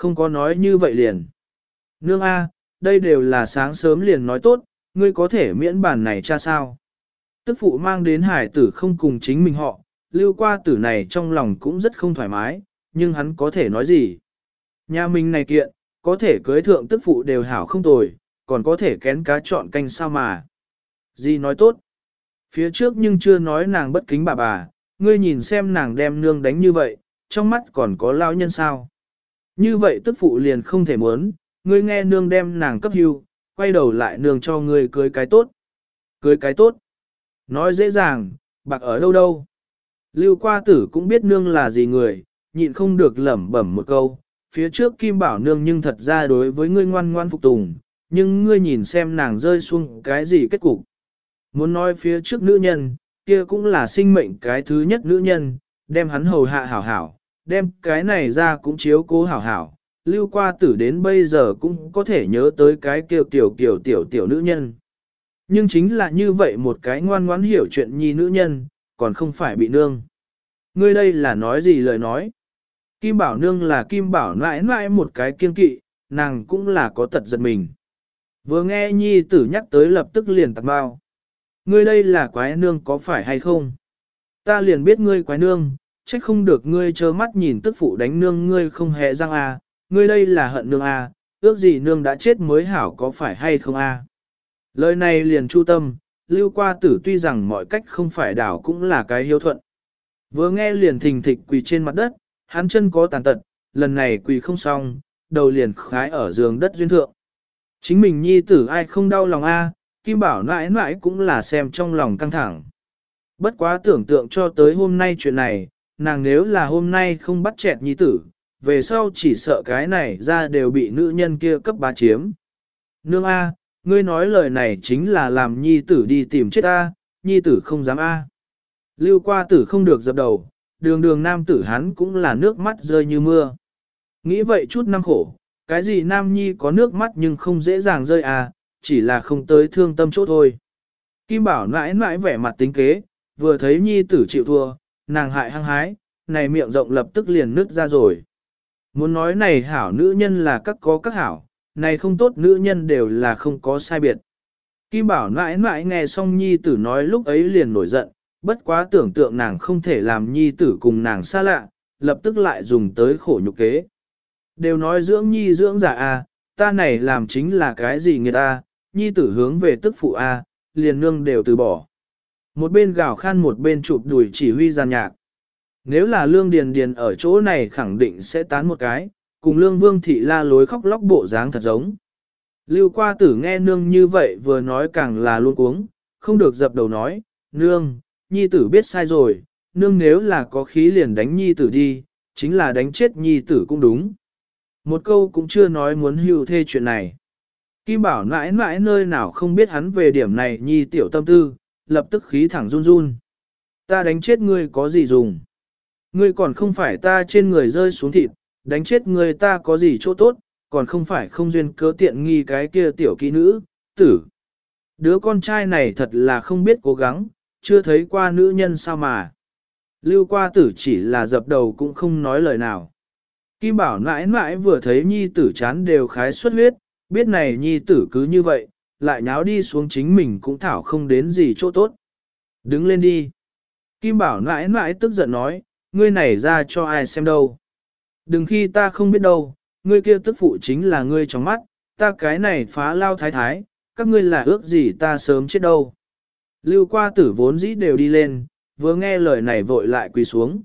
Không có nói như vậy liền. Nương A, đây đều là sáng sớm liền nói tốt, ngươi có thể miễn bản này cha sao. Tức phụ mang đến hải tử không cùng chính mình họ, lưu qua tử này trong lòng cũng rất không thoải mái, nhưng hắn có thể nói gì. Nhà mình này kiện, có thể cưới thượng tức phụ đều hảo không tồi, còn có thể kén cá chọn canh sao mà. Di nói tốt. Phía trước nhưng chưa nói nàng bất kính bà bà, ngươi nhìn xem nàng đem nương đánh như vậy, trong mắt còn có lao nhân sao. Như vậy tức phụ liền không thể muốn, ngươi nghe nương đem nàng cấp hưu, quay đầu lại nương cho ngươi cưới cái tốt. Cưới cái tốt. Nói dễ dàng, bạc ở đâu đâu. Lưu qua tử cũng biết nương là gì người, nhịn không được lẩm bẩm một câu. Phía trước Kim Bảo nương nhưng thật ra đối với ngươi ngoan ngoan phục tùng, nhưng ngươi nhìn xem nàng rơi xuống cái gì kết cục. Muốn nói phía trước nữ nhân, kia cũng là sinh mệnh cái thứ nhất nữ nhân, đem hắn hầu hạ hảo hảo, đem cái này ra cũng chiếu cố hảo hảo, lưu qua tử đến bây giờ cũng có thể nhớ tới cái kiều tiểu tiểu tiểu tiểu nữ nhân. Nhưng chính là như vậy một cái ngoan ngoãn hiểu chuyện nhi nữ nhân, còn không phải bị nương. Ngươi đây là nói gì lời nói? Kim bảo nương là kim bảo nãi nãi một cái kiên kỵ, nàng cũng là có tật giật mình. Vừa nghe nhi tử nhắc tới lập tức liền tạc bao. Ngươi đây là quái nương có phải hay không? Ta liền biết ngươi quái nương, trách không được ngươi trơ mắt nhìn tức phụ đánh nương ngươi không hề răng à, ngươi đây là hận nương à, ước gì nương đã chết mới hảo có phải hay không à. Lời này liền chu tâm, lưu qua tử tuy rằng mọi cách không phải đảo cũng là cái hiếu thuận. Vừa nghe liền thình thịch quỳ trên mặt đất, hắn chân có tàn tật, lần này quỳ không xong, đầu liền khái ở giường đất duyên thượng. Chính mình nhi tử ai không đau lòng a, Kim Bảo nãi nãi cũng là xem trong lòng căng thẳng. Bất quá tưởng tượng cho tới hôm nay chuyện này, nàng nếu là hôm nay không bắt chẹt nhi tử, về sau chỉ sợ cái này ra đều bị nữ nhân kia cấp bá chiếm. Nương A, ngươi nói lời này chính là làm nhi tử đi tìm chết A, nhi tử không dám A. Lưu qua tử không được dập đầu, đường đường nam tử hắn cũng là nước mắt rơi như mưa. Nghĩ vậy chút năm khổ, cái gì nam nhi có nước mắt nhưng không dễ dàng rơi à, chỉ là không tới thương tâm chỗ thôi. Kim Bảo nãi nãi vẻ mặt tính kế, vừa thấy nhi tử chịu thua, nàng hại hăng hái, này miệng rộng lập tức liền nứt ra rồi. Muốn nói này hảo nữ nhân là các có các hảo, này không tốt nữ nhân đều là không có sai biệt. Kim Bảo mãi mãi nghe xong nhi tử nói lúc ấy liền nổi giận, bất quá tưởng tượng nàng không thể làm nhi tử cùng nàng xa lạ, lập tức lại dùng tới khổ nhục kế. Đều nói dưỡng nhi dưỡng giả a, ta này làm chính là cái gì người ta, nhi tử hướng về tức phụ a, liền nương đều từ bỏ. Một bên gào khan một bên chụp đùi chỉ huy giàn nhạc. Nếu là lương điền điền ở chỗ này khẳng định sẽ tán một cái, cùng lương vương thị la lối khóc lóc bộ dáng thật giống. Lưu qua tử nghe nương như vậy vừa nói càng là luôn cuống, không được dập đầu nói, nương, nhi tử biết sai rồi, nương nếu là có khí liền đánh nhi tử đi, chính là đánh chết nhi tử cũng đúng. Một câu cũng chưa nói muốn hưu thê chuyện này. Kim bảo nãi nãi nơi nào không biết hắn về điểm này nhi tiểu tâm tư, lập tức khí thẳng run run. Ta đánh chết ngươi có gì dùng? Ngươi còn không phải ta trên người rơi xuống thịt, đánh chết ngươi ta có gì chỗ tốt, còn không phải không duyên cớ tiện nghi cái kia tiểu kỹ nữ, tử. Đứa con trai này thật là không biết cố gắng, chưa thấy qua nữ nhân sao mà. Lưu qua tử chỉ là dập đầu cũng không nói lời nào. Kim bảo mãi mãi vừa thấy nhi tử chán đều khái xuất huyết, biết này nhi tử cứ như vậy, lại nháo đi xuống chính mình cũng thảo không đến gì chỗ tốt. Đứng lên đi. Kim bảo nãi nãi tức giận nói, ngươi này ra cho ai xem đâu. Đừng khi ta không biết đâu, ngươi kia tức phụ chính là ngươi trong mắt, ta cái này phá lao thái thái, các ngươi là ước gì ta sớm chết đâu. Lưu qua tử vốn dĩ đều đi lên, vừa nghe lời này vội lại quỳ xuống.